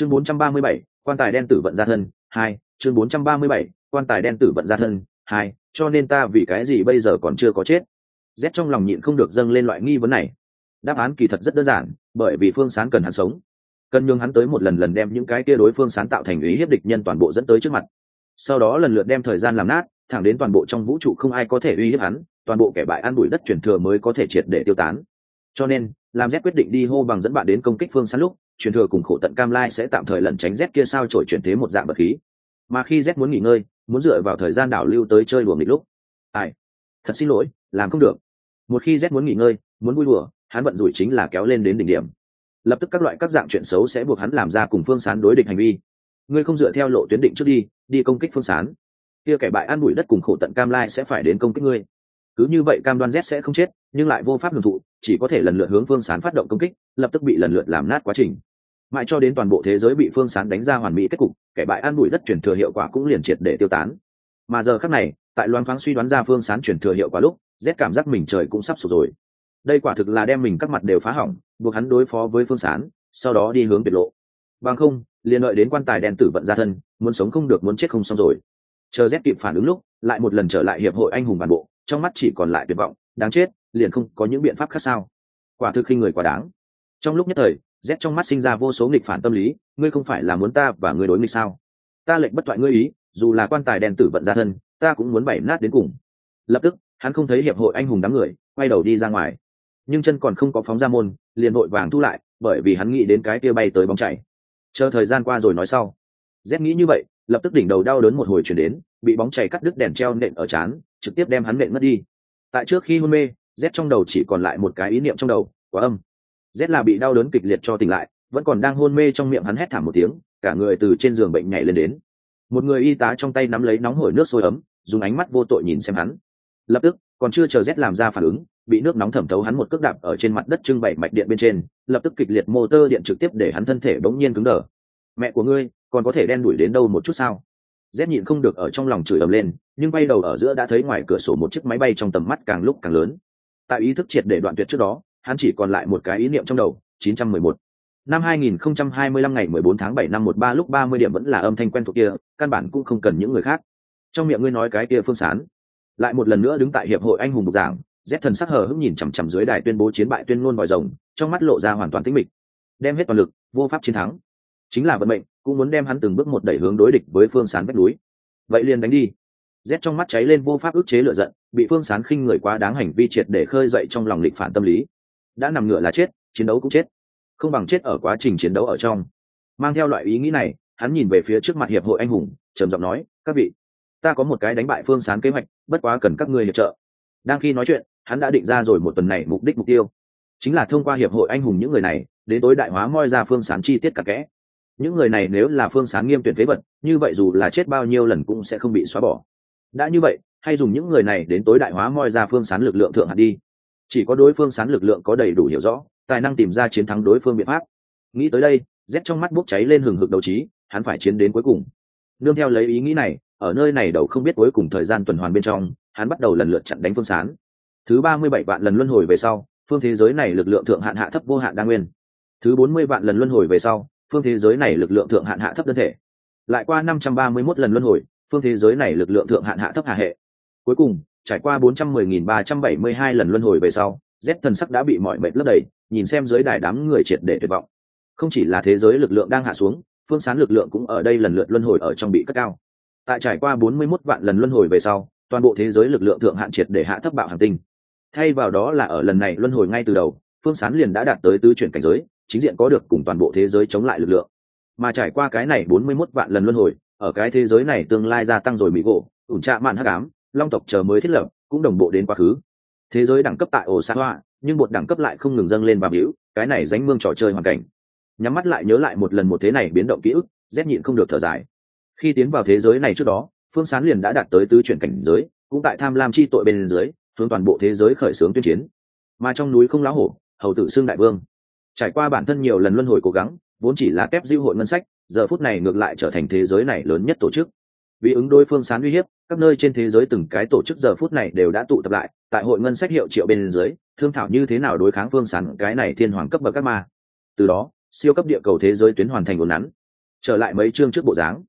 chương 437, quan tài đen tử vận gia thân hai chương 437, quan tài đen tử vận gia thân hai cho nên ta vì cái gì bây giờ còn chưa có chết? Z trong lòng nhịn không được dâng lên loại nghi vấn này. Đáp án kỳ thật rất đơn giản bởi vì phương sán cần hắn sống. Cần nhường hắn tới một lần lần đem những cái kia đối phương Sán tạo thành ý hiếp địch nhân toàn bộ dẫn tới trước mặt. Sau đó lần lượt đem thời gian làm nát thẳng đến toàn bộ trong vũ trụ không ai có thể uy hiếp hắn toàn bộ kẻ bại ăn bụi đất chuyển thừa mới có thể triệt để tiêu tán. Cho nên làm z quyết định đi hô bằng dẫn bạn đến công kích phương sán lúc truyền thừa cùng khổ tận cam lai sẽ tạm thời lẩn tránh z kia sao trổi chuyển thế một dạng bậc khí. Mà khi z muốn nghỉ ngơi, muốn dựa vào thời gian đảo lưu tới chơi đùa nghịch lúc. Ai? Thật xin lỗi, làm không được. Một khi z muốn nghỉ ngơi, muốn vui đùa, hắn vận rủi chính là kéo lên đến đỉnh điểm. Lập tức các loại các dạng chuyện xấu sẽ buộc hắn làm ra cùng phương sán đối địch hành vi. Ngươi không dựa theo lộ tuyến định trước đi đi công kích phương sán. Kia kẻ bại ăn bụi đất cùng khổ tận cam lai sẽ phải đến công kích ngươi. Cứ như vậy cam đoan z sẽ không chết nhưng lại vô pháp hưởng thụ, chỉ có thể lần lượt hướng phương sán phát động công kích, lập tức bị lần lượt làm nát quá trình. Mãi cho đến toàn bộ thế giới bị phương sán đánh ra hoàn mỹ kết cục, kẻ bại an bụi đất chuyển thừa hiệu quả cũng liền triệt để tiêu tán. Mà giờ khác này, tại loan thoáng suy đoán ra phương sán chuyển thừa hiệu quả lúc, z cảm giác mình trời cũng sắp sụp rồi. Đây quả thực là đem mình các mặt đều phá hỏng, buộc hắn đối phó với phương sán, sau đó đi hướng biệt lộ. Bằng không, liền đợi đến quan tài đen tử vận ra thân, muốn sống không được muốn chết không xong rồi. Chờ z kịp phản ứng lúc, lại một lần trở lại hiệp hội anh hùng bản bộ, trong mắt chỉ còn lại tuyệt vọng đáng chết, liền không có những biện pháp khác sao? Quả thực khi người quá đáng. Trong lúc nhất thời, z trong mắt sinh ra vô số nghịch phản tâm lý, ngươi không phải là muốn ta và ngươi đối nghịch sao? Ta lệnh bất thoại ngươi ý, dù là quan tài đen tử vận ra thân, ta cũng muốn bảy nát đến cùng. Lập tức, hắn không thấy hiệp hội anh hùng đám người, quay đầu đi ra ngoài. Nhưng chân còn không có phóng ra môn, liền vội vàng thu lại, bởi vì hắn nghĩ đến cái kia bay tới bóng chảy. Chờ thời gian qua rồi nói sau. Z nghĩ như vậy, lập tức đỉnh đầu đau đớn một hồi chuyển đến, bị bóng chảy cắt đứt đèn treo nện ở chán trực tiếp đem hắn nện mất đi tại trước khi hôn mê, z trong đầu chỉ còn lại một cái ý niệm trong đầu, quá âm. Z là bị đau đớn kịch liệt cho tỉnh lại, vẫn còn đang hôn mê trong miệng hắn hét thảm một tiếng, cả người từ trên giường bệnh nhảy lên đến. Một người y tá trong tay nắm lấy nóng hổi nước sôi ấm, dùng ánh mắt vô tội nhìn xem hắn. Lập tức, còn chưa chờ z làm ra phản ứng, bị nước nóng thẩm thấu hắn một cước đạp ở trên mặt đất trưng bày mạch điện bên trên, lập tức kịch liệt motor điện trực tiếp để hắn thân thể bỗng nhiên cứng đờ. Mẹ của ngươi, còn có thể đen đuổi đến đâu một chút sao? Z nhịn không được ở trong lòng chửi ầm lên nhưng bay đầu ở giữa đã thấy ngoài cửa sổ một chiếc máy bay trong tầm mắt càng lúc càng lớn. Tại ý thức triệt để đoạn tuyệt trước đó, hắn chỉ còn lại một cái ý niệm trong đầu 911. năm 2025 ngày 14 tháng 7 năm 13 lúc 30 điểm vẫn là âm thanh quen thuộc kia, căn bản cũng không cần những người khác. Trong miệng ngươi nói cái kia phương sán. Lại một lần nữa đứng tại hiệp hội anh hùng bục giảng, z thần sắc hờ hững nhìn chằm chằm dưới đài tuyên bố chiến bại tuyên ngôn vòi rồng, trong mắt lộ ra hoàn toàn tĩnh mịch. Đem hết toàn lực, vô pháp chiến thắng. Chính là vận mệnh, cũng muốn đem hắn từng bước một đẩy hướng đối địch với phương sán vách núi. Vậy liền đánh đi rét trong mắt cháy lên vô pháp ức chế lựa giận, bị phương sán khinh người quá đáng hành vi triệt để khơi dậy trong lòng lịch phản tâm lý. Đã nằm ngựa là chết, chiến đấu cũng chết. Không bằng chết ở quá trình chiến đấu ở trong. Mang theo loại ý nghĩ này, hắn nhìn về phía trước mặt hiệp hội anh hùng, trầm giọng nói, các vị, ta có một cái đánh bại phương sán kế hoạch, bất quá cần các ngươi hiệp trợ. Đang khi nói chuyện, hắn đã định ra rồi một tuần này mục đích mục tiêu. Chính là thông qua hiệp hội anh hùng những người này, đến tối đại hóa moi ra phương sán chi tiết cả kẽ. Những người này nếu là phương sán nghiêm tuyển phế vật, như vậy dù là chết bao nhiêu lần cũng sẽ không bị xóa bỏ đã như vậy, hay dùng những người này đến tối đại hóa moi ra phương sán lực lượng thượng hạt đi. Chỉ có đối phương sán lực lượng có đầy đủ hiểu rõ, tài năng tìm ra chiến thắng đối phương biện pháp. Nghĩ tới đây rét trong mắt bốc cháy lên hừng hực đầu trí, hắn phải chiến đến cuối cùng. Nương theo lấy ý nghĩ này, ở nơi này đầu không biết cuối cùng thời gian tuần hoàn bên trong, hắn bắt đầu lần lượt chặn đánh phương sán. Thứ ba mươi bảy vạn lần luân hồi về sau, phương thế giới này lực lượng thượng hạn hạ thấp vô hạn đa nguyên. Thứ bốn mươi vạn lần luân hồi về sau, phương thế giới này lực lượng thượng hạn hạ thấp đơn thể. Lại qua năm trăm ba mươi mốt lần luân hồi phương thế giới này lực lượng thượng hạn hạ thấp hạ hệ. Cuối cùng, trải qua bốn trăm mười nghìn ba trăm bảy mươi hai lần luân hồi về sau, z thần sắc đã bị mọi mệt lấp đầy, nhìn xem dưới đài đám người triệt để tuyệt vọng. Không chỉ là thế giới lực lượng đang hạ xuống, phương sán lực lượng cũng ở đây lần lượt luân hồi ở trong bị cất cao. Tại trải qua 41 vạn lần luân hồi về sau, toàn bộ thế giới lực lượng thượng hạn triệt để hạ thấp bạo hành tinh. Thay vào đó là ở lần này luân hồi ngay từ đầu, phương sán liền đã đạt tới tứ chuyển cảnh giới, chính diện có được cùng toàn bộ thế giới chống lại lực lượng. Mà trải qua cái này 41 vạn lần luân hồi ở cái thế giới này tương lai gia tăng rồi mỹ gỗ, ủn trạ mạn hắc ám, long tộc chờ mới thiết lập, cũng đồng bộ đến quá khứ. Thế giới đẳng cấp tại ổ xa hoa, nhưng một đẳng cấp lại không ngừng dâng lên và biểu cái này dánh mương trò chơi hoàn cảnh. Nhắm mắt lại nhớ lại một lần một thế này biến động ký ức, rét nhịn không được thở dài. Khi tiến vào thế giới này trước đó, phương sán liền đã đạt tới tứ chuyển cảnh giới, cũng tại tham lam chi tội bên dưới, hướng toàn bộ thế giới khởi xướng tuyên chiến. Mà trong núi không lá hổ, hầu tử xương đại vương. Trải qua bản thân nhiều lần luân hồi cố gắng, vốn chỉ là kép diêu hội ngân sách giờ phút này ngược lại trở thành thế giới này lớn nhất tổ chức. Vì ứng đối phương sán uy hiếp, các nơi trên thế giới từng cái tổ chức giờ phút này đều đã tụ tập lại, tại hội ngân sách hiệu triệu bên dưới, thương thảo như thế nào đối kháng phương sán cái này thiên hoàng cấp bậc các ma. Từ đó, siêu cấp địa cầu thế giới tuyến hoàn thành ổn nắn, trở lại mấy chương trước bộ dáng.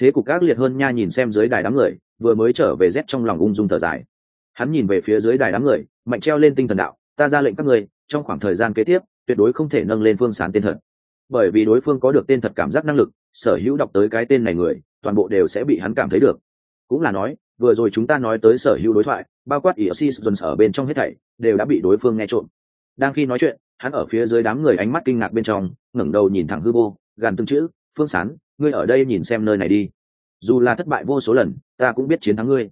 Thế cục ác liệt hơn nha nhìn xem dưới đài đám người, vừa mới trở về rét trong lòng ung dung thở dài. Hắn nhìn về phía dưới đài đám người, mạnh treo lên tinh thần đạo, ta ra lệnh các người trong khoảng thời gian kế tiếp, tuyệt đối không thể nâng lên phương sán tên thật bởi vì đối phương có được tên thật cảm giác năng lực sở hữu đọc tới cái tên này người toàn bộ đều sẽ bị hắn cảm thấy được. Cũng là nói vừa rồi chúng ta nói tới sở hữu đối thoại bao quát ỉa si ở bên trong hết thảy đều đã bị đối phương nghe trộm. Đang khi nói chuyện hắn ở phía dưới đám người ánh mắt kinh ngạc bên trong ngẩng đầu nhìn thẳng hư vô gàn từng chữ phương sán ngươi ở đây nhìn xem nơi này đi. Dù là thất bại vô số lần ta cũng biết chiến thắng ngươi.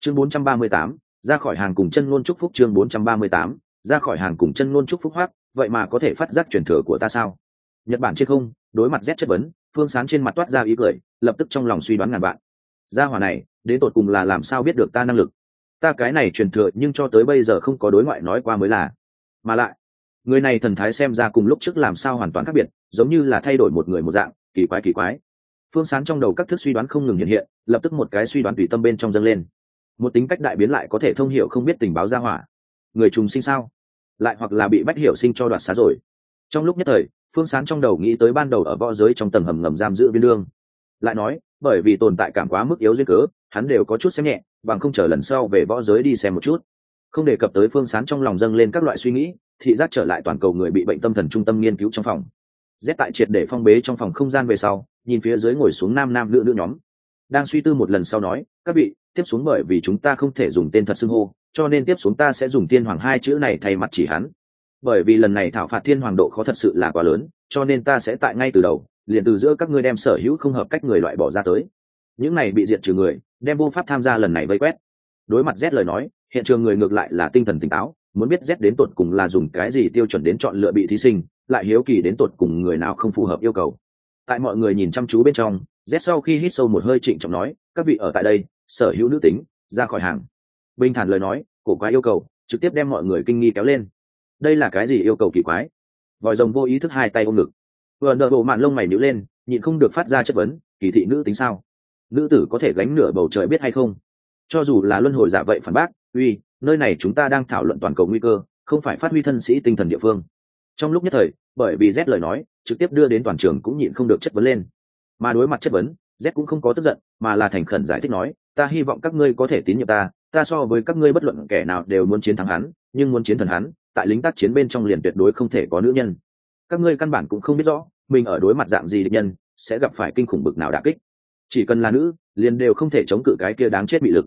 Chương 438, ra khỏi hàng cùng chân ngôn chúc phúc chương 438, ra khỏi hàng cùng chân ngôn chúc phúc hoác vậy mà có thể phát giác truyền thừa của ta sao? Nhật bản trên không, đối mặt rét chất vấn, phương sán trên mặt toát ra ý cười, lập tức trong lòng suy đoán ngàn bạn gia hỏa này, đến tột cùng là làm sao biết được ta năng lực? Ta cái này truyền thừa nhưng cho tới bây giờ không có đối ngoại nói qua mới là. Mà lại, người này thần thái xem ra cùng lúc trước làm sao hoàn toàn khác biệt, giống như là thay đổi một người một dạng, kỳ quái kỳ quái. Phương sán trong đầu các thức suy đoán không ngừng hiện hiện, lập tức một cái suy đoán tùy tâm bên trong dâng lên. Một tính cách đại biến lại có thể thông hiểu không biết tình báo ra hỏa. Người trùng sinh sao? Lại hoặc là bị bách hiểu sinh cho đoạt xá rồi. Trong lúc nhất thời phương sán trong đầu nghĩ tới ban đầu ở võ giới trong tầng hầm ngầm giam giữ viên lương lại nói, bởi vì tồn tại cảm quá mức yếu duyên cớ, hắn đều có chút xem nhẹ, bằng không chờ lần sau về võ giới đi xem một chút. Không đề cập tới phương sán trong lòng dâng lên các loại suy nghĩ, thị giác trở lại toàn cầu người bị bệnh tâm thần trung tâm nghiên cứu trong phòng. Dép tại triệt để phong bế trong phòng không gian về sau, nhìn phía dưới ngồi xuống nam nam nữ nữ nhóm. Đang suy tư một lần sau nói, các vị, tiếp xuống bởi vì chúng ta không thể dùng tên thật xưng hô, cho nên tiếp xuống ta sẽ dùng tiên hoàng hai chữ này thay mặt chỉ hắn bởi vì lần này thảo phạt thiên hoàng độ khó thật sự là quá lớn, cho nên ta sẽ tại ngay từ đầu, liền từ giữa các ngươi đem sở hữu không hợp cách người loại bỏ ra tới. Những này bị diệt trừ người, đem vô pháp tham gia lần này vây quét. Đối mặt z lời nói, hiện trường người ngược lại là tinh thần tỉnh táo, muốn biết z đến tột cùng là dùng cái gì tiêu chuẩn đến chọn lựa bị thí sinh, lại hiếu kỳ đến tột cùng người nào không phù hợp yêu cầu. Tại mọi người nhìn chăm chú bên trong, z sau khi hít sâu một hơi trịnh trọng nói, các vị ở tại đây, sở hữu nữ tính, ra khỏi hàng. Bình thản lời nói, cổ quá yêu cầu, trực tiếp đem mọi người kinh nghi kéo lên đây là cái gì yêu cầu kỳ quái? Vòi rồng vô ý thức hai tay ôm ngực. Vừa nợ bộ mạn lông mày nhữ lên, nhịn không được phát ra chất vấn, kỳ thị nữ tính sao? Nữ tử có thể gánh nửa bầu trời biết hay không? Cho dù là luân hồi giả vậy phản bác, uy, nơi này chúng ta đang thảo luận toàn cầu nguy cơ, không phải phát huy thân sĩ tinh thần địa phương. Trong lúc nhất thời, bởi vì z lời nói, trực tiếp đưa đến toàn trường cũng nhịn không được chất vấn lên. Mà đối mặt chất vấn, z cũng không có tức giận, mà là thành khẩn giải thích nói, ta hy vọng các ngươi có thể tín nhiệm ta ta so với các ngươi bất luận kẻ nào đều muốn chiến thắng hắn, nhưng muốn chiến thần hắn tại lính tác chiến bên trong liền tuyệt đối không thể có nữ nhân. Các ngươi căn bản cũng không biết rõ, mình ở đối mặt dạng gì địch nhân, sẽ gặp phải kinh khủng bực nào đả kích. Chỉ cần là nữ, liền đều không thể chống cự cái kia đáng chết bị lực.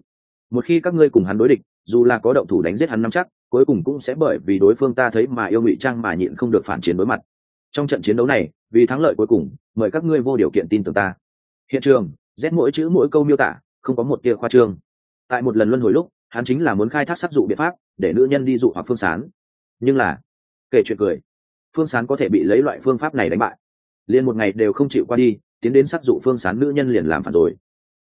Một khi các ngươi cùng hắn đối địch, dù là có động thủ đánh giết hắn nắm chắc, cuối cùng cũng sẽ bởi vì đối phương ta thấy mà yêu ngụy trang mà nhịn không được phản chiến đối mặt. Trong trận chiến đấu này, vì thắng lợi cuối cùng, mời các ngươi vô điều kiện tin tưởng ta. Hiện trường rét mỗi chữ mỗi câu miêu tả, không có một tia khoa trương. Tại một lần luân hồi lúc, hắn chính là muốn khai thác sắc dụ biện pháp, để nữ nhân đi dụ hoặc phương sán nhưng là, kể chuyện cười, phương sán có thể bị lấy loại phương pháp này đánh bại. Liền một ngày đều không chịu qua đi, tiến đến sắc dụ phương sán nữ nhân liền làm phản rồi.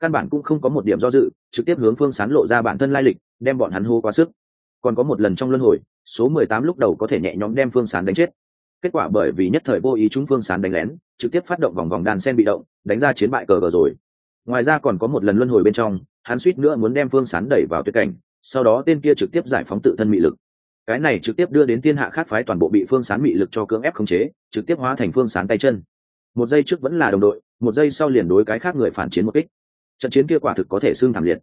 Căn bản cũng không có một điểm do dự, trực tiếp hướng phương sán lộ ra bản thân lai lịch, đem bọn hắn hô quá sức. Còn có một lần trong luân hồi, số mười tám lúc đầu có thể nhẹ nhõm đem phương sán đánh chết. Kết quả bởi vì nhất thời vô ý chúng phương sán đánh lén, trực tiếp phát động vòng vòng đàn sen bị động, đánh ra chiến bại cờ cờ rồi. Ngoài ra còn có một lần luân hồi bên trong, hắn suýt nữa muốn đem phương sán đẩy vào tuyệt cảnh, sau đó tên kia trực tiếp giải phóng tự thân mị lực cái này trực tiếp đưa đến thiên hạ khác phái toàn bộ bị phương sán mị lực cho cưỡng ép khống chế, trực tiếp hóa thành phương sán tay chân. Một giây trước vẫn là đồng đội, một giây sau liền đối cái khác người phản chiến một kích. Trận chiến kia quả thực có thể xương thảm liệt.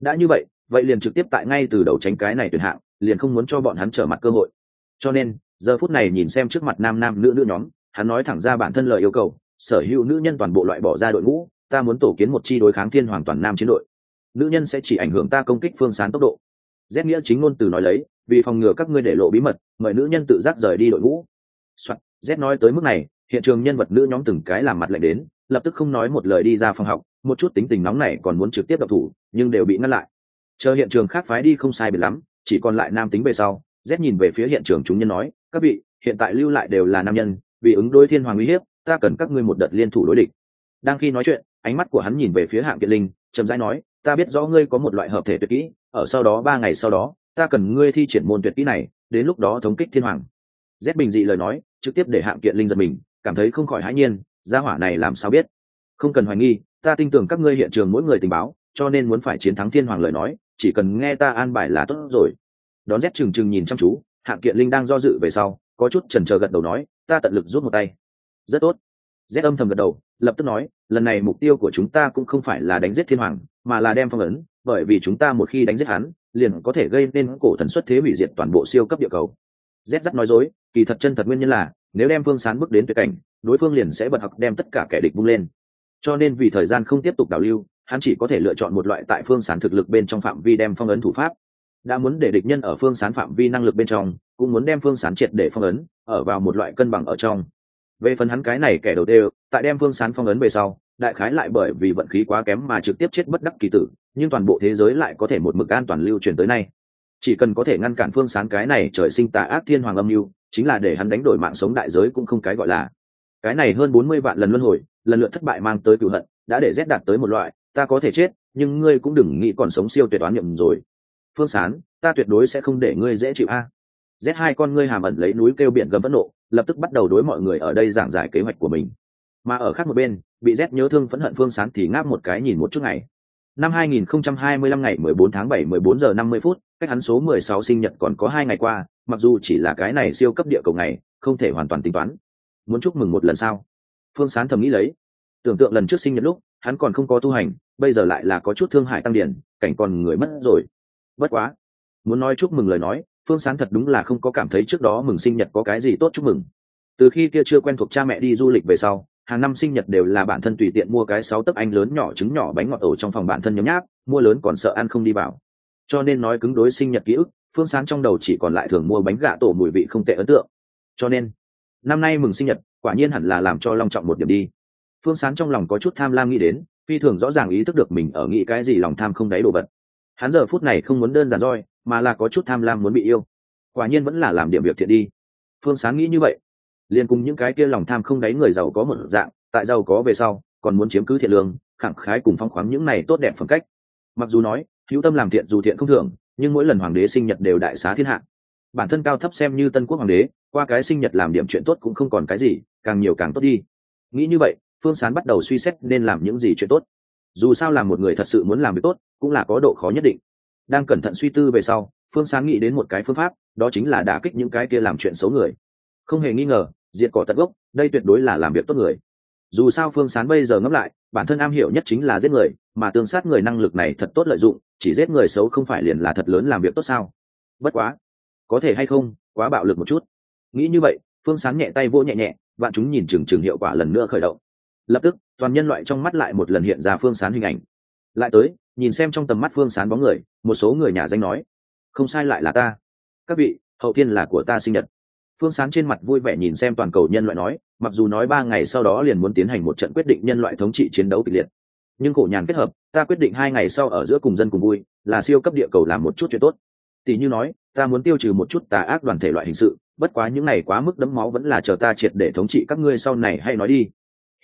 Đã như vậy vậy liền trực tiếp tại ngay từ đầu tránh cái này tuyệt hạng, liền không muốn cho bọn hắn trở mặt cơ hội. Cho nên, giờ phút này nhìn xem trước mặt nam nam nữ nữ nhóm, hắn nói thẳng ra bản thân lời yêu cầu, sở hữu nữ nhân toàn bộ loại bỏ ra đội ngũ, ta muốn tổ kiến một chi đối kháng thiên hoàn toàn nam chiến đội. Nữ nhân sẽ chỉ ảnh hưởng ta công kích phương sán tốc độ. Rét nghĩa chính ngôn từ nói lấy vì phòng ngừa các ngươi để lộ bí mật mời nữ nhân tự giác rời đi đội ngũ. Soạn, z nói tới mức này hiện trường nhân vật nữ nhóm từng cái làm mặt lạnh đến lập tức không nói một lời đi ra phòng học một chút tính tình nóng này còn muốn trực tiếp đập thủ nhưng đều bị ngăn lại. Chờ hiện trường khác phái đi không sai biệt lắm chỉ còn lại nam tính về sau z nhìn về phía hiện trường chúng nhân nói các vị hiện tại lưu lại đều là nam nhân vì ứng đối thiên hoàng uy hiếp ta cần các ngươi một đợt liên thủ đối địch. Đang khi nói chuyện ánh mắt của hắn nhìn về phía hạng kiệt linh chậm rãi nói ta biết rõ ngươi có một loại hợp thể tuyệt kỹ ở sau đó ba ngày sau đó ta cần ngươi thi triển môn tuyệt kỹ này, đến lúc đó thống kích thiên hoàng. Z bình dị lời nói, trực tiếp để hạng kiện linh giật mình, cảm thấy không khỏi hãi nhiên, gia hỏa này làm sao biết? Không cần hoài nghi, ta tin tưởng các ngươi hiện trường mỗi người tình báo, cho nên muốn phải chiến thắng thiên hoàng lời nói, chỉ cần nghe ta an bài là tốt rồi. Đón rét trừng trừng nhìn chăm chú, hạng kiện linh đang do dự về sau, có chút trần trờ gật đầu nói, ta tận lực rút một tay. Rất tốt. Z âm thầm gật đầu, lập tức nói, lần này mục tiêu của chúng ta cũng không phải là đánh giết thiên hoàng, mà là đem phong ấn, bởi vì chúng ta một khi đánh giết hắn liền có thể gây nên cổ thần xuất thế hủy diệt toàn bộ siêu cấp địa cầu. Z dắt nói dối, kỳ thật chân thật nguyên nhân là, nếu đem phương sán bước đến tuyệt cảnh, đối phương liền sẽ bật học đem tất cả kẻ địch bung lên. Cho nên vì thời gian không tiếp tục đảo lưu, hắn chỉ có thể lựa chọn một loại tại phương sán thực lực bên trong phạm vi đem phong ấn thủ pháp. Đã muốn để địch nhân ở phương sán phạm vi năng lực bên trong, cũng muốn đem phương sán triệt để phong ấn, ở vào một loại cân bằng ở trong. Về phần hắn cái này kẻ đầu tiên, tại đem phương sán phong ấn về sau, đại khái lại bởi vì vận khí quá kém mà trực tiếp chết bất đắc kỳ tử nhưng toàn bộ thế giới lại có thể một mực an toàn lưu truyền tới nay. Chỉ cần có thể ngăn cản phương sán cái này trời sinh tà ác thiên hoàng âm mưu, chính là để hắn đánh đổi mạng sống đại giới cũng không cái gọi là. Cái này hơn bốn mươi vạn lần luân hồi, lần lượt thất bại mang tới cựu hận, đã để rét đạt tới một loại, ta có thể chết, nhưng ngươi cũng đừng nghĩ còn sống siêu tuyệt toán nhậm rồi. Phương sán, ta tuyệt đối sẽ không để ngươi dễ chịu a. Z hai con ngươi hàm ẩn lấy núi kêu biển gầm phẫn nộ, lập tức bắt đầu đối mọi người ở đây giảng giải kế hoạch của mình. Mà ở khác một bên, bị z nhớ thương phẫn hận phương sán thì ngáp một cái nhìn một chút ngày năm 2025 ngày 14 tháng 7 14 giờ 50 phút, cách hắn số 16 sinh nhật còn có hai ngày qua, mặc dù chỉ là cái này siêu cấp địa cầu ngày, không thể hoàn toàn tính toán. Muốn chúc mừng một lần sao? Phương sán thầm nghĩ lấy. Tưởng tượng lần trước sinh nhật lúc, hắn còn không có tu hành, bây giờ lại là có chút thương hại tăng điển, cảnh còn người mất rồi. Bất quá. Muốn nói chúc mừng lời nói, phương sán thật đúng là không có cảm thấy trước đó mừng sinh nhật có cái gì tốt chúc mừng. Từ khi kia chưa quen thuộc cha mẹ đi du lịch về sau hàng năm sinh nhật đều là bản thân tùy tiện mua cái sáu tấc anh lớn nhỏ trứng nhỏ bánh ngọt ổ trong phòng bản thân nhấm nháp, mua lớn còn sợ ăn không đi vào. Cho nên nói cứng đối sinh nhật ký ức, phương sán trong đầu chỉ còn lại thường mua bánh gà tổ mùi vị không tệ ấn tượng. Cho nên, năm nay mừng sinh nhật, quả nhiên hẳn là làm cho long trọng một điểm đi. Phương sán trong lòng có chút tham lam nghĩ đến, phi thường rõ ràng ý thức được mình ở nghĩ cái gì lòng tham không đáy đồ vật. Hắn giờ phút này không muốn đơn giản roi, mà là có chút tham lam muốn bị yêu. Quả nhiên vẫn là làm điểm việc thiện đi. Phương sán nghĩ như vậy liền cùng những cái kia lòng tham không đáy người giàu có một dạng, tại giàu có về sau, còn muốn chiếm cứ thiện lương, khẳng khái cùng phong khoáng những này tốt đẹp phẩm cách. Mặc dù nói, hữu tâm làm thiện dù thiện không thường nhưng mỗi lần hoàng đế sinh nhật đều đại xá thiên hạ. Bản thân cao thấp xem như tân quốc hoàng đế, qua cái sinh nhật làm điểm chuyện tốt cũng không còn cái gì, càng nhiều càng tốt đi. Nghĩ như vậy, phương sán bắt đầu suy xét nên làm những gì chuyện tốt. Dù sao là một người thật sự muốn làm việc tốt, cũng là có độ khó nhất định. Đang cẩn thận suy tư về sau, phương sán nghĩ đến một cái phương pháp, đó chính là đả kích những cái kia làm chuyện xấu người. Không hề nghi ngờ diệt cỏ tận gốc, đây tuyệt đối là làm việc tốt người. Dù sao phương sán bây giờ ngẫm lại, bản thân am hiểu nhất chính là giết người, mà tương sát người năng lực này thật tốt lợi dụng, chỉ giết người xấu không phải liền là thật lớn làm việc tốt sao? Bất quá, có thể hay không, quá bạo lực một chút. Nghĩ như vậy, phương sán nhẹ tay vỗ nhẹ nhẹ, vạn chúng nhìn chừng chừng hiệu quả lần nữa khởi động. Lập tức, toàn nhân loại trong mắt lại một lần hiện ra phương sán hình ảnh. Lại tới, nhìn xem trong tầm mắt phương sán bóng người, một số người nhà danh nói, không sai lại là ta. Các vị, hậu thiên là của ta sinh nhật phương sán trên mặt vui vẻ nhìn xem toàn cầu nhân loại nói, mặc dù nói ba ngày sau đó liền muốn tiến hành một trận quyết định nhân loại thống trị chiến đấu kịch liệt. Nhưng cổ nhàn kết hợp, ta quyết định hai ngày sau ở giữa cùng dân cùng vui, là siêu cấp địa cầu làm một chút chuyện tốt. Tỷ như nói, ta muốn tiêu trừ một chút tà ác đoàn thể loại hình sự, bất quá những này quá mức đấm máu vẫn là chờ ta triệt để thống trị các ngươi sau này hay nói đi.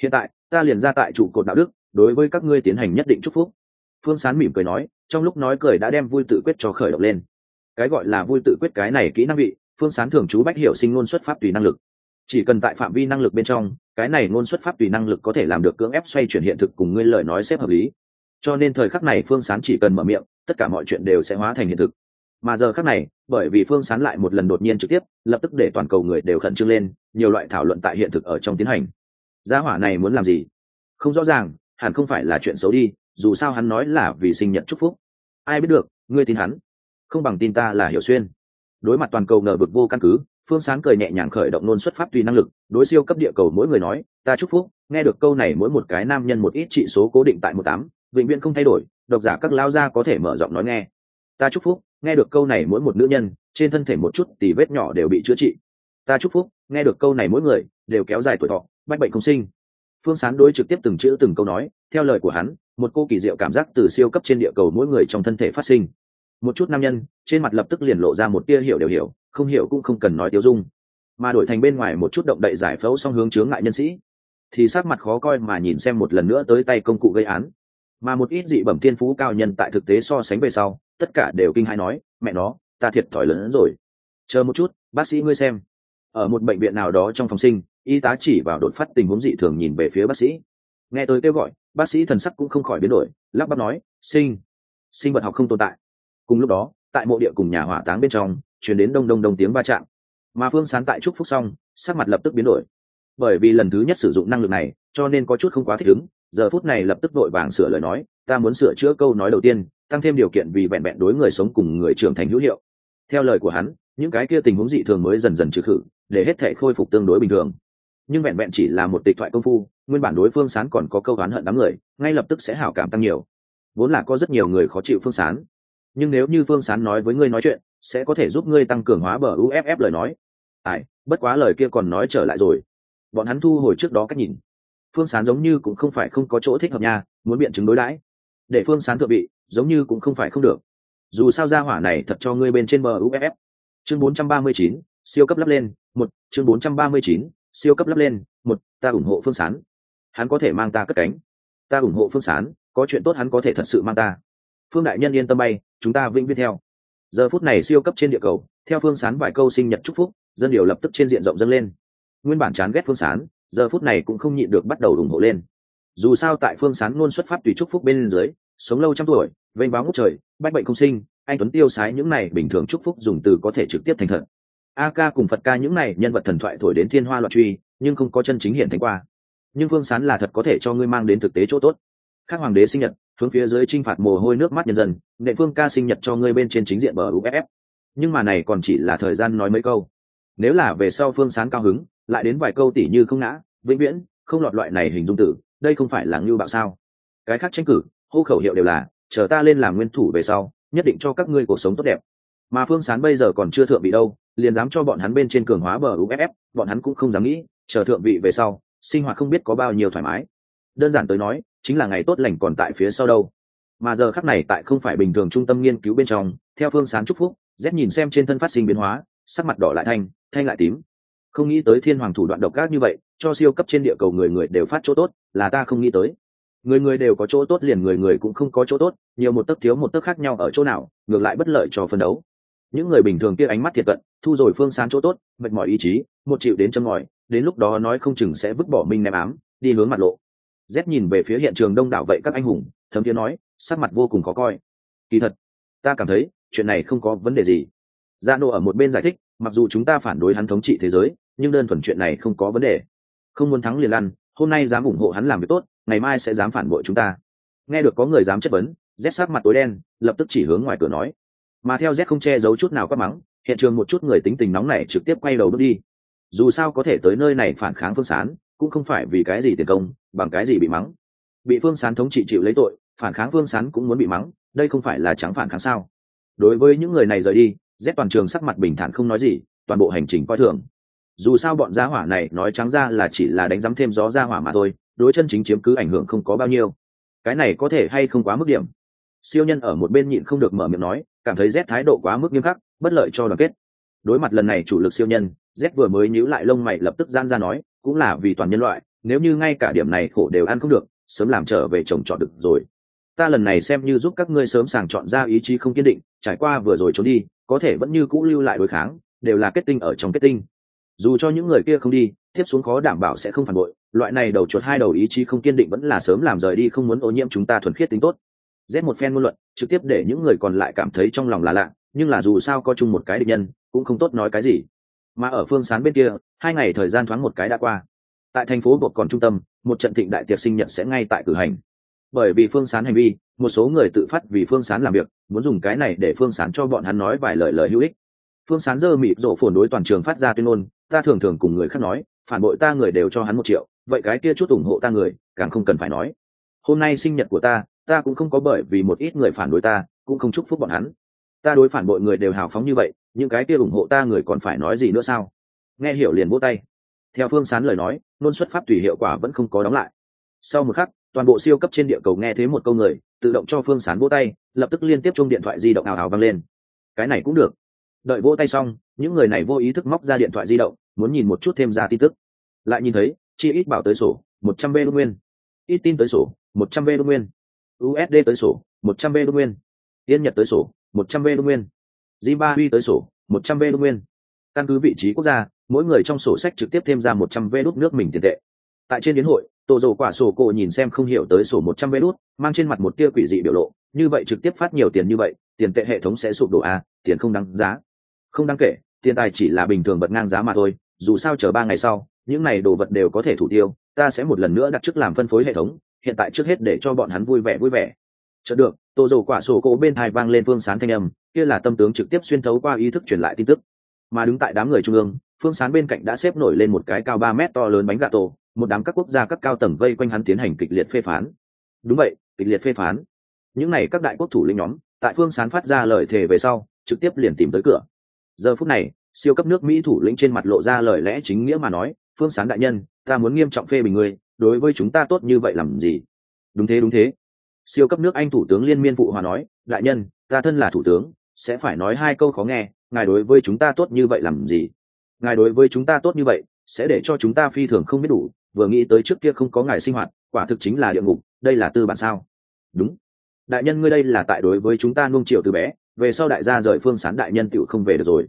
Hiện tại, ta liền ra tại trụ cột đạo đức, đối với các ngươi tiến hành nhất định chúc phúc. Phương sán mỉm cười nói, trong lúc nói cười đã đem vui tự quyết cho khởi động lên. Cái gọi là vui tự quyết cái này kỹ năng vị phương sán thường chú bách hiểu sinh ngôn xuất pháp tùy năng lực. Chỉ cần tại phạm vi năng lực bên trong, cái này ngôn xuất pháp tùy năng lực có thể làm được cưỡng ép xoay chuyển hiện thực cùng ngươi lời nói xếp hợp lý. Cho nên thời khắc này phương sán chỉ cần mở miệng, tất cả mọi chuyện đều sẽ hóa thành hiện thực. Mà giờ khắc này, bởi vì phương sán lại một lần đột nhiên trực tiếp, lập tức để toàn cầu người đều khẩn trương lên, nhiều loại thảo luận tại hiện thực ở trong tiến hành. Gia hỏa này muốn làm gì? Không rõ ràng, hẳn không phải là chuyện xấu đi, dù sao hắn nói là vì sinh nhật chúc phúc. Ai biết được, ngươi tin hắn. Không bằng tin ta là hiểu xuyên đối mặt toàn cầu ngờ vực vô căn cứ, phương sáng cười nhẹ nhàng khởi động nôn xuất phát tùy năng lực, đối siêu cấp địa cầu mỗi người nói, ta chúc phúc. Nghe được câu này, mỗi một cái nam nhân một ít trị số cố định tại một tám, vĩnh viễn không thay đổi, độc giả các lao gia có thể mở rộng nói nghe. Ta chúc phúc. Nghe được câu này, mỗi một nữ nhân, trên thân thể một chút tỷ vết nhỏ đều bị chữa trị. Ta chúc phúc. Nghe được câu này, mỗi người đều kéo dài tuổi thọ, bách bệnh không sinh. Phương sán đối trực tiếp từng chữ từng câu nói, theo lời của hắn, một cô kỳ diệu cảm giác từ siêu cấp trên địa cầu mỗi người trong thân thể phát sinh một chút nam nhân, trên mặt lập tức liền lộ ra một tia hiểu đều hiểu, không hiểu cũng không cần nói tiêu dung. Mà đổi thành bên ngoài một chút động đậy giải phẫu song hướng chướng ngại nhân sĩ, thì sắc mặt khó coi mà nhìn xem một lần nữa tới tay công cụ gây án. Mà một ít dị bẩm thiên phú cao nhân tại thực tế so sánh về sau, tất cả đều kinh hãi nói, mẹ nó, ta thiệt thòi lớn hơn rồi. Chờ một chút, bác sĩ ngươi xem. Ở một bệnh viện nào đó trong phòng sinh, y tá chỉ vào đột phát tình huống dị thường nhìn về phía bác sĩ. Nghe tôi kêu gọi, bác sĩ thần sắc cũng không khỏi biến đổi, lắp bắp nói, sinh sinh vật học không tồn tại cùng lúc đó, tại mộ địa cùng nhà hỏa táng bên trong chuyển đến đông đông đông tiếng va chạm. Mà phương sán tại trúc phúc xong, sắc mặt lập tức biến đổi. Bởi vì lần thứ nhất sử dụng năng lực này, cho nên có chút không quá thích ứng, giờ phút này lập tức vội vàng sửa lời nói, ta muốn sửa chữa câu nói đầu tiên, tăng thêm điều kiện vì vẹn vẹn đối người sống cùng người trưởng thành hữu hiệu. Theo lời của hắn, những cái kia tình huống dị thường mới dần dần trừ khử, để hết thể khôi phục tương đối bình thường. Nhưng vẹn vẹn chỉ là một tịch thoại công phu, nguyên bản đối phương sán còn có câu oán hận đám người, ngay lập tức sẽ hảo cảm tăng nhiều. Vốn là có rất nhiều người khó chịu phương sán nhưng nếu như phương sán nói với ngươi nói chuyện sẽ có thể giúp ngươi tăng cường hóa bờ uff lời nói. Ai bất quá lời kia còn nói trở lại rồi. Bọn hắn thu hồi trước đó cách nhìn. Phương sán giống như cũng không phải không có chỗ thích hợp nha muốn biện chứng đối đãi. Để phương sán thượng bị, giống như cũng không phải không được. Dù sao ra hỏa này thật cho ngươi bên trên bờ uff chương 439, siêu cấp lắp lên một chương 439, siêu cấp lắp lên một ta ủng hộ phương sán. Hắn có thể mang ta cất cánh. Ta ủng hộ phương sán có chuyện tốt hắn có thể thật sự mang ta phương đại nhân yên tâm bay, chúng ta vĩnh viết theo. Giờ phút này siêu cấp trên địa cầu, theo phương sán vài câu sinh nhật chúc phúc, dân điều lập tức trên diện rộng dâng lên. Nguyên bản chán ghét phương sán, giờ phút này cũng không nhịn được bắt đầu ủng hộ lên. Dù sao tại phương sán luôn xuất phát tùy chúc phúc bên dưới, sống lâu trăm tuổi, vênh báo ngút trời, bách bệnh không sinh, anh tuấn tiêu sái những này bình thường chúc phúc dùng từ có thể trực tiếp thành thật. A ca cùng phật ca những này nhân vật thần thoại thổi đến thiên hoa loạn truy, nhưng không có chân chính hiện thành qua. Nhưng phương sán là thật có thể cho ngươi mang đến thực tế chỗ tốt. Các hoàng đế sinh nhật hướng phía dưới t phạt mồ hôi nước mắt nhân dân nệ phương ca sinh nhật cho ngươi bên trên chính diện bờ uff nhưng mà này còn chỉ là thời gian nói mấy câu. Nếu là về sau phương sán cao hứng, lại đến vài câu tỉ như không ngã, vĩnh viễn, không lọt loại này hình dung tử, đây không phải là ngưu bạo sao. Cái khác tranh cử, hô khẩu hiệu đều là, chờ ta lên làm nguyên thủ về sau, nhất định cho các ngươi cuộc sống tốt đẹp. Mà phương sán bây giờ còn chưa thượng vị đâu, liền dám cho bọn hắn bên trên cường hóa bờ uff bọn hắn cũng không dám nghĩ, chờ thượng vị về sau, sinh hoạt không biết có bao nhiêu thoải mái. Đơn giản tới nói chính là ngày tốt lành còn tại phía sau đâu. Mà giờ khắc này tại không phải bình thường trung tâm nghiên cứu bên trong, theo phương sán trúc phúc, z nhìn xem trên thân phát sinh biến hóa, sắc mặt đỏ lại thanh thanh lại tím. Không nghĩ tới thiên hoàng thủ đoạn độc ác như vậy, cho siêu cấp trên địa cầu người người đều phát chỗ tốt, là ta không nghĩ tới. Người người đều có chỗ tốt liền người người cũng không có chỗ tốt, nhiều một tấc thiếu một tấc khác nhau ở chỗ nào, ngược lại bất lợi cho phân đấu. Những người bình thường kia ánh mắt thiệt cận, thu rồi phương sán chỗ tốt, mệt mỏi ý chí, một chịu đến châm ngòi, đến lúc đó nói không chừng sẽ vứt bỏ minh ném ám, đi hướng mặt lộ z nhìn về phía hiện trường đông đảo vậy các anh hùng, thấm tiếng nói, sắc mặt vô cùng khó coi. Kỳ thật, ta cảm thấy, chuyện này không có vấn đề gì. Gia nô ở một bên giải thích, mặc dù chúng ta phản đối hắn thống trị thế giới, nhưng đơn thuần chuyện này không có vấn đề. Không muốn thắng liền lăn hôm nay dám ủng hộ hắn làm việc tốt, ngày mai sẽ dám phản bội chúng ta. Nghe được có người dám chất vấn, z sát mặt tối đen, lập tức chỉ hướng ngoài cửa nói. Mà theo z không che giấu chút nào quát mắng, hiện trường một chút người tính tình nóng này trực tiếp quay đầu bước đi. Dù sao có thể tới nơi này phản kháng phương sán, cũng không phải vì cái gì tiền công bằng cái gì bị mắng? Bị phương sán thống trị chịu lấy tội, phản kháng phương sán cũng muốn bị mắng, đây không phải là trắng phản kháng sao? Đối với những người này rời đi dép toàn trường sắc mặt bình thản không nói gì, toàn bộ hành trình coi thường. Dù sao bọn gia hỏa này nói trắng ra là chỉ là đánh giám thêm gió gia hỏa mà thôi, đối chân chính chiếm cứ ảnh hưởng không có bao nhiêu. Cái này có thể hay không quá mức điểm? Siêu nhân ở một bên nhịn không được mở miệng nói, cảm thấy z thái độ quá mức nghiêm khắc, bất lợi cho đoàn kết. Đối mặt lần này chủ lực siêu nhân, z vừa mới nhíu lại lông mày lập tức gian ra nói, cũng là vì toàn nhân loại nếu như ngay cả điểm này khổ đều ăn không được, sớm làm trở về chồng chọn được rồi. Ta lần này xem như giúp các ngươi sớm sàng chọn ra ý chí không kiên định, trải qua vừa rồi trốn đi, có thể vẫn như cũ lưu lại đối kháng, đều là kết tinh ở trong kết tinh. Dù cho những người kia không đi, tiếp xuống khó đảm bảo sẽ không phản bội, loại này đầu chuột hai đầu ý chí không kiên định vẫn là sớm làm rời đi không muốn ô nhiễm chúng ta thuần khiết tính tốt. Z một phen ngôn luận, trực tiếp để những người còn lại cảm thấy trong lòng là lạ, nhưng là dù sao có chung một cái định nhân, cũng không tốt nói cái gì. Mà ở phương sán bên kia, hai ngày thời gian thoáng một cái đã qua tại thành phố bột còn trung tâm, một trận thịnh đại tiệc sinh nhật sẽ ngay tại cử hành. Bởi vì phương sán hành vi, một số người tự phát vì phương sán làm việc, muốn dùng cái này để phương sán cho bọn hắn nói vài lời lời hữu ích. Phương sán dơ mịt rộ phồn đối toàn trường phát ra tuyên ngôn, ta thường thường cùng người khác nói, phản bội ta người đều cho hắn một triệu, vậy cái kia chút ủng hộ ta người, càng không cần phải nói. Hôm nay sinh nhật của ta ta cũng không có bởi vì một ít người phản đối ta, cũng không chúc phúc bọn hắn. Ta đối phản bội người đều hào phóng như vậy, những cái kia ủng hộ ta người còn phải nói gì nữa sao? Nghe hiểu liền vỗ tay theo phương sán lời nói nôn xuất pháp tùy hiệu quả vẫn không có đóng lại. Sau một khắc, toàn bộ siêu cấp trên địa cầu nghe thấy một câu người, tự động cho phương sán vỗ tay, lập tức liên tiếp chung điện thoại di động ảo ảo vang lên. Cái này cũng được. Đợi vỗ tay xong, những người này vô ý thức móc ra điện thoại di động, muốn nhìn một chút thêm ra tin tức. Lại nhìn thấy, chi ít bảo tới sổ, một trăm b đô nguyên. Ít tin tới sổ, một trăm b đô nguyên. Usd tới sổ, một trăm b đô nguyên. Yên nhật tới sổ, một trăm b đô nguyên. Zimbabwe tới sổ, một trăm b đô nguyên. Căn cứ vị trí quốc gia mỗi người trong sổ sách trực tiếp thêm ra một trăm v đút nước mình tiền tệ. Tại trên đến hội tổ dầu quả sổ cổ nhìn xem không hiểu tới sổ một trăm v đút, mang trên mặt một tia quỷ dị biểu lộ, như vậy trực tiếp phát nhiều tiền như vậy, tiền tệ hệ thống sẽ sụp đổ à tiền không đáng giá. Không đáng kể, tiền tài chỉ là bình thường bật ngang giá mà thôi, dù sao chờ ba ngày sau, những này đồ vật đều có thể thủ tiêu, ta sẽ một lần nữa đặt trước làm phân phối hệ thống, hiện tại trước hết để cho bọn hắn vui vẻ vui vẻ. Chợt được, tô dầu quả sổ cổ bên thai vang lên phương sán thanh âm, kia là tâm tướng trực tiếp xuyên thấu qua ý thức truyền lại tin tức. Mà đứng tại đám người trung ương phương sán bên cạnh đã xếp nổi lên một cái cao ba mét to lớn bánh gà tổ, một đám các quốc gia các cao tầng vây quanh hắn tiến hành kịch liệt phê phán. Đúng vậy, kịch liệt phê phán. Những n à y các đại quốc thủ lĩnh nhóm, tại phương sán phát ra lời thề về sau, trực tiếp liền tìm tới cửa. Giờ phút này, siêu cấp nước mỹ thủ lĩnh trên mặt lộ ra lời lẽ chính nghĩa mà nói, phương sán đại nhân, ta muốn nghiêm trọng phê bình ngươi, đối với chúng ta tốt như vậy làm gì? Đúng thế đúng thế. Siêu cấp nước anh thủ tướng liên miên phụ hòa nói, đại nhân, ta thân là thủ tướng, sẽ phải nói hai câu khó nghe, ngài đối với chúng ta tốt như vậy làm gì? Ngài đối với chúng ta tốt như vậy, sẽ để cho chúng ta phi thường không biết đủ, vừa nghĩ tới trước kia không có ngài sinh hoạt, quả thực chính là địa ngục, đây là tư bản sao? Đúng. Đại nhân ngươi đây là tại đối với chúng ta nung chiều từ bé, về sau đại gia rời phương sán đại nhân tựu không về được rồi.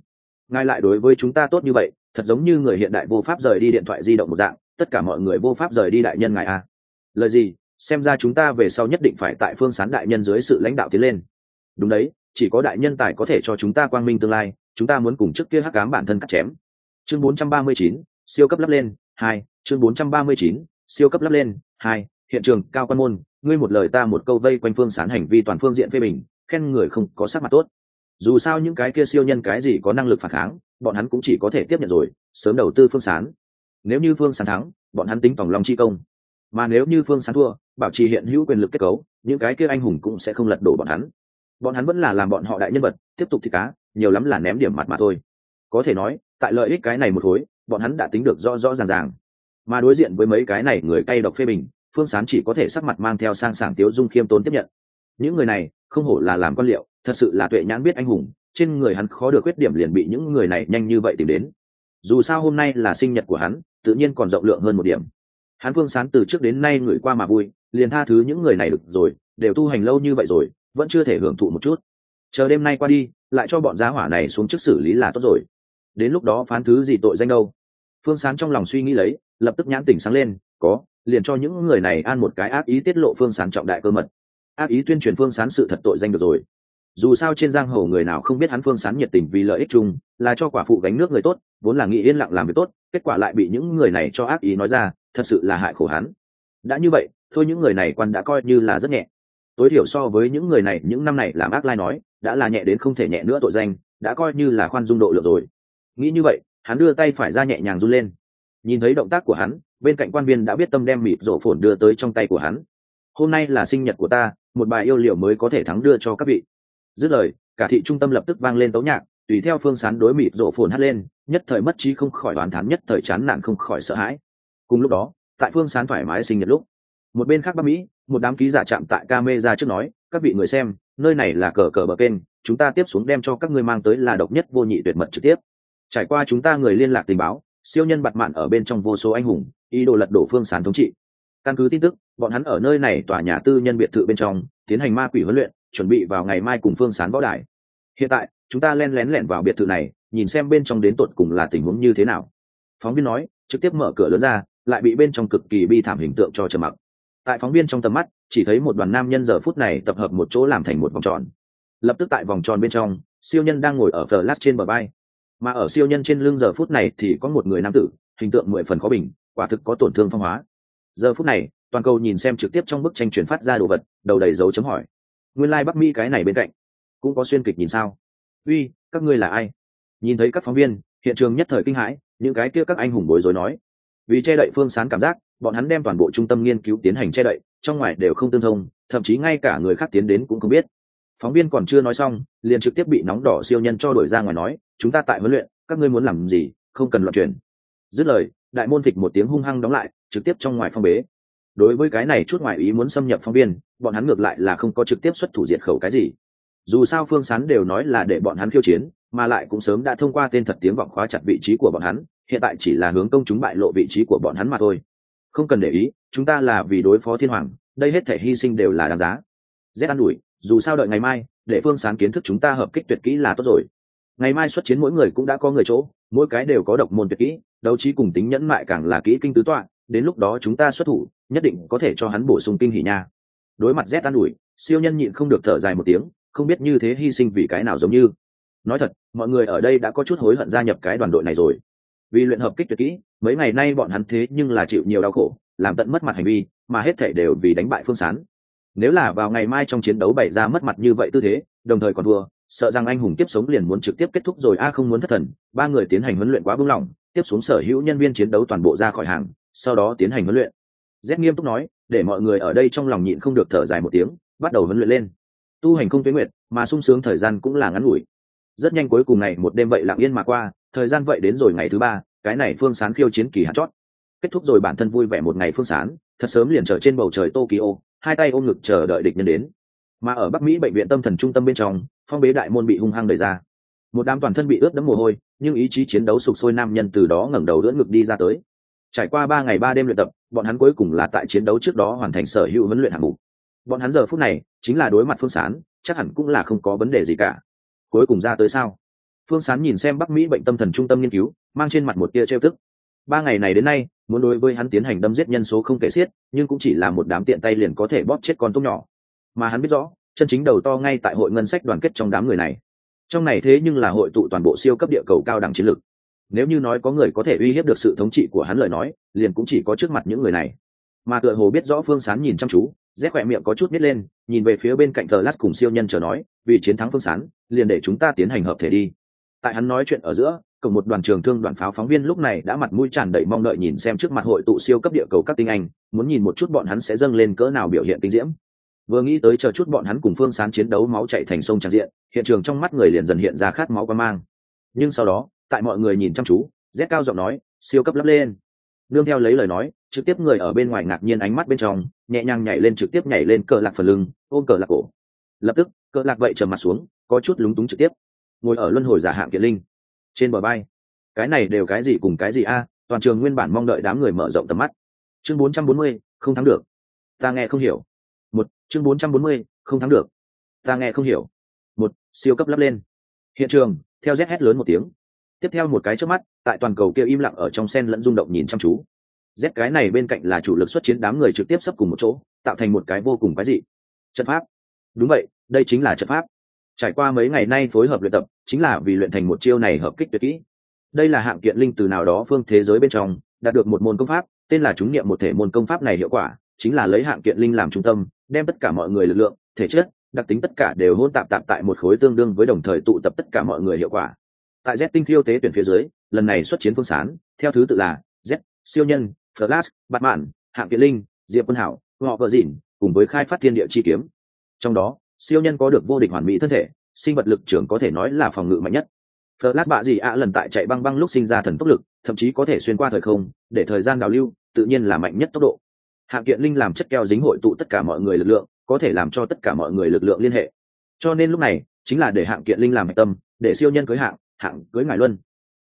Ngài lại đối với chúng ta tốt như vậy, thật giống như người hiện đại vô pháp rời đi điện thoại di động một dạng, tất cả mọi người vô pháp rời đi đại nhân ngài a lời gì? Xem ra chúng ta về sau nhất định phải tại phương sán đại nhân dưới sự lãnh đạo tiến lên. Đúng đấy, chỉ có đại nhân tài có thể cho chúng ta quang minh tương lai, chúng ta muốn cùng trước kia hắc cám bản thân cắt chém chương 439, siêu cấp lắp lên hai chương 439, siêu cấp lắp lên hai hiện trường cao quan môn ngươi một lời ta một câu vây quanh phương sán hành vi toàn phương diện phê bình khen người không có sắc mặt tốt. Dù sao những cái kia siêu nhân cái gì có năng lực phản kháng bọn hắn cũng chỉ có thể tiếp nhận rồi sớm đầu tư phương sán. Nếu như phương sán thắng bọn hắn tính tổng long chi công. Mà nếu như phương sán thua bảo trì hiện hữu quyền lực kết cấu những cái kia anh hùng cũng sẽ không lật đổ bọn hắn. Bọn hắn vẫn là làm bọn họ đại nhân vật tiếp tục thì cá nhiều lắm là ném điểm mặt mà thôi. Có thể nói tại lợi ích cái này một khối, bọn hắn đã tính được rõ rõ ràng ràng. Mà đối diện với mấy cái này người cay độc phê bình, phương sán chỉ có thể sắc mặt mang theo sang sảng tiếu dung khiêm tốn tiếp nhận. Những người này, không hổ là làm quan liệu, thật sự là tuệ nhãn biết anh hùng, trên người hắn khó được khuyết điểm liền bị những người này nhanh như vậy tìm đến. Dù sao hôm nay là sinh nhật của hắn, tự nhiên còn rộng lượng hơn một điểm. Hắn phương sán từ trước đến nay người qua mà vui, liền tha thứ những người này được rồi, đều tu hành lâu như vậy rồi, vẫn chưa thể hưởng thụ một chút. Chờ đêm nay qua đi, lại cho bọn giá hỏa này xuống trước xử lý là tốt rồi đến lúc đó phán thứ gì tội danh đâu? Phương sán trong lòng suy nghĩ lấy, lập tức nhãn tỉnh sáng lên, có, liền cho những người này an một cái ác ý tiết lộ phương sán trọng đại cơ mật. Ác ý tuyên truyền phương sán sự thật tội danh được rồi. Dù sao trên giang hồ người nào không biết hắn phương sán nhiệt tình vì lợi ích chung, là cho quả phụ gánh nước người tốt, vốn là nghĩ yên lặng làm việc tốt, kết quả lại bị những người này cho ác ý nói ra, thật sự là hại khổ hắn. Đã như vậy, thôi những người này quan đã coi như là rất nhẹ. Tối thiểu so với những người này những năm này làm ác lai nói, đã là nhẹ đến không thể nhẹ nữa tội danh, đã coi như là khoan dung độ lượng rồi nghĩ như vậy, hắn đưa tay phải ra nhẹ nhàng run lên. Nhìn thấy động tác của hắn, bên cạnh quan viên đã biết tâm đem mịt rổ phồn đưa tới trong tay của hắn. Hôm nay là sinh nhật của ta, một bài yêu liệu mới có thể thắng đưa cho các vị. Dứt lời, cả thị trung tâm lập tức vang lên tấu nhạc, tùy theo phương sán đối mịt rổ phồn hát lên, nhất thời mất trí không khỏi đoán thán, nhất thời chán nản không khỏi sợ hãi. Cùng lúc đó, tại phương sán thoải mái sinh nhật lúc, một bên khác bắc mỹ, một đám ký giả chạm tại ca mê ra trước nói, các vị người xem, nơi này là cờ cờ bờ kênh, chúng ta tiếp xuống đem cho các ngươi mang tới là độc nhất vô nhị tuyệt mật trực tiếp trải qua chúng ta người liên lạc tình báo, siêu nhân bặt mạn ở bên trong vô số anh hùng, ý đồ lật đổ phương sán thống trị. Căn cứ tin tức, bọn hắn ở nơi này tòa nhà tư nhân biệt thự bên trong, tiến hành ma quỷ huấn luyện, chuẩn bị vào ngày mai cùng phương sán võ đài. Hiện tại, chúng ta len lén lẻn vào biệt thự này, nhìn xem bên trong đến tột cùng là tình huống như thế nào. Phóng viên nói, trực tiếp mở cửa lớn ra, lại bị bên trong cực kỳ bi thảm hình tượng cho trầm mặc. Tại phóng viên trong tầm mắt, chỉ thấy một đoàn nam nhân giờ phút này tập hợp một chỗ làm thành một vòng tròn. Lập tức tại vòng tròn bên trong, siêu nhân đang ngồi ở phờ lát trên bờ bay mà ở siêu nhân trên lưng giờ phút này thì có một người nam tử, hình tượng mười phần khó bình, quả thực có tổn thương phong hóa. Giờ phút này, toàn cầu nhìn xem trực tiếp trong bức tranh chuyển phát ra đồ vật, đầu đầy dấu chấm hỏi. Nguyên lai、like、bắc mỹ cái này bên cạnh, cũng có xuyên kịch nhìn sao? Uy, các ngươi là ai? Nhìn thấy các phóng viên, hiện trường nhất thời kinh hãi, những cái kia các anh hùng bối rối nói. Vì che đậy phương sán cảm giác, bọn hắn đem toàn bộ trung tâm nghiên cứu tiến hành che đậy, trong ngoài đều không tương thông, thậm chí ngay cả người khác tiến đến cũng không biết phóng viên còn chưa nói xong, liền trực tiếp bị nóng đỏ siêu nhân cho đổi ra ngoài nói, chúng ta tại huấn luyện, các ngươi muốn làm gì, không cần loạn truyền. Dứt lời, đại môn thịt một tiếng hung hăng đóng lại, trực tiếp trong ngoài phong bế. Đối với cái này chút ngoại ý muốn xâm nhập phóng viên, bọn hắn ngược lại là không có trực tiếp xuất thủ diệt khẩu cái gì. Dù sao phương sán đều nói là để bọn hắn khiêu chiến, mà lại cũng sớm đã thông qua tên thật tiếng vọng khóa chặt vị trí của bọn hắn, hiện tại chỉ là hướng công chúng bại lộ vị trí của bọn hắn mà thôi. Không cần để ý, chúng ta là vì đối phó thiên hoàng, đây hết thể hy sinh đều là đáng giá. Z an ủi dù sao đợi ngày mai, để phương sáng kiến thức chúng ta hợp kích tuyệt kỹ là tốt rồi. Ngày mai xuất chiến mỗi người cũng đã có người chỗ, mỗi cái đều có độc môn tuyệt kỹ, đấu trí cùng tính nhẫn mại càng là kỹ kinh tứ tọa, đến lúc đó chúng ta xuất thủ, nhất định có thể cho hắn bổ sung kinh hỉ nha. Đối mặt z an ủi, siêu nhân nhịn không được thở dài một tiếng, không biết như thế hy sinh vì cái nào giống như. Nói thật, mọi người ở đây đã có chút hối hận gia nhập cái đoàn đội này rồi. Vì luyện hợp kích tuyệt kỹ, mấy ngày nay bọn hắn thế nhưng là chịu nhiều đau khổ, làm tận mất mặt hành vi, mà hết thể đều vì đánh bại phương sán nếu là vào ngày mai trong chiến đấu bày ra mất mặt như vậy tư thế đồng thời còn thua sợ rằng anh hùng tiếp sống liền muốn trực tiếp kết thúc rồi. A không muốn thất thần. Ba người tiến hành huấn luyện quá vững lòng tiếp xuống sở hữu nhân viên chiến đấu toàn bộ ra khỏi hàng sau đó tiến hành huấn luyện. Z nghiêm túc nói để mọi người ở đây trong lòng nhịn không được thở dài một tiếng bắt đầu huấn luyện lên. Tu hành không tuyến nguyệt, mà sung sướng thời gian cũng là ngắn ngủi. Rất nhanh cuối cùng này một đêm vậy lặng yên mà qua thời gian vậy đến rồi ngày thứ ba cái này phương sán khiêu chiến kỳ hạn chót. Kết thúc rồi bản thân vui vẻ một ngày phương sán thật sớm liền trở trên bầu trời tokyo hai tay ôm ngực chờ đợi địch nhân đến. Mà ở bắc mỹ bệnh viện tâm thần trung tâm bên trong, phong bế đại môn bị hung hăng đẩy ra. Một đám toàn thân bị ướt đẫm mồ hôi, nhưng ý chí chiến đấu sục sôi nam nhân từ đó ngẩng đầu đỡ ngực đi ra tới. Trải qua ba ngày ba đêm luyện tập, bọn hắn cuối cùng là tại chiến đấu trước đó hoàn thành sở hữu huấn luyện hạng mục. Bọn hắn giờ phút này, chính là đối mặt phương sán, chắc hẳn cũng là không có vấn đề gì cả. Cuối cùng ra tới sao? Phương sán nhìn xem bắc mỹ bệnh tâm thần trung tâm nghiên cứu, mang trên mặt một tia trêu tức ba ngày này đến nay, muốn đối với hắn tiến hành đâm giết nhân số không kể xiết, nhưng cũng chỉ là một đám tiện tay liền có thể bóp chết con tốt nhỏ. Mà hắn biết rõ, chân chính đầu to ngay tại hội ngân sách đoàn kết trong đám người này. Trong này thế nhưng là hội tụ toàn bộ siêu cấp địa cầu cao đẳng chiến lược. Nếu như nói có người có thể uy hiếp được sự thống trị của hắn lời nói, liền cũng chỉ có trước mặt những người này. Mà tựa hồ biết rõ phương sán nhìn chăm chú, rét khỏe miệng có chút nít lên, nhìn về phía bên cạnh thờ lát cùng siêu nhân chờ nói, vì chiến thắng phương sán, liền để chúng ta tiến hành hợp thể đi tại hắn nói chuyện ở giữa cổng một đoàn trường thương đoàn pháo phóng viên lúc này đã mặt mũi tràn đầy mong đợi nhìn xem trước mặt hội tụ siêu cấp địa cầu các tinh anh, muốn nhìn một chút bọn hắn sẽ dâng lên cỡ nào biểu hiện tinh diễm. Vừa nghĩ tới chờ chút bọn hắn cùng phương sán chiến đấu máu chạy thành sông tràn diện, hiện trường trong mắt người liền dần hiện ra khát máu qua mang. Nhưng sau đó, tại mọi người nhìn chăm chú rét cao giọng nói, siêu cấp lấp lên. Nương theo lấy lời nói, trực tiếp người ở bên ngoài ngạc nhiên ánh mắt bên trong, nhẹ nhàng nhảy lên trực tiếp nhảy lên cờ lạc phần lưng, ôm cờ lạc cổ. Lập tức, cờ lạc vậy trầm mặt xuống, có chút lúng túng trực tiếp ngồi ở luân hồi giả hạng kiện linh. Trên bờ bay cái này đều cái gì cùng cái gì a toàn trường nguyên bản mong đợi đám người mở rộng tầm mắt. Chương 440, không thắng được. Ta nghe không hiểu. Một chương 440, không thắng được. Ta nghe không hiểu. Một siêu cấp lắp lên. Hiện trường theo z lớn một tiếng. Tiếp theo một cái trước mắt tại toàn cầu kia im lặng ở trong sen lẫn rung động nhìn chăm chú. Z cái này bên cạnh là chủ lực xuất chiến đám người trực tiếp sắp cùng một chỗ tạo thành một cái vô cùng cái gì trận pháp. Đúng vậy đây chính là trận pháp trải qua mấy ngày nay phối hợp luyện tập, chính là vì luyện thành một chiêu này hợp kích tuyệt kỹ. Đây là hạng kiện linh từ nào đó phương thế giới bên trong, đạt được một môn công pháp, tên là chúng niệm một thể môn công pháp này hiệu quả, chính là lấy hạng kiện linh làm trung tâm, đem tất cả mọi người lực lượng, thể chất, đặc tính tất cả đều hôn tạp tạp tại một khối tương đương với đồng thời tụ tập tất cả mọi người hiệu quả. Tại z tinh khiêu tế tuyển phía dưới, lần này xuất chiến phương sán, theo thứ tự là z, siêu nhân, flash bạt mạn hạng kiện linh, diệp quân hảo họ vợ dịn cùng với khai phát thiên địa chi kiếm. Trong đó siêu nhân có được vô địch hoàn mỹ thân thể sinh vật lực trưởng có thể nói là phòng ngự mạnh nhất Flash bạ gì ạ lần tại chạy băng băng lúc sinh ra thần tốc lực, thậm chí có thể xuyên qua thời không, để thời gian đào lưu, tự nhiên là mạnh nhất tốc độ. Hạng kiện linh làm chất keo dính hội tụ tất cả mọi người lực lượng, có thể làm cho tất cả mọi người lực lượng liên hệ. Cho nên lúc này, chính là để hạng kiện linh làm hạch tâm, để siêu nhân cưới hạng, hạng cưới ngài luân.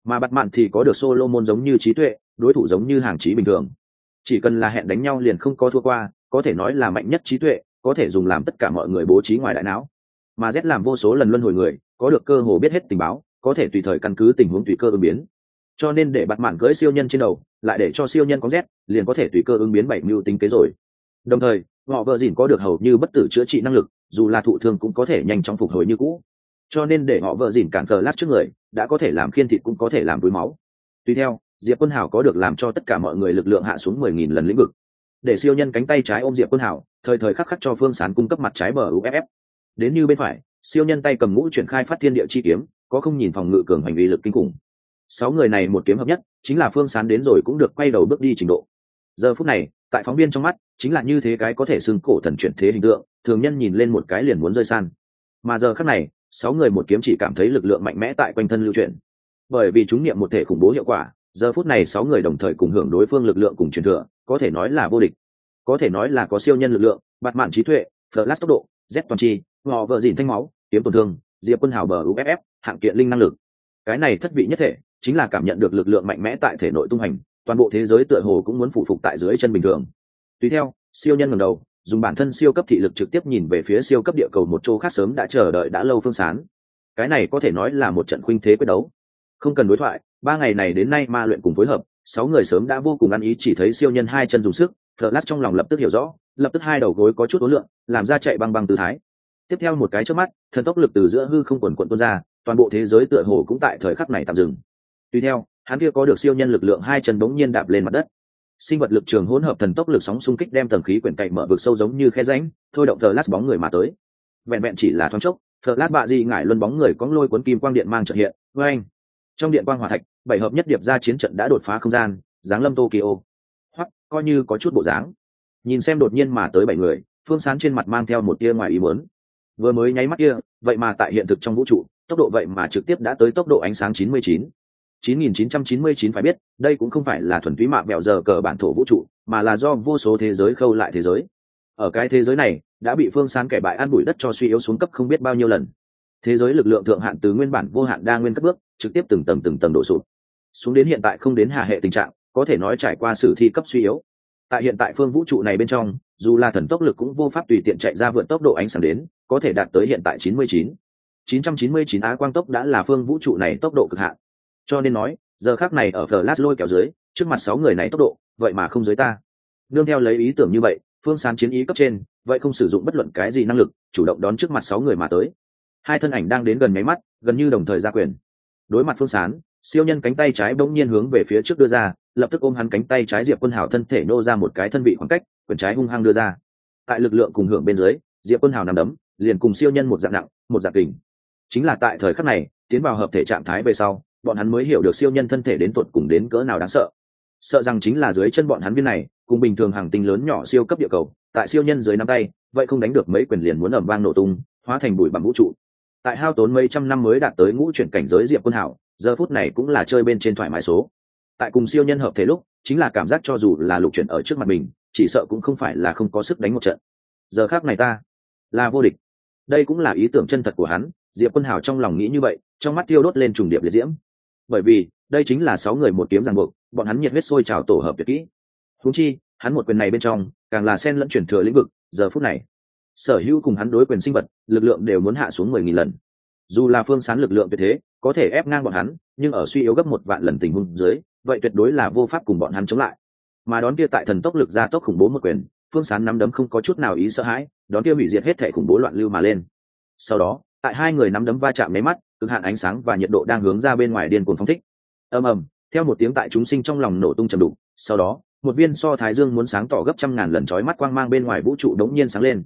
Mà bặt mạn thì có được Solomon giống như trí tuệ, đối thủ giống như hàng trí bình thường. Chỉ cần là hẹn đánh nhau liền không có thua qua, có thể nói là mạnh nhất trí tuệ, có thể dùng làm tất cả mọi người bố trí ngoài đại não, mà z làm vô số lần luân hồi người, có được cơ hồ biết hết tình báo, có thể tùy thời căn cứ tình huống tùy cơ ứng biến. Cho nên để bắt mạn cưỡi siêu nhân trên đầu, lại để cho siêu nhân có z, liền có thể tùy cơ ứng biến bảy mưu tính kế rồi. Đồng thời, họ vợ dìn có được hầu như bất tử chữa trị năng lực, dù là thụ thương cũng có thể nhanh chóng phục hồi như cũ. Cho nên để họ vợ dìn cản thờ lát trước người, đã có thể làm khiên thịt cũng có thể làm túi máu. Tùy theo, diệp quân hảo có được làm cho tất cả mọi người lực lượng hạ xuống mười nghìn lần lĩnh vực để siêu nhân cánh tay trái ôm diệp quân hảo, thời thời khắc khắc cho phương sán cung cấp mặt trái bờ uff đến như bên phải, siêu nhân tay cầm ngũ chuyển khai phát thiên địa chi kiếm, có không nhìn phòng ngự cường hành vi lực kinh khủng. Sáu người này một kiếm hợp nhất, chính là phương sán đến rồi cũng được quay đầu bước đi trình độ. Giờ phút này, tại phóng viên trong mắt, chính là như thế cái có thể xưng cổ thần chuyển thế hình tượng, thường nhân nhìn lên một cái liền muốn rơi san. Mà giờ khắc này, sáu người một kiếm chỉ cảm thấy lực lượng mạnh mẽ tại quanh thân lưu chuyển. Bởi vì chúng niệm một thể khủng bố hiệu quả, giờ phút này sáu người đồng thời cùng hưởng đối phương lực lượng cùng truyền thừa có thể nói là vô địch. Có thể nói là có siêu nhân lực lượng, bạt mạn trí tuệ, flash tốc độ, z toàn chi họ vợ dìn thanh máu, kiếm tổn thương, diệp quân hào bờ uff hạng kiện linh năng lực. Cái này thất vị nhất thể, chính là cảm nhận được lực lượng mạnh mẽ tại thể nội tung hành, toàn bộ thế giới tựa hồ cũng muốn phụ phục tại dưới chân bình thường. Tùy theo, siêu nhân ngầm đầu, dùng bản thân siêu cấp thị lực trực tiếp nhìn về phía siêu cấp địa cầu một chỗ khác sớm đã chờ đợi đã lâu phương sán. Cái này có thể nói là một trận khuynh thế quyết đấu. Không cần đối thoại, ba ngày này đến nay ma luyện cùng phối hợp sáu người sớm đã vô cùng ăn ý chỉ thấy siêu nhân hai chân dùng sức thợ lát trong lòng lập tức hiểu rõ, lập tức hai đầu gối có chút ố lượng, làm ra chạy băng băng tư thái. Tiếp theo một cái chớp mắt, thần tốc lực từ giữa hư không quần quận tuôn ra, toàn bộ thế giới tựa hồ cũng tại thời khắc này tạm dừng. Tuy theo, hắn kia có được siêu nhân lực lượng hai chân bỗng nhiên đạp lên mặt đất sinh vật lực trường hỗn hợp thần tốc lực sóng xung kích đem tầng khí quyển cậy mở vực sâu giống như khe rãnh thôi động thờ lát bóng người mà tới vẹn vẹn chỉ là thoáng chốc thờ lát bạ di ngải luân bóng người có lôi cuốn kim quang điện mang trợ hiện vê anh trong điện quang hỏa thạch bảy hợp nhất điệp ra chiến trận đã đột phá không gian giáng lâm tokyo hoặc coi như có chút bộ dáng nhìn xem đột nhiên mà tới bảy người phương sán trên mặt mang theo một tia ngoài ý muốn vừa mới nháy mắt kia vậy mà tại hiện thực trong vũ trụ tốc độ vậy mà trực tiếp đã tới tốc độ ánh sáng 99. 9999 phải biết, đây cũng không phải là thuần túy mạng bèo giờ cờ bản thổ vũ trụ, mà là do vô số thế giới khâu lại thế giới. Ở cái thế giới này, đã bị phương sán kẻ bại ăn bụi đất cho suy yếu xuống cấp không biết bao nhiêu lần. Thế giới lực lượng thượng hạn từ nguyên bản vô hạn đa nguyên cấp bước, trực tiếp từng tầng từng tầng đổ sụt. Xuống đến hiện tại không đến hà hệ tình trạng, có thể nói trải qua sử thi cấp suy yếu. Tại hiện tại phương vũ trụ này bên trong, dù là thần tốc lực cũng vô pháp tùy tiện chạy ra vượt tốc độ ánh sáng đến, có thể đạt tới hiện tại 99. 999 á quang tốc đã là phương vũ trụ này tốc độ cực hạn. Cho nên nói, giờ khác này ở Flash lôi kéo dưới, trước mặt sáu người này tốc độ, vậy mà không dưới ta. Nương theo lấy ý tưởng như vậy, phương sán chiến ý cấp trên, vậy không sử dụng bất luận cái gì năng lực, chủ động đón trước mặt sáu người mà tới. Hai thân ảnh đang đến gần máy mắt, gần như đồng thời ra quyền. Đối mặt phương sán, siêu nhân cánh tay trái bỗng nhiên hướng về phía trước đưa ra, lập tức ôm hắn cánh tay trái Diệp Quân Hảo thân thể nô ra một cái thân vị khoảng cách, quyền trái hung hăng đưa ra. Tại lực lượng cùng hưởng bên dưới, Diệp Quân Hảo nằm đấm, liền cùng siêu nhân một dạng nặng, một dạng kình. Chính là tại thời khắc này, tiến vào hợp thể trạng thái về sau, bọn hắn mới hiểu được siêu nhân thân thể đến tuột cùng đến cỡ nào đáng sợ sợ rằng chính là dưới chân bọn hắn viên này cùng bình thường hàng tinh lớn nhỏ siêu cấp địa cầu tại siêu nhân dưới nắm tay vậy không đánh được mấy quyền liền muốn ẩm vang nổ tung hóa thành bụi bằng vũ trụ tại hao tốn mấy trăm năm mới đạt tới ngũ chuyển cảnh giới diệp quân hảo giờ phút này cũng là chơi bên trên thoải mái số. Tại cùng siêu nhân hợp thể lúc, chính là cảm giác cho dù là lục chuyển ở trước mặt mình, chỉ sợ cũng không phải là không có sức đánh một trận. Giờ khác này ta là vô địch. Đây cũng là ý tưởng chân thật của hắn, diệp quân hảo trong lòng nghĩ như vậy, trong mắt tiêu đốt lên trùng điệp liệt diễm. Bởi vì, đây chính là sáu người một kiếm ràng buộc, bọn hắn nhiệt huyết sôi trào tổ hợp tuyệt kỹ. Húng chi, hắn một quyền này bên trong, càng là sen lẫn chuyển thừa lĩnh vực, giờ phút này, sở hữu cùng hắn đối quyền sinh vật, lực lượng đều muốn hạ xuống mười nghìn lần dù là phương sán lực lượng tuyệt thế, có thể ép ngang bọn hắn, nhưng ở suy yếu gấp một vạn lần tình huống dưới, vậy tuyệt đối là vô pháp cùng bọn hắn chống lại. Mà đón kia tại thần tốc lực gia tốc khủng bố một quyền, phương sán nắm đấm không có chút nào ý sợ hãi, đón kia hủy diệt hết thể khủng bố loạn lưu mà lên. Sau đó, tại hai người nắm đấm va chạm máy mắt, cực hạn ánh sáng và nhiệt độ đang hướng ra bên ngoài điên cuồng phong thích. Ầm ầm, theo một tiếng tại chúng sinh trong lòng nổ tung trầm đục, sau đó, một viên so thái dương muốn sáng tỏ gấp trăm ngàn lần chói mắt quang mang bên ngoài vũ trụ đống nhiên sáng lên.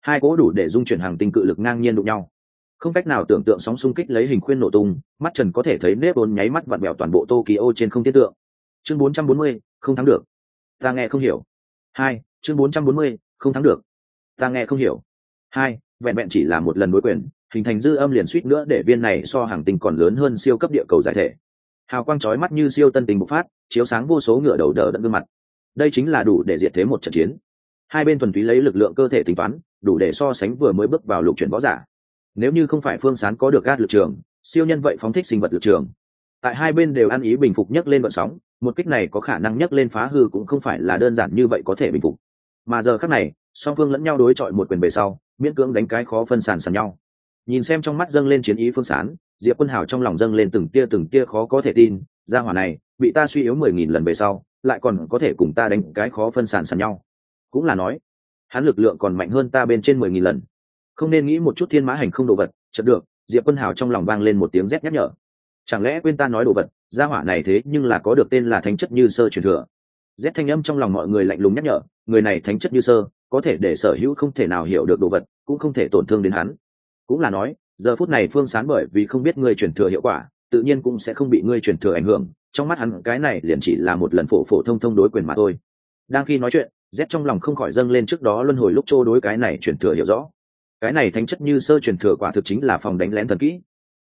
Hai cỗ đủ để dung chuyển hàng tinh cự lực ngang nhiên đụng nhau không cách nào tưởng tượng sóng xung kích lấy hình khuyên nổ tung mắt trần có thể thấy nếp ốn nháy mắt vặn vẹo toàn bộ tokyo trên không tiết tượng. Chương 440, không thắng được. Ta nghe không hiểu. Hai chương 440, không thắng được. Ta nghe không hiểu. Hai vẹn vẹn chỉ là một lần đối quyền hình thành dư âm liền suýt nữa để viên này so hàng tinh còn lớn hơn siêu cấp địa cầu giải thể. Hào quang chói mắt như siêu tân tình bộc phát chiếu sáng vô số ngựa đầu đỡ đẫn gương mặt. Đây chính là đủ để diệt thế một trận chiến. Hai bên thuần túy lấy lực lượng cơ thể tính toán đủ để so sánh vừa mới bước vào lục chuyển võ giả nếu như không phải phương sán có được gát lực trường, siêu nhân vậy phóng thích sinh vật lực trường. Tại hai bên đều ăn ý bình phục nhấc lên vận sóng, một kích này có khả năng nhấc lên phá hư cũng không phải là đơn giản như vậy có thể bình phục. Mà giờ khác này, song phương lẫn nhau đối chọi một quyền về sau, miễn cưỡng đánh cái khó phân sàn sàn nhau. Nhìn xem trong mắt dâng lên chiến ý phương sán, diệp quân hào trong lòng dâng lên từng tia từng tia khó có thể tin, ra hỏa này, bị ta suy yếu mười nghìn lần về sau, lại còn có thể cùng ta đánh cái khó phân sàn sàn nhau. Cũng là nói, hắn lực lượng còn mạnh hơn ta bên trên mười nghìn lần không nên nghĩ một chút thiên mã hành không đồ vật chật được, diệp quân hào trong lòng vang lên một tiếng rét nhắc nhở. Chẳng lẽ quên ta nói đồ vật, gia hỏa này thế nhưng là có được tên là thánh chất như sơ truyền thừa. Rét thanh âm trong lòng mọi người lạnh lùng nhắc nhở, người này thánh chất như sơ, có thể để sở hữu không thể nào hiểu được đồ vật, cũng không thể tổn thương đến hắn. Cũng là nói, giờ phút này phương sán bởi vì không biết ngươi truyền thừa hiệu quả, tự nhiên cũng sẽ không bị ngươi truyền thừa ảnh hưởng, trong mắt hắn cái này liền chỉ là một lần phổ phổ thông thông đối quyền mà thôi. Đang khi nói chuyện z trong lòng không khỏi dâng lên trước đó luân hồi lúc trô đối cái này truyền thừa hiểu rõ cái này thánh chất như sơ truyền thừa quả thực chính là phòng đánh lén thần kỹ.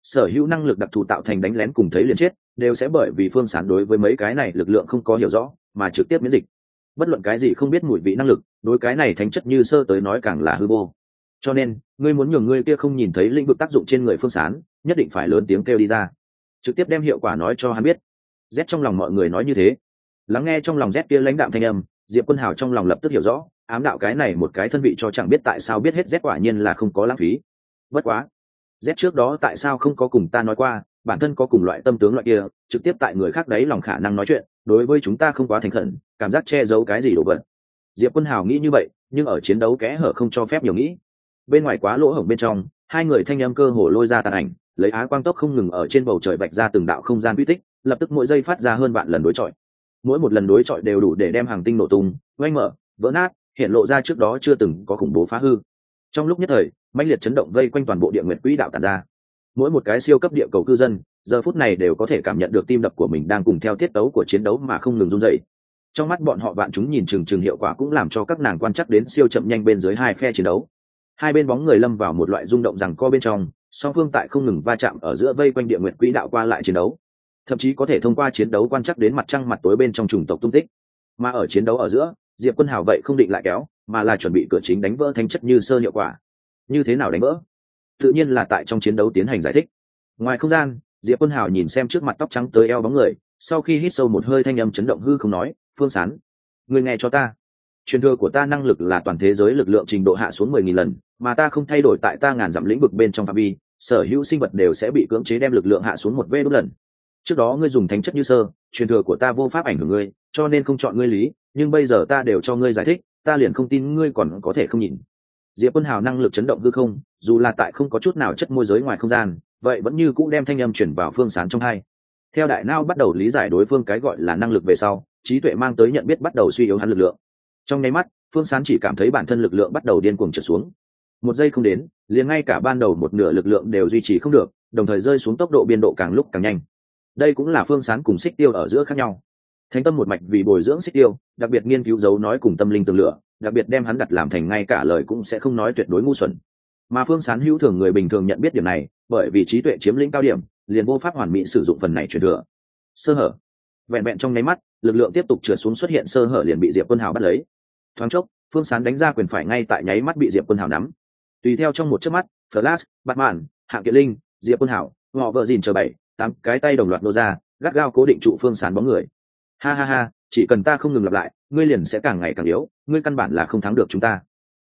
Sở hữu năng lực đặc thù tạo thành đánh lén cùng thấy liền chết, đều sẽ bởi vì phương sán đối với mấy cái này lực lượng không có hiểu rõ, mà trực tiếp miễn dịch. Bất luận cái gì không biết mùi vị năng lực, đối cái này thánh chất như sơ tới nói càng là hư vô. Cho nên, ngươi muốn nhường ngươi kia không nhìn thấy lĩnh vực tác dụng trên người phương sán, nhất định phải lớn tiếng kêu đi ra. Trực tiếp đem hiệu quả nói cho hắn biết. Rét trong lòng mọi người nói như thế. Lắng nghe trong lòng rét kia lãnh đạm thanh âm, diệp quân hào trong lòng lập tức hiểu rõ ám đạo cái này một cái thân vị cho chẳng biết tại sao biết hết z quả nhiên là không có lãng phí. Bất quá, z trước đó tại sao không có cùng ta nói qua, bản thân có cùng loại tâm tướng loại kia, trực tiếp tại người khác đấy lòng khả năng nói chuyện, đối với chúng ta không quá thành khẩn, cảm giác che giấu cái gì đồ vật. Diệp quân hào nghĩ như vậy, nhưng ở chiến đấu kẽ hở không cho phép nhiều nghĩ. Bên ngoài quá lỗ hổng bên trong, hai người thanh âm cơ hồ lôi ra tàn ảnh, lấy á quang tốc không ngừng ở trên bầu trời bạch ra từng đạo không gian quy tích, lập tức mỗi giây phát ra hơn vạn lần đối chọi. Mỗi một lần đối chọi đều đủ để đem hàng tinh nổ tung, oanh mở, vỡ nát hiện lộ ra trước đó chưa từng có khủng bố phá hư. Trong lúc nhất thời, mãnh liệt chấn động vây quanh toàn bộ địa nguyện quỹ đạo tàn ra. Mỗi một cái siêu cấp địa cầu cư dân, giờ phút này đều có thể cảm nhận được tim đập của mình đang cùng theo tiết tấu của chiến đấu mà không ngừng run dậy trong mắt bọn họ bạn chúng nhìn chừng chừng hiệu quả cũng làm cho các nàng quan chắc đến siêu chậm nhanh bên dưới hai phe chiến đấu. Hai bên bóng người lâm vào một loại rung động rằng co bên trong, song phương tại không ngừng va chạm ở giữa vây quanh địa nguyện quỹ đạo qua lại chiến đấu. Thậm chí có thể thông qua chiến đấu quan chắc đến mặt trăng mặt tối bên trong chủng tộc tung tích. Mà ở chiến đấu ở giữa diệp quân hào vậy không định lại kéo, mà là chuẩn bị cửa chính đánh vỡ thanh chất như sơ hiệu quả. Như thế nào đánh vỡ? Tự nhiên là tại trong chiến đấu tiến hành giải thích. Ngoài không gian, diệp quân hào nhìn xem trước mặt tóc trắng tới eo bóng người, sau khi hít sâu một hơi thanh âm chấn động hư không nói, phương sán người nghe cho ta. Truyền thừa của ta năng lực là toàn thế giới lực lượng trình độ hạ xuống mười nghìn lần, mà ta không thay đổi tại ta ngàn dặm lĩnh vực bên trong phạm vi, sở hữu sinh vật đều sẽ bị cưỡng chế đem lực lượng hạ xuống một vê đốt lần. Trước đó ngươi dùng thánh chất như sơ, truyền thừa của ta vô pháp ảnh hưởng ngươi, cho nên không chọn ngươi lý nhưng bây giờ ta đều cho ngươi giải thích, ta liền không tin ngươi còn có thể không nhìn. Diệp quân hào năng lực chấn động hư không, dù là tại không có chút nào chất môi giới ngoài không gian, vậy vẫn như cũ đem thanh âm chuyển vào phương sán trong hai. Theo đại nao bắt đầu lý giải đối phương cái gọi là năng lực về sau, trí tuệ mang tới nhận biết bắt đầu suy yếu hắn lực lượng. Trong nháy mắt, phương sán chỉ cảm thấy bản thân lực lượng bắt đầu điên cuồng trở xuống. Một giây không đến, liền ngay cả ban đầu một nửa lực lượng đều duy trì không được, đồng thời rơi xuống tốc độ biên độ càng lúc càng nhanh. Đây cũng là phương sán cùng xích tiêu ở giữa khác nhau thánh tâm một mạch vì bồi dưỡng xích tiêu đặc biệt nghiên cứu dấu nói cùng tâm linh tường lửa đặc biệt đem hắn đặt làm thành ngay cả lời cũng sẽ không nói tuyệt đối ngu xuẩn. Mà phương sán hữu thường người bình thường nhận biết điểm này bởi vì trí tuệ chiếm lĩnh cao điểm liền vô pháp hoàn mỹ sử dụng phần này truyền thừa. Sơ hở. Vẹn vẹn trong nháy mắt lực lượng tiếp tục trượt xuống xuất hiện sơ hở liền bị diệp quân hào bắt lấy. Thoáng chốc phương sán đánh ra quyền phải ngay tại nháy mắt bị diệp quân hào nắm. Tùy theo trong một chớp mắt flash mạn, hạng kiện linh diệp quân hảo họ vợ dìn chờ bảy tám cái tay đồng loạt nô ra gắt gao cố định trụ phương sán bóng người ha ha ha, chỉ cần ta không ngừng lặp lại, ngươi liền sẽ càng ngày càng yếu, ngươi căn bản là không thắng được chúng ta.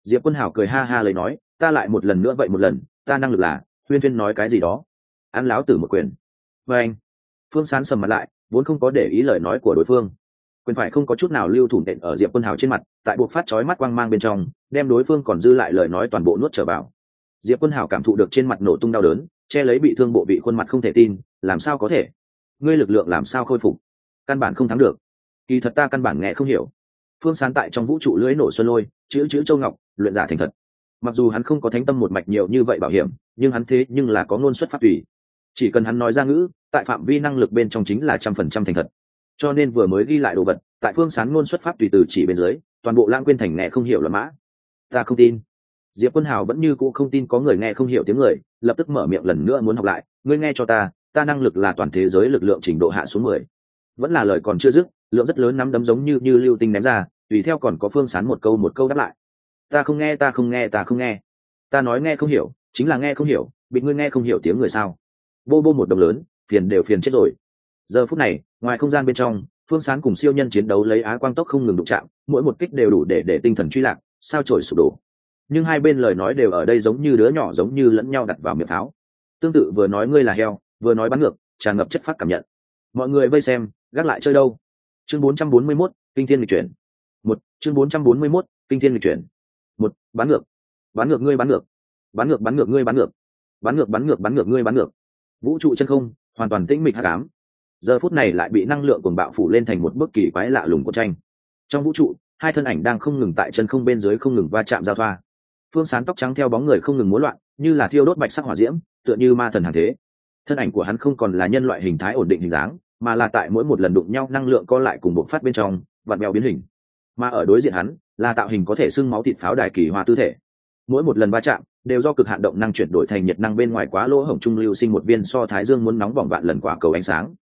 Diệp quân hảo cười ha ha lấy nói, ta lại một lần nữa vậy một lần, ta năng lực là, huyên huyên nói cái gì đó. Ăn láo tử một quyền. Và anh, phương sán sầm mặt lại, vốn không có để ý lời nói của đối phương. Quyền phải không có chút nào lưu thủ nện ở diệp quân hào trên mặt, tại buộc phát chói mắt quang mang bên trong, đem đối phương còn dư lại lời nói toàn bộ nuốt trở vào. Diệp quân hào cảm thụ được trên mặt nổ tung đau đớn, che lấy bị thương bộ vị khuôn mặt không thể tin, làm sao có thể? Ngươi lực lượng làm sao khôi phục? Căn bản không thắng được. Kỳ thật ta căn bản nghe không hiểu. Phương sán tại trong vũ trụ lưới nổ xuân lôi, chữ chữ châu ngọc, luyện giả thành thật. Mặc dù hắn không có thánh tâm một mạch nhiều như vậy bảo hiểm, nhưng hắn thế nhưng là có ngôn xuất phát tùy. Chỉ cần hắn nói ra ngữ, tại phạm vi năng lực bên trong chính là trăm phần trăm thành thật. Cho nên vừa mới ghi lại đồ vật, tại phương sán ngôn xuất pháp tùy từ chỉ bên dưới, toàn bộ lãng quên thành nghe không hiểu là mã. Ta không tin. Diệp quân hào vẫn như cũ không tin có người nghe không hiểu tiếng người, lập tức mở miệng lần nữa muốn học lại. Ngươi nghe cho ta ta năng lực là toàn thế giới lực lượng trình độ hạ xuống mười vẫn là lời còn chưa dứt, lượng rất lớn nắm đấm giống như như lưu tinh ném ra, tùy theo còn có phương sán một câu một câu đáp lại. Ta không nghe, ta không nghe, ta không nghe. Ta nói nghe không hiểu, chính là nghe không hiểu, bị ngươi nghe không hiểu tiếng người sao? Bô bô một đồng lớn, phiền đều phiền chết rồi. Giờ phút này, ngoài không gian bên trong, phương sán cùng siêu nhân chiến đấu lấy á quang tốc không ngừng đụng chạm, mỗi một kích đều đủ để để tinh thần truy lạc, sao trổi sụp đổ. Nhưng hai bên lời nói đều ở đây giống như đứa nhỏ giống như lẫn nhau đặt vào miệng tháo. tương tự vừa nói ngươi là heo, vừa nói bắn ngược, tràn ngập chất phát cảm nhận. Mọi người vây xem gác lại chơi đâu? Chương 441, kinh thiên lịch chuyển. Một chương 441, kinh thiên lịch chuyển. Một bán ngược. Bán ngược ngươi bán ngược. Bán ngược bán ngược ngươi bán ngược. Bán ngược bán ngược bán ngược ngươi bán ngược. Vũ trụ chân không hoàn toàn tĩnh mịch hắc cám giờ phút này lại bị năng lượng cuồng bạo phủ lên thành một bức kỳ quái lạ lùng của tranh. Trong vũ trụ hai thân ảnh đang không ngừng tại chân không bên dưới không ngừng va chạm giao thoa. Phương sán tóc trắng theo bóng người không ngừng muốn loạn như là thiêu đốt bạch sắc hỏa diễm tựa như ma thần hàng thế. Thân ảnh của hắn không còn là nhân loại hình thái ổn định hình dáng mà là tại mỗi một lần đụng nhau năng lượng co lại cùng bộc phát bên trong, vặn bèo biến hình. Mà ở đối diện hắn, là tạo hình có thể sưng máu thịt pháo đài kỳ hòa tư thể. Mỗi một lần va chạm, đều do cực hạn động năng chuyển đổi thành nhiệt năng bên ngoài quá lỗ hổng trung lưu sinh một viên so thái dương muốn nóng bỏng vạn lần quả cầu ánh sáng.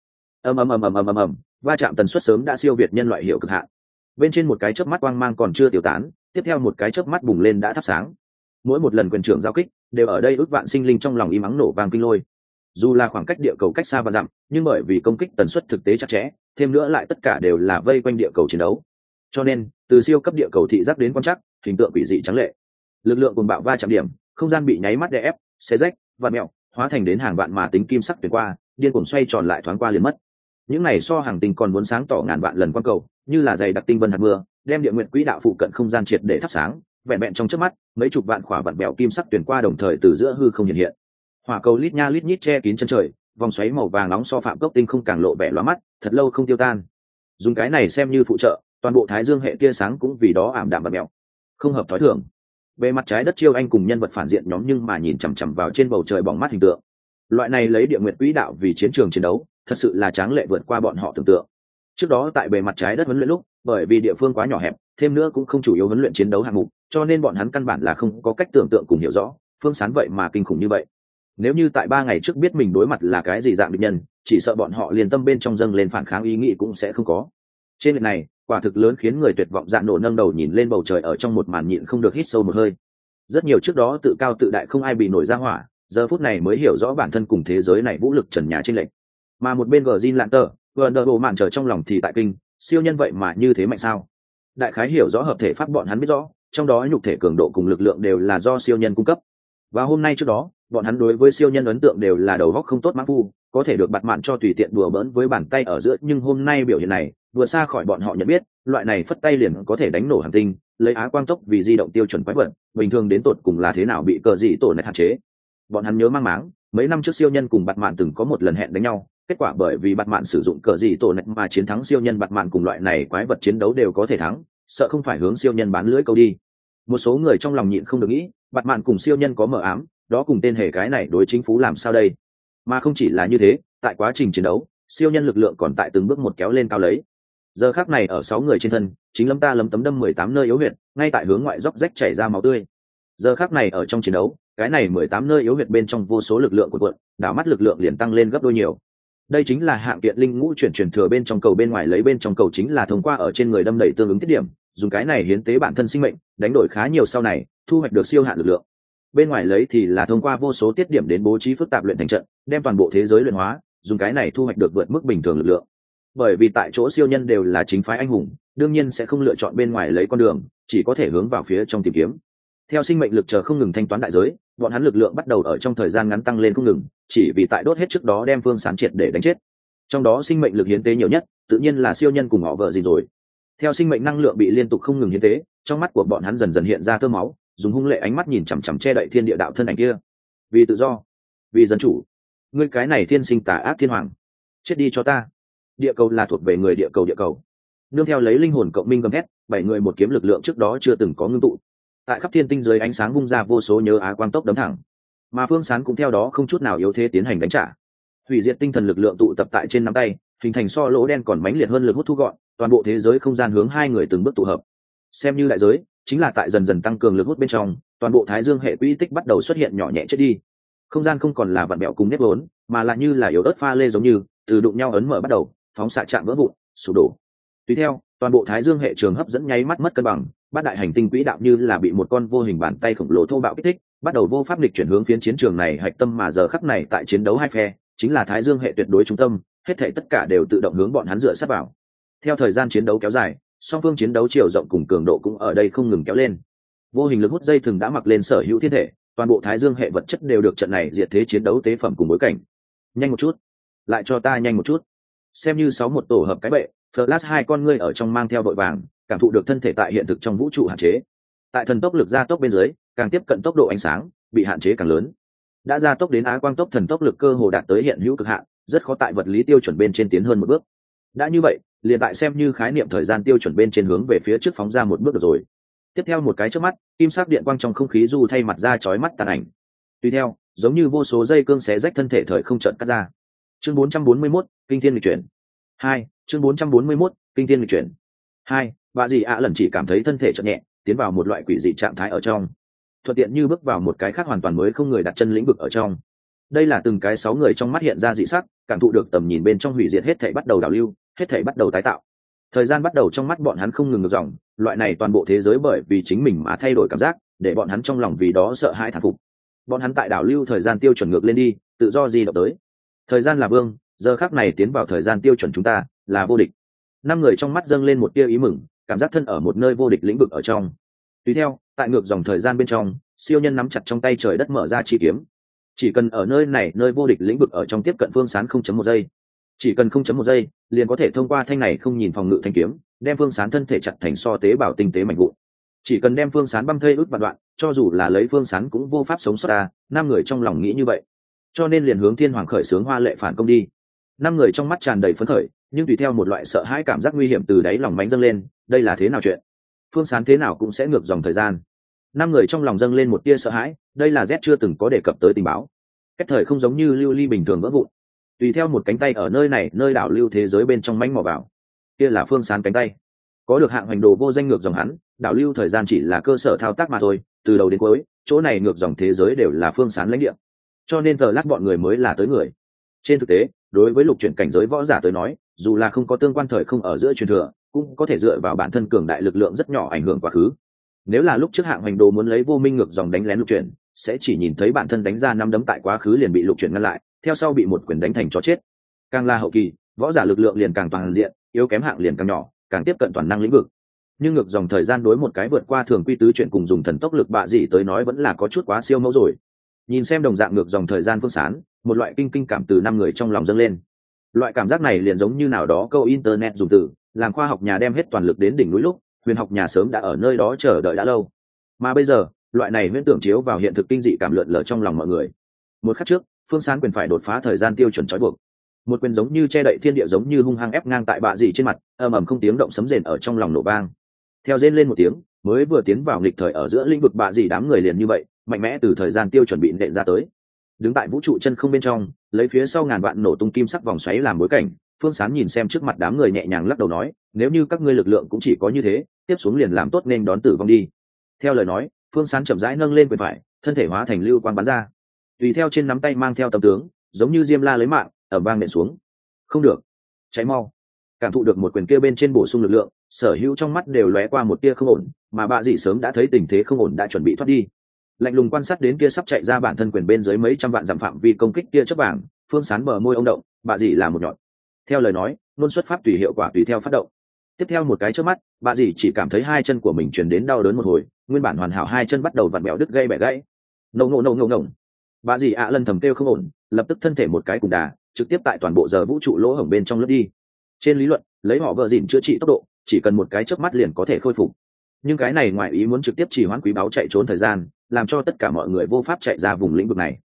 Ầm ầm ầm ầm ầm ầm ầm, va chạm tần suất sớm đã siêu việt nhân loại hiệu cực hạn. Bên trên một cái chớp mắt quang mang còn chưa tiêu tán, tiếp theo một cái chớp mắt bùng lên đã thắp sáng. Mỗi một lần quyền trưởng giao kích, đều ở đây ước vạn sinh linh trong lòng im ắng nổ vàng kinh lôi dù là khoảng cách địa cầu cách xa và dặm, nhưng bởi vì công kích tần suất thực tế chặt chẽ, thêm nữa lại tất cả đều là vây quanh địa cầu chiến đấu. Cho nên, từ siêu cấp địa cầu thị giác đến quan chắc hình tượng quỷ dị trắng lệ. Lực lượng cùng bạo va chạm điểm, không gian bị nháy mắt đè ép, xé rách và mẹo hóa thành đến hàng vạn mà tính kim sắc tuyệt qua, điên cuồng xoay tròn lại thoáng qua liền mất. Những này so hàng tinh còn muốn sáng tỏ ngàn vạn lần quan cầu, như là dày đặc tinh vân hạt mưa, đem địa nguyện quỹ đạo phụ cận không gian triệt để thắp sáng, vẹn vẹn trong trước mắt, mấy chục vạn khỏa vạn bèo kim sắc tuyển qua đồng thời từ giữa hư không hiện hiện hỏa cầu lít nha lít nhít che kín chân trời, vòng xoáy màu vàng nóng so phạm cốc tinh không càng lộ vẻ loa mắt, thật lâu không tiêu tan. Dùng cái này xem như phụ trợ, toàn bộ thái dương hệ tia sáng cũng vì đó ảm đạm và mèo. Không hợp thói thường. Bề mặt trái đất chiêu anh cùng nhân vật phản diện nhóm nhưng mà nhìn chằm chằm vào trên bầu trời bỏng mắt hình tượng. Loại này lấy địa nguyện quỹ đạo vì chiến trường chiến đấu, thật sự là tráng lệ vượt qua bọn họ tưởng tượng. Trước đó tại bề mặt trái đất huấn luyện lúc, bởi vì địa phương quá nhỏ hẹp, thêm nữa cũng không chủ yếu huấn luyện chiến đấu hạng mục, cho nên bọn hắn căn bản là không có cách tưởng tượng cùng hiểu rõ, phương sán vậy mà kinh khủng như vậy nếu như tại ba ngày trước biết mình đối mặt là cái gì dạng bệnh nhân, chỉ sợ bọn họ liền tâm bên trong dâng lên phản kháng ý nghĩ cũng sẽ không có. Trên lệch này, quả thực lớn khiến người tuyệt vọng dạn nổ nâng đầu nhìn lên bầu trời ở trong một màn nhịn không được hít sâu một hơi. Rất nhiều trước đó tự cao tự đại không ai bị nổi ra hỏa, giờ phút này mới hiểu rõ bản thân cùng thế giới này vũ lực trần nhà trên lệnh mà một bên gờ zin lạn tờ vờ nợ bộ mạn trở trong lòng thì tại kinh, siêu nhân vậy mà như thế mạnh sao? Đại khái hiểu rõ hợp thể pháp bọn hắn biết rõ, trong đó nhục thể cường độ cùng lực lượng đều là do siêu nhân cung cấp và hôm nay trước đó, bọn hắn đối với siêu nhân ấn tượng đều là đầu góc không tốt mắc phu, có thể được bặt mạn cho tùy tiện đùa bỡn với bàn tay ở giữa, nhưng hôm nay biểu hiện này, vừa xa khỏi bọn họ nhận biết, loại này phất tay liền có thể đánh nổ hành tinh, lấy á quang tốc vì di động tiêu chuẩn quái vật, bình thường đến tột cùng là thế nào bị cờ dị tổ này hạn chế. Bọn hắn nhớ mang máng, mấy năm trước siêu nhân cùng bặt mạn từng có một lần hẹn đánh nhau, kết quả bởi vì bặt mạn sử dụng cờ dị tổ này mà chiến thắng siêu nhân bặt mạn cùng loại này quái vật chiến đấu đều có thể thắng, sợ không phải hướng siêu nhân bán lưỡi câu đi. Một số người trong lòng nhịn không được nghĩ bạt mạn cùng siêu nhân có mờ ám, đó cùng tên hề cái này đối chính phủ làm sao đây? Mà không chỉ là như thế, tại quá trình chiến đấu, siêu nhân lực lượng còn tại từng bước một kéo lên cao lấy. Giờ khác này ở sáu người trên thân, chính lâm ta lấm tấm đâm mười tám nơi yếu huyệt, ngay tại hướng ngoại dốc rách chảy ra máu tươi. Giờ khác này ở trong chiến đấu, cái này mười tám nơi yếu huyệt bên trong vô số lực lượng của quận đảo mắt lực lượng liền tăng lên gấp đôi nhiều. Đây chính là hạng kiện linh ngũ chuyển chuyển thừa bên trong cầu bên ngoài lấy bên trong cầu chính là thông qua ở trên người đâm đẩy tương ứng tiết điểm, dùng cái này hiến tế bản thân sinh mệnh, đánh đổi khá nhiều sau này thu hoạch được siêu hạn lực lượng. Bên ngoài lấy thì là thông qua vô số tiết điểm đến bố trí phức tạp luyện thành trận, đem toàn bộ thế giới luyện hóa, dùng cái này thu hoạch được vượt mức bình thường lực lượng. Bởi vì tại chỗ siêu nhân đều là chính phái anh hùng, đương nhiên sẽ không lựa chọn bên ngoài lấy con đường, chỉ có thể hướng vào phía trong tìm kiếm. Theo sinh mệnh lực chờ không ngừng thanh toán đại giới, bọn hắn lực lượng bắt đầu ở trong thời gian ngắn tăng lên không ngừng, chỉ vì tại đốt hết trước đó đem phương sán triệt để đánh chết. Trong đó sinh mệnh lực hiến tế nhiều nhất, tự nhiên là siêu nhân cùng họ vợ gì rồi. Theo sinh mệnh năng lượng bị liên tục không ngừng hiến tế, trong mắt của bọn hắn dần dần hiện ra thơ máu dùng hung lệ ánh mắt nhìn chằm chằm che đậy thiên địa đạo thân ảnh kia. Vì tự do, vì dân chủ. Ngươi cái này thiên sinh tà ác thiên hoàng, chết đi cho ta. Địa cầu là thuộc về người địa cầu địa cầu. Nương theo lấy linh hồn cộng minh gầm thét, bảy người một kiếm lực lượng trước đó chưa từng có ngưng tụ. Tại khắp thiên tinh dưới ánh sáng bung ra vô số nhớ á quang tốc đấm thẳng. Mà phương sán cũng theo đó không chút nào yếu thế tiến hành đánh trả. Hủy diệt tinh thần lực lượng tụ tập tại trên nắm tay, hình thành so lỗ đen còn mãnh liệt hơn lực hút thu gọn, toàn bộ thế giới không gian hướng hai người từng bước tụ hợp xem như đại giới, chính là tại dần dần tăng cường lực hút bên trong, toàn bộ thái dương hệ quỹ tích bắt đầu xuất hiện nhỏ nhẹ chết đi. Không gian không còn là vặn mẹo cùng nếp vốn, mà lại như là yếu ớt pha lê giống như, từ đụng nhau ấn mở bắt đầu, phóng xạ chạm vỡ vụn, sụp đổ. Tùy theo, toàn bộ thái dương hệ trường hấp dẫn nháy mắt mất cân bằng, bát đại hành tinh quỹ đạo như là bị một con vô hình bàn tay khổng lồ thô bạo kích thích, bắt đầu vô pháp lịch chuyển hướng phiến chiến trường này hạch tâm mà giờ khắc này tại chiến đấu hai phe, chính là thái dương hệ tuyệt đối trung tâm, hết thể tất cả đều tự động hướng bọn hắn dựa sát vào. Theo thời gian chiến đấu kéo dài song phương chiến đấu chiều rộng cùng cường độ cũng ở đây không ngừng kéo lên. Vô hình lực hút dây thừng đã mặc lên sở hữu thiên thể, toàn bộ thái dương hệ vật chất đều được trận này diệt thế chiến đấu tế phẩm cùng bối cảnh. Nhanh một chút. Lại cho ta nhanh một chút. Xem như sáu một tổ hợp cái bệ, flash hai con ngươi ở trong mang theo đội vàng, cảm thụ được thân thể tại hiện thực trong vũ trụ hạn chế. Tại thần tốc lực gia tốc bên dưới, càng tiếp cận tốc độ ánh sáng, bị hạn chế càng lớn. Đã gia tốc đến á quang tốc thần tốc lực cơ hồ đạt tới hiện hữu cực hạn, rất khó tại vật lý tiêu chuẩn bên trên tiến hơn một bước. Đã như vậy liền tại xem như khái niệm thời gian tiêu chuẩn bên trên hướng về phía trước phóng ra một bước được rồi. Tiếp theo một cái trước mắt kim sắc điện quang trong không khí du thay mặt ra chói mắt tàn ảnh. Tùy theo giống như vô số dây cương xé rách thân thể thời không trận cắt ra. Chương 441, kinh thiên lịch chuyển. Hai chương 441, kinh thiên lịch chuyển. Hai bà dì ạ lần chỉ cảm thấy thân thể chậm nhẹ tiến vào một loại quỷ dị trạng thái ở trong. Thuận tiện như bước vào một cái khác hoàn toàn mới không người đặt chân lĩnh vực ở trong. Đây là từng cái sáu người trong mắt hiện ra dị sắc cảm thụ được tầm nhìn bên trong hủy diệt hết thảy bắt đầu đảo lưu hết thể bắt đầu tái tạo. Thời gian bắt đầu trong mắt bọn hắn không ngừng ngược dòng, loại này toàn bộ thế giới bởi vì chính mình mà thay đổi cảm giác, để bọn hắn trong lòng vì đó sợ hãi thản phục. Bọn hắn tại đảo lưu thời gian tiêu chuẩn ngược lên đi, tự do di động tới. Thời gian là vương, giờ khác này tiến vào thời gian tiêu chuẩn chúng ta là vô địch. Năm người trong mắt dâng lên một tia ý mừng, cảm giác thân ở một nơi vô địch lĩnh vực ở trong. Tùy theo, tại ngược dòng thời gian bên trong, siêu nhân nắm chặt trong tay trời đất mở ra chi kiếm. Chỉ cần ở nơi này, nơi vô địch lĩnh vực ở trong tiếp cận phương sán không chấm một giây chỉ cần không chấm một giây, liền có thể thông qua thanh này không nhìn phòng ngự thanh kiếm, đem phương sán thân thể chặt thành so tế bào tinh tế mạnh vụn. Chỉ cần đem phương sán băng thây ước vạn đoạn, cho dù là lấy phương sán cũng vô pháp sống sót ta năm người trong lòng nghĩ như vậy. Cho nên liền hướng thiên hoàng khởi xướng hoa lệ phản công đi. Năm người trong mắt tràn đầy phấn khởi, nhưng tùy theo một loại sợ hãi cảm giác nguy hiểm từ đáy lòng mánh dâng lên, đây là thế nào chuyện? Phương sán thế nào cũng sẽ ngược dòng thời gian. Năm người trong lòng dâng lên một tia sợ hãi, đây là z chưa từng có đề cập tới tình báo. Cách thời không giống như lưu ly bình thường vỡ vụn tùy theo một cánh tay ở nơi này, nơi đảo lưu thế giới bên trong mánh mò vào. Kia là phương sán cánh tay. Có được hạng hành đồ vô danh ngược dòng hắn, đảo lưu thời gian chỉ là cơ sở thao tác mà thôi, từ đầu đến cuối, chỗ này ngược dòng thế giới đều là phương sán lãnh địa. Cho nên thờ lát bọn người mới là tới người. Trên thực tế, đối với lục chuyển cảnh giới võ giả tới nói, dù là không có tương quan thời không ở giữa truyền thừa, cũng có thể dựa vào bản thân cường đại lực lượng rất nhỏ ảnh hưởng quá khứ. Nếu là lúc trước hạng hành đồ muốn lấy vô minh ngược dòng đánh lén lục chuyển, sẽ chỉ nhìn thấy bản thân đánh ra năm đấm tại quá khứ liền bị lục chuyển ngăn lại theo sau bị một quyền đánh thành chó chết. Càng là hậu kỳ, võ giả lực lượng liền càng toàn diện, yếu kém hạng liền càng nhỏ, càng tiếp cận toàn năng lĩnh vực. Nhưng ngược dòng thời gian đối một cái vượt qua thường quy tứ chuyện cùng dùng thần tốc lực bạ gì tới nói vẫn là có chút quá siêu mẫu rồi. Nhìn xem đồng dạng ngược dòng thời gian phương sán, một loại kinh kinh cảm từ năm người trong lòng dâng lên. Loại cảm giác này liền giống như nào đó câu internet dùng từ, làm khoa học nhà đem hết toàn lực đến đỉnh núi lúc, huyền học nhà sớm đã ở nơi đó chờ đợi đã lâu. Mà bây giờ, loại này huyễn tưởng chiếu vào hiện thực kinh dị cảm lượn lờ trong lòng mọi người. Một khắc trước phương sán quyền phải đột phá thời gian tiêu chuẩn trói buộc. Một quyền giống như che đậy thiên địa giống như hung hăng ép ngang tại bạ dị trên mặt ầm ầm không tiếng động sấm rền ở trong lòng nổ vang. Theo rên lên một tiếng, mới vừa tiến vào nghịch thời ở giữa lĩnh vực bạ dị đám người liền như vậy, mạnh mẽ từ thời gian tiêu chuẩn bị nện ra tới. Đứng tại vũ trụ chân không bên trong, lấy phía sau ngàn vạn nổ tung kim sắc vòng xoáy làm bối cảnh, phương sán nhìn xem trước mặt đám người nhẹ nhàng lắc đầu nói, nếu như các ngươi lực lượng cũng chỉ có như thế, tiếp xuống liền làm tốt nên đón tử vong đi. Theo lời nói, phương sán chậm rãi nâng lên quyền phải, thân thể hóa thành lưu quang bắn ra tùy theo trên nắm tay mang theo tầm tướng, giống như diêm la lấy mạng ở vang nện xuống. Không được. Cháy mau. Cảm thụ được một quyền kia bên trên bổ sung lực lượng, sở hữu trong mắt đều lóe qua một tia không ổn, mà bà dì sớm đã thấy tình thế không ổn đã chuẩn bị thoát đi. Lạnh lùng quan sát đến kia sắp chạy ra bản thân quyền bên dưới mấy trăm vạn dặm phạm vi công kích kia chấp vàng, phương sán bờ môi ông động bà dì là một nhọn. Theo lời nói, luôn xuất phát tùy hiệu quả tùy theo phát động. Tiếp theo một cái trước mắt bà dì chỉ cảm thấy hai chân của mình truyền đến đau đớn một hồi, nguyên bản hoàn hảo hai chân bắt đầu vặn bẹo đứt gây bẻ gãy. Nâu nâu nâu nâu nồng bà dì ạ lần thầm kêu không ổn, lập tức thân thể một cái cùng đà, trực tiếp tại toàn bộ giờ vũ trụ lỗ hổng bên trong lướt đi. Trên lý luận, lấy họ vợ dịn chữa trị tốc độ, chỉ cần một cái chớp mắt liền có thể khôi phục. Nhưng cái này ngoài ý muốn trực tiếp chỉ hoãn quý báo chạy trốn thời gian, làm cho tất cả mọi người vô pháp chạy ra vùng lĩnh vực này.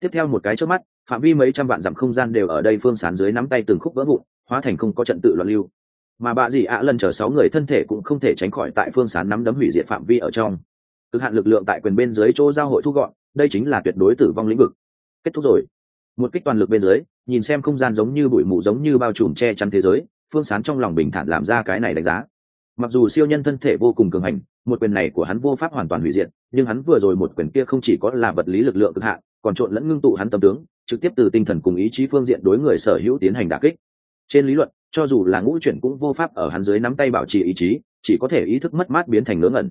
Tiếp theo một cái chớp mắt, phạm vi mấy trăm vạn dặm không gian đều ở đây phương sán dưới nắm tay từng khúc vỡ vụn, hóa thành không có trận tự loạn lưu. Mà bà dì ạ lần chờ sáu người thân thể cũng không thể tránh khỏi tại phương sán nắm đấm hủy diệt phạm vi ở trong. Cực hạn lực lượng tại quyền bên dưới chỗ giao hội thu gọn đây chính là tuyệt đối tử vong lĩnh vực. Kết thúc rồi. Một kích toàn lực bên dưới, nhìn xem không gian giống như bụi mù giống như bao trùm che chắn thế giới, phương sán trong lòng bình thản làm ra cái này đánh giá. Mặc dù siêu nhân thân thể vô cùng cường hành, một quyền này của hắn vô pháp hoàn toàn hủy diệt, nhưng hắn vừa rồi một quyền kia không chỉ có là vật lý lực lượng cực hạn, còn trộn lẫn ngưng tụ hắn tâm tướng, trực tiếp từ tinh thần cùng ý chí phương diện đối người sở hữu tiến hành đả kích. Trên lý luận, cho dù là ngũ chuyển cũng vô pháp ở hắn dưới nắm tay bảo trì ý chí, chỉ có thể ý thức mất mát biến thành ngớ ngẩn.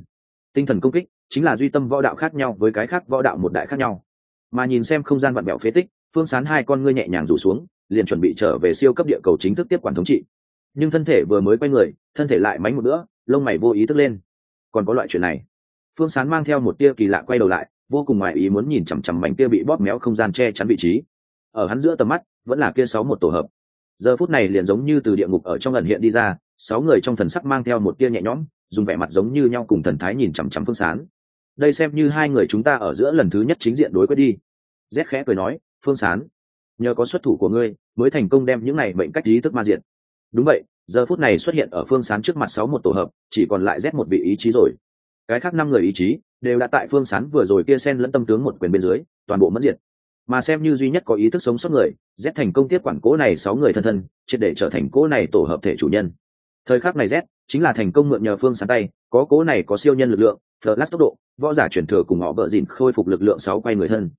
Tinh thần công kích chính là duy tâm võ đạo khác nhau với cái khác võ đạo một đại khác nhau. Mà nhìn xem không gian vặn vẹo phế tích, phương sán hai con ngươi nhẹ nhàng rủ xuống, liền chuẩn bị trở về siêu cấp địa cầu chính thức tiếp quản thống trị. Nhưng thân thể vừa mới quay người, thân thể lại mánh một nữa lông mày vô ý thức lên. Còn có loại chuyện này. Phương sán mang theo một tia kỳ lạ quay đầu lại, vô cùng ngoài ý muốn nhìn chằm chằm mảnh kia bị bóp méo không gian che chắn vị trí. Ở hắn giữa tầm mắt, vẫn là kia sáu một tổ hợp. Giờ phút này liền giống như từ địa ngục ở trong lần hiện đi ra, sáu người trong thần sắc mang theo một tia nhẹ nhõm, dùng vẻ mặt giống như nhau cùng thần thái nhìn chằm chằm phương sán đây xem như hai người chúng ta ở giữa lần thứ nhất chính diện đối quyết đi. Z khẽ cười nói, phương sán, nhờ có xuất thủ của ngươi, mới thành công đem những này bệnh cách ý thức ma diện đúng vậy, giờ phút này xuất hiện ở phương sán trước mặt sáu một tổ hợp, chỉ còn lại z một vị ý chí rồi. Cái khác năm người ý chí, đều đã tại phương sán vừa rồi kia sen lẫn tâm tướng một quyền bên dưới, toàn bộ mất diệt. Mà xem như duy nhất có ý thức sống sót người, z thành công tiếp quản cố này sáu người thân thân, triệt để trở thành cố này tổ hợp thể chủ nhân thời khắc này z chính là thành công mượn nhờ phương sán tay, có cố này có siêu nhân lực lượng lát tốc độ, võ giả chuyển thừa cùng họ vợ dìn khôi phục lực lượng sáu quay người thân.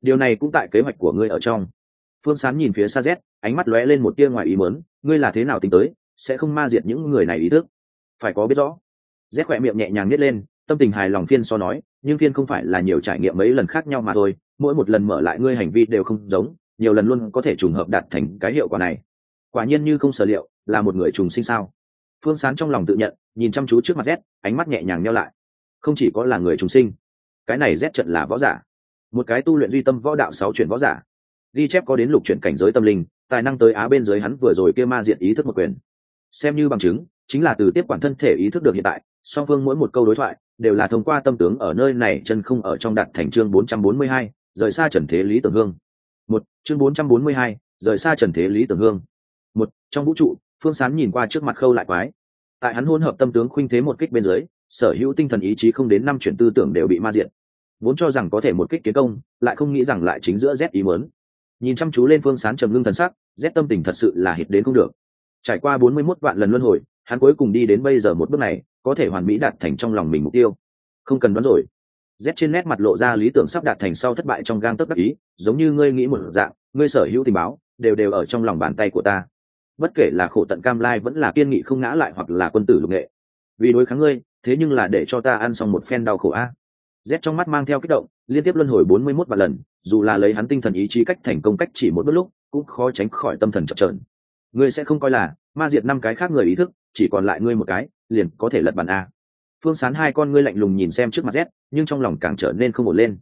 Điều này cũng tại kế hoạch của ngươi ở trong. Phương sán nhìn phía xa z, ánh mắt lóe lên một tia ngoài ý mớn ngươi là thế nào tính tới, sẽ không ma diệt những người này ý thức? Phải có biết rõ. Z khỏe miệng nhẹ nhàng nhét lên, tâm tình hài lòng phiên so nói, nhưng phiên không phải là nhiều trải nghiệm mấy lần khác nhau mà thôi, mỗi một lần mở lại ngươi hành vi đều không giống, nhiều lần luôn có thể trùng hợp đạt thành cái hiệu quả này. Quả nhiên như không sở liệu, là một người trùng sinh sao? Phương sán trong lòng tự nhận nhìn chăm chú trước mặt z ánh mắt nhẹ nhàng nhau lại. Không chỉ có là người trùng sinh cái này z trận là võ giả. Một cái tu luyện duy tâm võ đạo sáu chuyển võ giả. Ghi chép có đến lục chuyển cảnh giới tâm linh tài năng tới á bên dưới hắn vừa rồi kia ma diện ý thức một quyền. Xem như bằng chứng chính là từ tiếp quản thân thể ý thức được hiện tại song phương mỗi một câu đối thoại đều là thông qua tâm tướng ở nơi này chân không ở trong đặt thành chương 442, rời xa trần thế lý tưởng hương. Một chương bốn trăm bốn mươi hai rời xa trần thế lý tưởng hương. Một trong vũ trụ phương sán nhìn qua trước mặt khâu lại quái. Tại hắn hôn hợp tâm tướng khuynh thế một kích bên dưới, sở hữu tinh thần ý chí không đến năm chuyển tư tưởng đều bị ma diện vốn cho rằng có thể một kích kiến công, lại không nghĩ rằng lại chính giữa z ý mớn nhìn chăm chú lên phương sán trầm ngưng thần sắc, z tâm tình thật sự là hít đến không được. Trải qua bốn mươi mốt vạn lần luân hồi, hắn cuối cùng đi đến bây giờ một bước này, có thể hoàn mỹ đạt thành trong lòng mình mục tiêu. Không cần đoán rồi. Z trên nét mặt lộ ra lý tưởng sắp đạt thành sau thất bại trong gang tất đắc ý, giống như ngươi nghĩ một dạng, ngươi sở hữu tình báo, đều đều ở trong lòng bàn tay của ta bất kể là khổ tận cam lai vẫn là kiên nghị không ngã lại hoặc là quân tử lục nghệ. Vì đối kháng ngươi thế nhưng là để cho ta ăn xong một phen đau khổ a. Rét trong mắt mang theo kích động liên tiếp luân hồi bốn mươi 41 vạn lần dù là lấy hắn tinh thần ý chí cách thành công cách chỉ một bước lúc cũng khó tránh khỏi tâm thần chập trờn ngươi sẽ không coi là ma diệt năm cái khác người ý thức chỉ còn lại ngươi một cái liền có thể lật bàn a. Phương sán hai con ngươi lạnh lùng nhìn xem trước mặt Rét, nhưng trong lòng càng trở nên không ổn lên.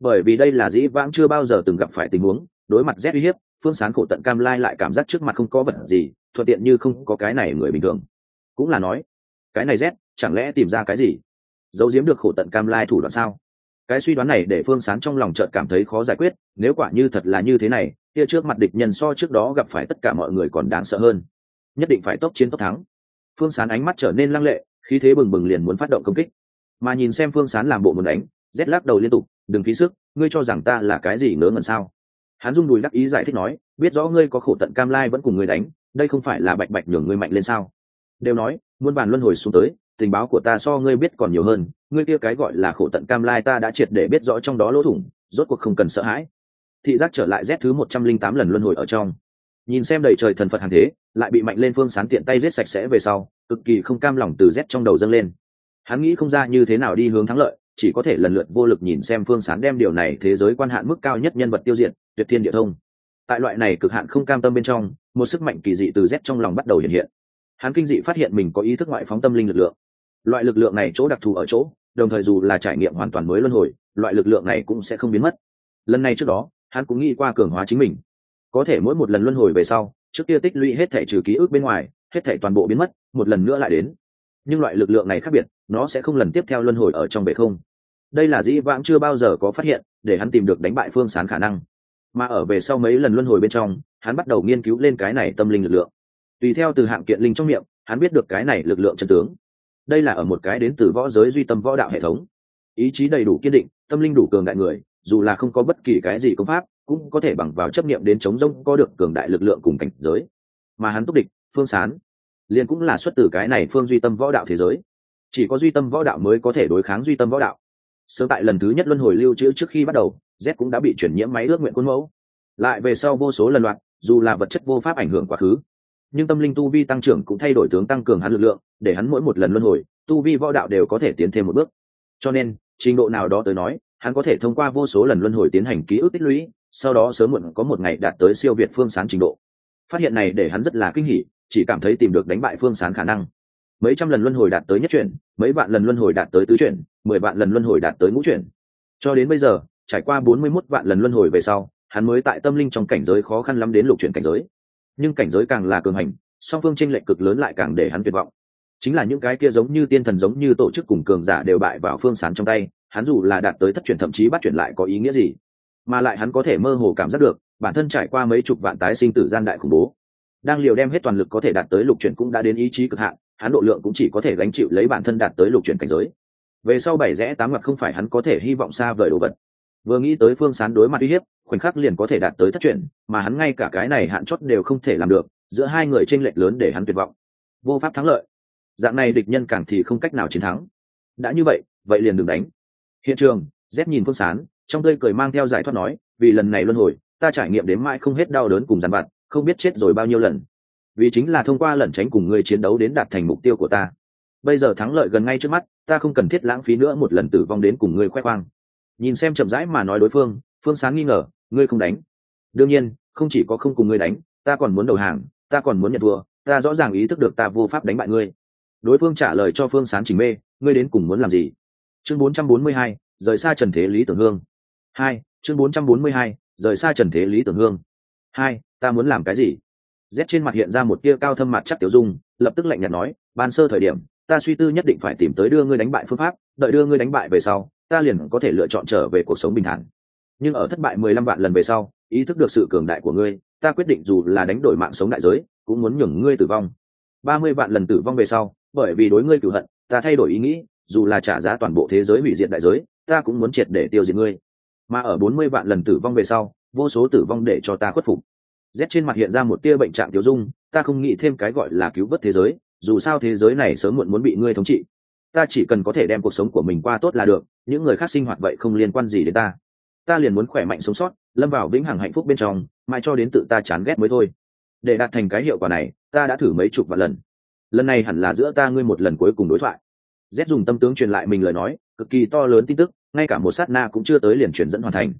Bởi vì đây là dĩ vãng chưa bao giờ từng gặp phải tình huống đối mặt z uy hiếp, phương sán khổ tận cam lai lại cảm giác trước mặt không có vật gì, thuận tiện như không có cái này người bình thường. Cũng là nói, cái này z chẳng lẽ tìm ra cái gì? Giấu giếm được khổ tận cam lai thủ đoạn sao? Cái suy đoán này để phương sán trong lòng chợt cảm thấy khó giải quyết, nếu quả như thật là như thế này, kia trước mặt địch nhân so trước đó gặp phải tất cả mọi người còn đáng sợ hơn. Nhất định phải tốc chiến tốc thắng. Phương sán ánh mắt trở nên lăng lệ, khí thế bừng bừng liền muốn phát động công kích. Mà nhìn xem phương sán làm bộ muốn đánh, rét lắc đầu liên tục, đừng phí sức, ngươi cho rằng ta là cái gì ngớ ngẩn sao? Hắn rung đùi đắc ý giải thích nói, biết rõ ngươi có khổ tận cam lai vẫn cùng ngươi đánh, đây không phải là bạch bạch nhường ngươi mạnh lên sao? Đều nói, muôn bàn luân hồi xuống tới, tình báo của ta so ngươi biết còn nhiều hơn, ngươi kia cái gọi là khổ tận cam lai ta đã triệt để biết rõ trong đó lỗ thủng, rốt cuộc không cần sợ hãi. Thị giác trở lại rét thứ một trăm linh tám lần luân hồi ở trong. Nhìn xem đầy trời thần phật hàng thế, lại bị mạnh lên phương sán tiện tay giết sạch sẽ về sau, cực kỳ không cam lòng từ rét trong đầu dâng lên. Hắn nghĩ không ra như thế nào đi hướng thắng lợi chỉ có thể lần lượt vô lực nhìn xem phương sán đem điều này thế giới quan hạn mức cao nhất nhân vật tiêu diệt, tuyệt thiên địa thông. Tại loại này cực hạn không cam tâm bên trong, một sức mạnh kỳ dị từ z trong lòng bắt đầu hiện hiện. Hắn kinh dị phát hiện mình có ý thức ngoại phóng tâm linh lực lượng. Loại lực lượng này chỗ đặc thù ở chỗ, đồng thời dù là trải nghiệm hoàn toàn mới luân hồi, loại lực lượng này cũng sẽ không biến mất. Lần này trước đó, hắn cũng nghĩ qua cường hóa chính mình. Có thể mỗi một lần luân hồi về sau, trước kia tích lũy hết thể trừ ký ức bên ngoài, hết thể toàn bộ biến mất, một lần nữa lại đến nhưng loại lực lượng này khác biệt, nó sẽ không lần tiếp theo luân hồi ở trong bể không. Đây là dĩ vãng chưa bao giờ có phát hiện, để hắn tìm được đánh bại phương sán khả năng. Mà ở về sau mấy lần luân hồi bên trong, hắn bắt đầu nghiên cứu lên cái này tâm linh lực lượng. Tùy theo từ hạng kiện linh trong miệng, hắn biết được cái này lực lượng chân tướng. Đây là ở một cái đến từ võ giới duy tâm võ đạo hệ thống. Ý chí đầy đủ kiên định, tâm linh đủ cường đại người, dù là không có bất kỳ cái gì công pháp, cũng có thể bằng vào chấp niệm đến chống rông có được cường đại lực lượng cùng cảnh giới. Mà hắn túc địch, phương sán liền cũng là xuất từ cái này phương duy tâm võ đạo thế giới. Chỉ có duy tâm võ đạo mới có thể đối kháng duy tâm võ đạo. Sớm tại lần thứ nhất luân hồi lưu trữ trước khi bắt đầu, z cũng đã bị chuyển nhiễm máy ước nguyện quân mẫu. Lại về sau vô số lần loạt dù là vật chất vô pháp ảnh hưởng quá khứ, nhưng tâm linh tu vi tăng trưởng cũng thay đổi tướng tăng cường hắn lực lượng, để hắn mỗi một lần luân hồi, tu vi võ đạo đều có thể tiến thêm một bước. Cho nên, trình độ nào đó tới nói, hắn có thể thông qua vô số lần luân hồi tiến hành ký ức tích lũy, sau đó sớm muộn có một ngày đạt tới siêu việt phương sáng trình độ. Phát hiện này để hắn rất là kinh hỉ chỉ cảm thấy tìm được đánh bại phương sán khả năng. Mấy trăm lần luân hồi đạt tới nhất chuyển, mấy vạn lần luân hồi đạt tới tứ chuyển, mười vạn lần luân hồi đạt tới ngũ chuyển. Cho đến bây giờ, trải qua bốn mươi mốt vạn lần luân hồi về sau, hắn mới tại tâm linh trong cảnh giới khó khăn lắm đến lục chuyển cảnh giới. Nhưng cảnh giới càng là cường hành, song phương tranh lệch cực lớn lại càng để hắn tuyệt vọng. Chính là những cái kia giống như tiên thần giống như tổ chức cùng cường giả đều bại vào phương sán trong tay, hắn dù là đạt tới thất chuyển thậm chí bắt chuyển lại có ý nghĩa gì? Mà lại hắn có thể mơ hồ cảm giác được, bản thân trải qua mấy chục vạn tái sinh tử gian đại khủng bố đang liều đem hết toàn lực có thể đạt tới lục chuyển cũng đã đến ý chí cực hạn, hắn độ lượng cũng chỉ có thể gánh chịu lấy bản thân đạt tới lục chuyển cảnh giới. Về sau bảy rẽ tám mặt không phải hắn có thể hy vọng xa vời đồ vật. Vừa nghĩ tới phương sán đối mặt uy hiếp, khoảnh khắc liền có thể đạt tới thất chuyển, mà hắn ngay cả cái này hạn chót đều không thể làm được, giữa hai người tranh lệch lớn để hắn tuyệt vọng. Vô pháp thắng lợi. Dạng này địch nhân càng thì không cách nào chiến thắng. Đã như vậy vậy liền đừng đánh. Hiện trường, z nhìn phương sán, trong tươi cười mang theo giải thoát nói, vì lần này luân hồi, ta trải nghiệm đến mãi không hết đau đớn cùng dàn vặt không biết chết rồi bao nhiêu lần. Vì chính là thông qua lẩn tránh cùng người chiến đấu đến đạt thành mục tiêu của ta. Bây giờ thắng lợi gần ngay trước mắt ta không cần thiết lãng phí nữa một lần tử vong đến cùng ngươi khoe khoang. Nhìn xem chậm rãi mà nói đối phương phương sáng nghi ngờ ngươi không đánh. Đương nhiên không chỉ có không cùng ngươi đánh ta còn muốn đầu hàng ta còn muốn nhận thua ta rõ ràng ý thức được ta vô pháp đánh bại ngươi. Đối phương trả lời cho phương sán trình mê ngươi đến cùng muốn làm gì? Chương 442, rời xa trần thế lý tưởng hương. Hai chương 442, rời xa trần thế lý tưởng hương. Hai ta muốn làm cái gì? Z trên mặt hiện ra một tia cao thâm mặt chắc tiểu dung, lập tức lạnh nhạt nói, ban sơ thời điểm, ta suy tư nhất định phải tìm tới đưa ngươi đánh bại phương pháp, đợi đưa ngươi đánh bại về sau, ta liền có thể lựa chọn trở về cuộc sống bình thản. Nhưng ở thất bại mười lăm vạn lần về sau, ý thức được sự cường đại của ngươi, ta quyết định dù là đánh đổi mạng sống đại giới, cũng muốn nhường ngươi tử vong. ba mươi vạn lần tử vong về sau, bởi vì đối ngươi cửu hận, ta thay đổi ý nghĩ, dù là trả giá toàn bộ thế giới hủy diệt đại giới, ta cũng muốn triệt để tiêu diệt ngươi. Mà ở bốn mươi vạn lần tử vong về sau, vô số tử vong để cho ta khuất phục z trên mặt hiện ra một tia bệnh trạng tiêu dung, ta không nghĩ thêm cái gọi là cứu vớt thế giới, dù sao thế giới này sớm muộn muốn bị ngươi thống trị. Ta chỉ cần có thể đem cuộc sống của mình qua tốt là được, những người khác sinh hoạt vậy không liên quan gì đến ta. Ta liền muốn khỏe mạnh sống sót, lâm vào vĩnh hằng hạnh phúc bên trong mai cho đến tự ta chán ghét mới thôi. Để đạt thành cái hiệu quả này, ta đã thử mấy chục vạn lần. Lần này hẳn là giữa ta ngươi một lần cuối cùng đối thoại. Z dùng tâm tướng truyền lại mình lời nói, cực kỳ to lớn tin tức, ngay cả một sát na cũng chưa tới liền truyền dẫn hoàn thành.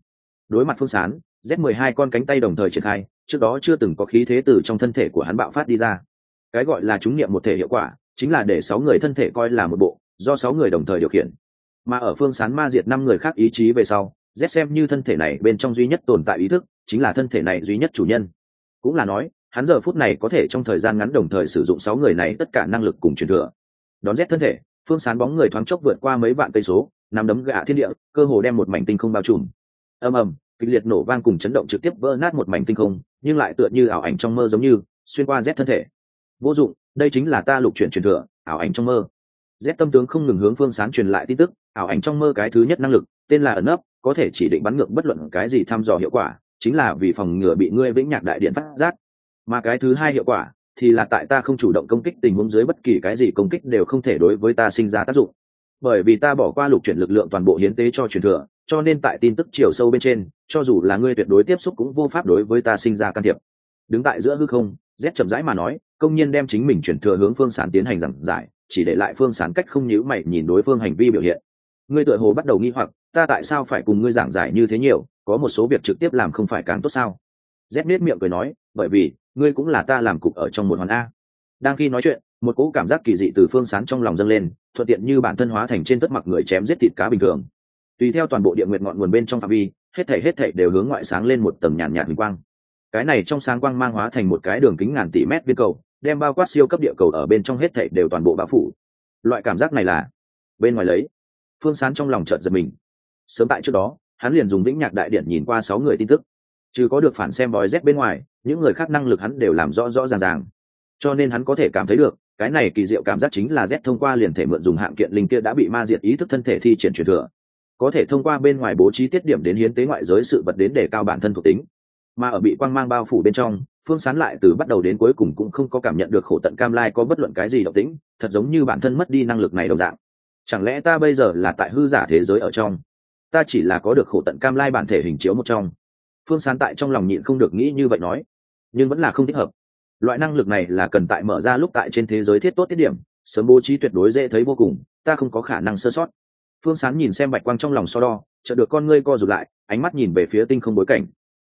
Đối mặt phương sán z mười hai con cánh tay đồng thời triển khai, trước đó chưa từng có khí thế từ trong thân thể của hắn bạo phát đi ra. Cái gọi là chúng nghiệm một thể hiệu quả, chính là để sáu người thân thể coi là một bộ, do sáu người đồng thời điều khiển. Mà ở phương sán ma diệt năm người khác ý chí về sau, z xem như thân thể này bên trong duy nhất tồn tại ý thức, chính là thân thể này duy nhất chủ nhân. Cũng là nói, hắn giờ phút này có thể trong thời gian ngắn đồng thời sử dụng sáu người này tất cả năng lực cùng truyền thừa. Đón z thân thể, phương sán bóng người thoáng chốc vượt qua mấy vạn cây số, nắm đấm gạ thiên địa, cơ hồ đem một mảnh tinh không bao trùm. Ầm ầm kịch liệt nổ vang cùng chấn động trực tiếp vỡ nát một mảnh tinh không, nhưng lại tựa như ảo ảnh trong mơ giống như, xuyên qua z thân thể. Vô dụng, đây chính là ta lục chuyển truyền thừa, ảo ảnh trong mơ. Z tâm tướng không ngừng hướng phương sán truyền lại tin tức, ảo ảnh trong mơ cái thứ nhất năng lực, tên là ẩn ấp có thể chỉ định bắn ngược bất luận cái gì thăm dò hiệu quả, chính là vì phòng ngừa bị ngươi vĩnh nhạc đại điện phát giác. Mà cái thứ hai hiệu quả, thì là tại ta không chủ động công kích tình huống dưới bất kỳ cái gì công kích đều không thể đối với ta sinh ra tác dụng. Bởi vì ta bỏ qua lục chuyển lực lượng toàn bộ hiến tế cho truyền thừa cho nên tại tin tức chiều sâu bên trên, cho dù là ngươi tuyệt đối tiếp xúc cũng vô pháp đối với ta sinh ra can thiệp. Đứng tại giữa hư không, z chậm rãi mà nói, công nhân đem chính mình chuyển thừa hướng phương sán tiến hành giảng giải, chỉ để lại phương sán cách không nhíu mày nhìn đối phương hành vi biểu hiện. Ngươi tựa hồ bắt đầu nghi hoặc, ta tại sao phải cùng ngươi giảng giải như thế nhiều, có một số việc trực tiếp làm không phải càng tốt sao? Z nết miệng cười nói, bởi vì, ngươi cũng là ta làm cục ở trong một hoàn a. Đang khi nói chuyện, một cỗ cảm giác kỳ dị từ phương sán trong lòng dâng lên, thuận tiện như bản thân hóa thành trên tất mặc người chém giết thịt cá bình thường tùy theo toàn bộ địa nguyện ngọn nguồn bên trong phạm vi, hết thể hết thể đều hướng ngoại sáng lên một tầng nhàn nhạt hình quang. Cái này trong sáng quang mang hóa thành một cái đường kính ngàn tỷ mét viên cầu, đem bao quát siêu cấp địa cầu ở bên trong hết thể đều toàn bộ bao phủ. Loại cảm giác này là, bên ngoài lấy, phương sán trong lòng chợt giật mình. Sớm tại trước đó, hắn liền dùng vĩnh nhạc đại điện nhìn qua sáu người tin tức. Chứ có được phản xem bói rét bên ngoài, những người khác năng lực hắn đều làm rõ rõ ràng ràng. Cho nên hắn có thể cảm thấy được, cái này kỳ diệu cảm giác chính là rét thông qua liền thể mượn dùng hạng kiện linh kia đã bị ma diệt ý thức thân thể thi triển truyền thừa có thể thông qua bên ngoài bố trí tiết điểm đến hiến tế ngoại giới sự vật đến để cao bản thân thuộc tính. Mà ở bị quang mang bao phủ bên trong, phương sán lại từ bắt đầu đến cuối cùng cũng không có cảm nhận được khổ tận cam lai có bất luận cái gì động tĩnh, thật giống như bản thân mất đi năng lực này đồng dạng. Chẳng lẽ ta bây giờ là tại hư giả thế giới ở trong? Ta chỉ là có được khổ tận cam lai bản thể hình chiếu một trong. Phương sán tại trong lòng nhịn không được nghĩ như vậy nói, nhưng vẫn là không thích hợp. Loại năng lực này là cần tại mở ra lúc tại trên thế giới thiết tốt tiết điểm, sớm bố trí tuyệt đối dễ thấy vô cùng, ta không có khả năng sơ sót phương sán nhìn xem bạch quang trong lòng so đo, chợt được con ngươi co rụt lại, ánh mắt nhìn về phía tinh không bối cảnh.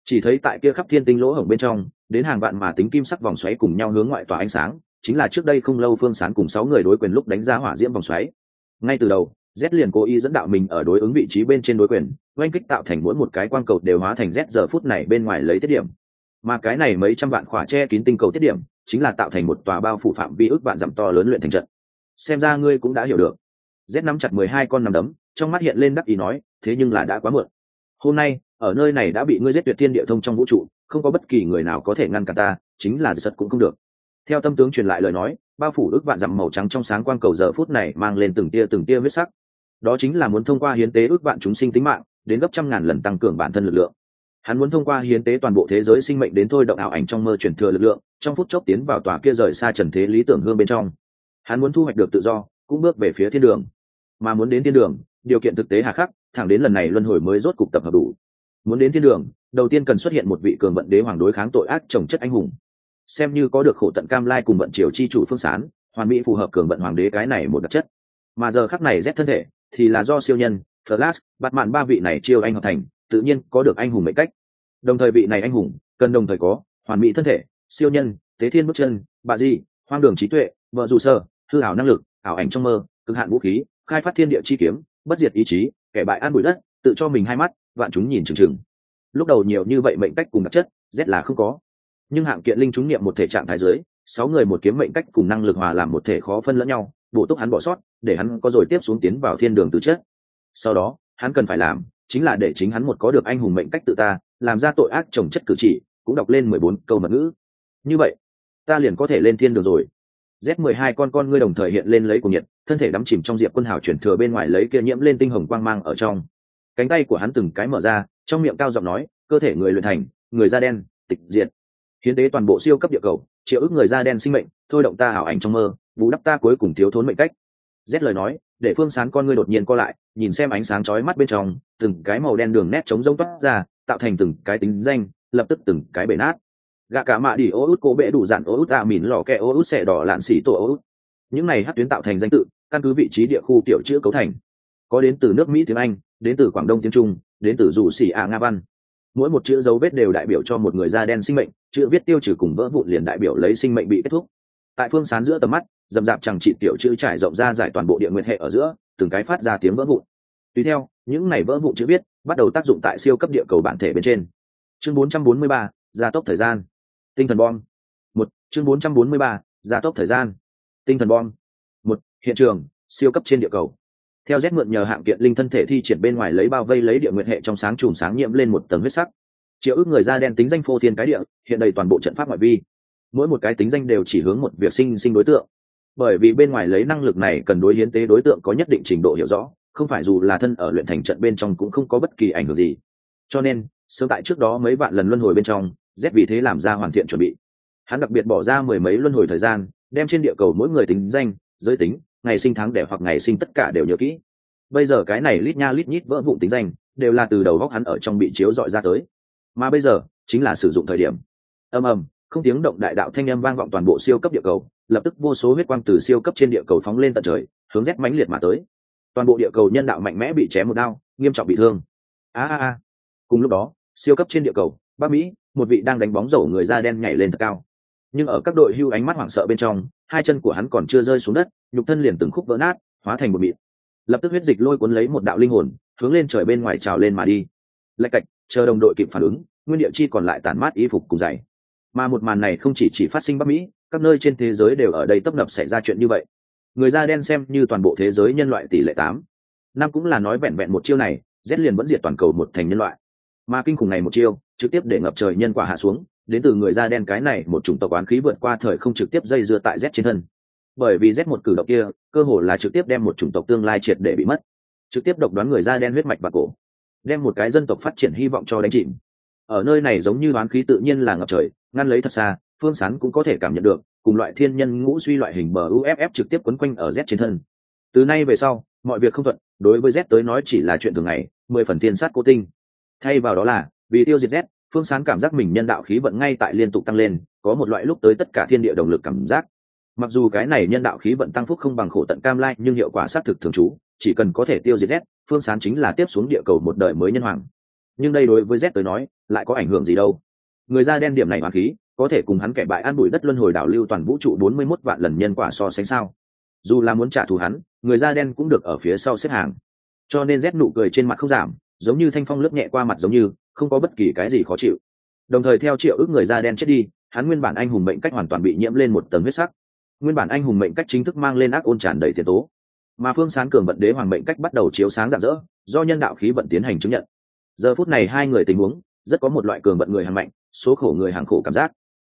Chỉ thấy tại kia khắp thiên tinh lỗ hổng bên trong, đến hàng vạn mà tính kim sắc vòng xoáy cùng nhau hướng ngoại tỏa ánh sáng, chính là trước đây không lâu phương sán cùng sáu người đối quyền lúc đánh giá hỏa diễm vòng xoáy. Ngay từ đầu, z liền cố ý dẫn đạo mình ở đối ứng vị trí bên trên đối quyền, oanh kích tạo thành mỗi một cái quang cầu đều hóa thành z giờ phút này bên ngoài lấy tiết điểm. Mà cái này mấy trăm vạn khỏa che kín tinh cầu tiết điểm, chính là tạo thành một tòa bao phủ phạm vi ước vạn dặm to lớn luyện thành trận. Xem ra ngươi cũng đã hiểu được z nắm chặt mười hai con nằm đấm, trong mắt hiện lên đắc ý nói, thế nhưng là đã quá muộn. Hôm nay, ở nơi này đã bị ngươi giết tuyệt thiên địa thông trong vũ trụ, không có bất kỳ người nào có thể ngăn cản ta, chính là giật cũng không được. Theo tâm tướng truyền lại lời nói, bao phủ ước vạn dặm màu trắng trong sáng quang cầu giờ phút này mang lên từng tia từng tia huyết sắc. Đó chính là muốn thông qua hiến tế ước vạn chúng sinh tính mạng, đến gấp trăm ngàn lần tăng cường bản thân lực lượng. Hắn muốn thông qua hiến tế toàn bộ thế giới sinh mệnh đến thôi động ảo ảnh trong mơ chuyển thừa lực lượng, trong phút chốc tiến vào tòa kia rời xa trần thế lý tưởng hương bên trong. Hắn muốn thu hoạch được tự do, cũng bước về phía thiên đường mà muốn đến thiên đường, điều kiện thực tế hà khắc, thẳng đến lần này luân hồi mới rốt cục tập hợp đủ. Muốn đến thiên đường, đầu tiên cần xuất hiện một vị cường vận đế hoàng đối kháng tội ác trồng chất anh hùng. Xem như có được khổ tận cam lai cùng vận triều chi chủ phương sán, hoàn mỹ phù hợp cường vận hoàng đế cái này một đặc chất. Mà giờ khắc này rét thân thể, thì là do siêu nhân, flash bắt mạn ba vị này chiêu anh hợp thành, tự nhiên có được anh hùng mệnh cách. Đồng thời vị này anh hùng, cần đồng thời có, hoàn mỹ thân thể, siêu nhân, tế thiên bước chân, bà di, hoang đường trí tuệ, vợ dù sơ, hư ảo năng lực, ảo ảnh trong mơ, cực hạn vũ khí khai phát thiên địa chi kiếm, bất diệt ý chí, kẻ bại an bụi đất, tự cho mình hai mắt, vạn chúng nhìn chừng chừng. Lúc đầu nhiều như vậy mệnh cách cùng đặc chất rét là không có. Nhưng hạng kiện linh chúng niệm một thể trạng thái giới, sáu người một kiếm mệnh cách cùng năng lực hòa làm một thể khó phân lẫn nhau, bổ túc hắn bỏ sót, để hắn có rồi tiếp xuống tiến vào thiên đường từ chết sau đó, hắn cần phải làm, chính là để chính hắn một có được anh hùng mệnh cách tự ta, làm ra tội ác trồng chất cử chỉ, cũng đọc lên mười bốn câu mật ngữ. Như vậy, ta liền có thể lên thiên đường rồi. Z mười hai con con ngươi đồng thời hiện lên lấy cùng nhiệt thân thể đắm chìm trong diệp quân hào chuyển thừa bên ngoài lấy kia nhiễm lên tinh hồng quang mang ở trong. Cánh tay của hắn từng cái mở ra, trong miệng cao giọng nói, cơ thể người luyện thành, người da đen, tịch diệt. Hiến tế toàn bộ siêu cấp địa cầu, triệu ức người da đen sinh mệnh, thôi động ta hảo ảnh trong mơ vũ đắp ta cuối cùng thiếu thốn mệnh cách. Rét lời nói, để phương sán con ngươi đột nhiên co lại, nhìn xem ánh sáng chói mắt bên trong, từng cái màu đen đường nét chống rông toát ra, tạo thành từng cái tính danh, lập tức từng cái bể nát. Gạ cả mạ đi ô út cố bệ đủ dặn ô út tạ mìn lò kẹ ô út xẻ đỏ lạn xỉ tổ ô út. Những này hát tuyến tạo thành danh tự căn cứ vị trí địa khu tiểu chữ cấu thành. Có đến từ nước mỹ tiếng anh đến từ quảng đông tiếng trung đến từ dù xỉ ạ nga văn. Mỗi một chữ dấu vết đều đại biểu cho một người da đen sinh mệnh chữ viết tiêu trừ cùng vỡ vụn liền đại biểu lấy sinh mệnh bị kết thúc. Tại phương sán giữa tầm mắt dầm dạp chẳng trị tiểu chữ trải rộng ra giải toàn bộ địa nguyện hệ ở giữa từng cái phát ra tiếng vỡ vụn. Tùy theo những này vỡ vụn chữ viết bắt đầu tác dụng tại siêu cấp địa cầu bản thể bên trên. Chương 443, gia tốc thời gian. Tinh thần bom. Một chương 443, gia tốc thời gian. Tinh thần bom hiện trường, siêu cấp trên địa cầu. Theo rét mượn nhờ hạng kiện linh thân thể thi triển bên ngoài lấy bao vây lấy địa nguyện hệ trong sáng chùm sáng nhiễm lên một tầng huyết sắc. Triệu ước người da đen tính danh phô thiên cái địa, hiện đầy toàn bộ trận pháp ngoại vi. Mỗi một cái tính danh đều chỉ hướng một việc sinh sinh đối tượng. Bởi vì bên ngoài lấy năng lực này cần đối hiến tế đối tượng có nhất định trình độ hiểu rõ, không phải dù là thân ở luyện thành trận bên trong cũng không có bất kỳ ảnh hưởng gì. Cho nên, sớm tại trước đó mấy vạn lần luân hồi bên trong, z vì thế làm ra hoàn thiện chuẩn bị. Hắn đặc biệt bỏ ra mười mấy luân hồi thời gian, đem trên địa cầu mỗi người tính danh giới tính, ngày sinh tháng đẻ hoặc ngày sinh tất cả đều nhớ kỹ. Bây giờ cái này lít nha lít nhít vỡ vụn tính danh, đều là từ đầu góc hắn ở trong bị chiếu dọi ra tới. Mà bây giờ, chính là sử dụng thời điểm. Ầm ầm, không tiếng động đại đạo thanh âm vang vọng toàn bộ siêu cấp địa cầu, lập tức vô số huyết quang từ siêu cấp trên địa cầu phóng lên tận trời, hướng rét mãnh liệt mà tới. Toàn bộ địa cầu nhân đạo mạnh mẽ bị chém một đao, nghiêm trọng bị thương. A a a. Cùng lúc đó, siêu cấp trên địa cầu, bắc mỹ, một vị đang đánh bóng rổ người da đen nhảy lên thật cao nhưng ở các đội hưu ánh mắt hoảng sợ bên trong, hai chân của hắn còn chưa rơi xuống đất, nhục thân liền từng khúc vỡ nát, hóa thành một mịn. Lập tức huyết dịch lôi cuốn lấy một đạo linh hồn, hướng lên trời bên ngoài trào lên mà đi. Lạch cạch, chờ đồng đội kịp phản ứng, nguyên địa chi còn lại tản mát y phục cùng dày mà một màn này không chỉ chỉ phát sinh bắc mỹ, các nơi trên thế giới đều ở đây tấp nập xảy ra chuyện như vậy. Người da đen xem như toàn bộ thế giới nhân loại tỷ lệ tám. Năm cũng là nói vẹn vẹn một chiêu này rét liền vẫn diệt toàn cầu một thành nhân loại. Mà kinh khủng này một chiêu, trực tiếp để ngập trời nhân quả hạ xuống đến từ người da đen cái này, một chủng tộc oán khí vượt qua thời không trực tiếp dây dưa tại z trên thân. Bởi vì z một cử động kia, cơ hồ là trực tiếp đem một chủng tộc tương lai triệt để bị mất. Trực tiếp độc đoán người da đen huyết mạch và cổ, đem một cái dân tộc phát triển hy vọng cho đánh chìm. Ở nơi này giống như oán khí tự nhiên là ngập trời, ngăn lấy thật xa, phương sán cũng có thể cảm nhận được, cùng loại thiên nhân ngũ suy loại hình bờ uff trực tiếp quấn quanh ở z trên thân. Từ nay về sau, mọi việc không thuận, đối với z tới nói chỉ là chuyện thường ngày, mười phần thiên sát cố tinh. Thay vào đó là, vì tiêu diệt z phương sán cảm giác mình nhân đạo khí vận ngay tại liên tục tăng lên, có một loại lúc tới tất cả thiên địa động lực cảm giác. Mặc dù cái này nhân đạo khí vận tăng phúc không bằng khổ tận cam lai, nhưng hiệu quả xác thực thường trú, chỉ cần có thể tiêu diệt z, phương sán chính là tiếp xuống địa cầu một đời mới nhân hoàng. Nhưng đây đối với z tới nói, lại có ảnh hưởng gì đâu? Người da đen điểm này hoàng khí, có thể cùng hắn kẻ bại an bụi đất luân hồi đảo lưu toàn vũ trụ bốn mươi 41 vạn lần nhân quả so sánh sao? Dù là muốn trả thù hắn, người da đen cũng được ở phía sau xếp hàng. Cho nên rét nụ cười trên mặt không giảm, giống như thanh phong lướt nhẹ qua mặt giống như không có bất kỳ cái gì khó chịu. Đồng thời theo triệu ước người da đen chết đi, hắn nguyên bản anh hùng mệnh cách hoàn toàn bị nhiễm lên một tầng huyết sắc. Nguyên bản anh hùng mệnh cách chính thức mang lên ác ôn tràn đầy tiền tố. Mà phương sáng cường vận đế hoàng mệnh cách bắt đầu chiếu sáng rạng rỡ, do nhân đạo khí vận tiến hành chứng nhận. Giờ phút này hai người tình huống, rất có một loại cường vận người hàng mạnh, số khổ người hàng khổ cảm giác.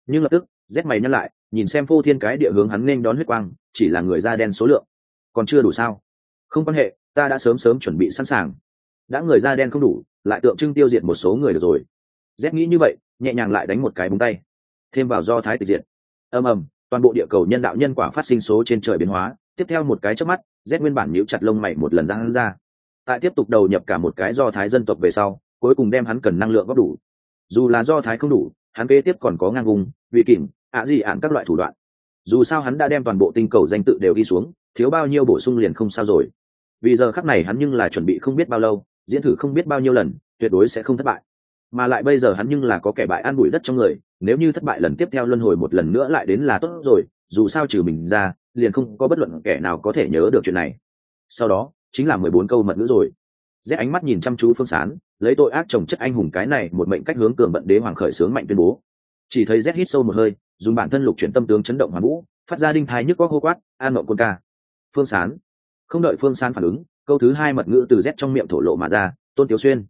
Nhưng lập tức, rét mày nhắc lại, nhìn xem phô thiên cái địa hướng hắn nên đón huyết quang, chỉ là người da đen số lượng. Còn chưa đủ sao? Không quan hệ, ta đã sớm sớm chuẩn bị sẵn sàng đã người da đen không đủ, lại tượng trưng tiêu diệt một số người được rồi. Z nghĩ như vậy, nhẹ nhàng lại đánh một cái búng tay. Thêm vào do thái tịch diệt. Ầm ầm, toàn bộ địa cầu nhân đạo nhân quả phát sinh số trên trời biến hóa. Tiếp theo một cái trước mắt, z nguyên bản nhíu chặt lông mày một lần ra hắn ra. Tại tiếp tục đầu nhập cả một cái do thái dân tộc về sau, cuối cùng đem hắn cần năng lượng góp đủ. Dù là do thái không đủ, hắn kế tiếp còn có ngang vùng, vị kỉnh, ạ gì ạn các loại thủ đoạn. Dù sao hắn đã đem toàn bộ tinh cầu danh tự đều ghi xuống, thiếu bao nhiêu bổ sung liền không sao rồi. Vì giờ khắc này hắn nhưng là chuẩn bị không biết bao lâu diễn thử không biết bao nhiêu lần, tuyệt đối sẽ không thất bại. Mà lại bây giờ hắn nhưng là có kẻ bại an bụi đất trong người, nếu như thất bại lần tiếp theo luân hồi một lần nữa lại đến là tốt rồi, dù sao trừ mình ra, liền không có bất luận kẻ nào có thể nhớ được chuyện này. Sau đó, chính là mười bốn câu mật ngữ rồi. Rét ánh mắt nhìn chăm chú phương sán, lấy tội ác trồng chất anh hùng cái này một mệnh cách hướng cường bận đế hoàng khởi sướng mạnh tuyên bố. Chỉ thấy rét hít sâu một hơi, dùng bản thân lục chuyển tâm tướng chấn động hoàn vũ, phát ra đinh thái nhức có hô quát, an mộng côn ca. Phương sán. Không đợi phương sán phản ứng câu thứ hai mật ngữ từ rét trong miệng thổ lộ mà ra, tôn tiếu xuyên.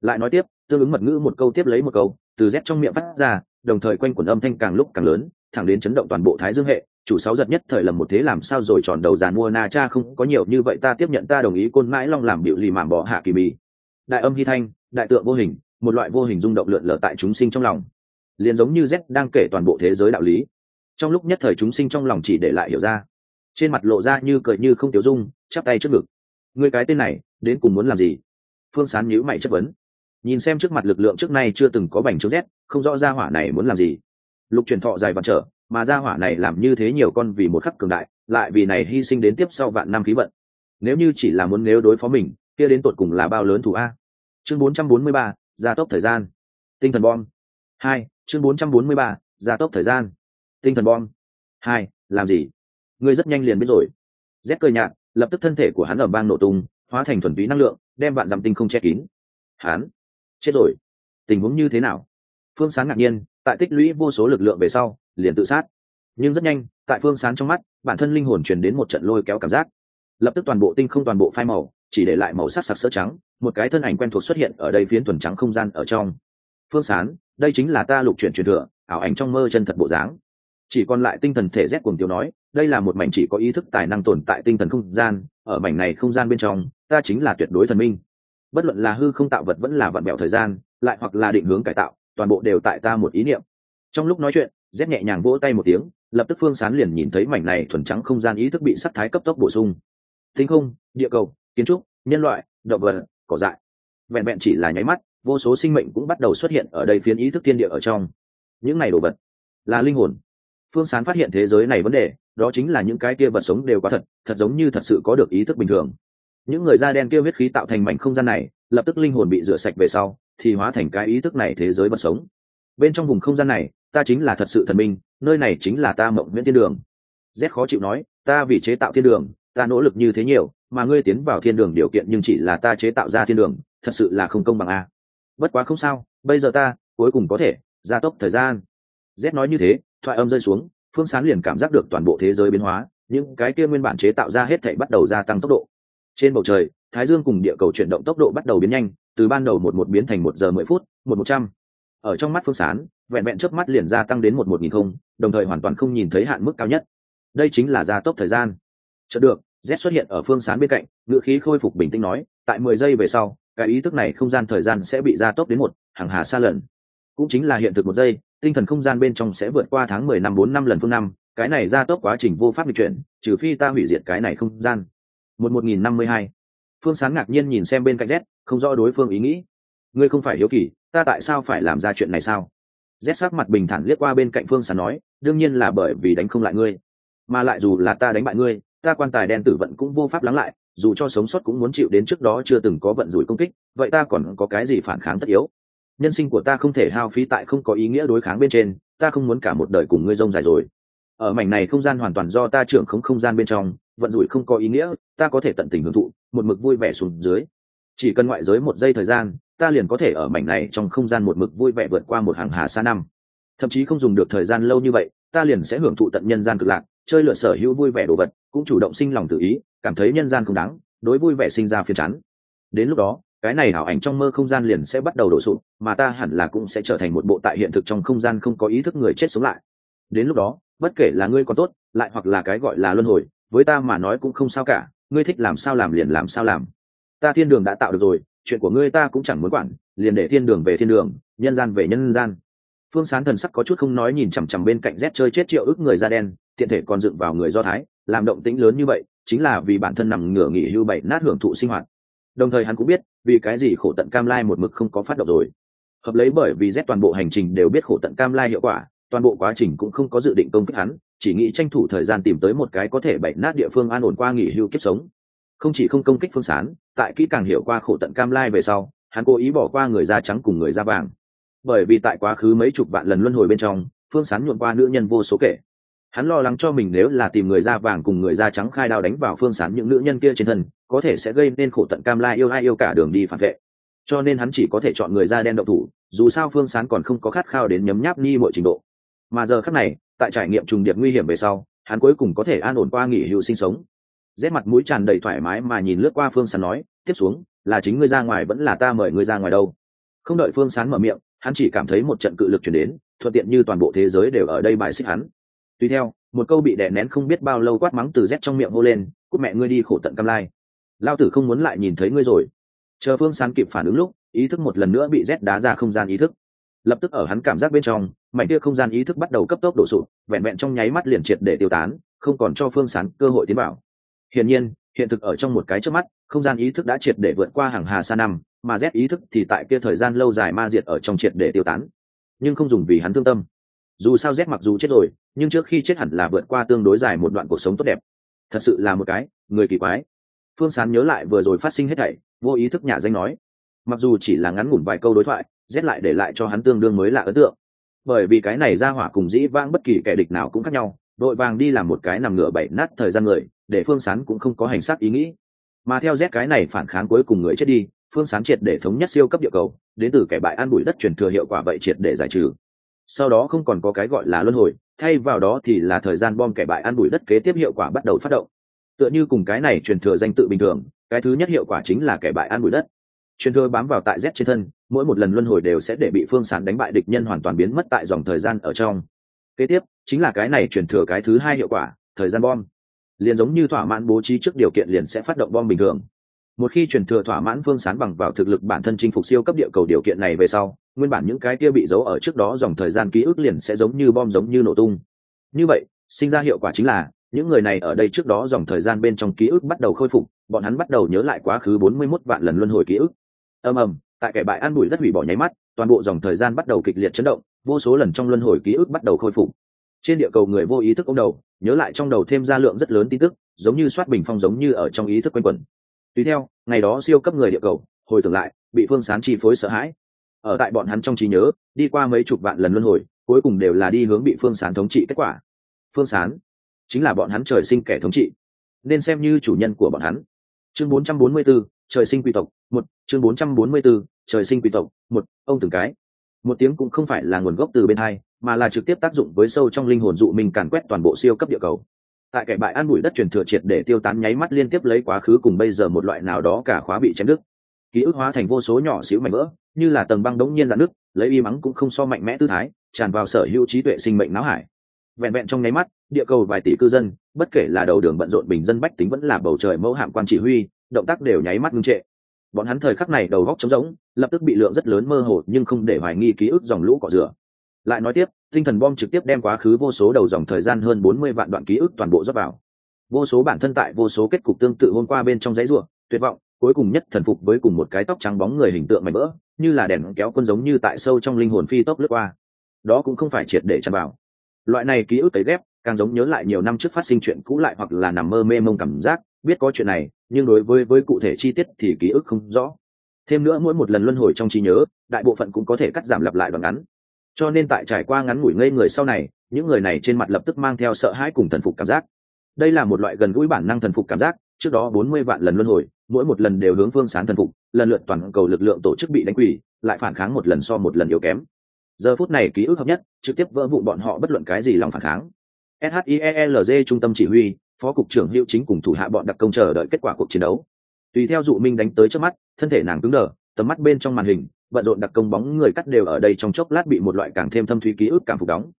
Lại nói tiếp, tương ứng mật ngữ một câu tiếp lấy một câu, từ z trong miệng phát ra, đồng thời quanh quần âm thanh càng lúc càng lớn, thẳng đến chấn động toàn bộ thái dương hệ. Chủ sáu giật nhất thời lầm một thế làm sao rồi tròn đầu giàn mua na cha không có nhiều như vậy ta tiếp nhận ta đồng ý côn mãi long làm biểu lì mảm bỏ hạ kỳ bì đại âm hy thanh, đại tượng vô hình, một loại vô hình rung động lượn lờ tại chúng sinh trong lòng. Liền giống như z đang kể toàn bộ thế giới đạo lý. Trong lúc nhất thời chúng sinh trong lòng chỉ để lại hiểu ra. Trên mặt lộ ra như cười như không tiểu dung, chắp tay trước ngực người cái tên này đến cùng muốn làm gì? Phương sán nhíu mày chất vấn. Nhìn xem trước mặt lực lượng trước nay chưa từng có bành trướng rét, không rõ ra hỏa này muốn làm gì. Lục truyền thọ dài vạn trở mà ra hỏa này làm như thế nhiều con vì một khắc cường đại lại vì này hy sinh đến tiếp sau vạn năm khí vận. Nếu như chỉ là muốn nếu đối phó mình kia đến tột cùng là bao lớn thủ a? Chương 443, gia tốc thời gian. Tinh thần bom. Hai chương 443, gia tốc thời gian. Tinh thần bom. Hai làm gì? Ngươi rất nhanh liền biết rồi. Rét cười nhạt lập tức thân thể của hắn ở bang nổ tung, hóa thành thuần túy năng lượng, đem vạn dặm tinh không che kín. Hắn, chết rồi. Tình huống như thế nào? Phương sáng ngạc nhiên, tại tích lũy vô số lực lượng về sau, liền tự sát. Nhưng rất nhanh, tại phương sáng trong mắt, bản thân linh hồn truyền đến một trận lôi kéo cảm giác. Lập tức toàn bộ tinh không toàn bộ phai màu, chỉ để lại màu sắc sặc sỡ trắng, một cái thân ảnh quen thuộc xuất hiện ở đây phiến tuần trắng không gian ở trong. Phương sán, đây chính là ta lục chuyển truyền thừa, ảo ảnh trong mơ chân thật bộ dáng. Chỉ còn lại tinh thần thể rét cuồng tiêu nói đây là một mảnh chỉ có ý thức tài năng tồn tại tinh thần không gian, ở mảnh này không gian bên trong, ta chính là tuyệt đối thần minh. Bất luận là hư không tạo vật vẫn là vận mẹo thời gian, lại hoặc là định hướng cải tạo, toàn bộ đều tại ta một ý niệm. Trong lúc nói chuyện dép nhẹ nhàng vỗ tay một tiếng, lập tức phương sán liền nhìn thấy mảnh này thuần trắng không gian ý thức bị sắc thái cấp tốc bổ sung. Tinh không, địa cầu, kiến trúc, nhân loại, động vật, cỏ dại. Vẹn vẹn chỉ là nháy mắt, vô số sinh mệnh cũng bắt đầu xuất hiện ở đây phiến ý thức thiên địa ở trong. Những này đồ vật là linh hồn phương sán phát hiện thế giới này vấn đề, đó chính là những cái kia vật sống đều quá thật thật giống như thật sự có được ý thức bình thường. Những người da đen kia huyết khí tạo thành mảnh không gian này, lập tức linh hồn bị rửa sạch về sau, thì hóa thành cái ý thức này thế giới vật sống. Bên trong vùng không gian này, ta chính là thật sự thần minh, nơi này chính là ta mộng nguyễn thiên đường. Z khó chịu nói, ta vì chế tạo thiên đường, ta nỗ lực như thế nhiều, mà ngươi tiến vào thiên đường điều kiện nhưng chỉ là ta chế tạo ra thiên đường, thật sự là không công bằng a. Bất quá không sao, bây giờ ta, cuối cùng có thể, gia tốc thời gian. Z nói như thế thoại âm rơi xuống, phương sán liền cảm giác được toàn bộ thế giới biến hóa, những cái kia nguyên bản chế tạo ra hết thảy bắt đầu gia tăng tốc độ. Trên bầu trời, thái dương cùng địa cầu chuyển động tốc độ bắt đầu biến nhanh, từ ban đầu một một biến thành một giờ mười phút, một một trăm. Ở trong mắt phương sán, vẹn vẹn chớp mắt liền gia tăng đến một một nghìn không, đồng thời hoàn toàn không nhìn thấy hạn mức cao nhất. Đây chính là gia tốc thời gian. Chợt được, z xuất hiện ở phương sán bên cạnh, ngựa khí khôi phục bình tĩnh nói, tại mười giây về sau, cái ý thức này không gian thời gian sẽ bị gia tốc đến một hàng hà xa lần. Cũng chính là hiện thực một giây tinh thần không gian bên trong sẽ vượt qua tháng mười năm, bốn năm lần phương năm, cái này gia tốc quá trình vô pháp lịch chuyển, trừ phi ta hủy diệt cái này không gian. Một một nghìn năm mươi hai. Phương sán ngạc nhiên nhìn xem bên cạnh z, không rõ đối phương ý nghĩ. Ngươi không phải hiếu kỳ, ta tại sao phải làm ra chuyện này sao? Z sắc mặt bình thản liếc qua bên cạnh phương sán nói, đương nhiên là bởi vì đánh không lại ngươi. Mà lại dù là ta đánh bại ngươi, ta quan tài đen tử vận cũng vô pháp lắng lại, dù cho sống sót cũng muốn chịu đến trước đó chưa từng có vận rủi công kích, vậy ta còn có cái gì phản kháng tất yếu? Nhân sinh của ta không thể hao phí tại không có ý nghĩa đối kháng bên trên, ta không muốn cả một đời cùng ngươi rông dài rồi. Ở mảnh này không gian hoàn toàn do ta trưởng không không gian bên trong, vận rủi không có ý nghĩa, ta có thể tận tình hưởng thụ, một mực vui vẻ xuống dưới. Chỉ cần ngoại giới một giây thời gian, ta liền có thể ở mảnh này trong không gian một mực vui vẻ vượt qua một hàng hà xa năm. Thậm chí không dùng được thời gian lâu như vậy, ta liền sẽ hưởng thụ tận nhân gian cực lạc, chơi lựa sở hữu vui vẻ đồ vật, cũng chủ động sinh lòng tự ý, cảm thấy nhân gian không đáng, đối vui vẻ sinh ra phiền chán. Đến lúc đó cái này ảo ảnh trong mơ không gian liền sẽ bắt đầu đổ sụp, mà ta hẳn là cũng sẽ trở thành một bộ tại hiện thực trong không gian không có ý thức người chết sống lại. Đến lúc đó, bất kể là ngươi có tốt, lại hoặc là cái gọi là luân hồi, với ta mà nói cũng không sao cả, ngươi thích làm sao làm liền làm sao làm. Ta thiên đường đã tạo được rồi, chuyện của ngươi ta cũng chẳng muốn quản, liền để thiên đường về thiên đường, nhân gian về nhân gian. Phương sán thần sắc có chút không nói nhìn chằm chằm bên cạnh rét chơi chết triệu ức người da đen, tiện thể còn dựng vào người do thái, làm động tĩnh lớn như vậy, chính là vì bản thân nằm ngửa nghỉ hưu bảy nát hưởng thụ sinh hoạt đồng thời hắn cũng biết, vì cái gì khổ tận cam lai một mực không có phát động rồi. Hợp lấy bởi vì z toàn bộ hành trình đều biết khổ tận cam lai hiệu quả, toàn bộ quá trình cũng không có dự định công kích hắn, chỉ nghĩ tranh thủ thời gian tìm tới một cái có thể bậy nát địa phương an ổn qua nghỉ hưu kiếp sống. Không chỉ không công kích phương sán, tại kỹ càng hiểu qua khổ tận cam lai về sau, hắn cố ý bỏ qua người da trắng cùng người da vàng. Bởi vì tại quá khứ mấy chục vạn lần luân hồi bên trong, phương sán nhuộm qua nữ nhân vô số kể hắn lo lắng cho mình nếu là tìm người da vàng cùng người da trắng khai đao đánh vào phương sán những nữ nhân kia trên thân, có thể sẽ gây nên khổ tận cam lai yêu ai yêu cả đường đi phản vệ. Cho nên hắn chỉ có thể chọn người da đen đậu thủ, dù sao phương sán còn không có khát khao đến nhấm nháp ni mọi trình độ. Mà giờ khắc này, tại trải nghiệm trùng điệp nguy hiểm về sau, hắn cuối cùng có thể an ổn qua nghỉ hưu sinh sống. Rét mặt mũi tràn đầy thoải mái mà nhìn lướt qua phương sán nói, tiếp xuống, là chính ngươi ra ngoài vẫn là ta mời ngươi ra ngoài đâu. Không đợi phương sán mở miệng, hắn chỉ cảm thấy một trận cự lực chuyển đến, thuận tiện như toàn bộ thế giới đều ở đây bài xích hắn tùy theo, một câu bị đè nén không biết bao lâu quát mắng từ rét trong miệng hô lên cúc mẹ ngươi đi khổ tận cam lai. Lao tử không muốn lại nhìn thấy ngươi rồi. Chờ phương sán kịp phản ứng lúc, ý thức một lần nữa bị rét đá ra không gian ý thức. Lập tức ở hắn cảm giác bên trong, mảnh kia không gian ý thức bắt đầu cấp tốc đổ sụt vẹn vẹn trong nháy mắt liền triệt để tiêu tán, không còn cho phương sán cơ hội tiến bảo hiển nhiên, hiện thực ở trong một cái trước mắt, không gian ý thức đã triệt để vượt qua hàng hà xa năm mà z ý thức thì tại kia thời gian lâu dài ma diệt ở trong triệt để tiêu tán. Nhưng không dùng vì hắn thương tâm dù sao z mặc dù chết rồi, nhưng trước khi chết hẳn là vượt qua tương đối dài một đoạn cuộc sống tốt đẹp. Thật sự là một cái, người kỳ quái. Phương sán nhớ lại vừa rồi phát sinh hết thảy, vô ý thức nhà danh nói. Mặc dù chỉ là ngắn ngủn vài câu đối thoại rét lại để lại cho hắn tương đương mới là ấn tượng. Bởi vì cái này ra hỏa cùng dĩ vãng bất kỳ kẻ địch nào cũng khác nhau, đội vàng đi làm một cái nằm ngửa bảy nát thời gian người, để phương sán cũng không có hành xác ý nghĩ. Mà theo rét cái này phản kháng cuối cùng người chết đi, phương sán triệt để thống nhất siêu cấp địa cầu, đến từ kẻ bại an bụi đất truyền thừa hiệu quả vậy triệt để giải trừ sau đó không còn có cái gọi là luân hồi, thay vào đó thì là thời gian bom kẻ bại an bụi đất kế tiếp hiệu quả bắt đầu phát động. Tựa như cùng cái này truyền thừa danh tự bình thường, cái thứ nhất hiệu quả chính là kẻ bại an bụi đất. Truyền thừa bám vào tại z trên thân, mỗi một lần luân hồi đều sẽ để bị phương sán đánh bại địch nhân hoàn toàn biến mất tại dòng thời gian ở trong. Kế tiếp, chính là cái này truyền thừa cái thứ hai hiệu quả, thời gian bom. Liền giống như thỏa mãn bố trí trước điều kiện liền sẽ phát động bom bình thường một khi truyền thừa thỏa mãn phương sán bằng vào thực lực bản thân chinh phục siêu cấp địa cầu điều kiện này về sau, nguyên bản những cái kia bị giấu ở trước đó dòng thời gian ký ức liền sẽ giống như bom giống như nổ tung. Như vậy, sinh ra hiệu quả chính là, những người này ở đây trước đó dòng thời gian bên trong ký ức bắt đầu khôi phục, bọn hắn bắt đầu nhớ lại quá khứ bốn mươi 41 vạn lần luân hồi ký ức. Ầm ầm, tại kẻ bại an bụi đất hủy bỏ nháy mắt, toàn bộ dòng thời gian bắt đầu kịch liệt chấn động, vô số lần trong luân hồi ký ức bắt đầu khôi phục. Trên địa cầu người vô ý thức ông đầu, nhớ lại trong đầu thêm ra lượng rất lớn tin tức, giống như soát bình phong giống như ở trong ý thức quanh quẩn tùy theo ngày đó siêu cấp người địa cầu hồi tưởng lại bị phương sán chi phối sợ hãi. Ở tại bọn hắn trong trí nhớ đi qua mấy chục vạn lần luân hồi cuối cùng đều là đi hướng bị phương sán thống trị kết quả. Phương sán chính là bọn hắn trời sinh kẻ thống trị. Nên xem như chủ nhân của bọn hắn. Chương 444, trời sinh quy tộc một. Chương 444, trời sinh quy tộc một. Ông từng cái. Một tiếng cũng không phải là nguồn gốc từ bên hai mà là trực tiếp tác dụng với sâu trong linh hồn dụ mình càn quét toàn bộ siêu cấp địa cầu tại kẻ bại an bụi đất truyền thừa triệt để tiêu tán nháy mắt liên tiếp lấy quá khứ cùng bây giờ một loại nào đó cả khóa bị chém đứt. Ký ức hóa thành vô số nhỏ xíu mảnh vỡ, như là tầng băng đống nhiên dạn nước lấy y mắng cũng không so mạnh mẽ tư thái, tràn vào sở hữu trí tuệ sinh mệnh não hải. Vẹn vẹn trong nháy mắt, địa cầu vài tỷ cư dân, bất kể là đầu đường bận rộn bình dân bách tính vẫn là bầu trời mẫu hạm quan chỉ huy, động tác đều nháy mắt ngưng trệ. Bọn hắn thời khắc này đầu góc trống rỗng, lập tức bị lượng rất lớn mơ hồ nhưng không để hoài nghi ký ức dòng lũ cọ rửa. Lại nói tiếp tinh thần bom trực tiếp đem quá khứ vô số đầu dòng thời gian hơn bốn mươi vạn đoạn ký ức toàn bộ dốc vào. Vô số bản thân tại vô số kết cục tương tự hôm qua bên trong giấy ruộng tuyệt vọng, cuối cùng nhất thần phục với cùng một cái tóc trắng bóng người hình tượng mảnh vỡ, như là đèn kéo quân giống như tại sâu trong linh hồn phi tốc lướt qua. Đó cũng không phải triệt để chăn vào. Loại này ký ức tấy ghép, càng giống nhớ lại nhiều năm trước phát sinh chuyện cũ lại hoặc là nằm mơ mê mông cảm giác, biết có chuyện này, nhưng đối với với cụ thể chi tiết thì ký ức không rõ. Thêm nữa mỗi một lần luân hồi trong trí nhớ, đại bộ phận cũng có thể cắt giảm lặp lại đoạn ngắn cho nên tại trải qua ngắn ngủi ngây người sau này, những người này trên mặt lập tức mang theo sợ hãi cùng thần phục cảm giác. Đây là một loại gần gũi bản năng thần phục cảm giác, trước đó bốn mươi vạn lần luân hồi, mỗi một lần đều hướng phương sán thần phục, lần lượt toàn cầu lực lượng tổ chức bị đánh quỷ lại phản kháng một lần so một lần yếu kém. Giờ phút này ký ức hợp nhất, trực tiếp vỡ vụn bọn họ bất luận cái gì lòng phản kháng. Shielg trung tâm chỉ huy, phó cục trưởng hiệu chính cùng thủ hạ bọn đặc công chờ đợi kết quả cuộc chiến đấu. Tùy theo dụ minh đánh tới trước mắt, thân thể nàng cứng đờ, tầm mắt bên trong màn hình bận rộn đặc công bóng người cắt đều ở đây trong chốc lát bị một loại càng thêm thâm thúy ký ức cảm phục đóng.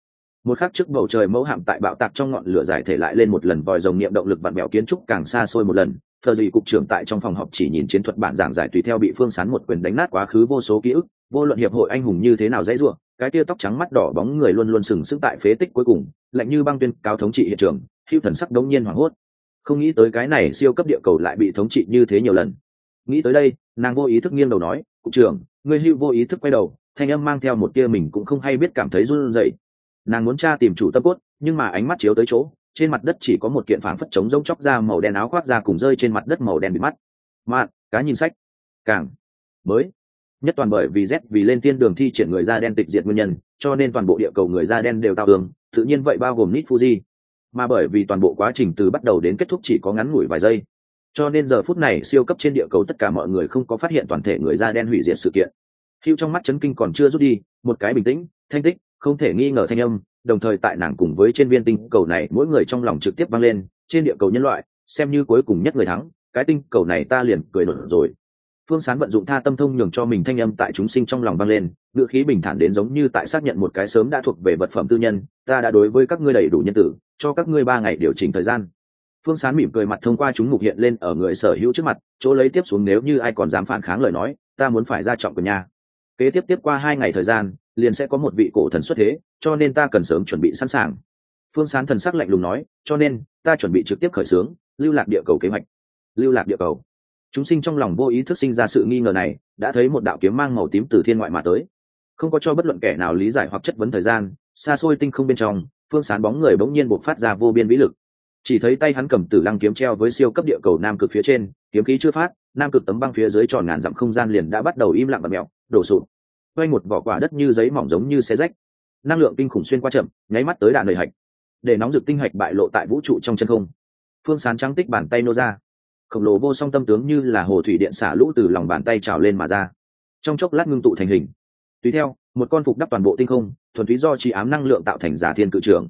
Một khắc trước bầu trời mẫu hạm tại bạo tạc trong ngọn lửa giải thể lại lên một lần vòi rồng niệm động lực vặn bèo kiến trúc càng xa xôi một lần thờ gì cục trưởng tại trong phòng họp chỉ nhìn chiến thuật bản giảng giải tùy theo bị phương sán một quyền đánh nát quá khứ vô số ký ức, vô luận hiệp hội anh hùng như thế nào dễ dụa cái tia tóc trắng mắt đỏ bóng người luôn luôn sừng sững tại phế tích cuối cùng, lạnh như băng tuyên cao thống trị hiện trường, hữu thần sắc đống nhiên hoảng hốt. Không nghĩ tới cái này siêu cấp địa cầu lại bị thống trị như thế nhiều lần. Nghĩ tới đây, nàng vô ý thức nghiêng đầu nói, cục trưởng người hữu vô ý thức quay đầu, thanh âm mang theo một tia mình cũng không hay biết cảm thấy run rẩy. Nàng muốn tra tìm chủ tâm cốt, nhưng mà ánh mắt chiếu tới chỗ, trên mặt đất chỉ có một kiện phản phất trống rỗng chóc ra màu đen áo khoác ra cùng rơi trên mặt đất màu đen bị mắt. Mạn, cá nhìn sách. Càng. Mới. Nhất toàn bởi vì z vì lên tiên đường thi triển người da đen tịch diệt nguyên nhân, cho nên toàn bộ địa cầu người da đen đều tao tường tự nhiên vậy bao gồm nít fuji mà bởi vì toàn bộ quá trình từ bắt đầu đến kết thúc chỉ có ngắn ngủi vài giây cho nên giờ phút này siêu cấp trên địa cầu tất cả mọi người không có phát hiện toàn thể người da đen hủy diệt sự kiện. Hữu trong mắt chấn kinh còn chưa rút đi, một cái bình tĩnh, thanh tích, không thể nghi ngờ thanh âm, đồng thời tại nàng cùng với trên viên tinh cầu này mỗi người trong lòng trực tiếp vang lên, trên địa cầu nhân loại, xem như cuối cùng nhất người thắng, cái tinh cầu này ta liền cười nổi rồi. Phương sán vận dụng tha tâm thông nhường cho mình thanh âm tại chúng sinh trong lòng vang lên, ngữ khí bình thản đến giống như tại xác nhận một cái sớm đã thuộc về vật phẩm tư nhân, ta đã đối với các ngươi đầy đủ nhân tử, cho các ngươi ba ngày điều chỉnh thời gian phương sán mỉm cười mặt thông qua chúng mục hiện lên ở người sở hữu trước mặt, chỗ lấy tiếp xuống nếu như ai còn dám phản kháng lời nói, ta muốn phải ra trọng của nhà kế tiếp tiếp qua hai ngày thời gian, liền sẽ có một vị cổ thần xuất thế, cho nên ta cần sớm chuẩn bị sẵn sàng. Phương sán thần sắc lạnh lùng nói, cho nên, ta chuẩn bị trực tiếp khởi xướng, lưu lạc địa cầu kế hoạch. Lưu lạc địa cầu. Chúng sinh trong lòng vô ý thức sinh ra sự nghi ngờ này, đã thấy một đạo kiếm mang màu tím từ thiên ngoại mà tới. Không có cho bất luận kẻ nào lý giải hoặc chất vấn thời gian, xa xôi tinh không bên trong, phương sán bóng người bỗng nhiên buộc phát ra vô biên vĩ lực chỉ thấy tay hắn cầm tử lăng kiếm treo với siêu cấp địa cầu nam cực phía trên, kiếm khí chưa phát, nam cực tấm băng phía dưới tròn ngàn dặm không gian liền đã bắt đầu im lặng và mẹo đổ sụp. Quay một vỏ quả đất như giấy mỏng giống như xe rách. Năng lượng kinh khủng xuyên qua chậm, nháy mắt tới đạn lời hạch. Để nóng rực tinh hạch bại lộ tại vũ trụ trong chân không. Phương sán trắng tích bàn tay nô ra. Khổng lồ vô song tâm tướng như là hồ thủy điện xả lũ từ lòng bàn tay trào lên mà ra. Trong chốc lát ngưng tụ thành hình. Tùy theo, một con phục đắp toàn bộ tinh không, thuần túy do trí ám năng lượng tạo thành giả thiên cự trưởng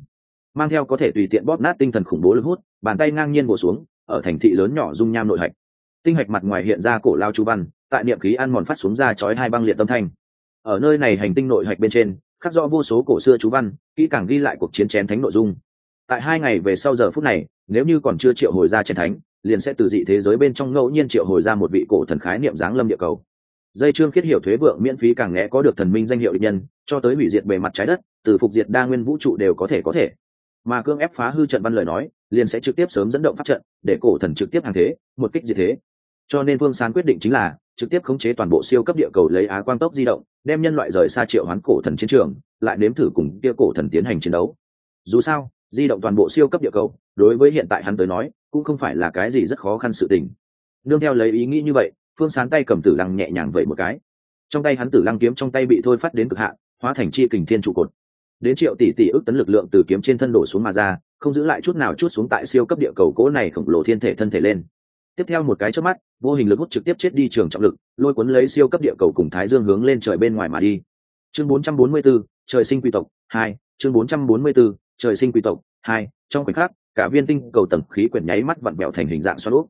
mang theo có thể tùy tiện bóp nát tinh thần khủng bố lực hút, bàn tay ngang nhiên bổ xuống, ở thành thị lớn nhỏ dung nham nội hạch. Tinh hạch mặt ngoài hiện ra cổ lao chu văn, tại niệm khí ăn mòn phát xuống ra chói hai băng liệt tâm thanh. Ở nơi này hành tinh nội hạch bên trên, khắc rõ vô số cổ xưa chú văn, kỹ càng ghi lại cuộc chiến chén thánh nội dung. Tại hai ngày về sau giờ phút này, nếu như còn chưa triệu hồi ra chén thánh, liền sẽ từ dị thế giới bên trong ngẫu nhiên triệu hồi ra một vị cổ thần khái niệm giáng lâm địa cầu. Dây trương khiết hiểu thuế vượng miễn phí càng nghe có được thần minh danh hiệu định nhân, cho tới hủy diệt bề mặt trái đất, từ phục diệt đa nguyên vũ trụ đều có thể có thể mà cương ép phá hư trận văn lời nói, liền sẽ trực tiếp sớm dẫn động phát trận, để cổ thần trực tiếp hàng thế, một kích diệt thế. Cho nên phương sán quyết định chính là trực tiếp khống chế toàn bộ siêu cấp địa cầu lấy á quang tốc di động, đem nhân loại rời xa triệu hoán cổ thần chiến trường, lại nếm thử cùng kia cổ thần tiến hành chiến đấu. Dù sao, di động toàn bộ siêu cấp địa cầu, đối với hiện tại hắn tới nói, cũng không phải là cái gì rất khó khăn sự tình. Nương theo lấy ý nghĩ như vậy, phương sán tay cầm tử lăng nhẹ nhàng vậy một cái. Trong tay hắn tử lăng kiếm trong tay bị thôi phát đến cực hạn, hóa thành chi kình thiên trụ cột đến triệu tỷ tỷ ước tấn lực lượng từ kiếm trên thân đổ xuống mà ra không giữ lại chút nào chút xuống tại siêu cấp địa cầu cố này khổng lồ thiên thể thân thể lên. Tiếp theo một cái trước mắt vô hình lực hút trực tiếp chết đi trường trọng lực lôi cuốn lấy siêu cấp địa cầu cùng thái dương hướng lên trời bên ngoài mà đi. Chương 444, trời sinh quy tộc hai chương 444, trời sinh quy tộc hai trong khoảnh khắc cả viên tinh cầu tầng khí quyển nháy mắt vặn vẹo thành hình dạng xoắn úp.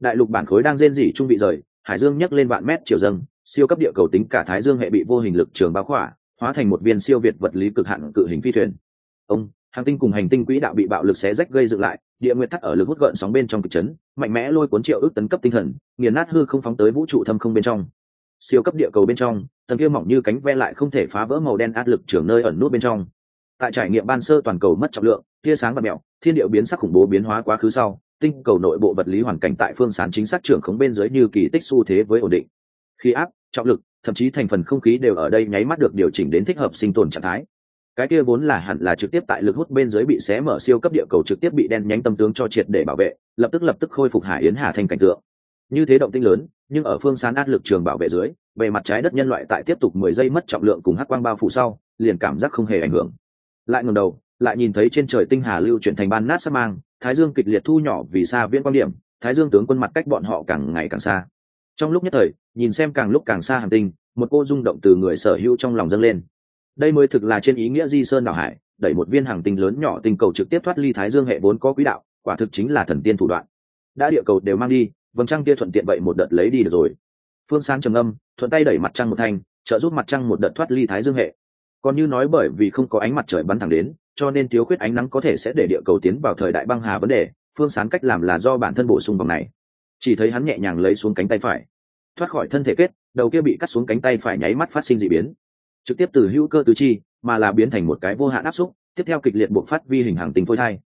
Đại lục bản khối đang rên rỉ trung vị rời hải dương nhấc lên vạn mét chiều dâng siêu cấp địa cầu tính cả thái dương hệ bị vô hình lực trường bao khỏa hóa thành một viên siêu việt vật lý cực hạn cự hình phi thuyền. Ông hành tinh cùng hành tinh quỹ đạo bị bạo lực xé rách gây dựng lại, địa nguyệt thắt ở lực hút gợn sóng bên trong kịch chấn, mạnh mẽ lôi cuốn triệu ước tấn cấp tinh thần, nghiền nát hư không phóng tới vũ trụ thâm không bên trong. Siêu cấp địa cầu bên trong, tầng kia mỏng như cánh ve lại không thể phá vỡ màu đen áp lực trưởng nơi ẩn nút bên trong. Tại trải nghiệm ban sơ toàn cầu mất trọng lượng, tia sáng và mẹo, thiên điệu biến sắc khủng bố biến hóa quá khứ sau, tinh cầu nội bộ vật lý hoàn cảnh tại phương sán chính xác trưởng khống bên dưới như kỳ tích xu thế với ổn định. Khi áp, trọng lực thậm chí thành phần không khí đều ở đây nháy mắt được điều chỉnh đến thích hợp sinh tồn trạng thái. Cái kia vốn là hẳn là trực tiếp tại lực hút bên dưới bị xé mở siêu cấp địa cầu trực tiếp bị đen nhánh tâm tướng cho triệt để bảo vệ, lập tức lập tức khôi phục hải yến hà thành cảnh tượng. Như thế động tinh lớn, nhưng ở phương sán át lực trường bảo vệ dưới, bề mặt trái đất nhân loại tại tiếp tục mười giây mất trọng lượng cùng hắc quang bao phủ sau, liền cảm giác không hề ảnh hưởng. Lại ngẩng đầu, lại nhìn thấy trên trời tinh hà lưu chuyển thành ban nát sa mang, thái dương kịch liệt thu nhỏ vì xa viễn quan điểm, thái dương tướng quân mặt cách bọn họ càng ngày càng xa trong lúc nhất thời, nhìn xem càng lúc càng xa hành tinh một cô rung động từ người sở hữu trong lòng dâng lên. Đây mới thực là trên ý nghĩa di sơn đảo hải, đẩy một viên hàng tinh lớn nhỏ tinh cầu trực tiếp thoát ly thái dương hệ vốn có quỹ đạo, quả thực chính là thần tiên thủ đoạn. Đã địa cầu đều mang đi, vầng trăng kia thuận tiện vậy một đợt lấy đi được rồi. Phương sáng trầm âm thuận tay đẩy mặt trăng một thanh, trợ giúp mặt trăng một đợt thoát ly thái dương hệ. Còn như nói bởi vì không có ánh mặt trời bắn thẳng đến, cho nên thiếu khuyết ánh nắng có thể sẽ để địa cầu tiến vào thời đại băng hà vấn đề, phương sáng cách làm là do bản thân bổ sung vòng này chỉ thấy hắn nhẹ nhàng lấy xuống cánh tay phải. Thoát khỏi thân thể kết, đầu kia bị cắt xuống cánh tay phải nháy mắt phát sinh d ị biến. Trực tiếp từ hữu cơ tứ chi, mà là biến thành một cái vô hạn áp xúc, tiếp theo kịch liệt buộc phát vi hình hàng tính phôi thai.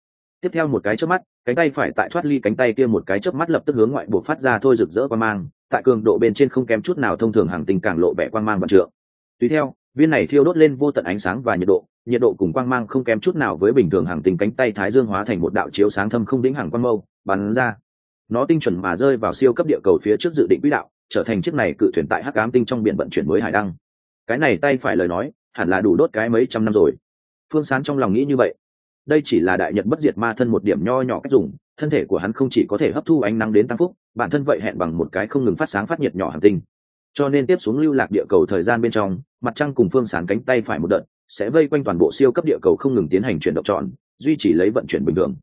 Tiếp theo một cái chớp mắt, cánh tay phải tại thoát ly cánh tay kia một cái chớp mắt lập tức hướng ngoại buộc phát ra thôi rực rỡ quan mang, tại cường độ bên trên không kém chút nào thông thường hàng tình càng lộ vẻ quan mang vạn trượng. Tùy theo, viên này thiêu đốt lên vô tận ánh sáng và nhiệt độ nhiệt độ cùng quang mang không kém chút nào với bình thường hàng tình cánh tay thái dương hóa thành một đạo chiếu sáng thâm không đĩnh hàng quang mâu, bắn ra nó tinh chuẩn mà rơi vào siêu cấp địa cầu phía trước dự định quỹ đạo, trở thành chiếc này cự thuyền tại hắc ám tinh trong biển vận chuyển mới hải đăng. Cái này tay phải lời nói, hẳn là đủ đốt cái mấy trăm năm rồi. Phương sán trong lòng nghĩ như vậy. Đây chỉ là đại nhật bất diệt ma thân một điểm nho nhỏ cách dùng, thân thể của hắn không chỉ có thể hấp thu ánh nắng đến tăng phúc, bản thân vậy hẹn bằng một cái không ngừng phát sáng phát nhiệt nhỏ hàng tinh. Cho nên tiếp xuống lưu lạc địa cầu thời gian bên trong, mặt trăng cùng phương sán cánh tay phải một đợt, sẽ vây quanh toàn bộ siêu cấp địa cầu không ngừng tiến hành chuyển động tròn, duy trì lấy vận chuyển bình thường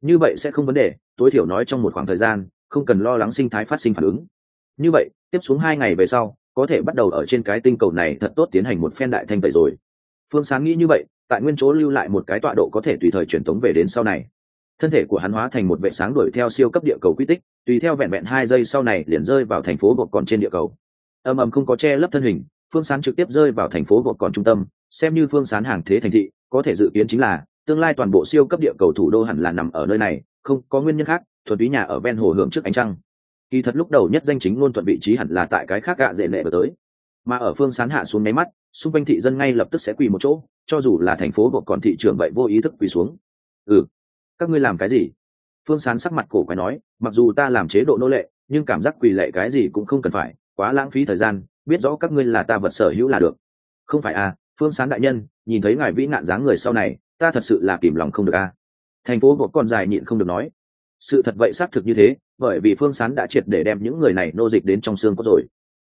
như vậy sẽ không vấn đề, tối thiểu nói trong một khoảng thời gian, không cần lo lắng sinh thái phát sinh phản ứng. Như vậy, tiếp xuống hai ngày về sau, có thể bắt đầu ở trên cái tinh cầu này thật tốt tiến hành một phen đại thanh tẩy rồi. Phương sáng nghĩ như vậy, tại nguyên chỗ lưu lại một cái tọa độ có thể tùy thời truyền tống về đến sau này. Thân thể của hắn hóa thành một vệ sáng đuổi theo siêu cấp địa cầu quy tích, tùy theo vẹn vẹn hai giây sau này liền rơi vào thành phố bột còn trên địa cầu. Ầm ầm không có che lấp thân hình, phương sán trực tiếp rơi vào thành phố bột còn trung tâm, xem như phương sán hàng thế thành thị, có thể dự kiến chính là tương lai toàn bộ siêu cấp địa cầu thủ đô hẳn là nằm ở nơi này, không có nguyên nhân khác, thuần túy nhà ở ven hồ hưởng trước ánh trăng. Kỳ thật lúc đầu nhất danh chính luôn thuận vị trí hẳn là tại cái khác gạ dễ nệ vừa tới. Mà ở phương sán hạ xuống máy mắt, xung quanh thị dân ngay lập tức sẽ quỳ một chỗ, cho dù là thành phố bột còn thị trường vậy vô ý thức quỳ xuống. Ừ các ngươi làm cái gì? Phương sán sắc mặt cổ quái nói, mặc dù ta làm chế độ nô lệ, nhưng cảm giác quỳ lệ cái gì cũng không cần phải, quá lãng phí thời gian, biết rõ các ngươi là ta vật sở hữu là được. Không phải à phương sán đại nhân, nhìn thấy ngài vĩ nạn dáng người sau này ta thật sự là kìm lòng không được à thành phố một con dài nhịn không được nói. Sự thật vậy xác thực như thế, bởi vì phương sán đã triệt để đem những người này nô dịch đến trong xương có rồi.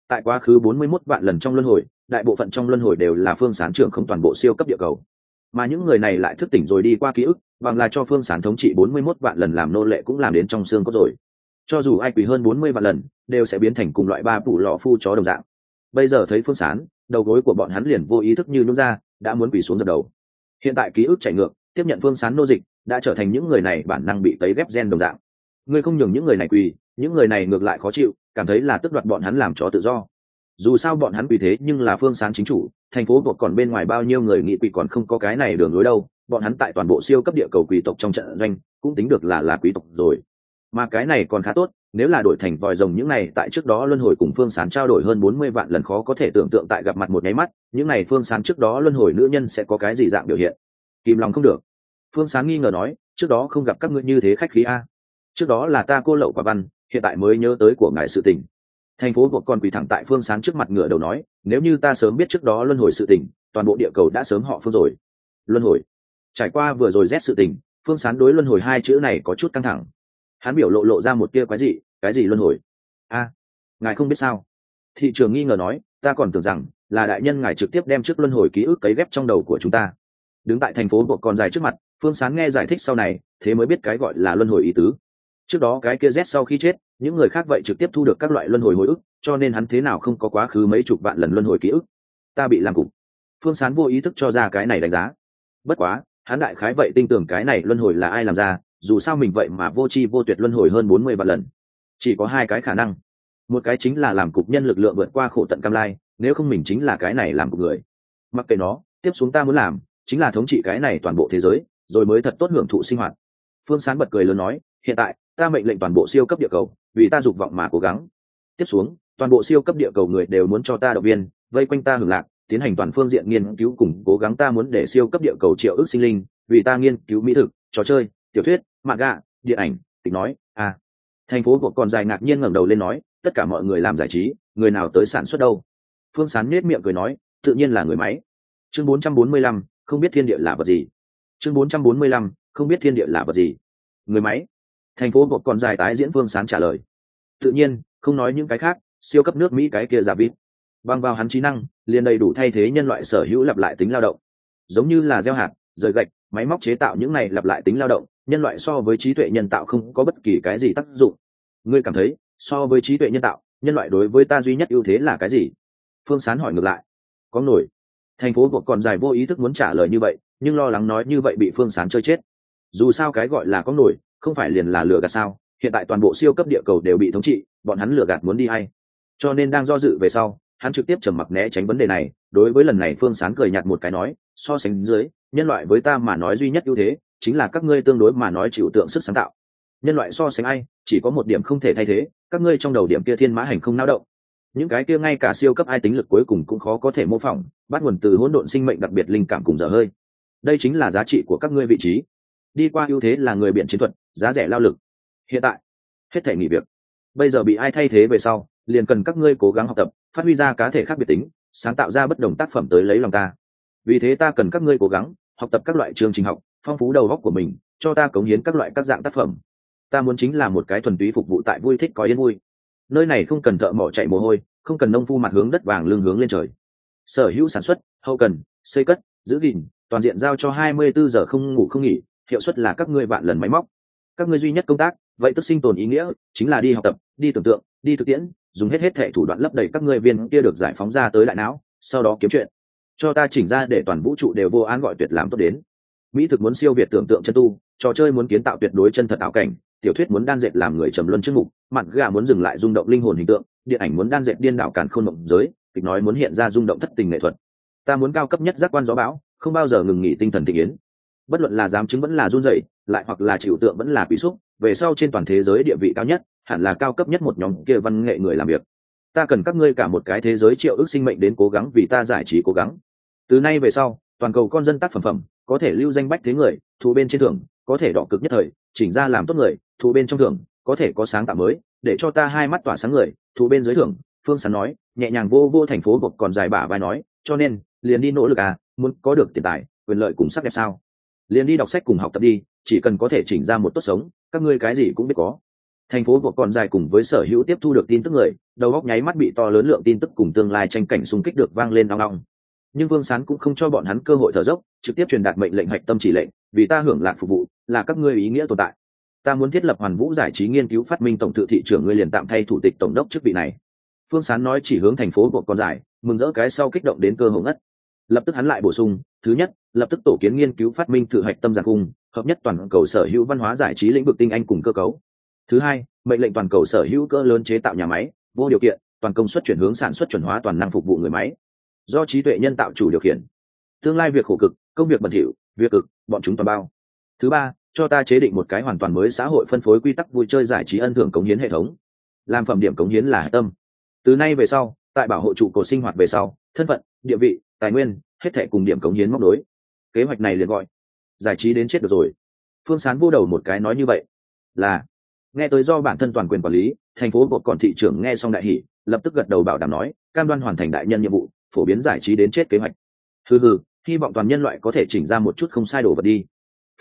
Tại quá khứ bốn mươi 41 vạn lần trong luân hồi, đại bộ phận trong luân hồi đều là phương sán trưởng không toàn bộ siêu cấp địa cầu. Mà những người này lại thức tỉnh rồi đi qua ký ức, bằng là cho phương sán thống trị bốn mươi 41 vạn lần làm nô lệ cũng làm đến trong xương có rồi. Cho dù ai quỳ hơn bốn mươi vạn lần, đều sẽ biến thành cùng loại ba phủ lọ phu chó đồng dạng. Bây giờ thấy phương sán, đầu gối của bọn hắn liền vô ý thức như nhún ra, đã muốn quỳ xuống dập đầu hiện tại ký ức chạy ngược, tiếp nhận phương sán nô dịch, đã trở thành những người này bản năng bị tấy ghép gen đồng dạng. Ngươi không nhường những người này quỳ, những người này ngược lại khó chịu, cảm thấy là tước đoạt bọn hắn làm chó tự do. Dù sao bọn hắn quỳ thế nhưng là phương sán chính chủ, thành phố buộc còn bên ngoài bao nhiêu người nghị quỳ còn không có cái này đường lối đâu, bọn hắn tại toàn bộ siêu cấp địa cầu quỳ tộc trong trận doanh, cũng tính được là là quý tộc rồi. Mà cái này còn khá tốt nếu là đổi thành vòi rồng những này, tại trước đó luân hồi cùng phương sán trao đổi hơn bốn mươi vạn lần khó có thể tưởng tượng tại gặp mặt một nháy mắt, những này phương sán trước đó luân hồi nữ nhân sẽ có cái gì dạng biểu hiện? Kìm lòng không được. Phương sán nghi ngờ nói, trước đó không gặp các ngươi như thế khách khí a. Trước đó là ta cô lậu quả văn, hiện tại mới nhớ tới của ngài sự tình. Thành phố buộc con quỳ thẳng tại phương sán trước mặt ngựa đầu nói, nếu như ta sớm biết trước đó luân hồi sự tình, toàn bộ địa cầu đã sớm họ phương rồi. Luân hồi. Trải qua vừa rồi rét sự tình, phương sán đối luân hồi hai chữ này có chút căng thẳng hắn biểu lộ lộ ra một tia quái gì cái gì luân hồi? A, ngài không biết sao? Thị trường nghi ngờ nói, ta còn tưởng rằng là đại nhân ngài trực tiếp đem trước luân hồi ký ức cấy ghép trong đầu của chúng ta. Đứng tại thành phố bộ còn dài trước mặt, phương sán nghe giải thích sau này, thế mới biết cái gọi là luân hồi ý tứ. Trước đó cái kia z sau khi chết, những người khác vậy trực tiếp thu được các loại luân hồi hồi ức, cho nên hắn thế nào không có quá khứ mấy chục vạn lần luân hồi ký ức. Ta bị làm cục. Phương sán vô ý thức cho ra cái này đánh giá. Bất quá, hắn đại khái vậy tin tưởng cái này luân hồi là ai làm ra dù sao mình vậy mà vô tri vô tuyệt luân hồi hơn bốn mươi vạn lần. Chỉ có hai cái khả năng. Một cái chính là làm cục nhân lực lượng vượt qua khổ tận cam lai, nếu không mình chính là cái này làm cục người. Mặc kệ nó, tiếp xuống ta muốn làm chính là thống trị cái này toàn bộ thế giới, rồi mới thật tốt hưởng thụ sinh hoạt. Phương sán bật cười lớn nói, hiện tại, ta mệnh lệnh toàn bộ siêu cấp địa cầu, vì ta dục vọng mà cố gắng. Tiếp xuống, toàn bộ siêu cấp địa cầu người đều muốn cho ta động viên, vây quanh ta hưởng lạc, tiến hành toàn phương diện nghiên cứu cùng cố gắng ta muốn để siêu cấp địa cầu triệu ước sinh linh, vì ta nghiên cứu mỹ thực, trò chơi, tiểu thuyết mạng gạ điện ảnh tịch nói à. Thành phố buộc còn dài ngạc nhiên ngẩng đầu lên nói tất cả mọi người làm giải trí người nào tới sản xuất đâu? Phương sán nết miệng cười nói tự nhiên là người máy. Chương 445, không biết thiên địa là vật gì? Chương 445, không biết thiên địa là vật gì? Người máy. Thành phố buộc còn dài tái diễn phương sán trả lời. Tự nhiên không nói những cái khác siêu cấp nước mỹ cái kia giả vịt bằng vào hắn trí năng liền đầy đủ thay thế nhân loại sở hữu lặp lại tính lao động. Giống như là gieo hạt rời gạch máy móc chế tạo những này lặp lại tính lao động, nhân loại so với trí tuệ nhân tạo không có bất kỳ cái gì tác dụng. Ngươi cảm thấy, so với trí tuệ nhân tạo, nhân loại đối với ta duy nhất ưu thế là cái gì? Phương sán hỏi ngược lại. Có nổi. Thành phố buộc còn dài vô ý thức muốn trả lời như vậy, nhưng lo lắng nói như vậy bị phương sán chơi chết. Dù sao cái gọi là có nổi, không phải liền là lừa gạt sao? Hiện tại toàn bộ siêu cấp địa cầu đều bị thống trị, bọn hắn lừa gạt muốn đi hay? Cho nên đang do dự về sau, hắn trực tiếp trầm mặc né tránh vấn đề này. Đối với lần này phương sán cười nhạt một cái nói, so sánh dưới nhân loại với ta mà nói duy nhất ưu thế, chính là các ngươi tương đối mà nói chịu tượng sức sáng tạo. Nhân loại so sánh ai, chỉ có một điểm không thể thay thế, các ngươi trong đầu điểm kia thiên mã hành không nao động. Những cái kia ngay cả siêu cấp ai tính lực cuối cùng cũng khó có thể mô phỏng, bắt nguồn từ hỗn độn sinh mệnh đặc biệt linh cảm cùng dở hơi. Đây chính là giá trị của các ngươi vị trí. Đi qua ưu thế là người biện chiến thuật, giá rẻ lao lực. Hiện tại, hết thể nghỉ việc. Bây giờ bị ai thay thế về sau, liền cần các ngươi cố gắng học tập, phát huy ra cá thể khác biệt tính, sáng tạo ra bất đồng tác phẩm tới lấy lòng ta. Vì thế ta cần các ngươi cố gắng học tập các loại chương trình học, phong phú đầu góc của mình, cho ta cống hiến các loại các dạng tác phẩm. Ta muốn chính là một cái thuần túy phục vụ tại vui thích có yên vui. Nơi này không cần thợ mỏ chạy mồ hôi, không cần nông phu mặt hướng đất vàng lưng hướng lên trời. Sở hữu sản xuất, hậu cần, xây cất, giữ gìn, toàn diện giao cho 24 giờ không ngủ không nghỉ, hiệu suất là các ngươi vạn lần máy móc. Các ngươi duy nhất công tác, vậy tức sinh tồn ý nghĩa, chính là đi học tập, đi tưởng tượng, đi thực tiễn, dùng hết hết thể thủ đoạn lấp đầy các ngươi viên kia được giải phóng ra tới đại não, sau đó kiếm chuyện cho ta chỉnh ra để toàn vũ trụ đều vô án gọi tuyệt làm tốt đến. Mỹ thực muốn siêu việt tưởng tượng chân tu, trò chơi muốn kiến tạo tuyệt đối chân thật ảo cảnh, tiểu thuyết muốn đan dệt làm người trầm luân trước mục mặn gà muốn dừng lại rung động linh hồn hình tượng, điện ảnh muốn đan dệt điên đảo càn khôn mộng giới, kịch nói muốn hiện ra rung động thất tình nghệ thuật. Ta muốn cao cấp nhất giác quan gió bão, không bao giờ ngừng nghỉ tinh thần thị yến. Bất luận là giám chứng vẫn là run rẩy, lại hoặc là chịu tượng vẫn là quý xúc, về sau trên toàn thế giới địa vị cao nhất, hẳn là cao cấp nhất một nhóm kia văn nghệ người làm việc. Ta cần các ngươi cả một cái thế giới triệu ước sinh mệnh đến cố gắng vì ta giải trí cố gắng từ nay về sau, toàn cầu con dân tác phẩm phẩm có thể lưu danh bách thế người thu bên trên thưởng, có thể đỏ cực nhất thời, chỉnh ra làm tốt người thu bên trong thưởng, có thể có sáng tạo mới, để cho ta hai mắt tỏa sáng người thu bên dưới thưởng, phương sán nói, nhẹ nhàng vô vô thành phố bột còn dài bả vai nói, cho nên, liền đi nỗ lực à muốn có được tiền tài, quyền lợi cùng sắc đẹp sao? Liền đi đọc sách cùng học tập đi, chỉ cần có thể chỉnh ra một tốt sống, các ngươi cái gì cũng biết có. Thành phố bột còn dài cùng với sở hữu tiếp thu được tin tức người, đầu góc nháy mắt bị to lớn lượng tin tức cùng tương lai tranh cảnh xung kích được vang lên đong đong nhưng vương sán cũng không cho bọn hắn cơ hội thở dốc, trực tiếp truyền đạt mệnh lệnh hạch tâm chỉ lệnh, vì ta hưởng lạc phục vụ, là các ngươi ý nghĩa tồn tại. Ta muốn thiết lập hoàn vũ giải trí nghiên cứu phát minh tổng tự thị trưởng ngươi liền tạm thay thủ tịch tổng đốc chức vị này. Phương sán nói chỉ hướng thành phố một con dài mừng rỡ cái sau kích động đến cơ hội ngất. Lập tức hắn lại bổ sung, thứ nhất, lập tức tổ kiến nghiên cứu phát minh thử hạch tâm giàn cung, hợp nhất toàn cầu sở hữu văn hóa giải trí lĩnh vực tinh anh cùng cơ cấu. Thứ hai, mệnh lệnh toàn cầu sở hữu cỡ lớn chế tạo nhà máy, vô điều kiện, toàn công suất chuyển hướng sản xuất chuẩn hóa toàn năng phục vụ người máy do trí tuệ nhân tạo chủ điều khiển. Tương lai việc khổ cực, công việc bẩn thỉu, việc cực, bọn chúng toàn bao. Thứ ba, cho ta chế định một cái hoàn toàn mới xã hội phân phối quy tắc vui chơi giải trí ân thưởng cống hiến hệ thống. Làm phẩm điểm cống hiến là hệ tâm. Từ nay về sau, tại bảo hộ trụ cổ sinh hoạt về sau, thân phận, địa vị, tài nguyên, hết thẻ cùng điểm cống hiến móc đối kế hoạch này liền gọi, giải trí đến chết được rồi. Phương sán vô đầu một cái nói như vậy, là, nghe tới do bản thân toàn quyền quản lý, thành phố bột còn thị trưởng nghe xong đại hỷ lập tức gật đầu bảo đảm nói, cam đoan hoàn thành đại nhân nhiệm vụ phổ biến giải trí đến chết kế hoạch. Hừ hừ, hy vọng toàn nhân loại có thể chỉnh ra một chút không sai đổ vật đi.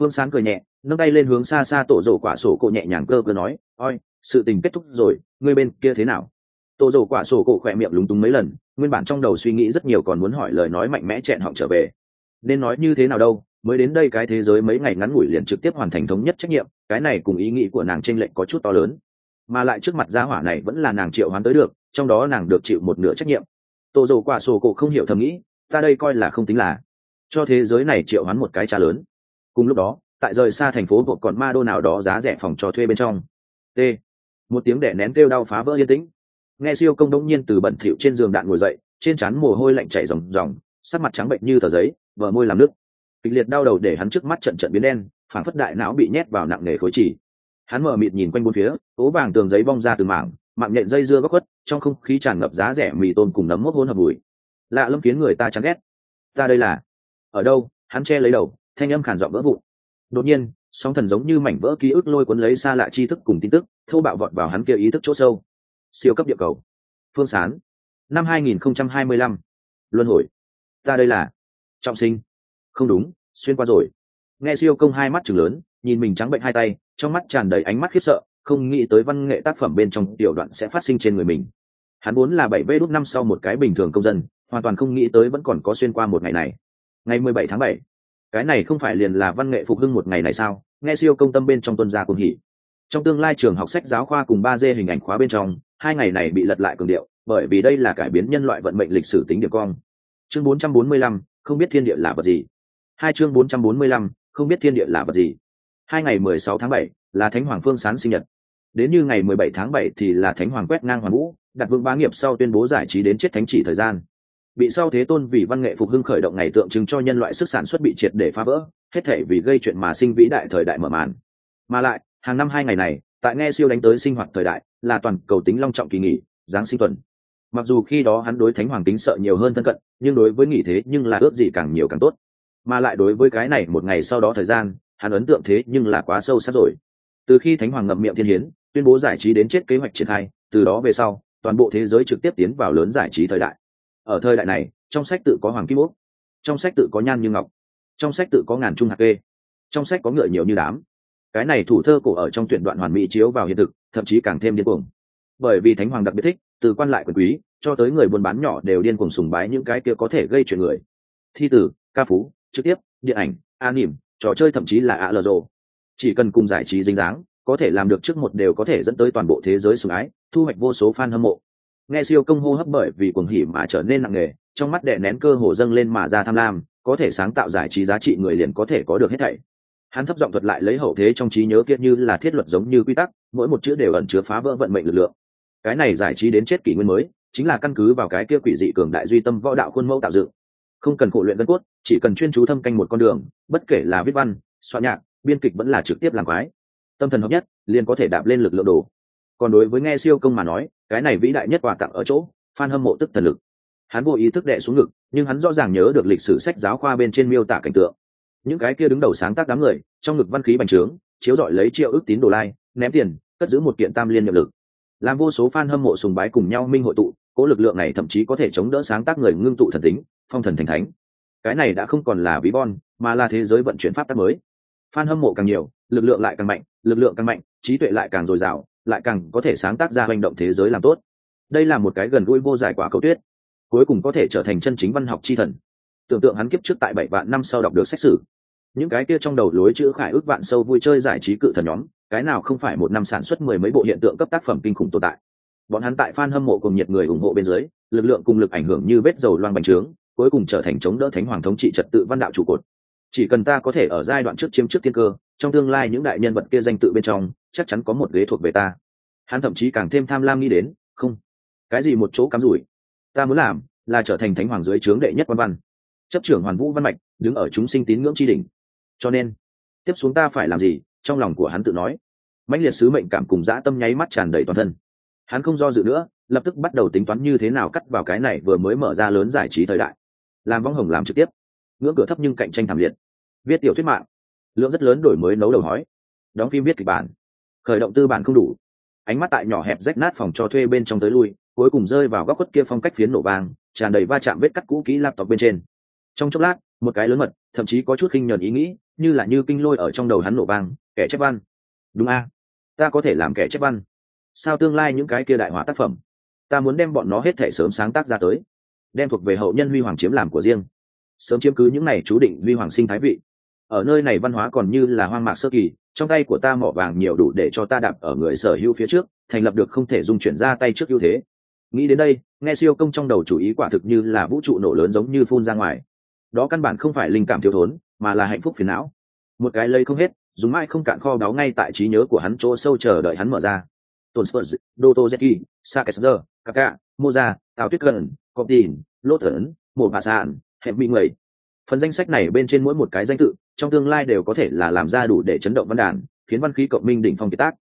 Phương sáng cười nhẹ, nâng tay lên hướng xa xa tổ rổ quả sổ cổ nhẹ nhàng cơ cơ nói oi sự tình kết thúc rồi, ngươi bên kia thế nào? Tổ rổ quả sổ cổ khỏe miệng lúng túng mấy lần, nguyên bản trong đầu suy nghĩ rất nhiều còn muốn hỏi lời nói mạnh mẽ chẹn họng trở về. Nên nói như thế nào đâu, mới đến đây cái thế giới mấy ngày ngắn ngủi liền trực tiếp hoàn thành thống nhất trách nhiệm, cái này cùng ý nghĩ của nàng tranh lệch có chút to lớn. Mà lại trước mặt gia hỏa này vẫn là nàng triệu hoán tới được, trong đó nàng được chịu một nửa trách nhiệm tổ dầu quả sổ cổ không hiểu thầm nghĩ, ta đây coi là không tính là. Cho thế giới này triệu hắn một cái trà lớn. Cùng lúc đó, tại rời xa thành phố bộ còn ma đô nào đó giá rẻ phòng cho thuê bên trong. T. Một tiếng đẻ nén kêu đau phá vỡ yên tĩnh. Nghe siêu công đông nhiên từ bẩn thỉu trên giường đạn ngồi dậy, trên trán mồ hôi lạnh chảy ròng ròng, sắc mặt trắng bệnh như tờ giấy vợ môi làm nước. Kịch liệt đau đầu để hắn trước mắt trận trận biến đen phản phất đại não bị nhét vào nặng nề khối chỉ. Hắn mở mịt nhìn quanh bốn phía ố vàng tường giấy bong ra từ mảng mạng nhện dây dưa góc khuất, trong không khí tràn ngập giá rẻ mì tôm cùng nấm mốc hôn hợp bụi lạ lâm khiến người ta chán ghét. Ta đây là, ở đâu? Hắn che lấy đầu, thanh âm khản dọn vỡ vụn. Đột nhiên, sóng thần giống như mảnh vỡ ký ức lôi cuốn lấy xa lạ tri thức cùng tin tức thâu bạo vọt vào hắn kia ý thức chỗ sâu. Siêu cấp địa cầu. Phương sán. Năm 2025. luân hồi. Ta đây là, trọng sinh. Không đúng, xuyên qua rồi. Nghe siêu công hai mắt chừng lớn, nhìn mình trắng bệnh hai tay, trong mắt tràn đầy ánh mắt khiếp sợ không nghĩ tới văn nghệ tác phẩm bên trong tiểu đoạn sẽ phát sinh trên người mình. Hắn muốn là bảy vê đốt năm sau một cái bình thường công dân hoàn toàn không nghĩ tới vẫn còn có xuyên qua một ngày này. Ngày mười bảy tháng bảy cái này không phải liền là văn nghệ phục hưng một ngày này sao? Nghe siêu công tâm bên trong tuân gia cùng hỉ. Trong tương lai trường học sách giáo khoa cùng ba d hình ảnh khóa bên trong hai ngày này bị lật lại cường điệu bởi vì đây là cải biến nhân loại vận mệnh lịch sử tính điểm cong. Chương 445, không biết thiên địa là vật gì? Hai chương 445, không biết thiên địa là vật gì? Hai ngày 16 tháng bảy là thánh hoàng phương sán sinh nhật. Đến như ngày 17 tháng 7 thì là thánh hoàng quét ngang hoàng vũ, đặt vương bá nghiệp sau tuyên bố giải trí đến chết thánh chỉ thời gian. Bị sau thế tôn vì văn nghệ phục hưng khởi động ngày tượng trưng cho nhân loại sức sản xuất bị triệt để phá vỡ, hết thể vì gây chuyện mà sinh vĩ đại thời đại mở màn. Mà lại, hàng năm hai ngày này, tại nghe siêu đánh tới sinh hoạt thời đại, là toàn cầu tính long trọng kỳ nghỉ, giáng sinh tuần. Mặc dù khi đó hắn đối thánh hoàng tính sợ nhiều hơn thân cận, nhưng đối với nghỉ thế nhưng là ước gì càng nhiều càng tốt. Mà lại đối với cái này một ngày sau đó thời gian, hắn ấn tượng thế nhưng là quá sâu sắc rồi từ khi thánh hoàng ngậm miệng thiên hiến, tuyên bố giải trí đến chết kế hoạch triển khai, từ đó về sau, toàn bộ thế giới trực tiếp tiến vào lớn giải trí thời đại. Ở thời đại này, trong sách tự có hoàng kim úc, trong sách tự có nhan như ngọc, trong sách tự có ngàn trung hạt kê, trong sách có ngựa nhiều như đám. Cái này thủ thơ cổ ở trong tuyển đoạn hoàn mỹ chiếu vào hiện thực, thậm chí càng thêm điên cuồng. Bởi vì thánh hoàng đặc biệt thích, từ quan lại quyền quý, cho tới người buôn bán nhỏ đều điên cuồng sùng bái những cái kia có thể gây chuyện người. Thi tử, ca phú, trực tiếp, điện ảnh, an nỉm, trò chơi thậm chí là ạ lờ rồ chỉ cần cùng giải trí dính dáng, có thể làm được trước một đều có thể dẫn tới toàn bộ thế giới sùng ái, thu hoạch vô số fan hâm mộ. Nghe siêu công hô hấp bởi vì cuồng hỉ mà trở nên nặng nề, trong mắt đệ nén cơ hồ dâng lên mà ra tham lam, có thể sáng tạo giải trí giá trị người liền có thể có được hết thảy. Hắn thấp giọng thuật lại lấy hậu thế trong trí nhớ kia như là thiết luật giống như quy tắc, mỗi một chữ đều ẩn chứa phá vỡ vận mệnh lực lượng. Cái này giải trí đến chết kỷ nguyên mới, chính là căn cứ vào cái kia quỷ dị cường đại duy tâm võ đạo khuôn mẫu tạo dựng. Không cần khổ luyện gân cốt, chỉ cần chuyên chú thâm canh một con đường, bất kể là viết văn, soạn nhạc biên kịch vẫn là trực tiếp làm quái. Tâm thần hợp nhất, liền có thể đạp lên lực lượng đồ. Còn đối với nghe siêu công mà nói, cái này vĩ đại nhất quà tặng ở chỗ, fan hâm mộ tức thần lực. Hắn vô ý thức đệ xuống ngực, nhưng hắn rõ ràng nhớ được lịch sử sách giáo khoa bên trên miêu tả cảnh tượng. Những cái kia đứng đầu sáng tác đám người, trong ngực văn khí bành trướng, chiếu dọi lấy triệu ước tín đồ lai, ném tiền, cất giữ một kiện tam liên nhập lực. Làm vô số fan hâm mộ sùng bái cùng nhau minh hội tụ, cố lực lượng này thậm chí có thể chống đỡ sáng tác người ngưng tụ thần tính, phong thần thành thánh. Cái này đã không còn là ví bon mà là thế giới vận chuyển pháp tắc mới fan hâm mộ càng nhiều lực lượng lại càng mạnh lực lượng càng mạnh trí tuệ lại càng dồi dào lại càng có thể sáng tác ra hành động thế giới làm tốt. Đây là một cái gần gũi vô giải quả cầu tuyết. Cuối cùng có thể trở thành chân chính văn học tri thần. Tưởng tượng hắn kiếp trước tại bảy vạn năm sau đọc được sách sử, những cái kia trong đầu lối chữ khải ước vạn sâu vui chơi giải trí cự thần nhóm cái nào không phải một năm sản xuất mười mấy bộ hiện tượng cấp tác phẩm kinh khủng tồn tại. Bọn hắn tại fan hâm mộ cùng nhiệt người ủng hộ bên dưới lực lượng cùng lực ảnh hưởng như vết dầu loang bành trướng cuối cùng trở thành chống đỡ thánh hoàng thống trị trật tự văn đạo trụ cột chỉ cần ta có thể ở giai đoạn trước chiếm trước tiên cơ, trong tương lai những đại nhân vật kia danh tự bên trong, chắc chắn có một ghế thuộc về ta. Hắn thậm chí càng thêm tham lam nghĩ đến, không, cái gì một chỗ cắm rủi? Ta muốn làm là trở thành thánh hoàng dưới trướng đệ nhất quan văn. Chấp trưởng hoàn vũ văn mạch, đứng ở chúng sinh tín ngưỡng tri đình cho nên, tiếp xuống ta phải làm gì? Trong lòng của hắn tự nói. Mãnh liệt sứ mệnh cảm cùng dã tâm nháy mắt tràn đầy toàn thân. Hắn không do dự nữa, lập tức bắt đầu tính toán như thế nào cắt vào cái này vừa mới mở ra lớn giải trí thời đại. Làm vong hồng làm trực tiếp. Ngưỡng cửa thấp nhưng cạnh tranh thảm liệt viết tiểu thuyết mạng. Lượng rất lớn đổi mới nấu đầu hói. Đóng phim viết kịch bản. Khởi động tư bản không đủ. Ánh mắt tại nhỏ hẹp rách nát phòng cho thuê bên trong tới lui, cuối cùng rơi vào góc khuất kia phong cách phiến nổ vàng tràn đầy va chạm vết cắt cũ kỹ laptop bên trên. Trong chốc lát, một cái lớn mật, thậm chí có chút khinh nhờn ý nghĩ, như là như kinh lôi ở trong đầu hắn nổ vang, kẻ chép văn. Đúng a, ta có thể làm kẻ chép văn. Sao tương lai những cái kia đại hóa tác phẩm, ta muốn đem bọn nó hết thể sớm sáng tác ra tới, đem thuộc về hậu nhân huy hoàng chiếm làm của riêng. Sớm chiếm cứ những này chú định huy hoàng sinh thái vị ở nơi này văn hóa còn như là hoang mạc sơ kỳ trong tay của ta mỏ vàng nhiều đủ để cho ta đạp ở người sở hữu phía trước thành lập được không thể dung chuyển ra tay trước ưu thế. Nghĩ đến đây nghe siêu công trong đầu chủ ý quả thực như là vũ trụ nổ lớn giống như phun ra ngoài. Đó căn bản không phải linh cảm thiếu thốn mà là hạnh phúc phiền não. Một cái lấy không hết dùng mãi không cạn kho báu ngay tại trí nhớ của hắn chỗ sâu chờ đợi hắn mở ra. Tồn spurs dotozeski sakesder kaka moza tào tuyết gần coptin lốt thần một bà Sàn, hẹp bị người phần danh sách này bên trên mỗi một cái danh tự, trong tương lai đều có thể là làm ra đủ để chấn động văn đàn, khiến văn khí cộng minh đỉnh phong kiệt tác.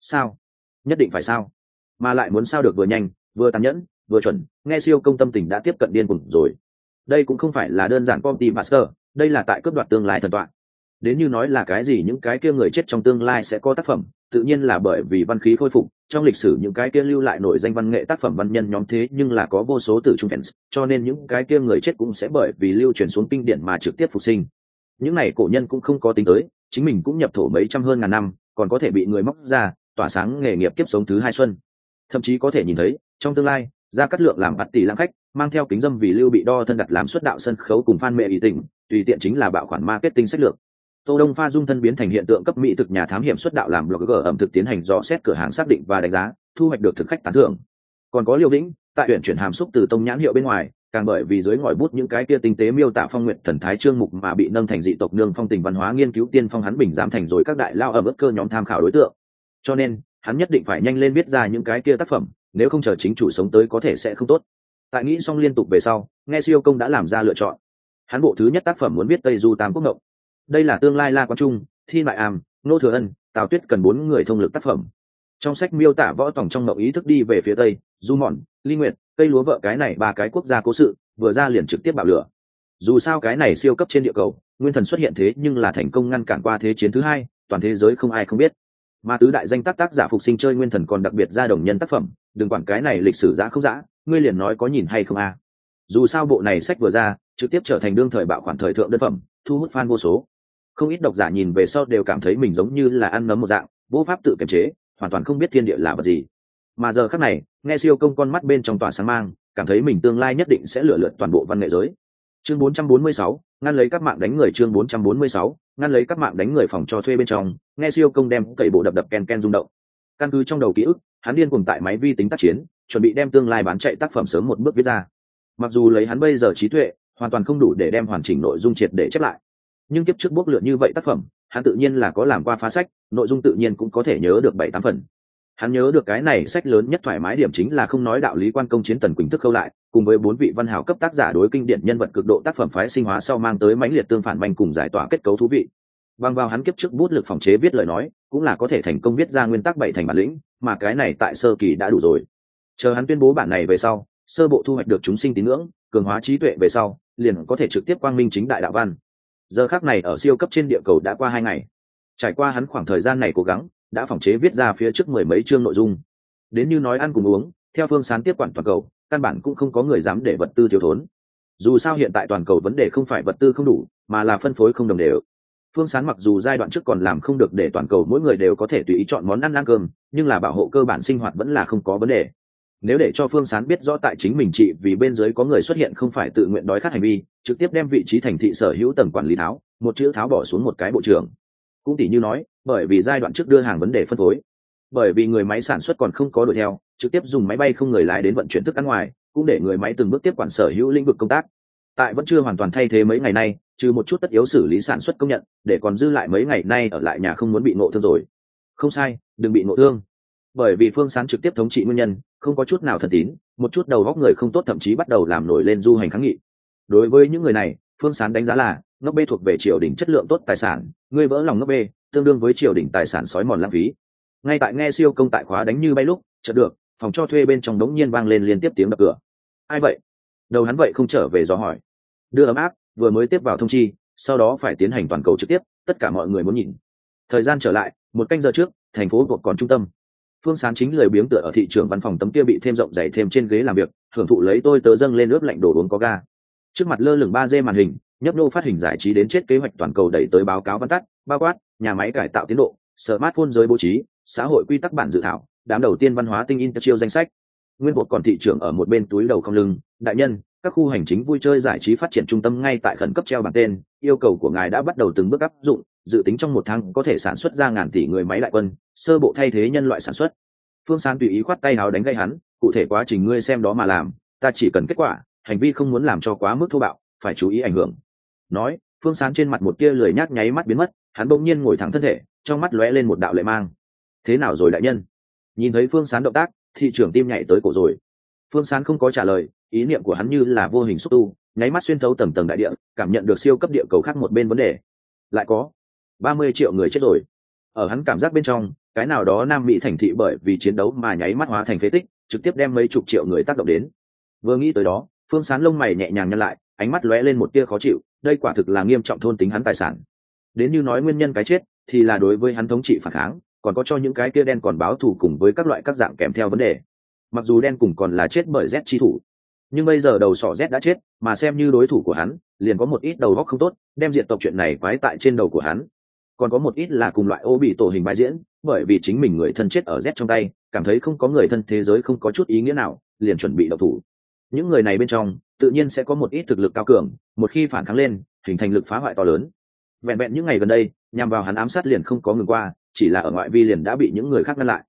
Sao? Nhất định phải sao? Mà lại muốn sao được vừa nhanh, vừa tàn nhẫn, vừa chuẩn, nghe siêu công tâm tình đã tiếp cận điên cuồng rồi. Đây cũng không phải là đơn giản công ty master, đây là tại cướp đoạt tương lai thần tọa đến như nói là cái gì những cái kia người chết trong tương lai sẽ có tác phẩm, tự nhiên là bởi vì văn khí khôi phục, trong lịch sử những cái kia lưu lại nổi danh văn nghệ tác phẩm văn nhân nhóm thế nhưng là có vô số tử trung fans, cho nên những cái kia người chết cũng sẽ bởi vì lưu truyền xuống kinh điển mà trực tiếp phục sinh. Những này cổ nhân cũng không có tính tới, chính mình cũng nhập thổ mấy trăm hơn ngàn năm, còn có thể bị người móc ra, tỏa sáng nghề nghiệp kiếp sống thứ hai xuân. Thậm chí có thể nhìn thấy, trong tương lai ra cắt lượng làm bạt tỷ lãng khách, mang theo kính dâm vì lưu bị đo thân đặt làm xuất đạo sân khấu cùng phan mẹ ý tình, tùy tiện chính là bạo khoản marketing sách lược tô đông pha dung thân biến thành hiện tượng cấp mỹ thực nhà thám hiểm xuất đạo làm blogger ẩm thực tiến hành dò xét cửa hàng xác định và đánh giá, thu hoạch được thực khách tán thưởng. Còn có liều lĩnh tại huyện chuyển hàm xúc từ tông nhãn hiệu bên ngoài, càng bởi vì dưới ngòi bút những cái kia tinh tế miêu tả phong nguyện thần thái trương mục mà bị nâng thành dị tộc nương phong tình văn hóa nghiên cứu tiên phong hắn bình giám thành rồi các đại lao ở ức cơ nhóm tham khảo đối tượng. Cho nên, hắn nhất định phải nhanh lên viết ra những cái kia tác phẩm, nếu không chờ chính chủ sống tới có thể sẽ không tốt. Tại nghĩ xong liên tục về sau, nghe siêu công đã làm ra lựa chọn. Hắn bộ thứ nhất tác phẩm muốn viết tây du tam quốc ngộng đây là tương lai la quang trung, thi mại am nô thừa ân, tào tuyết cần bốn người thông lực tác phẩm. Trong sách miêu tả võ tổng trong mộng ý thức đi về phía tây, du mòn, ly nguyệt, cây lúa vợ cái này ba cái quốc gia cố sự, vừa ra liền trực tiếp bạo lửa. Dù sao cái này siêu cấp trên địa cầu, nguyên thần xuất hiện thế nhưng là thành công ngăn cản qua thế chiến thứ hai, toàn thế giới không ai không biết. Mà tứ đại danh tác tác giả phục sinh chơi nguyên thần còn đặc biệt ra đồng nhân tác phẩm, đừng quản cái này lịch sử giã không giã ngươi liền nói có nhìn hay không a. Dù sao bộ này sách vừa ra, trực tiếp trở thành đương thời bạo khoản thời thượng đơn phẩm, thu hút fan vô số không ít độc giả nhìn về sau đều cảm thấy mình giống như là ăn nấm một dạng vô pháp tự kiềm chế hoàn toàn không biết thiên địa là vật gì. Mà giờ khác này nghe siêu công con mắt bên trong tòa sáng mang cảm thấy mình tương lai nhất định sẽ lựa lượt toàn bộ văn nghệ giới. Chương 446, ngăn lấy các mạng đánh người chương 446, ngăn lấy các mạng đánh người phòng cho thuê bên trong nghe siêu công đem cậy bộ đập đập ken ken rung động. Căn cứ trong đầu ký ức hắn điên cùng tại máy vi tính tác chiến chuẩn bị đem tương lai bán chạy tác phẩm sớm một bước viết ra. Mặc dù lấy hắn bây giờ trí tuệ hoàn toàn không đủ để đem hoàn chỉnh nội dung triệt để chép lại nhưng kiếp trước bốc lượn như vậy tác phẩm, hắn tự nhiên là có làm qua phá sách, nội dung tự nhiên cũng có thể nhớ được bảy tám phần. Hắn nhớ được cái này sách lớn nhất thoải mái điểm chính là không nói đạo lý quan công chiến tần quỳnh thức khâu lại, cùng với bốn vị văn hào cấp tác giả đối kinh điển nhân vật cực độ tác phẩm phái sinh hóa sau mang tới mãnh liệt tương phản manh cùng giải tỏa kết cấu thú vị. Bằng vào hắn kiếp trước bút lực phòng chế viết lời nói, cũng là có thể thành công viết ra nguyên tắc bảy thành bản lĩnh, mà cái này tại sơ kỳ đã đủ rồi. Chờ hắn tuyên bố bản này về sau, sơ bộ thu hoạch được chúng sinh tín ngưỡng, cường hóa trí tuệ về sau, liền có thể trực tiếp quang minh chính đại đạo văn giờ khác này ở siêu cấp trên địa cầu đã qua hai ngày. Trải qua hắn khoảng thời gian này cố gắng, đã phòng chế viết ra phía trước mười mấy chương nội dung. Đến như nói ăn cùng uống, theo phương sán tiếp quản toàn cầu, căn bản cũng không có người dám để vật tư thiếu thốn. Dù sao hiện tại toàn cầu vấn đề không phải vật tư không đủ, mà là phân phối không đồng đều. Phương sán mặc dù giai đoạn trước còn làm không được để toàn cầu mỗi người đều có thể tùy ý chọn món ăn ăn cơm, nhưng là bảo hộ cơ bản sinh hoạt vẫn là không có vấn đề nếu để cho phương sán biết rõ tại chính mình trị vì bên dưới có người xuất hiện không phải tự nguyện đói khát hành vi, trực tiếp đem vị trí thành thị sở hữu tầng quản lý tháo, một chữ tháo bỏ xuống một cái bộ trưởng. Cũng tỷ như nói, bởi vì giai đoạn trước đưa hàng vấn đề phân phối, bởi vì người máy sản xuất còn không có đuổi theo, trực tiếp dùng máy bay không người lái đến vận chuyển thức ăn ngoài, cũng để người máy từng bước tiếp quản sở hữu lĩnh vực công tác. Tại vẫn chưa hoàn toàn thay thế mấy ngày nay, trừ một chút tất yếu xử lý sản xuất công nhận, để còn dư lại mấy ngày nay ở lại nhà không muốn bị ngộ thương rồi. Không sai, đừng bị ngộ thương bởi vì phương sán trực tiếp thống trị nguyên nhân, không có chút nào thần tín, một chút đầu góc người không tốt thậm chí bắt đầu làm nổi lên du hành kháng nghị. Đối với những người này, phương sán đánh giá là, ngốc bê thuộc về triều đình chất lượng tốt tài sản ngươi vỡ lòng ngốc bê, tương đương với triều đình tài sản sói mòn lãng phí. Ngay tại nghe siêu công tại khóa đánh như bay lúc, chợt được, phòng cho thuê bên trong đống nhiên vang lên liên tiếp tiếng đập cửa. Ai vậy? Đầu hắn vậy không trở về do hỏi. Đưa ấm áp, vừa mới tiếp vào thông chi, sau đó phải tiến hành toàn cầu trực tiếp, tất cả mọi người muốn nhìn. Thời gian trở lại, một canh giờ trước, thành phố thuộc còn trung tâm phương sán chính lười biếng tựa ở thị trường văn phòng tấm kia bị thêm rộng dày thêm trên ghế làm việc, hưởng thụ lấy tôi tớ dâng lên ướp lạnh đồ uống có ga. Trước mặt lơ lửng ba d màn hình, nhấp nô phát hình giải trí đến chết kế hoạch toàn cầu đẩy tới báo cáo văn tắt, bao quát, nhà máy cải tạo tiến độ, smartphone giới bố trí, xã hội quy tắc bản dự thảo, đám đầu tiên văn hóa tinh in chiêu danh sách. Nguyên bột còn thị trường ở một bên túi đầu không lưng, đại nhân, các khu hành chính vui chơi giải trí phát triển trung tâm ngay tại khẩn cấp treo bản tên, yêu cầu của ngài đã bắt đầu từng bước áp dụng dự tính trong một tháng có thể sản xuất ra ngàn tỷ người máy đại quân, sơ bộ thay thế nhân loại sản xuất. Phương sán tùy ý khoát tay áo đánh gây hắn, cụ thể quá trình ngươi xem đó mà làm, ta chỉ cần kết quả, hành vi không muốn làm cho quá mức thô bạo, phải chú ý ảnh hưởng. Nói, phương sán trên mặt một tia lười nhác nháy mắt biến mất, hắn bỗng nhiên ngồi thẳng thân thể, trong mắt lóe lên một đạo lệ mang. Thế nào rồi đại nhân? Nhìn thấy phương sán động tác, thị trưởng tim nhảy tới cổ rồi. Phương sán không có trả lời, ý niệm của hắn như là vô hình xúc tu, nháy mắt xuyên thấu tầng tầng đại địa, cảm nhận được siêu cấp địa cầu khác một bên vấn đề. Lại có ba mươi triệu người chết rồi. Ở hắn cảm giác bên trong, cái nào đó nam mỹ thành thị bởi vì chiến đấu mà nháy mắt hóa thành phế tích, trực tiếp đem mấy chục triệu người tác động đến. Vừa nghĩ tới đó, phương sán lông mày nhẹ nhàng nhăn lại, ánh mắt lóe lên một tia khó chịu, đây quả thực là nghiêm trọng thôn tính hắn tài sản. Đến như nói nguyên nhân cái chết, thì là đối với hắn thống trị phản kháng, còn có cho những cái kia đen còn báo thù cùng với các loại các dạng kèm theo vấn đề. Mặc dù đen cùng còn là chết bởi z chi thủ, nhưng bây giờ đầu sỏ z đã chết, mà xem như đối thủ của hắn, liền có một ít đầu góc không tốt, đem diện tộc chuyện này quái tại trên đầu của hắn còn có một ít là cùng loại ô bị tổ hình bài diễn, bởi vì chính mình người thân chết ở z trong tay, cảm thấy không có người thân thế giới không có chút ý nghĩa nào, liền chuẩn bị độc thủ. Những người này bên trong, tự nhiên sẽ có một ít thực lực cao cường, một khi phản kháng lên, hình thành lực phá hoại to lớn. Vẹn vẹn những ngày gần đây, nhằm vào hắn ám sát liền không có ngừng qua, chỉ là ở ngoại vi liền đã bị những người khác ngăn lại.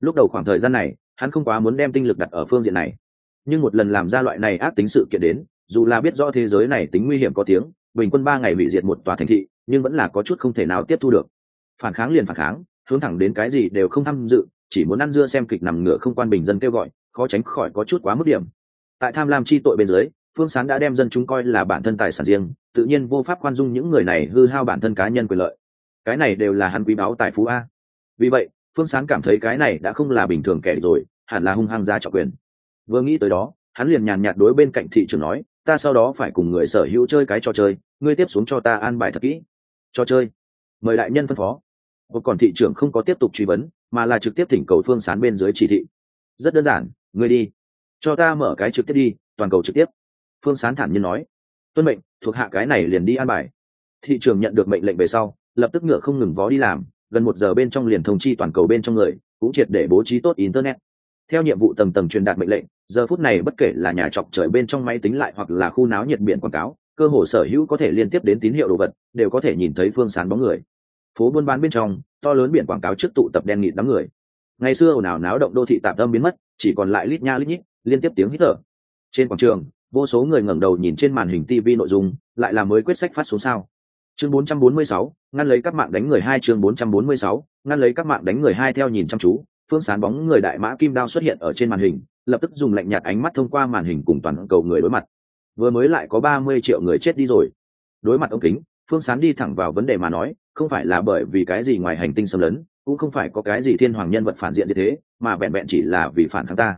Lúc đầu khoảng thời gian này, hắn không quá muốn đem tinh lực đặt ở phương diện này. Nhưng một lần làm ra loại này ác tính sự kiện đến, dù là biết rõ thế giới này tính nguy hiểm có tiếng bình quân ba ngày hủy diệt một tòa thành thị, nhưng vẫn là có chút không thể nào tiếp thu được. Phản kháng liền phản kháng, hướng thẳng đến cái gì đều không tham dự, chỉ muốn ăn dưa xem kịch nằm ngửa không quan bình dân kêu gọi, khó tránh khỏi có chút quá mức điểm. Tại tham lam chi tội bên dưới, phương sán đã đem dân chúng coi là bản thân tài sản riêng, tự nhiên vô pháp khoan dung những người này hư hao bản thân cá nhân quyền lợi. Cái này đều là hắn quý báu tài phú a. Vì vậy, phương sán cảm thấy cái này đã không là bình thường kẻ rồi, hẳn là hung hăng ra trọng quyền. Vừa nghĩ tới đó, hắn liền nhàn nhạt đối bên cạnh thị trường nói ta sau đó phải cùng người sở hữu chơi cái trò chơi, ngươi tiếp xuống cho ta an bài thật kỹ. Trò chơi? Mời đại nhân phân phó. Một còn thị trưởng không có tiếp tục truy vấn, mà là trực tiếp thỉnh cầu phương sán bên dưới chỉ thị. Rất đơn giản, ngươi đi. Cho ta mở cái trực tiếp đi, toàn cầu trực tiếp. Phương sán thản nhiên nói. Tuân mệnh, thuộc hạ cái này liền đi an bài. Thị trường nhận được mệnh lệnh về sau, lập tức ngựa không ngừng vó đi làm, gần một giờ bên trong liền thông chi toàn cầu bên trong người, cũng triệt để bố trí tốt internet. Theo nhiệm vụ tầng tầng truyền đạt mệnh lệnh giờ phút này bất kể là nhà chọc trời bên trong máy tính lại hoặc là khu náo nhiệt biển quảng cáo cơ hồ sở hữu có thể liên tiếp đến tín hiệu đồ vật đều có thể nhìn thấy phương sán bóng người. Phố buôn bán bên trong to lớn biển quảng cáo trước tụ tập đen nghịt đám người. Ngày xưa ồn ào náo động đô thị tạm tâm biến mất chỉ còn lại lít nha lít nhít liên tiếp tiếng hít thở. Trên quảng trường vô số người ngẩng đầu nhìn trên màn hình tv nội dung lại là mới quyết sách phát xuống sao. Chương 446, ngăn lấy các mạng đánh người hai chương 446, ngăn lấy các mạng đánh người hai theo nhìn chăm chú phương sán bóng người đại mã kim đao xuất hiện ở trên màn hình lập tức dùng lạnh nhạt ánh mắt thông qua màn hình cùng toàn cầu người đối mặt. Vừa mới lại có ba mươi triệu người chết đi rồi. Đối mặt ông kính, phương sán đi thẳng vào vấn đề mà nói, không phải là bởi vì cái gì ngoài hành tinh xâm lấn, cũng không phải có cái gì thiên hoàng nhân vật phản diện như thế, mà vẹn vẹn chỉ là vì phản kháng ta.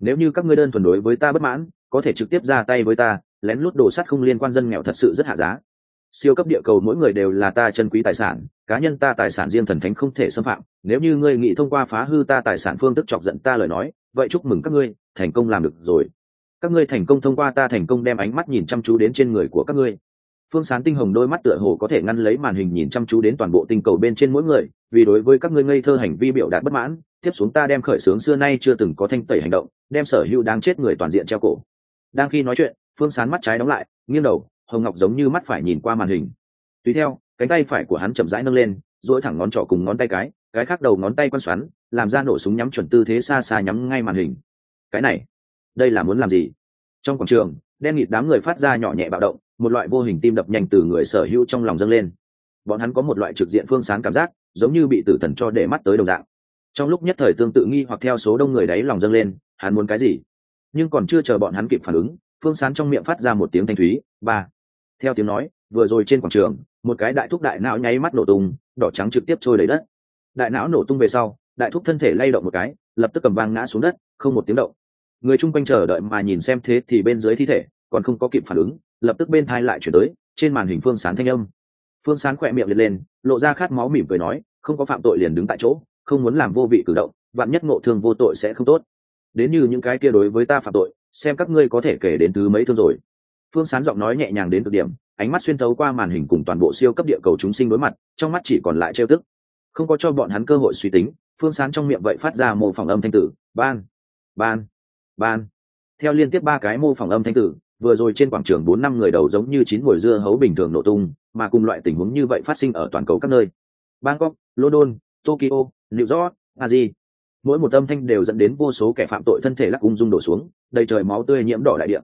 Nếu như các ngươi đơn thuần đối với ta bất mãn, có thể trực tiếp ra tay với ta, lén lút đồ sắt không liên quan dân nghèo thật sự rất hạ giá siêu cấp địa cầu mỗi người đều là ta chân quý tài sản, cá nhân ta tài sản riêng thần thánh không thể xâm phạm, nếu như ngươi nghĩ thông qua phá hư ta tài sản phương tức chọc giận ta lời nói, vậy chúc mừng các ngươi, thành công làm được rồi. Các ngươi thành công thông qua ta thành công đem ánh mắt nhìn chăm chú đến trên người của các ngươi. Phương sán tinh hồng đôi mắt tựa hồ có thể ngăn lấy màn hình nhìn chăm chú đến toàn bộ tinh cầu bên trên mỗi người, vì đối với các ngươi ngây thơ hành vi biểu đạt bất mãn, tiếp xuống ta đem khởi xướng xưa nay chưa từng có thanh tẩy hành động, đem sở hữu đáng chết người toàn diện treo cổ. Đang khi nói chuyện, phương sán mắt trái đóng lại, nghiêng đầu hồng ngọc giống như mắt phải nhìn qua màn hình. Tùy theo, cánh tay phải của hắn chậm rãi nâng lên dỗi thẳng ngón trỏ cùng ngón tay cái cái khác đầu ngón tay quan xoắn, làm ra nổ súng nhắm chuẩn tư thế xa xa nhắm ngay màn hình. Cái này, đây là muốn làm gì? Trong quảng trường, đen nghịt đám người phát ra nhỏ nhẹ bạo động, một loại vô hình tim đập nhanh từ người sở hữu trong lòng dâng lên. Bọn hắn có một loại trực diện phương sáng cảm giác, giống như bị tử thần cho để mắt tới đồng dạng. Trong lúc nhất thời tương tự nghi hoặc theo số đông người đáy lòng dâng lên, hắn muốn cái gì? Nhưng còn chưa chờ bọn hắn kịp phản ứng, phương sán trong miệng phát ra một tiếng thanh thúy, ba theo tiếng nói, vừa rồi trên quảng trường, một cái đại thúc đại não nháy mắt nổ tung, đỏ trắng trực tiếp trôi đầy đất. Đại não nổ tung về sau, đại thúc thân thể lay động một cái, lập tức cầm vang ngã xuống đất, không một tiếng động. Người chung quanh chờ đợi mà nhìn xem thế thì bên dưới thi thể, còn không có kịp phản ứng, lập tức bên thai lại chuyển tới, trên màn hình phương sán thanh âm. Phương sán khỏe miệng liệt lên, lộ ra khát máu mỉm cười nói, không có phạm tội liền đứng tại chỗ, không muốn làm vô vị cử động, vạn nhất ngộ thương vô tội sẽ không tốt. Đến như những cái kia đối với ta phạm tội, xem các ngươi có thể kể đến thứ mấy thương rồi phương sán giọng nói nhẹ nhàng đến cực điểm, ánh mắt xuyên thấu qua màn hình cùng toàn bộ siêu cấp địa cầu chúng sinh đối mặt, trong mắt chỉ còn lại trêu tức. Không có cho bọn hắn cơ hội suy tính, phương sán trong miệng vậy phát ra mô phỏng âm thanh tử, ban ban ban. Theo liên tiếp ba cái mô phỏng âm thanh tử, vừa rồi trên quảng trường bốn năm người đầu giống như chín mồi dưa hấu bình thường nổ tung, mà cùng loại tình huống như vậy phát sinh ở toàn cầu các nơi. Bangkok, london, tokyo, new york aji mỗi một âm thanh đều dẫn đến vô số kẻ phạm tội thân thể lắc ung dung đổ xuống, đầy trời máu tươi nhiễm đỏ đại địa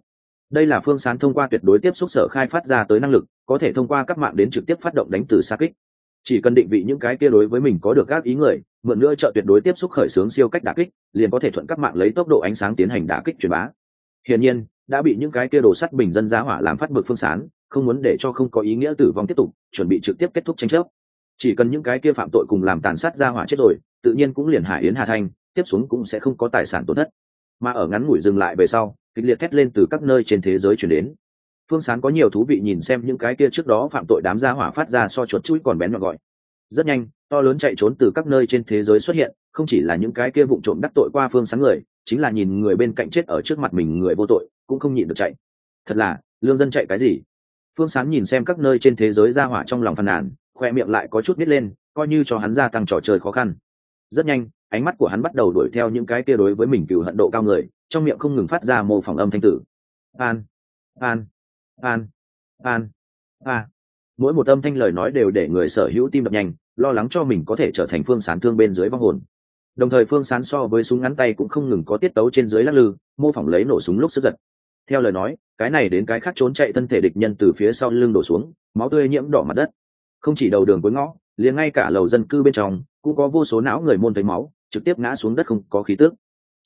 đây là phương sán thông qua tuyệt đối tiếp xúc sở khai phát ra tới năng lực, có thể thông qua các mạng đến trực tiếp phát động đánh từ xa kích. Chỉ cần định vị những cái kia đối với mình có được các ý người, mượn nữa trợ tuyệt đối tiếp xúc khởi xướng siêu cách đả kích, liền có thể thuận các mạng lấy tốc độ ánh sáng tiến hành đả kích truyền bá. Hiển nhiên, đã bị những cái kia đồ sắt bình dân giá hỏa làm phát bực phương sán, không muốn để cho không có ý nghĩa tử vong tiếp tục, chuẩn bị trực tiếp kết thúc tranh chấp. Chỉ cần những cái kia phạm tội cùng làm tàn sát gia hỏa chết rồi, tự nhiên cũng liền hải yến hà thanh, tiếp xuống cũng sẽ không có tài sản tổn thất. Mà ở ngắn ngủi dừng lại về sau kịch liệt thét lên từ các nơi trên thế giới chuyển đến. Phương sán có nhiều thú vị nhìn xem những cái kia trước đó phạm tội đám gia hỏa phát ra so chuột chuỗi còn bén nhọn gọi. Rất nhanh, to lớn chạy trốn từ các nơi trên thế giới xuất hiện, không chỉ là những cái kia vụng trộm đắc tội qua phương sáng người, chính là nhìn người bên cạnh chết ở trước mặt mình người vô tội, cũng không nhịn được chạy. Thật là, lương dân chạy cái gì? Phương sán nhìn xem các nơi trên thế giới ra hỏa trong lòng phàn nàn, khoe miệng lại có chút nít lên, coi như cho hắn gia tăng trò chơi khó khăn. Rất nhanh ánh mắt của hắn bắt đầu đuổi theo những cái kia đối với mình cựu hận độ cao người, trong miệng không ngừng phát ra mô phỏng âm thanh tử. An an an an a mỗi một âm thanh lời nói đều để người sở hữu tim đập nhanh, lo lắng cho mình có thể trở thành phương sán thương bên dưới vong hồn. Đồng thời phương sán so với súng ngắn tay cũng không ngừng có tiết tấu trên dưới lắc lư, mô phỏng lấy nổ súng lúc sức giật. Theo lời nói, cái này đến cái khác trốn chạy thân thể địch nhân từ phía sau lưng đổ xuống, máu tươi nhiễm đỏ mặt đất. Không chỉ đầu đường cuối ngõ, liền ngay cả lầu dân cư bên trong, cũng có vô số não người môn thấy máu trực tiếp ngã xuống đất không có khí tước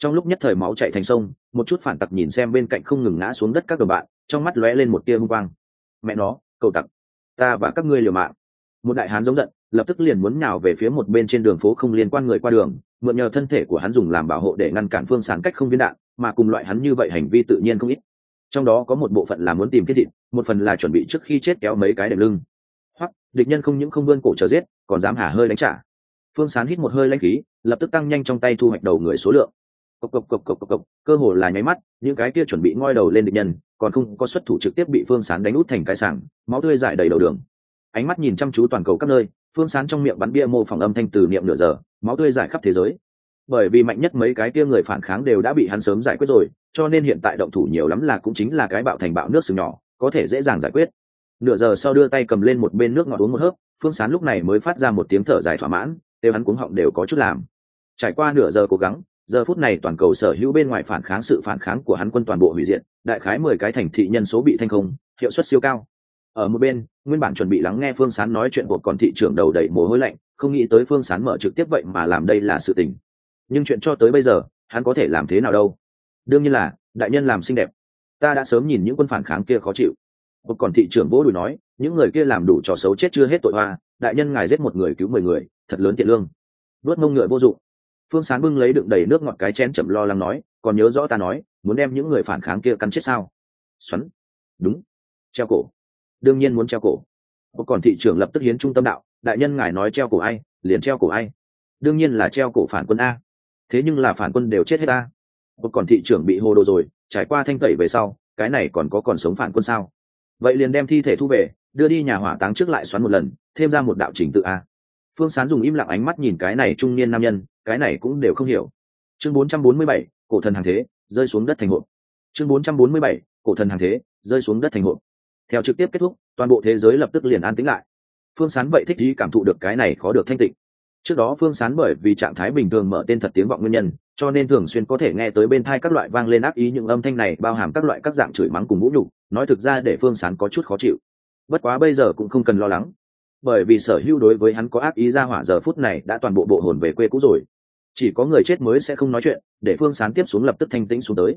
trong lúc nhất thời máu chạy thành sông, một chút phản tặc nhìn xem bên cạnh không ngừng ngã xuống đất các đồng bạn, trong mắt lóe lên một tia hung quang. Mẹ nó, cầu tặc, ta và các ngươi liều mạng. Một đại hán giống giận, lập tức liền muốn nhào về phía một bên trên đường phố không liên quan người qua đường, mượn nhờ thân thể của hắn dùng làm bảo hộ để ngăn cản phương sán cách không viên đạn, mà cùng loại hắn như vậy hành vi tự nhiên không ít. Trong đó có một bộ phận là muốn tìm kết thịt, một phần là chuẩn bị trước khi chết kéo mấy cái đệm lưng. Hoặc địch nhân không những không vươn cổ chờ giết, còn dám hả hơi đánh trả. Phương sán hít một hơi lãnh khí lập tức tăng nhanh trong tay thu hoạch đầu người số lượng. Cộc cộc cộc cộc cộc cộc, cơ hồ là nháy mắt, những cái kia chuẩn bị ngoi đầu lên địch nhân, còn không có xuất thủ trực tiếp bị phương sán đánh út thành cái sảng, máu tươi dại đầy đầu đường. Ánh mắt nhìn chăm chú toàn cầu các nơi, phương sán trong miệng bắn bia mô phỏng âm thanh từ niệm nửa giờ, máu tươi dại khắp thế giới. Bởi vì mạnh nhất mấy cái kia người phản kháng đều đã bị hắn sớm giải quyết rồi, cho nên hiện tại động thủ nhiều lắm là cũng chính là cái bạo thành bạo nước sừng nhỏ, có thể dễ dàng giải quyết. Nửa giờ sau đưa tay cầm lên một bên nước ngọt uống một hớp, phương sán lúc này mới phát ra một tiếng thở dài thỏa mãn, đều hắn cuống họng đều có chút làm trải qua nửa giờ cố gắng, giờ phút này toàn cầu sở hữu bên ngoài phản kháng sự phản kháng của hắn quân toàn bộ hủy diệt, đại khái mười cái thành thị nhân số bị thanh không, hiệu suất siêu cao. Ở một bên, nguyên bản chuẩn bị lắng nghe phương sán nói chuyện của còn thị trưởng đầu đầy mồ hôi lạnh, không nghĩ tới phương sán mở trực tiếp vậy mà làm đây là sự tình. Nhưng chuyện cho tới bây giờ, hắn có thể làm thế nào đâu? Đương nhiên là, đại nhân làm xinh đẹp. Ta đã sớm nhìn những quân phản kháng kia khó chịu. Một còn thị trưởng vỗ đùi nói, những người kia làm đủ trò xấu chết chưa hết tội hoa đại nhân ngài giết một người cứu mười người, thật lớn tiện lương. Vớt mông ngựa vô dụng phương sán bưng lấy đựng đầy nước ngọt cái chén chậm lo lắng nói, còn nhớ rõ ta nói, muốn đem những người phản kháng kia cắn chết sao? Xoắn. Đúng. Treo cổ. Đương nhiên muốn treo cổ. Một còn thị trưởng lập tức hiến trung tâm đạo, đại nhân ngài nói treo cổ ai, liền treo cổ ai? Đương nhiên là treo cổ phản quân a. Thế nhưng là phản quân đều chết hết ta. một còn thị trưởng bị hồ đồ rồi, trải qua thanh tẩy về sau, cái này còn có còn sống phản quân sao? Vậy liền đem thi thể thu về, đưa đi nhà hỏa táng trước lại xoắn một lần, thêm ra một đạo trình tự a. Phương sán dùng im lặng ánh mắt nhìn cái này trung niên nam nhân cái này cũng đều không hiểu. Chương 447, cổ thần hàng thế rơi xuống đất thành hộ chương 447, cổ thần hàng thế rơi xuống đất thành hộ theo trực tiếp kết thúc toàn bộ thế giới lập tức liền an tĩnh lại. Phương sán vậy thích ý cảm thụ được cái này khó được thanh tịnh. Trước đó phương sán bởi vì trạng thái bình thường mở tên thật tiếng vọng nguyên nhân cho nên thường xuyên có thể nghe tới bên thai các loại vang lên ác ý những âm thanh này bao hàm các loại các dạng chửi mắng cùng vũ nhục. Nói thực ra để phương sán có chút khó chịu. Bất quá bây giờ cũng không cần lo lắng bởi vì sở hữu đối với hắn có ác ý ra hỏa giờ phút này đã toàn bộ bộ hồn về quê cũ rồi. Chỉ có người chết mới sẽ không nói chuyện, để phương sán tiếp xuống lập tức thanh tĩnh xuống tới.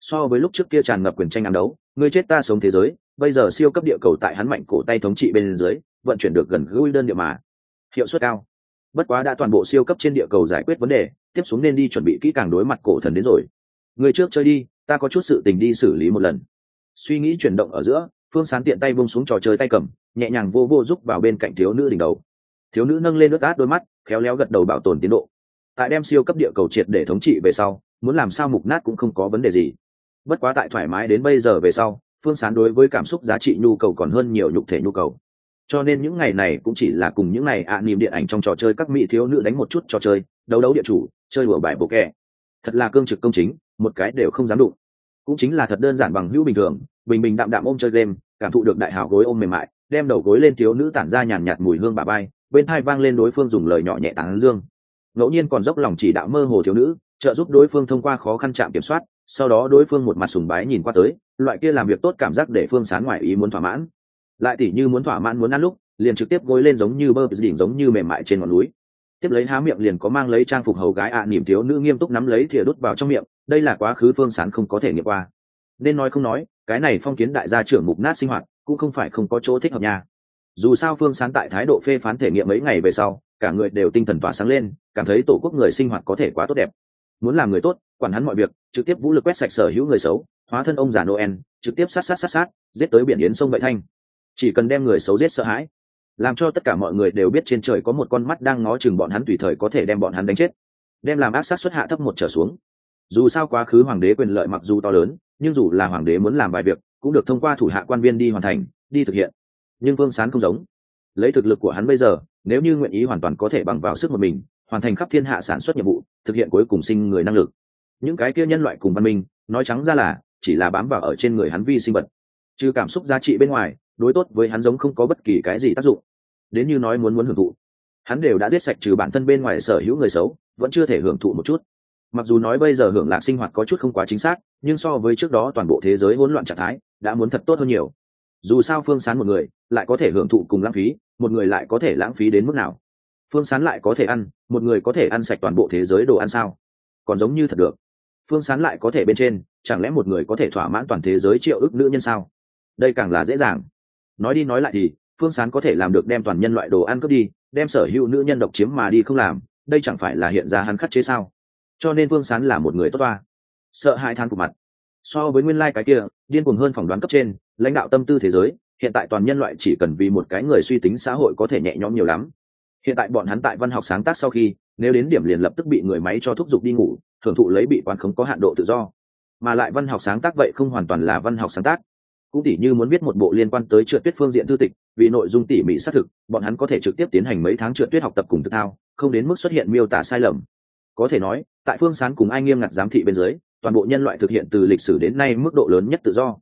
So với lúc trước kia tràn ngập quyền tranh ám đấu, người chết ta sống thế giới, bây giờ siêu cấp địa cầu tại hắn mạnh cổ tay thống trị bên dưới, vận chuyển được gần gũi đơn địa mà. Hiệu suất cao. Bất quá đã toàn bộ siêu cấp trên địa cầu giải quyết vấn đề, tiếp xuống nên đi chuẩn bị kỹ càng đối mặt cổ thần đến rồi. Người trước chơi đi, ta có chút sự tình đi xử lý một lần. Suy nghĩ chuyển động ở giữa phương sán tiện tay vung xuống trò chơi tay cầm nhẹ nhàng vô vô giúp vào bên cạnh thiếu nữ đỉnh đầu. Thiếu nữ nâng lên nước át đôi mắt khéo léo gật đầu bảo tồn tiến độ. Tại đem siêu cấp địa cầu triệt để thống trị về sau muốn làm sao mục nát cũng không có vấn đề gì. Bất quá tại thoải mái đến bây giờ về sau phương sán đối với cảm xúc giá trị nhu cầu còn hơn nhiều nhục thể nhu cầu. Cho nên những ngày này cũng chỉ là cùng những ngày ạ à, niềm điện ảnh trong trò chơi các mỹ thiếu nữ đánh một chút trò chơi đấu đấu địa chủ chơi đùa bài bộ kẻ thật là cương trực công chính một cái đều không dám đụng. Cũng chính là thật đơn giản bằng hữu bình thường bình bình đạm đạm ôm chơi game cảm thụ được đại hảo gối ôm mềm mại đem đầu gối lên thiếu nữ tản ra nhàn nhạt mùi hương bà bay bên thai vang lên đối phương dùng lời nhỏ nhẹ tán dương. Ngẫu nhiên còn dốc lòng chỉ đạo mơ hồ thiếu nữ trợ giúp đối phương thông qua khó khăn chạm kiểm soát sau đó đối phương một mặt sùng bái nhìn qua tới loại kia làm việc tốt cảm giác để phương sán ngoài ý muốn thỏa mãn. Lại tỉ như muốn thỏa mãn muốn ăn lúc liền trực tiếp gối lên giống như bơ đỉnh giống như mềm mại trên ngọn núi. Tiếp lấy há miệng liền có mang lấy trang phục hầu gái ạ à, niềm thiếu nữ nghiêm túc nắm lấy thìa đút vào trong miệng đây là quá khứ phương sán không có thể nghiệm qua. Nên nói không nói cái này phong kiến đại gia trưởng mục nát sinh hoạt cũng không phải không có chỗ thích hợp nha. Dù sao phương sán tại thái độ phê phán thể nghiệm mấy ngày về sau, cả người đều tinh thần tỏa sáng lên, cảm thấy tổ quốc người sinh hoạt có thể quá tốt đẹp. Muốn làm người tốt, quản hắn mọi việc, trực tiếp vũ lực quét sạch sở hữu người xấu, hóa thân ông già noel, trực tiếp sát sát sát sát, giết tới biển yến sông vậy thanh. Chỉ cần đem người xấu giết sợ hãi, làm cho tất cả mọi người đều biết trên trời có một con mắt đang ngó chừng bọn hắn tùy thời có thể đem bọn hắn đánh chết. Đem làm ác sát xuất hạ thấp một trở xuống dù sao quá khứ hoàng đế quyền lợi mặc dù to lớn, nhưng dù là hoàng đế muốn làm vài việc, cũng được thông qua thủ hạ quan viên đi hoàn thành, đi thực hiện. Nhưng vương sán không giống. Lấy thực lực của hắn bây giờ, nếu như nguyện ý hoàn toàn có thể bằng vào sức một mình, hoàn thành khắp thiên hạ sản xuất nhiệm vụ, thực hiện cuối cùng sinh người năng lực. Những cái kia nhân loại cùng văn minh, nói trắng ra là, chỉ là bám vào ở trên người hắn vi sinh vật. Trừ cảm xúc giá trị bên ngoài, đối tốt với hắn giống không có bất kỳ cái gì tác dụng. Đến như nói muốn muốn hưởng thụ, hắn đều đã giết sạch trừ bản thân bên ngoài sở hữu người xấu, vẫn chưa thể hưởng thụ một chút mặc dù nói bây giờ hưởng lạc sinh hoạt có chút không quá chính xác, nhưng so với trước đó toàn bộ thế giới hỗn loạn trạng thái, đã muốn thật tốt hơn nhiều. Dù sao phương sán một người, lại có thể hưởng thụ cùng lãng phí, một người lại có thể lãng phí đến mức nào? Phương sán lại có thể ăn, một người có thể ăn sạch toàn bộ thế giới đồ ăn sao? Còn giống như thật được. Phương sán lại có thể bên trên, chẳng lẽ một người có thể thỏa mãn toàn thế giới triệu ước nữ nhân sao? Đây càng là dễ dàng. Nói đi nói lại thì, phương sán có thể làm được đem toàn nhân loại đồ ăn cướp đi, đem sở hữu nữ nhân độc chiếm mà đi không làm, đây chẳng phải là hiện ra hắn khắt chế sao? Cho nên Vương sán là một người tốt toa. Sợ hai than của mặt. So với nguyên lai、like、cái kia, điên cuồng hơn phỏng đoán cấp trên, lãnh đạo tâm tư thế giới, hiện tại toàn nhân loại chỉ cần vì một cái người suy tính xã hội có thể nhẹ nhõm nhiều lắm. Hiện tại bọn hắn tại văn học sáng tác sau khi, nếu đến điểm liền lập tức bị người máy cho thúc giục đi ngủ, thưởng thụ lấy bị quán không có hạn độ tự do. Mà lại văn học sáng tác vậy không hoàn toàn là văn học sáng tác. Cũng tỉ như muốn viết một bộ liên quan tới trượt tuyết phương diện thư tịch, vì nội dung tỉ mỉ xác thực, bọn hắn có thể trực tiếp tiến hành mấy tháng trượt tuyết học tập cùng tự thao, không đến mức xuất hiện miêu tả sai lầm có thể nói, tại phương sán cùng ai nghiêm ngặt giám thị bên dưới, toàn bộ nhân loại thực hiện từ lịch sử đến nay mức độ lớn nhất tự do.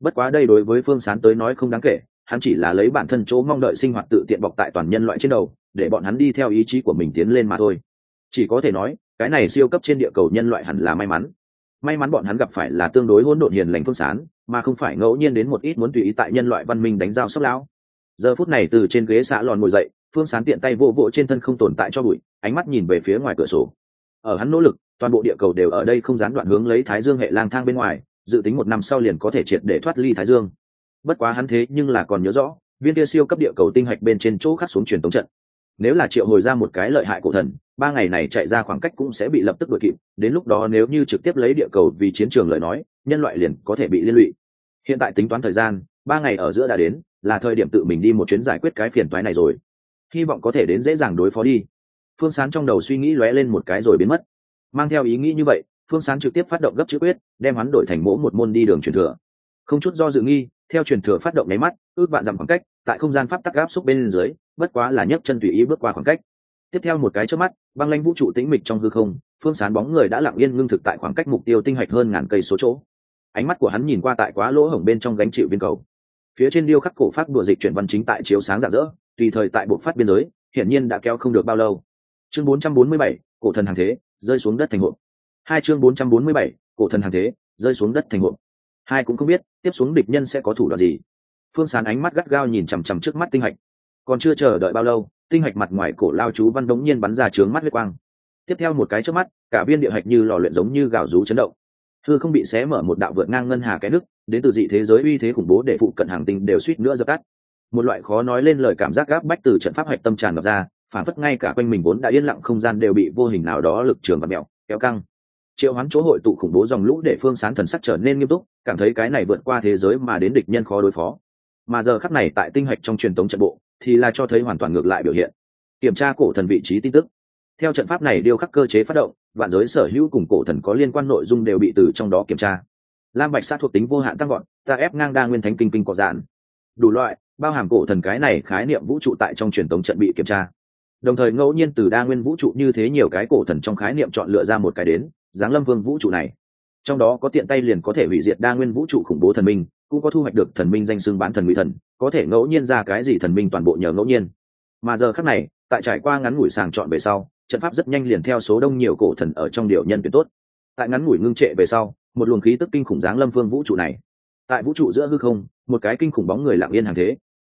Bất quá đây đối với phương sán tới nói không đáng kể, hắn chỉ là lấy bản thân chỗ mong đợi sinh hoạt tự tiện bọc tại toàn nhân loại trên đầu, để bọn hắn đi theo ý chí của mình tiến lên mà thôi. Chỉ có thể nói, cái này siêu cấp trên địa cầu nhân loại hẳn là may mắn. May mắn bọn hắn gặp phải là tương đối hỗn độn hiền lành phương sán, mà không phải ngẫu nhiên đến một ít muốn tùy ý tại nhân loại văn minh đánh giao sốc lão. Giờ phút này từ trên ghế xã lòn ngồi dậy, phương sán tiện tay vô vỗ trên thân không tồn tại cho bụi, ánh mắt nhìn về phía ngoài cửa sổ ở hắn nỗ lực, toàn bộ địa cầu đều ở đây không gián đoạn hướng lấy thái dương hệ lang thang bên ngoài, dự tính một năm sau liền có thể triệt để thoát ly thái dương. Bất quá hắn thế nhưng là còn nhớ rõ, viên kia siêu cấp địa cầu tinh hạch bên trên chỗ khác xuống truyền tống trận. Nếu là triệu hồi ra một cái lợi hại cổ thần, ba ngày này chạy ra khoảng cách cũng sẽ bị lập tức đuổi kịp, đến lúc đó nếu như trực tiếp lấy địa cầu vì chiến trường lời nói, nhân loại liền có thể bị liên lụy. Hiện tại tính toán thời gian, ba ngày ở giữa đã đến, là thời điểm tự mình đi một chuyến giải quyết cái phiền toái này rồi. Hy vọng có thể đến dễ dàng đối phó đi phương sán trong đầu suy nghĩ lóe lên một cái rồi biến mất. Mang theo ý nghĩ như vậy, phương sán trực tiếp phát động gấp chữ quyết, đem hắn đổi thành mỗ một môn đi đường truyền thừa. Không chút do dự nghi, theo truyền thừa phát động nháy mắt, ước bạn dặm khoảng cách, tại không gian pháp tắc gáp xúc bên dưới, bất quá là nhấc chân tùy ý bước qua khoảng cách. Tiếp theo một cái trước mắt, băng lanh vũ trụ tĩnh mịch trong hư không, phương sán bóng người đã lặng yên ngưng thực tại khoảng cách mục tiêu tinh hạch hơn ngàn cây số chỗ. Ánh mắt của hắn nhìn qua tại quá lỗ hổng bên trong gánh chịu viên cầu. Phía trên điêu khắc cổ phát đùa dịch chuyển văn chính tại chiếu sáng rạng rỡ, tùy thời tại bộ phát biên giới, hiển nhiên đã kéo không được bao lâu chương 447, cổ thần hàng thế rơi xuống đất thành hộ hai chương 447, cổ thần hàng thế rơi xuống đất thành hộ hai cũng không biết tiếp xuống địch nhân sẽ có thủ đoạn gì. Phương sán ánh mắt gắt gao nhìn chằm chằm trước mắt tinh hạch. Còn chưa chờ đợi bao lâu tinh hạch mặt ngoài cổ lao chú văn đống nhiên bắn ra trướng mắt huyết quang. Tiếp theo một cái trước mắt cả viên địa hạch như lò luyện giống như gạo rú chấn động. Thư không bị xé mở một đạo vượt ngang ngân hà cái nước đến từ dị thế giới uy thế khủng bố để phụ cận hàng tinh đều suýt nữa dập tắt. Một loại khó nói lên lời cảm giác gáp bách từ trận pháp hạch tâm tràn ngập ra phản phất ngay cả quanh mình vốn đã yên lặng không gian đều bị vô hình nào đó lực trường và mẹo, kéo căng. Triệu hoán chỗ hội tụ khủng bố dòng lũ để phương sán thần sắc trở nên nghiêm túc, cảm thấy cái này vượt qua thế giới mà đến địch nhân khó đối phó. Mà giờ khắc này tại tinh hạch trong truyền thống trận bộ, thì là cho thấy hoàn toàn ngược lại biểu hiện. Kiểm tra cổ thần vị trí tin tức. Theo trận pháp này điêu khắc cơ chế phát động, vạn giới sở hữu cùng cổ thần có liên quan nội dung đều bị từ trong đó kiểm tra. Lam bạch sát thuộc tính vô hạn tăng gọn ta ép ngang đa nguyên thánh kinh kinh có giản đủ loại, bao hàm cổ thần cái này khái niệm vũ trụ tại trong truyền thống trận bị kiểm tra đồng thời ngẫu nhiên từ đa nguyên vũ trụ như thế nhiều cái cổ thần trong khái niệm chọn lựa ra một cái đến, giáng lâm vương vũ trụ này. Trong đó có tiện tay liền có thể hủy diệt đa nguyên vũ trụ khủng bố thần minh, cũng có thu hoạch được thần minh danh xưng bán thần ngụy thần, có thể ngẫu nhiên ra cái gì thần minh toàn bộ nhờ ngẫu nhiên. Mà giờ khác này, tại trải qua ngắn ngủi sàng chọn về sau, trận pháp rất nhanh liền theo số đông nhiều cổ thần ở trong điều nhân tuyệt tốt. Tại ngắn ngủi ngưng trệ về sau, một luồng khí tức kinh khủng giáng lâm vương vũ trụ này. Tại vũ trụ giữa hư không, một cái kinh khủng bóng người lặng yên hàng thế.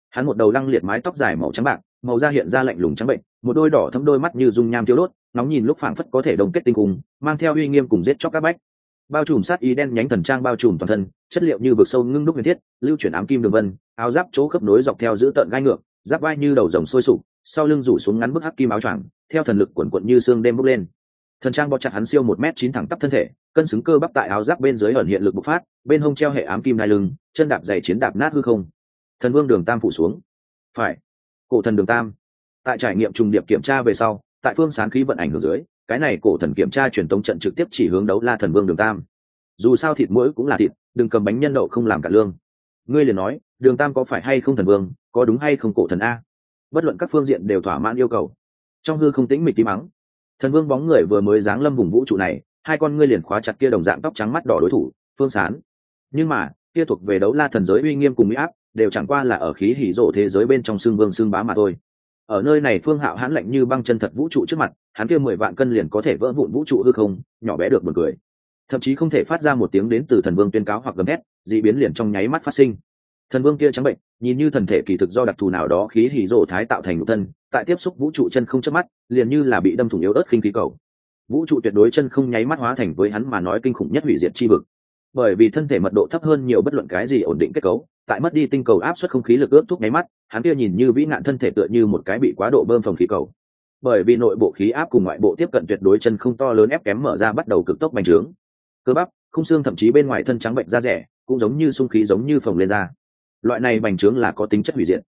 Hắn một đầu lăng liệt mái tóc dài màu trắng bạc màu da hiện ra lạnh lùng trắng bệnh, một đôi đỏ thấm đôi mắt như dung nham thiếu đốt nóng nhìn lúc phảng phất có thể đồng kết tinh cùng mang theo uy nghiêm cùng giết chóc các bách. Bao trùm sát ý đen nhánh thần trang bao trùm toàn thân, chất liệu như vực sâu ngưng đúc huyền thiết, lưu chuyển ám kim đường vân, áo giáp chỗ khớp nối dọc theo giữ tợn gai ngược, giáp vai như đầu rồng sôi sục, sau lưng rủ xuống ngắn bức hắc kim áo choàng, theo thần lực quần quận như xương đêm bốc lên. Thần trang bó chặt hắn siêu một m chín thẳng tắp thân thể, cân xứng cơ bắp tại áo giáp bên dưới ẩn hiện lực bộc phát, bên hông treo hệ ám kim nai lưng, chân đạp dày chiến đạp nát hư không. Thần vương đường tam phủ xuống. Phải cổ thần đường tam. Tại trải nghiệm trùng điệp kiểm tra về sau, tại phương sáng khí vận ảnh hưởng dưới, cái này cổ thần kiểm tra truyền tống trận trực tiếp chỉ hướng đấu la thần vương đường tam. Dù sao thịt mũi cũng là thịt, đừng cầm bánh nhân đậu không làm cả lương. Ngươi liền nói, đường tam có phải hay không thần vương, có đúng hay không cổ thần a? Bất luận các phương diện đều thỏa mãn yêu cầu. Trong hư không tĩnh mịch tí mắng thần vương bóng người vừa mới giáng lâm vùng vũ trụ này, hai con ngươi liền khóa chặt kia đồng dạng tóc trắng mắt đỏ đối thủ, phương sán nhưng mà, kia thuộc về đấu la thần giới uy nghiêm cùng mỹ áp đều chẳng qua là ở khí hỉ rộ thế giới bên trong xương vương xương bá mà thôi. Ở nơi này phương hạo hãn lạnh như băng chân thật vũ trụ trước mặt, hắn kia mười vạn cân liền có thể vỡ vụn vũ trụ hư không, nhỏ bé được một người thậm chí không thể phát ra một tiếng đến từ thần vương tuyên cáo hoặc gầm hét d ị biến liền trong nháy mắt phát sinh. Thần vương kia trắng bệnh, nhìn như thần thể kỳ thực do đặc thù nào đó khí hỉ rộ thái tạo thành nhục thân, tại tiếp xúc vũ trụ chân không chớp mắt, liền như là bị đâm thủng yếu ớt khinh khí cầu. Vũ trụ tuyệt đối chân không nháy mắt hóa thành với hắn mà nói kinh khủng nhất hủy diệt chi vực. Bởi vì thân thể mật độ thấp hơn nhiều bất luận cái gì ổn định kết cấu tại mất đi tinh cầu áp suất không khí lực ướt thuốc nháy mắt, hắn kia nhìn như vĩ nạn thân thể tựa như một cái bị quá độ bơm phòng khí cầu. Bởi vì nội bộ khí áp cùng ngoại bộ tiếp cận tuyệt đối chân không to lớn ép kém mở ra bắt đầu cực tốc bành trướng. Cơ bắp, khung xương thậm chí bên ngoài thân trắng bệnh da rẻ, cũng giống như sung khí giống như phồng lên da loại này bành trướng là có tính chất hủy diệt.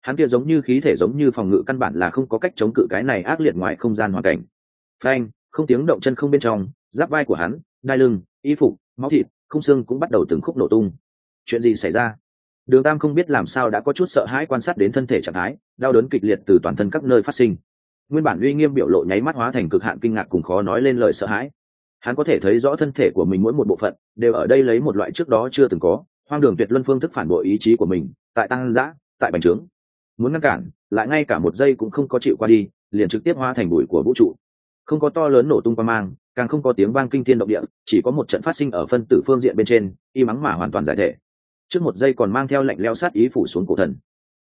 Hắn kia giống như khí thể giống như phòng ngự căn bản là không có cách chống cự cái này ác liệt ngoài không gian hoàn cảnh. Phanh, không tiếng động chân không bên trong, giáp vai của hắn, đai lưng, y phục, máu thịt không xương cũng bắt đầu từng khúc nổ tung. Chuyện gì xảy ra? Đường tam không biết làm sao đã có chút sợ hãi quan sát đến thân thể trạng thái, đau đớn kịch liệt từ toàn thân các nơi phát sinh. Nguyên bản uy nghiêm biểu lộ nháy mắt hóa thành cực hạn kinh ngạc cùng khó nói lên lời sợ hãi. Hắn có thể thấy rõ thân thể của mình mỗi một bộ phận, đều ở đây lấy một loại trước đó chưa từng có, hoang đường tuyệt luân phương thức phản bội ý chí của mình, tại tăng giã tại bành trướng. Muốn ngăn cản, lại ngay cả một giây cũng không có chịu qua đi, liền trực tiếp hóa thành bụi của vũ trụ. Không có to lớn nổ tung qua mang, càng không có tiếng vang kinh thiên động địa, chỉ có một trận phát sinh ở phân tử phương diện bên trên, y mắng mà hoàn toàn giải thể trước một giây còn mang theo lệnh leo sát ý phủ xuống cổ thần.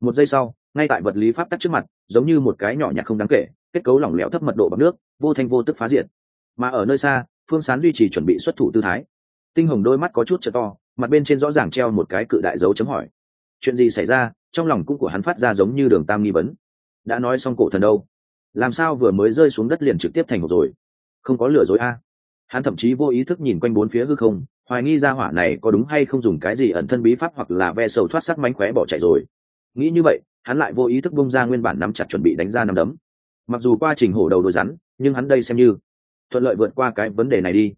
Một giây sau, ngay tại vật lý pháp tắc trước mặt, giống như một cái nhỏ nhặt không đáng kể, kết cấu lỏng lẻo thấp mật độ bằng nước, vô thanh vô tức phá diệt. Mà ở nơi xa, phương sán duy trì chuẩn bị xuất thủ tư thái. Tinh hồng đôi mắt có chút chợ to, mặt bên trên rõ ràng treo một cái cự đại dấu chấm hỏi. Chuyện gì xảy ra? Trong lòng cung của hắn phát ra giống như đường tam nghi vấn. Đã nói xong cổ thần đâu? Làm sao vừa mới rơi xuống đất liền trực tiếp thành hộp rồi? Không có lừa dối a. Hắn thậm chí vô ý thức nhìn quanh bốn phía hư không hoài nghi ra hỏa này có đúng hay không dùng cái gì ẩn thân bí pháp hoặc là ve sầu thoát sắc mánh khóe bỏ chạy rồi. Nghĩ như vậy, hắn lại vô ý thức bung ra nguyên bản nắm chặt chuẩn bị đánh ra nắm đấm. Mặc dù qua trình hổ đầu đôi rắn, nhưng hắn đây xem như thuận lợi vượt qua cái vấn đề này đi.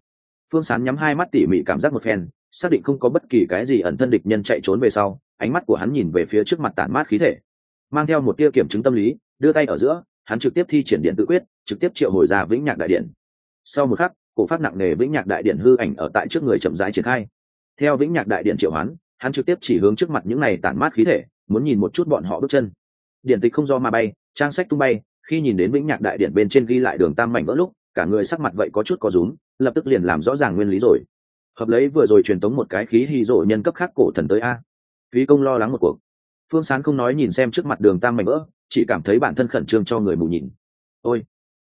Phương sán nhắm hai mắt tỉ mỉ cảm giác một phen, xác định không có bất kỳ cái gì ẩn thân địch nhân chạy trốn về sau, ánh mắt của hắn nhìn về phía trước mặt tản mát khí thể. Mang theo một tia kiểm chứng tâm lý, đưa tay ở giữa, hắn trực tiếp thi triển điện tự quyết, trực tiếp triệu hồi ra vĩnh nhạc đại điện. Sau một khắc cổ phát nặng nề vĩnh nhạc đại điện hư ảnh ở tại trước người chậm rãi triển khai. Theo vĩnh nhạc đại điện triệu hoán, hắn trực tiếp chỉ hướng trước mặt những này tản mát khí thể, muốn nhìn một chút bọn họ bước chân. Điện tịch không do mà bay, trang sách tung bay, khi nhìn đến vĩnh nhạc đại điện bên trên ghi lại đường tam mảnh vỡ lúc, cả người sắc mặt vậy có chút có rúm, lập tức liền làm rõ ràng nguyên lý rồi. Hợp lấy vừa rồi truyền tống một cái khí hy rộ nhân cấp khác cổ thần tới a. Phí công lo lắng một cuộc. Phương sán không nói nhìn xem trước mặt đường tam mảnh vỡ, chỉ cảm thấy bản thân khẩn trương cho người mù nhìn. Ôi,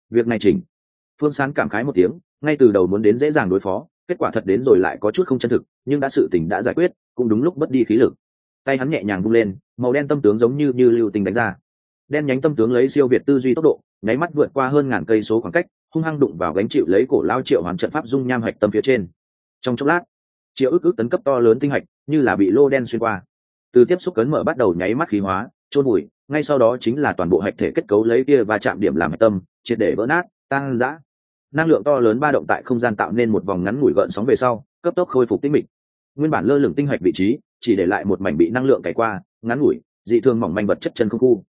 việc này chỉnh. Phương sán cảm khái một tiếng ngay từ đầu muốn đến dễ dàng đối phó, kết quả thật đến rồi lại có chút không chân thực, nhưng đã sự tình đã giải quyết, cũng đúng lúc mất đi khí lực. Tay hắn nhẹ nhàng bung lên, màu đen tâm tướng giống như như lưu tình đánh ra. Đen nhánh tâm tướng lấy siêu việt tư duy tốc độ, nháy mắt vượt qua hơn ngàn cây số khoảng cách, hung hăng đụng vào gánh chịu lấy cổ lao triệu hoàn trận pháp dung nham hạch tâm phía trên. Trong chốc lát, triệu ức ức tấn cấp to lớn tinh hạch, như là bị lô đen xuyên qua. Từ tiếp xúc cấn mở bắt đầu nháy mắt khí hóa trôn bụi ngay sau đó chính là toàn bộ hạch thể kết cấu lấy kia và chạm điểm làm hạch tâm, triệt để vỡ nát tăng dã năng lượng to lớn ba động tại không gian tạo nên một vòng ngắn ngủi gợn sóng về sau cấp tốc khôi phục tinh mịch. Nguyên bản lơ lửng tinh hạch vị trí chỉ để lại một mảnh bị năng lượng cày qua ngắn ngủi dị thường mỏng manh vật chất chân không khu.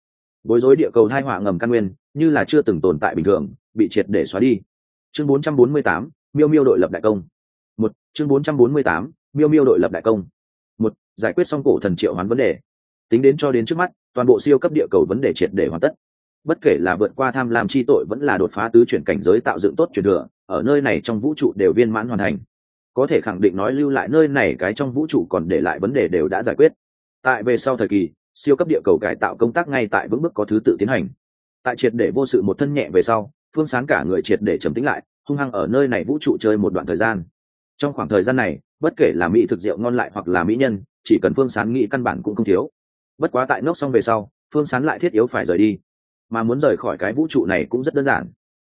Bối rối địa cầu hai hỏa ngầm căn nguyên như là chưa từng tồn tại bình thường bị triệt để xóa đi. Chương 448, miêu miêu đội lập đại công. Một chương 448, miêu miêu đội lập đại công. Một giải quyết xong cổ thần triệu hoán vấn đề. Tính đến cho đến trước mắt toàn bộ siêu cấp địa cầu vấn đề triệt để hoàn tất bất kể là vượt qua tham lam chi tội vẫn là đột phá tứ chuyển cảnh giới tạo dựng tốt chuyển thừa, ở nơi này trong vũ trụ đều viên mãn hoàn thành. Có thể khẳng định nói lưu lại nơi này cái trong vũ trụ còn để lại vấn đề đều đã giải quyết. Tại về sau thời kỳ, siêu cấp địa cầu cải tạo công tác ngay tại vững bước có thứ tự tiến hành. Tại triệt để vô sự một thân nhẹ về sau, phương sáng cả người triệt để trầm tính lại, hung hăng ở nơi này vũ trụ chơi một đoạn thời gian. Trong khoảng thời gian này, bất kể là mỹ thực rượu ngon lại hoặc là mỹ nhân, chỉ cần phương sán nghĩ căn bản cũng không thiếu. Bất quá tại nốc xong về sau, phương sán lại thiết yếu phải rời đi mà muốn rời khỏi cái vũ trụ này cũng rất đơn giản.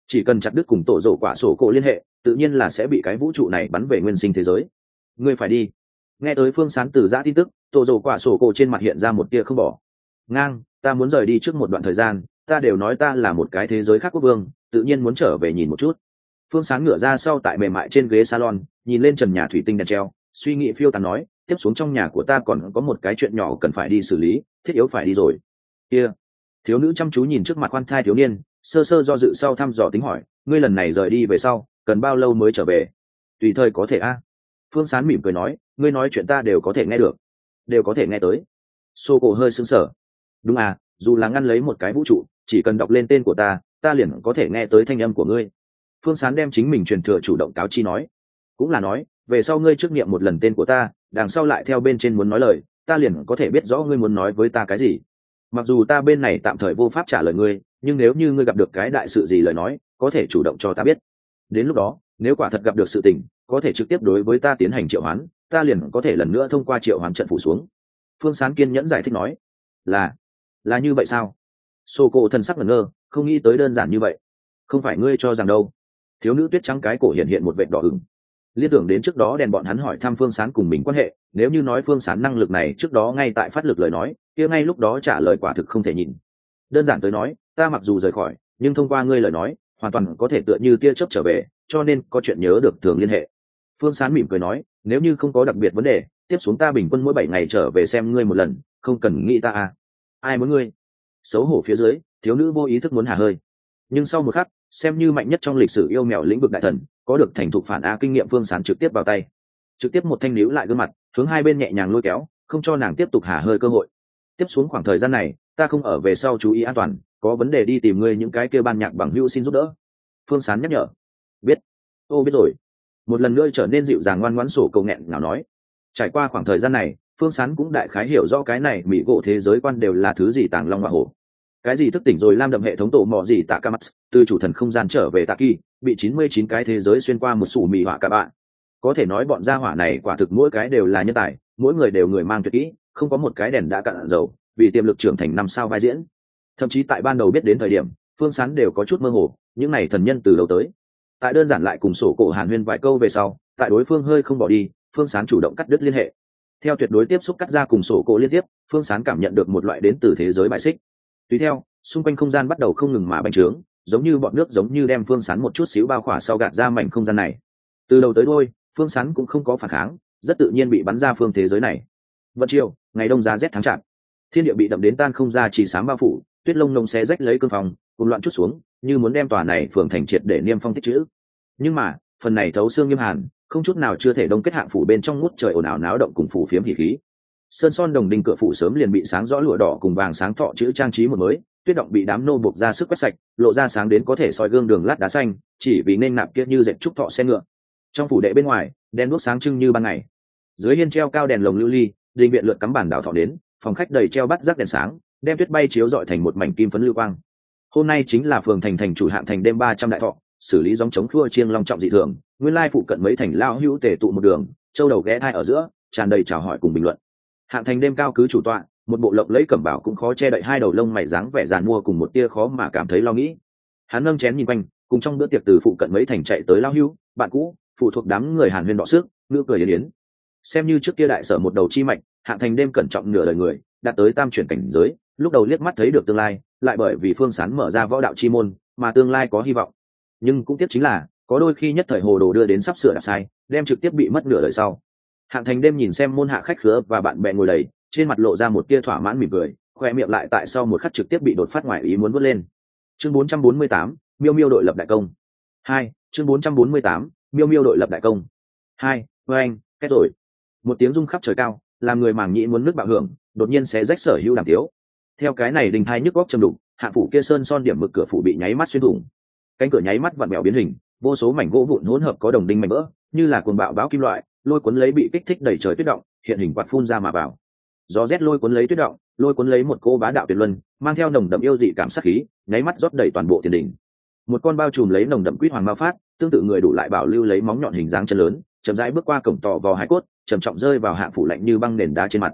Chỉ cần chặt đứt cùng tổ rổ quả sổ cổ liên hệ, tự nhiên là sẽ bị cái vũ trụ này bắn về nguyên sinh thế giới. Ngươi phải đi. Nghe tới phương sán từ giã tin tức, tổ rổ quả sổ cổ trên mặt hiện ra một tia không bỏ. Ngang, ta muốn rời đi trước một đoạn thời gian, ta đều nói ta là một cái thế giới khác quốc vương, tự nhiên muốn trở về nhìn một chút. Phương sán ngửa ra sau tại mềm mại trên ghế salon, nhìn lên trần nhà thủy tinh đèn treo, suy nghĩ phiêu tàn nói, tiếp xuống trong nhà của ta còn có một cái chuyện nhỏ cần phải đi xử lý, thiết yếu phải đi rồi. Kia、yeah thiếu nữ chăm chú nhìn trước mặt khoan thai thiếu niên, sơ sơ do dự sau thăm dò tính hỏi, ngươi lần này rời đi về sau, cần bao lâu mới trở về? Tùy thời có thể a. Phương sán mỉm cười nói, ngươi nói chuyện ta đều có thể nghe được. Đều có thể nghe tới. Xô cổ hơi sững sờ. Đúng à dù là ngăn lấy một cái vũ trụ, chỉ cần đọc lên tên của ta ta liền có thể nghe tới thanh âm của ngươi. Phương sán đem chính mình truyền thừa chủ động cáo chi nói. Cũng là nói, về sau ngươi trước nghiệm một lần tên của ta, đằng sau lại theo bên trên muốn nói lời, ta liền có thể biết rõ ngươi muốn nói với ta cái gì mặc dù ta bên này tạm thời vô pháp trả lời ngươi, nhưng nếu như ngươi gặp được cái đại sự gì lời nói, có thể chủ động cho ta biết. Đến lúc đó, nếu quả thật gặp được sự tình, có thể trực tiếp đối với ta tiến hành triệu hoán, ta liền có thể lần nữa thông qua triệu hoán trận phủ xuống. Phương sán kiên nhẫn giải thích nói. Là là như vậy sao? Sô cổ thần sắc ngẩn ngơ, không nghĩ tới đơn giản như vậy. Không phải ngươi cho rằng đâu. Thiếu nữ tuyết trắng cái cổ hiện hiện một vệ đỏ ửng liên tưởng đến trước đó đèn bọn hắn hỏi thăm phương sán cùng mình quan hệ, nếu như nói phương sán năng lực này trước đó ngay tại phát lực lời nói, kia ngay lúc đó trả lời quả thực không thể nhìn. Đơn giản tới nói, ta mặc dù rời khỏi, nhưng thông qua ngươi lời nói, hoàn toàn có thể tựa như tia chớp trở về, cho nên có chuyện nhớ được thường liên hệ. Phương sán mỉm cười nói, nếu như không có đặc biệt vấn đề, tiếp xuống ta bình quân mỗi bảy ngày trở về xem ngươi một lần, không cần nghĩ ta à. Ai muốn ngươi? Xấu hổ phía dưới, thiếu nữ vô ý thức muốn hà hơi. Nhưng sau một khắc, xem như mạnh nhất trong lịch sử yêu mèo lĩnh vực đại thần có được thành thục phản a kinh nghiệm phương sán trực tiếp vào tay. Trực tiếp một thanh níu lại gương mặt, hướng hai bên nhẹ nhàng lôi kéo, không cho nàng tiếp tục hà hơi cơ hội. Tiếp xuống khoảng thời gian này, ta không ở về sau chú ý an toàn, có vấn đề đi tìm ngươi những cái kêu ban nhạc bằng hữu xin giúp đỡ. Phương sán nhắc nhở. Biết. Ô, biết rồi. Một lần nữa trở nên dịu dàng ngoan ngoãn sổ cầu nghẹn nào nói. Trải qua khoảng thời gian này, phương sán cũng đại khái hiểu rõ cái này mỹ gỗ thế giới quan đều là thứ gì tàng long và hổ. Cái gì thức tỉnh rồi lam đậm hệ thống tổ mò gì tạ ca mắt từ chủ thần không gian trở về tạ kỳ bị chín mươi chín cái thế giới xuyên qua một sủ mì họa cả bạn. Có thể nói bọn gia hỏa này quả thực mỗi cái đều là nhân tài, mỗi người đều người mang tuyệt kỹ, không có một cái đèn đã cạn dầu, vì tiềm lực trưởng thành năm sao vai diễn. Thậm chí tại ban đầu biết đến thời điểm, phương sán đều có chút mơ hồ, những này thần nhân từ đầu tới. Tại đơn giản lại cùng sổ cổ hàn huyên vài câu về sau, tại đối phương hơi không bỏ đi, phương sán chủ động cắt đứt liên hệ. Theo tuyệt đối tiếp xúc cắt ra cùng sổ cổ liên tiếp, phương sán cảm nhận được một loại đến từ thế giới bại xích. Tùy theo, xung quanh không gian bắt đầu không ngừng mà bành trướng giống như bọn nước giống như đem phương sán một chút xíu bao khỏa sau gạt ra mảnh không gian này. Từ đầu tới đôi phương sán cũng không có phản kháng, rất tự nhiên bị bắn ra phương thế giới này. Vận chiều ngày đông giá rét tháng chạp. Thiên địa bị đậm đến tan không ra chỉ sáng bao phủ, tuyết lông nông xé rách lấy cương phòng cùng loạn chút xuống, như muốn đem tòa này phường thành triệt để niêm phong tích chữ. Nhưng mà, phần này thấu xương nghiêm hàn, không chút nào chưa thể đông kết hạng phủ bên trong ngút trời ồn ào náo động cùng phủ phiếm hỉ khí. Sơn son đồng đình cửa phủ sớm liền bị sáng rõ lụa đỏ cùng vàng sáng thọ chữ trang trí một mới tuyết động bị đám nô buộc ra sức quét sạch, lộ ra sáng đến có thể soi gương đường lát đá xanh, chỉ vì nên nạp kia như dệt trúc thọ xe ngựa. Trong phủ đệ bên ngoài, đèn đuốc sáng trưng như ban ngày. Dưới hiên treo cao đèn lồng lưu ly, đình viện lượt cắm bản đảo thọ đến, phòng khách đầy treo bắt rác đèn sáng, đem tuyết bay chiếu dọi thành một mảnh kim phấn lưu quang. Hôm nay chính là phường thành thành chủ hạng thành đêm ba trăm đại thọ, xử lý dòng chống khua chiêng long trọng dị thường, nguyên lai phụ cận mấy thành lao hữu tề tụ một đường, châu đầu ghé thai ở giữa, tràn đầy chào hỏi cùng bình luận. Hạng thành đêm cao cứ chủ tọa một bộ lộng lấy cẩm bảo cũng khó che đậy hai đầu lông mày dáng vẻ dàn mua cùng một tia khó mà cảm thấy lo nghĩ. Hắn nâng chén nhìn quanh, cùng trong bữa tiệc từ phụ cận mấy thành chạy tới lao hưu, bạn cũ, phụ thuộc đám người hàn huyên đọ sức, ngữ cười yến yến. Xem như trước kia đại sở một đầu chi mạch, hạng thành đêm cẩn trọng nửa đời người, đạt tới tam chuyển cảnh giới, lúc đầu liếc mắt thấy được tương lai, lại bởi vì phương sán mở ra võ đạo chi môn, mà tương lai có hy vọng. Nhưng cũng tiếc chính là, có đôi khi nhất thời hồ đồ đưa đến sắp sửa đạp sai, đem trực tiếp bị mất nửa đời sau. Hạng thành đêm nhìn xem môn hạ khách khứa và bạn bè ngồi đầy trên mặt lộ ra một tia thỏa mãn mỉm cười khoe miệng lại tại sau một khắc trực tiếp bị đột phát ngoài ý muốn vớt lên. Chương 448, miêu miêu đội lập đại công. Hai chương 448, miêu miêu đội lập đại công. Hai vê anh kết rồi. Một tiếng rung khắp trời cao làm người màng nhĩ muốn nước bạo hưởng đột nhiên sẽ rách sở hữu đàm tiếu. Theo cái này đình thai nhức góc châm đục hạ phủ kia sơn son điểm mực cửa phủ bị nháy mắt xuyên thủng. Cánh cửa nháy mắt vặn mèo biến hình vô số mảnh gỗ vụn hỗn hợp có đồng đinh mảnh vỡ như là cuồng bạo báo kim loại lôi cuốn lấy bị kích thích đẩy trời tuyết động hiện hình quạt phun ra mà vào gió rét lôi cuốn lấy tuyết động, lôi cuốn lấy một cô bá đạo tuyệt luân, mang theo nồng đậm yêu dị cảm sắc khí, nháy mắt rót đầy toàn bộ tiền đỉnh. Một con bao trùm lấy nồng đậm quýt hoàng mao phát tương tự người đủ lại bảo lưu lấy móng nhọn hình dáng chân lớn, chậm rãi bước qua cổng tỏ vò hải cốt, trầm trọng rơi vào hạng phủ lạnh như băng nền đá trên mặt.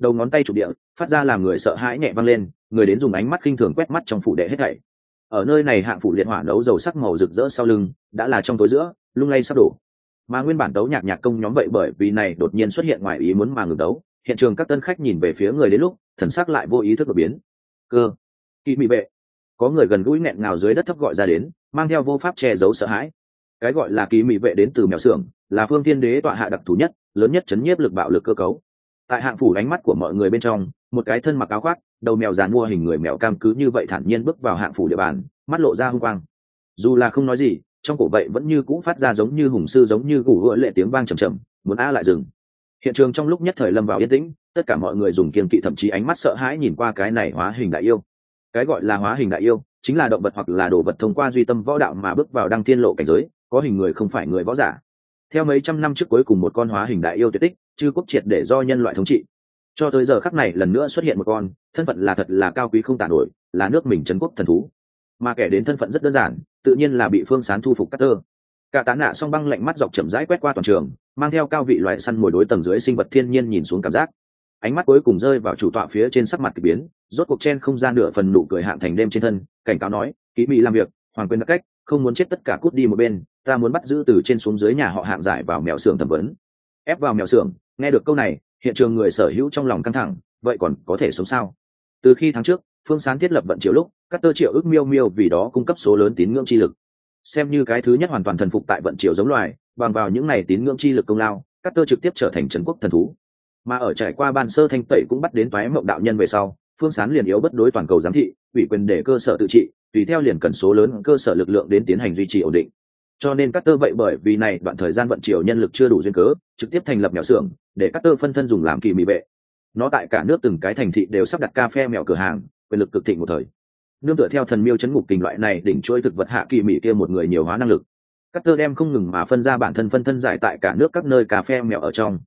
Đầu ngón tay trục địa, phát ra làm người sợ hãi nhẹ văng lên, người đến dùng ánh mắt khinh thường quét mắt trong phủ đệ hết thảy. Ở nơi này hạng phủ liệt hỏa nấu dầu sắc màu rực rỡ sau lưng, đã là trong tối giữa, lung lay sắp đổ. Mà nguyên bản đấu nhạc nhạc công nhóm vậy bởi vì này đột nhiên xuất hiện ngoài ý muốn mà ngừng đấu hiện trường các tân khách nhìn về phía người đến lúc, thần sắc lại vô ý thức đột biến. Cơ kỳ mị vệ. Có người gần gũi nghẹn ngào dưới đất thấp gọi ra đến, mang theo vô pháp che giấu sợ hãi. Cái gọi là kỳ mị vệ đến từ mèo xưởng, là phương thiên đế tọa hạ đặc thù nhất, lớn nhất chấn nhiếp lực bạo lực cơ cấu. Tại hạng phủ ánh mắt của mọi người bên trong, một cái thân mặc áo khoác, đầu mèo dàn mua hình người mèo cam cứ như vậy thản nhiên bước vào hạng phủ địa bàn, mắt lộ ra hung quang. Dù là không nói gì, trong cổ vậy vẫn như cũ phát ra giống như hùng sư giống như gù gỡ lệ tiếng vang trầm trầm, muốn a lại dừng hiện trường trong lúc nhất thời lâm vào yên tĩnh, tất cả mọi người dùng kiên kỵ thậm chí ánh mắt sợ hãi nhìn qua cái này hóa hình đại yêu. Cái gọi là hóa hình đại yêu, chính là động vật hoặc là đồ vật thông qua duy tâm võ đạo mà bước vào đăng thiên lộ cảnh giới, có hình người không phải người võ giả. Theo mấy trăm năm trước cuối cùng một con hóa hình đại yêu tuyệt tích, chư quốc triệt để do nhân loại thống trị. Cho tới giờ khắc này lần nữa xuất hiện một con, thân phận là thật là cao quý không tàn nổi, là nước mình trấn quốc thần thú. Mà kẻ đến thân phận rất đơn giản, tự nhiên là bị phương sán thu phục cát tơ cả tá nạ song băng lạnh mắt dọc chậm rãi quét qua toàn trường, mang theo cao vị loại săn mồi đối tầng dưới sinh vật thiên nhiên nhìn xuống cảm giác. Ánh mắt cuối cùng rơi vào chủ tọa phía trên sắc mặt kỳ biến, rốt cuộc chen không gian nửa phần nụ cười hạng thành đêm trên thân, cảnh cáo nói kỹ mỹ làm việc, hoàng quên đặc cách, không muốn chết tất cả cút đi một bên, ta muốn bắt giữ từ trên xuống dưới nhà họ hạng giải vào mèo xưởng thẩm vấn. Ép vào mèo xưởng, nghe được câu này, hiện trường người sở hữu trong lòng căng thẳng, vậy còn có thể sống sao? Từ khi tháng trước, phương sán thiết lập vận triệu lúc các tơ triệu ước miêu miêu vì đó cung cấp số lớn tín ngưỡng chi lực xem như cái thứ nhất hoàn toàn thần phục tại vận triều giống loài, bằng vào những này tín ngưỡng chi lực công lao các tơ trực tiếp trở thành trấn quốc thần thú. Mà ở trải qua ban sơ thanh tẩy cũng bắt đến toái mộng đạo nhân về sau, phương sán liền yếu bất đối toàn cầu giám thị, ủy quyền để cơ sở tự trị, tùy theo liền cần số lớn cơ sở lực lượng đến tiến hành duy trì ổn định. Cho nên các tơ vậy bởi vì này đoạn thời gian vận triều nhân lực chưa đủ duyên cớ, trực tiếp thành lập mèo xưởng, để các tơ phân thân dùng làm kỳ mỹ vệ. Nó tại cả nước từng cái thành thị đều sắp đặt cà phê mèo cửa hàng, quyền lực cực thịnh một thời nương tựa theo thần miêu chấn ngục tình loại này đỉnh chuỗi thực vật hạ kỳ mỹ kia một người nhiều hóa năng lực. Các tơ đem không ngừng mà phân ra bản thân phân thân giải tại cả nước các nơi cà phê mèo ở trong.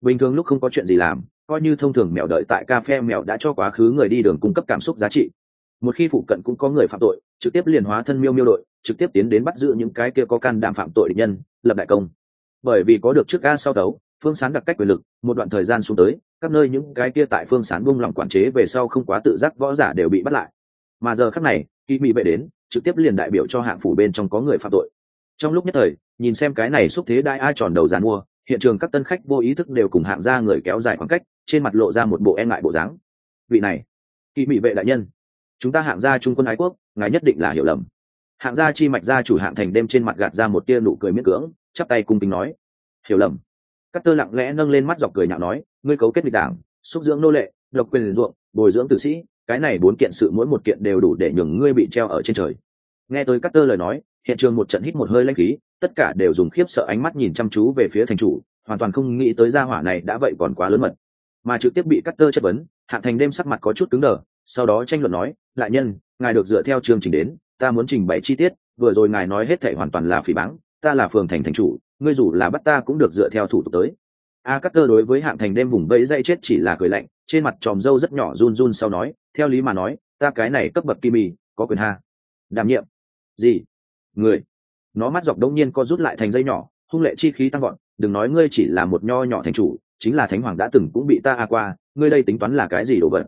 Bình thường lúc không có chuyện gì làm, coi như thông thường mèo đợi tại cà phê mèo đã cho quá khứ người đi đường cung cấp cảm xúc giá trị. Một khi phụ cận cũng có người phạm tội, trực tiếp liền hóa thân miêu miêu đội, trực tiếp tiến đến bắt giữ những cái kia có can đảm phạm tội định nhân, lập đại công. Bởi vì có được trước ga sau tấu phương sán đặc cách quyền lực, một đoạn thời gian xuống tới, các nơi những cái kia tại phương sán buông lỏng quản chế về sau không quá tự giác võ giả đều bị bắt lại mà giờ khắc này kỳ mỹ vệ đến, trực tiếp liền đại biểu cho hạng phủ bên trong có người phạm tội. Trong lúc nhất thời, nhìn xem cái này xúc thế đại ai tròn đầu dàn mua, hiện trường các tân khách vô ý thức đều cùng hạng ra người kéo dài khoảng cách, trên mặt lộ ra một bộ e ngại bộ dáng. Vị này kỳ mỹ vệ đại nhân, chúng ta hạng gia trung quân ái quốc, ngài nhất định là hiểu lầm. Hạng gia chi mạch gia chủ hạng thành đêm trên mặt gạt ra một tia nụ cười miễn cưỡng, chắp tay cung kính nói, hiểu lầm. Các tơ lặng lẽ nâng lên mắt dọc cười nhạo nói, ngươi cấu kết địch đảng, xúc dưỡng nô lệ, độc quyền ruộng, bồi dưỡng tử sĩ cái này bốn kiện sự mỗi một kiện đều đủ để nhường ngươi bị treo ở trên trời. Nghe tới các tơ lời nói, hiện trường một trận hít một hơi lanh khí, tất cả đều dùng khiếp sợ ánh mắt nhìn chăm chú về phía thành chủ, hoàn toàn không nghĩ tới gia hỏa này đã vậy còn quá lớn mật. Mà trực tiếp bị cắt tơ chất vấn hạ thành đêm sắc mặt có chút cứng đờ, sau đó tranh luận nói lại nhân, ngài được dựa theo chương trình đến, ta muốn trình bày chi tiết, vừa rồi ngài nói hết thể hoàn toàn là phỉ báng, ta là phường thành thành chủ, ngươi dù là bắt ta cũng được dựa theo thủ tục tới. A cắt tơ đối với hạng thành đêm vùng bẫy dây chết chỉ là cười lạnh, trên mặt tròm râu rất nhỏ run run sau nói theo lý mà nói, ta cái này cấp bậc kim mì có quyền ha. Đảm nhiệm. Gì? Người. Nó mắt dọc đông nhiên co rút lại thành dây nhỏ, hung lệ chi khí tăng gọn đừng nói ngươi chỉ là một nho nhỏ thành chủ, chính là thánh hoàng đã từng cũng bị ta a qua, ngươi đây tính toán là cái gì đồ vật?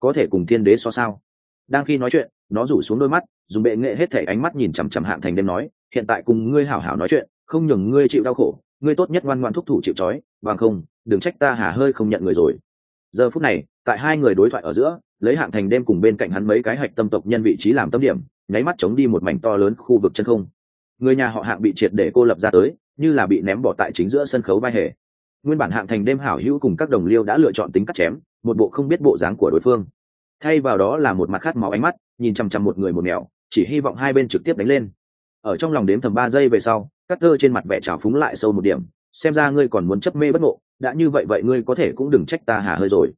Có thể cùng thiên đế so sao? Đang khi nói chuyện, nó rủ xuống đôi mắt, dùng bệ nghệ hết thể ánh mắt nhìn chằm chằm hạng thành đêm nói, hiện tại cùng ngươi hảo hảo nói chuyện, không nhường ngươi chịu đau khổ, ngươi tốt nhất ngoan ngoan thúc thủ chịu trói, bằng không, đừng trách ta hả hơi không nhận người rồi. Giờ phút này, tại hai người đối thoại ở giữa lấy hạng thành đêm cùng bên cạnh hắn mấy cái hạch tâm tộc nhân vị trí làm tâm điểm, nháy mắt chống đi một mảnh to lớn khu vực chân không. Người nhà họ hạng bị triệt để cô lập ra tới, như là bị ném bỏ tại chính giữa sân khấu vai hề. Nguyên bản hạng thành đêm hảo hữu cùng các đồng liêu đã lựa chọn tính cắt chém, một bộ không biết bộ dáng của đối phương. Thay vào đó là một mặt khát máu ánh mắt, nhìn chằm chằm một người một mèo, chỉ hy vọng hai bên trực tiếp đánh lên. Ở trong lòng đếm thầm ba giây về sau cắt thơ trên mặt vẻ trào phúng lại sâu một điểm, xem ra ngươi còn muốn chấp mê bất ngộ, đã như vậy vậy ngươi có thể cũng đừng trách ta hà hơi rồi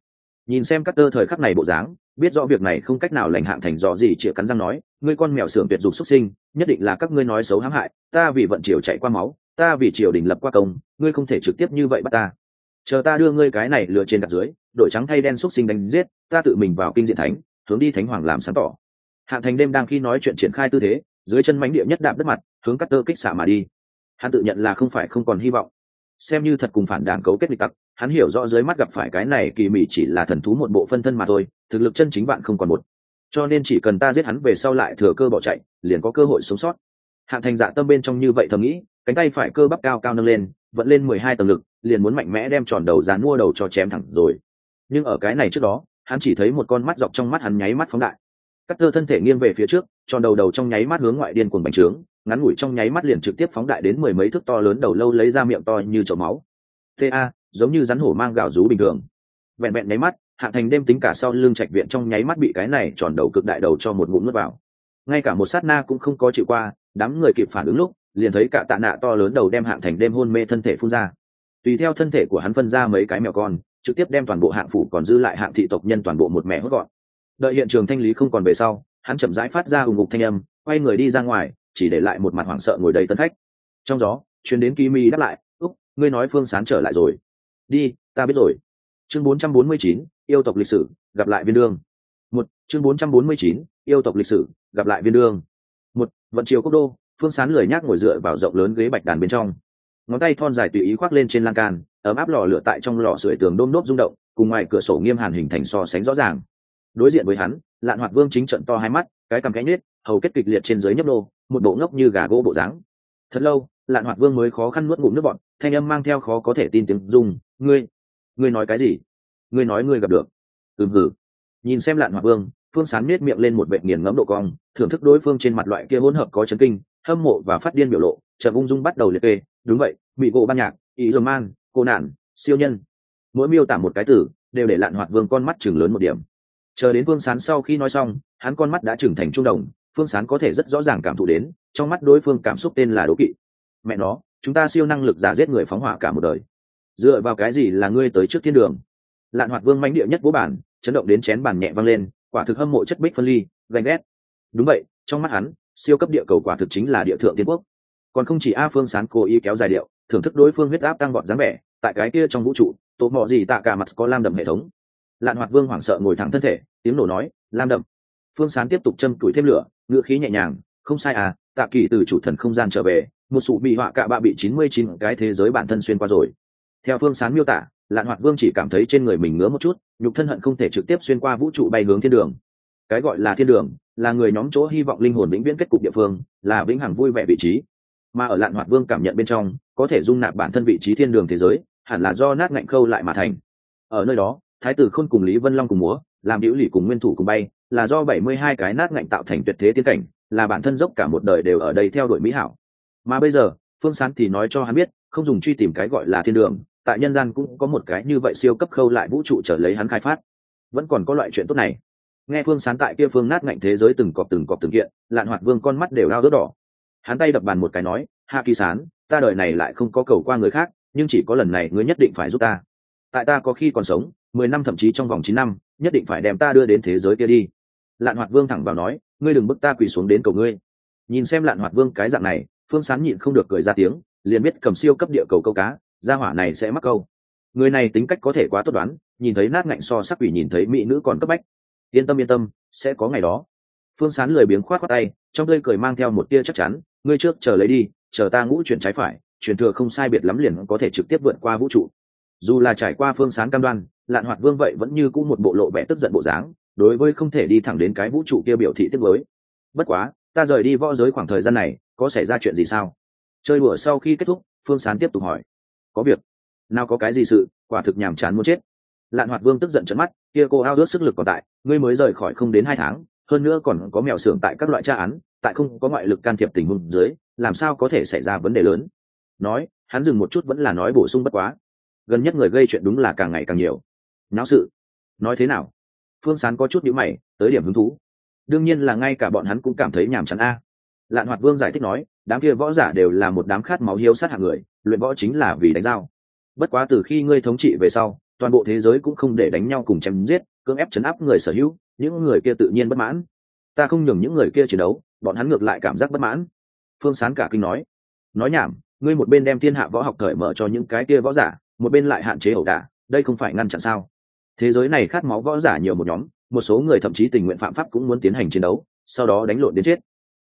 nhìn xem các tơ thời khắc này bộ dáng, biết rõ việc này không cách nào lành hạng thành dò gì chĩa cắn răng nói, ngươi con mèo sưởng tuyệt dục xuất sinh, nhất định là các ngươi nói xấu hãm hại, ta vì vận triều chạy qua máu, ta vì triều đình lập qua công, ngươi không thể trực tiếp như vậy bắt ta. Chờ ta đưa ngươi cái này lừa trên đặt dưới, đội trắng thay đen xuất sinh đánh giết, ta tự mình vào kinh diện thánh, hướng đi thánh hoàng làm sáng tỏ. Hạng thành đêm đang khi nói chuyện triển khai tư thế, dưới chân mánh địa nhất đạp đất mặt, hướng cắt tơ kích xả mà đi. Hắn tự nhận là không phải không còn hy vọng xem như thật cùng phản đảng cấu kết địch tặc, hắn hiểu rõ dưới mắt gặp phải cái này kỳ mỹ chỉ là thần thú một bộ phân thân mà thôi, thực lực chân chính bạn không còn một. Cho nên chỉ cần ta giết hắn về sau lại thừa cơ bỏ chạy, liền có cơ hội sống sót. Hạng thành dạ tâm bên trong như vậy thầm nghĩ, cánh tay phải cơ bắp cao cao nâng lên vẫn lên mười hai tầng lực, liền muốn mạnh mẽ đem tròn đầu dán mua đầu cho chém thẳng rồi. Nhưng ở cái này trước đó, hắn chỉ thấy một con mắt dọc trong mắt hắn nháy mắt phóng đại. Cắt cơ thân thể nghiêng về phía trước, tròn đầu đầu trong nháy mắt hướng ngoại điên cuồng bành trướng ngắn ngủi trong nháy mắt liền trực tiếp phóng đại đến mười mấy thước to lớn đầu lâu lấy ra miệng to như chậu máu. Ta giống như rắn hổ mang gạo rú bình thường. Vẹn vẹn nháy mắt, hạ thành đêm tính cả sau lưng trạch viện trong nháy mắt bị cái này tròn đầu cực đại đầu cho một ngụm nuốt vào. Ngay cả một sát na cũng không có chịu qua, đám người kịp phản ứng lúc, liền thấy cả tạ nạ to lớn đầu đem hạng thành đêm hôn mê thân thể phun ra. Tùy theo thân thể của hắn phân ra mấy cái mèo con, trực tiếp đem toàn bộ hạng phủ còn dư lại hạng thị tộc nhân toàn bộ một mẹ hốt gọn. Đợi hiện trường thanh lý không còn về sau, hắn chậm rãi phát ra ủng ngục thanh âm, quay người đi ra ngoài chỉ để lại một mặt hoảng sợ ngồi đầy tân khách. Trong gió chuyến đến ký mi đáp lại úc ngươi nói phương sán trở lại rồi. Đi ta biết rồi. Chương 449, yêu tộc lịch sử gặp lại viên đương. Một chương 449, yêu tộc lịch sử gặp lại viên đương. Một vận chiều quốc đô phương sán lười nhác ngồi dựa vào rộng lớn ghế bạch đàn bên trong. Ngón tay thon dài tùy ý khoác lên trên lan can ấm áp lò lửa tại trong lò sưởi tường đôm nốt rung động cùng ngoài cửa sổ nghiêm hàn hình thành so sánh rõ ràng. Đối diện với hắn lạn hoạt vương chính trận to hai mắt cái cằm cánh nết hầu kết kịch liệt trên dưới nhấp nô, một bộ ngốc như gà gỗ bộ dáng. Thật lâu, lạn hoạt vương mới khó khăn nuốt ngụm nước bọn thanh âm mang theo khó có thể tin tiếng dung ngươi ngươi nói cái gì? Ngươi nói ngươi gặp được. Ừm hử nhìn xem lạn hoạt vương, phương sán miết miệng lên một vệ nghiền ngẫm độ cong, thưởng thức đối phương trên mặt loại kia hỗn hợp có chấn kinh, hâm mộ và phát điên biểu lộ chợt ung dung bắt đầu liệt kê. Đúng vậy bị gỗ ban nhạc, ý dơ man, cô nạn, siêu nhân. Mỗi miêu tả một cái từ, đều để lạn hoạt vương con mắt chừng lớn một điểm. Chờ đến vương sán sau khi nói xong, hắn con mắt đã trưởng thành trung đồng phương sán có thể rất rõ ràng cảm thụ đến, trong mắt đối phương cảm xúc tên là đố kỵ. Mẹ nó, chúng ta siêu năng lực giả giết người phóng hỏa cả một đời. Dựa vào cái gì là ngươi tới trước thiên đường? Lạn hoạt vương mãnh địa nhất vũ bản, chấn động đến chén bàn nhẹ văng lên, quả thực hâm mộ chất bích phân ly, ganh ghét. Đúng vậy, trong mắt hắn, siêu cấp địa cầu quả thực chính là địa thượng tiên quốc. Còn không chỉ a phương sán cố ý kéo dài điệu, thưởng thức đối phương huyết áp tăng vọt dáng vẻ, tại cái kia trong vũ trụ, tổ mọ gì tạ cả mặt có lam đậm hệ thống. Lạn hoạt vương hoảng sợ ngồi thẳng thân thể, tiếng nổ nói, lam đậm. Phương sán tiếp tục châm tuổi thêm lửa ngựa khí nhẹ nhàng, không sai à tạ kỳ từ chủ thần không gian trở về, một sụ bị họa cạ bạ bị chín mươi chín cái thế giới bản thân xuyên qua rồi. Theo phương sán miêu tả, lạn hoạt vương chỉ cảm thấy trên người mình ngứa một chút, nhục thân hận không thể trực tiếp xuyên qua vũ trụ bay hướng thiên đường. Cái gọi là thiên đường, là người nhóm chỗ hy vọng linh hồn vĩnh viễn kết cục địa phương, là vĩnh hằng vui vẻ vị trí. Mà ở lạn hoạt vương cảm nhận bên trong, có thể dung nạp bản thân vị trí thiên đường thế giới, hẳn là do nát ngạnh khâu lại mà thành. Ở nơi đó, thái tử khôn cùng lý vân long cùng múa, làm hữu lì cùng nguyên thủ cùng bay là do bảy mươi hai cái nát ngạnh tạo thành tuyệt thế tiến cảnh, là bản thân dốc cả một đời đều ở đây theo đuổi mỹ hảo. Mà bây giờ, phương sán thì nói cho hắn biết, không dùng truy tìm cái gọi là thiên đường, tại nhân gian cũng có một cái như vậy siêu cấp khâu lại vũ trụ trở lấy hắn khai phát. Vẫn còn có loại chuyện tốt này. Nghe phương sán tại kia phương nát ngạnh thế giới từng cọp từng cọp từng kiện, lạn hoạt vương con mắt đều lao đớt đỏ. Hắn tay đập bàn một cái nói hạ kỳ sán, ta đời này lại không có cầu qua người khác, nhưng chỉ có lần này ngươi nhất định phải giúp ta. Tại ta có khi còn sống, mười năm thậm chí trong vòng chín năm, nhất định phải đem ta đưa đến thế giới kia đi lạn hoạt vương thẳng vào nói, ngươi đừng bức ta quỳ xuống đến cầu ngươi. Nhìn xem lạn hoạt vương cái dạng này, phương sán nhịn không được cười ra tiếng, liền biết cầm siêu cấp địa cầu câu cá, gia hỏa này sẽ mắc câu. Người này tính cách có thể quá tốt đoán, nhìn thấy nát ngạnh so sắc quỷ nhìn thấy mỹ nữ còn cấp bách. Yên tâm yên tâm, sẽ có ngày đó. Phương sán lười biếng khoát khoát tay, trong tươi cười mang theo một tia chắc chắn, ngươi trước chờ lấy đi, chờ ta ngũ chuyển trái phải, chuyển thừa không sai biệt lắm liền có thể trực tiếp vượt qua vũ trụ. Dù là trải qua phương sán cam đoan, lạn hoạt vương vậy vẫn như cũ một bộ lộ vẻ tức giận bộ dáng đối với không thể đi thẳng đến cái vũ trụ kia biểu thị tiếp với bất quá, ta rời đi võ giới khoảng thời gian này, có xảy ra chuyện gì sao? Chơi đùa sau khi kết thúc, phương sán tiếp tục hỏi. Có việc. Nào có cái gì sự, quả thực nhàm chán muốn chết. Lạn hoạt vương tức giận trận mắt, kia cô ao ước sức lực còn tại, ngươi mới rời khỏi không đến hai tháng, hơn nữa còn có mèo xưởng tại các loại tra án, tại không có ngoại lực can thiệp tình huống dưới, làm sao có thể xảy ra vấn đề lớn? Nói, hắn dừng một chút vẫn là nói bổ sung bất quá. Gần nhất người gây chuyện đúng là càng ngày càng nhiều. Náo sự. Nói thế nào? Phương sán có chút nhữ mày, tới điểm hứng thú. Đương nhiên là ngay cả bọn hắn cũng cảm thấy nhàm chán a. Lạn hoạt vương giải thích nói, đám kia võ giả đều là một đám khát máu hiếu sát hạng người, luyện võ chính là vì đánh dao bất quá từ khi ngươi thống trị về sau, toàn bộ thế giới cũng không để đánh nhau cùng chém giết, cưỡng ép chấn áp người sở hữu, những người kia tự nhiên bất mãn. Ta không nhường những người kia chiến đấu, bọn hắn ngược lại cảm giác bất mãn. Phương sán cả kinh nói. Nói nhảm, ngươi một bên đem thiên hạ võ học cởi mở cho những cái kia võ giả, một bên lại hạn chế ẩu đả, đây không phải ngăn chặn sao? Thế giới này khát máu võ giả nhiều một nhóm, một số người thậm chí tình nguyện phạm pháp cũng muốn tiến hành chiến đấu, sau đó đánh lộn đến chết.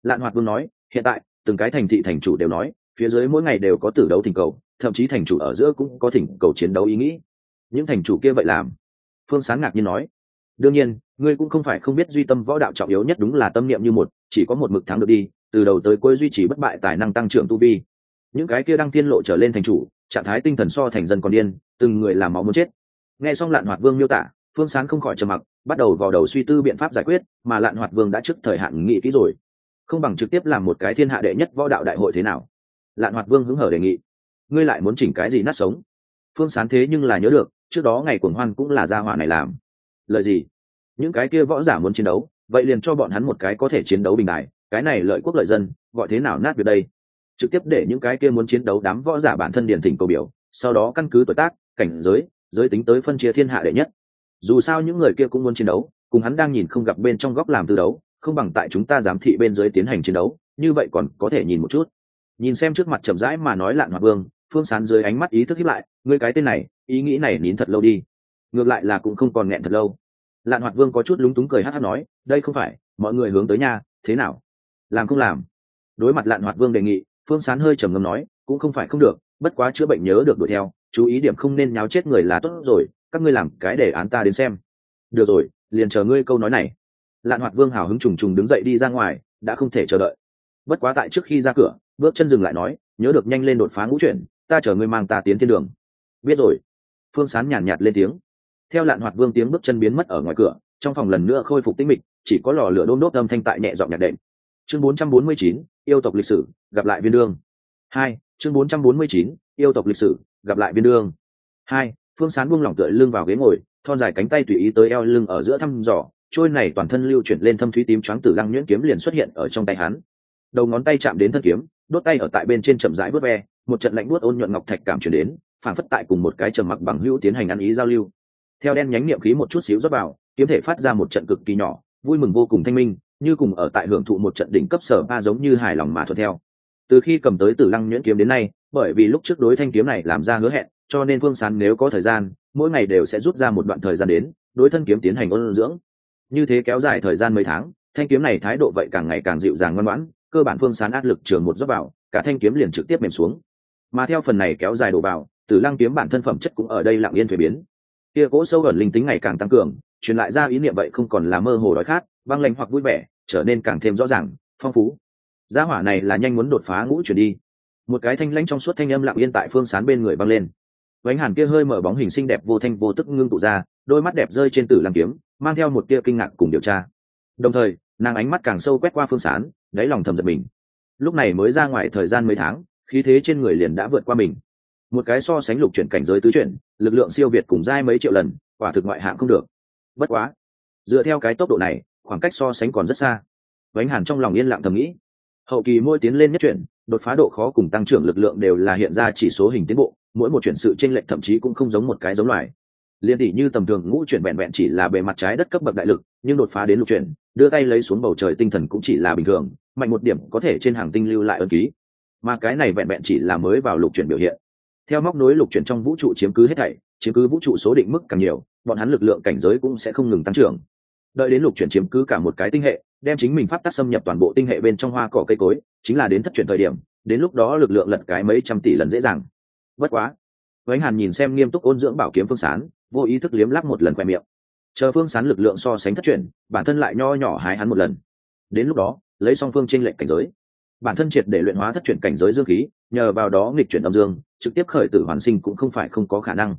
Lạn hoạt vương nói, hiện tại, từng cái thành thị thành chủ đều nói, phía dưới mỗi ngày đều có tử đấu thỉnh cầu, thậm chí thành chủ ở giữa cũng có thỉnh cầu chiến đấu ý nghĩ. Những thành chủ kia vậy làm? Phương sáng ngạc nhiên nói, đương nhiên, ngươi cũng không phải không biết duy tâm võ đạo trọng yếu nhất đúng là tâm niệm như một, chỉ có một mực thắng được đi, từ đầu tới cuối duy trì bất bại tài năng tăng trưởng tu vi. Những cái kia đang tiên lộ trở lên thành chủ, trạng thái tinh thần so thành dân còn điên, từng người làm máu muốn chết nghe xong lạn hoạt vương miêu tả, phương sán không khỏi trầm mặc, bắt đầu vào đầu suy tư biện pháp giải quyết mà lạn hoạt vương đã trước thời hạn nghị kỹ rồi. Không bằng trực tiếp làm một cái thiên hạ đệ nhất võ đạo đại hội thế nào? Lạn hoạt vương hứng hở đề nghị. Ngươi lại muốn chỉnh cái gì nát sống? Phương sán thế nhưng là nhớ được, trước đó ngày cuồng hoan cũng là gia hỏa này làm. Lợi gì? Những cái kia võ giả muốn chiến đấu, vậy liền cho bọn hắn một cái có thể chiến đấu bình đại cái này lợi quốc lợi dân, gọi thế nào nát việc đây? Trực tiếp để những cái kia muốn chiến đấu đám võ giả bản thân điển thỉnh cầu biểu, sau đó căn cứ tuổi tác, cảnh giới giới tính tới phân chia thiên hạ đệ nhất. Dù sao những người kia cũng muốn chiến đấu, cùng hắn đang nhìn không gặp bên trong góc làm tư đấu, không bằng tại chúng ta giám thị bên dưới tiến hành chiến đấu, như vậy còn có thể nhìn một chút. Nhìn xem trước mặt chậm rãi mà nói lạn hoạt vương, phương sán dưới ánh mắt ý thức hiếp lại, ngươi cái tên này, ý nghĩ này nín thật lâu đi. Ngược lại là cũng không còn nghẹn thật lâu. Lạn hoạt vương có chút lúng túng cười hát hát nói, đây không phải, mọi người hướng tới nha thế nào? Làm không làm? Đối mặt lạn hoạt vương đề nghị, phương sán hơi trầm ngâm nói, cũng không phải không được, bất quá chữa bệnh nhớ được đuổi theo chú ý điểm không nên nháo chết người là tốt rồi các ngươi làm cái để án ta đến xem. Được rồi liền chờ ngươi câu nói này. Lạn hoạt vương hào hứng trùng trùng đứng dậy đi ra ngoài đã không thể chờ đợi. Bất quá tại trước khi ra cửa bước chân dừng lại nói nhớ được nhanh lên đột phá ngũ chuyển ta chờ ngươi mang ta tiến thiên đường. Biết rồi. Phương sán nhàn nhạt lên tiếng. Theo lạn hoạt vương tiếng bước chân biến mất ở ngoài cửa trong phòng lần nữa khôi phục tĩnh mịch chỉ có lò lửa đôm đốt âm thanh tại nhẹ dọn nhạc đệm. Chương 449, yêu tộc lịch sử gặp lại viên đương. Hai chương 449, yêu tộc lịch sử gặp lại biên đương. Hai, phương sán buông lỏng tựa lưng vào ghế ngồi, thon dài cánh tay tùy ý tới eo lưng ở giữa thăm dò, trôi này toàn thân lưu chuyển lên thâm thúy tím choáng tử lăng nhuyễn kiếm liền xuất hiện ở trong tay hắn. Đầu ngón tay chạm đến thân kiếm, đốt tay ở tại bên trên chậm rãi vớt ve, một trận lạnh buốt ôn nhuận ngọc thạch cảm chuyển đến phản phất tại cùng một cái trầm mặc bằng hữu tiến hành ăn ý giao lưu. Theo đen nhánh niệm khí một chút xíu rót vào, kiếm thể phát ra một trận cực kỳ nhỏ, vui mừng vô cùng thanh minh, như cùng ở tại hưởng thụ một trận đỉnh cấp sở ba giống như hài lòng mà thuận theo. Từ khi cầm tới tử lăng nhuyễn kiếm đến nay bởi vì lúc trước đối thanh kiếm này làm ra hứa hẹn, cho nên phương sán nếu có thời gian, mỗi ngày đều sẽ rút ra một đoạn thời gian đến, đối thân kiếm tiến hành ôn dưỡng. Như thế kéo dài thời gian mấy tháng, thanh kiếm này thái độ vậy càng ngày càng dịu dàng ngoan ngoãn, cơ bản phương sán áp lực trường một dốc vào, cả thanh kiếm liền trực tiếp mềm xuống. Mà theo phần này kéo dài đổ vào, tử lăng kiếm bản thân phẩm chất cũng ở đây lặng yên thuế biến. Kia cỗ sâu ẩn linh tính ngày càng tăng cường, truyền lại ra ý niệm vậy không còn là mơ hồ đói khát băng lành hoặc vui vẻ, trở nên càng thêm rõ ràng, phong phú. Gia hỏa này là nhanh muốn đột phá ngũ chuyển đi một cái thanh lãnh trong suốt thanh âm lặng yên tại phương sán bên người băng lên. Vánh hàn kia hơi mở bóng hình xinh đẹp vô thanh vô tức ngưng tụ ra, đôi mắt đẹp rơi trên tử lăng kiếm, mang theo một tia kinh ngạc cùng điều tra. Đồng thời, nàng ánh mắt càng sâu quét qua phương sán, đáy lòng thầm giật mình. Lúc này mới ra ngoài thời gian mấy tháng, khí thế trên người liền đã vượt qua mình. Một cái so sánh lục chuyển cảnh giới tứ chuyển, lực lượng siêu việt cùng dai mấy triệu lần, quả thực ngoại hạng không được. Bất quá, dựa theo cái tốc độ này, khoảng cách so sánh còn rất xa. Vánh hàn trong lòng yên lặng thầm nghĩ. Hậu kỳ môi tiến lên nhất chuyển đột phá độ khó cùng tăng trưởng lực lượng đều là hiện ra chỉ số hình tiến bộ, mỗi một chuyển sự chênh lệch thậm chí cũng không giống một cái giống loài. Liên tỷ như tầm thường ngũ chuyển vẹn vẹn chỉ là bề mặt trái đất cấp bậc đại lực, nhưng đột phá đến lục chuyển, đưa tay lấy xuống bầu trời tinh thần cũng chỉ là bình thường, mạnh một điểm có thể trên hàng tinh lưu lại ân ký. Mà cái này vẹn vẹn chỉ là mới vào lục chuyển biểu hiện. Theo móc nối lục chuyển trong vũ trụ chiếm cứ hết thảy, chiếm cứ vũ trụ số định mức càng nhiều, bọn hắn lực lượng cảnh giới cũng sẽ không ngừng tăng trưởng đợi đến lục chuyển chiếm cứ cả một cái tinh hệ, đem chính mình pháp tắc xâm nhập toàn bộ tinh hệ bên trong hoa cỏ cây cối, chính là đến thất chuyển thời điểm, đến lúc đó lực lượng lật cái mấy trăm tỷ lần dễ dàng. Bất quá, vánh hàn nhìn xem nghiêm túc ôn dưỡng bảo kiếm phương sán, vô ý thức liếm lắc một lần khoe miệng. Chờ phương sán lực lượng so sánh thất chuyển, bản thân lại nho nhỏ hái hắn một lần. Đến lúc đó, lấy song phương tranh lệnh cảnh giới. Bản thân triệt để luyện hóa thất chuyển cảnh giới dương khí, nhờ vào đó nghịch chuyển âm dương, trực tiếp khởi tử hoàn sinh cũng không phải không có khả năng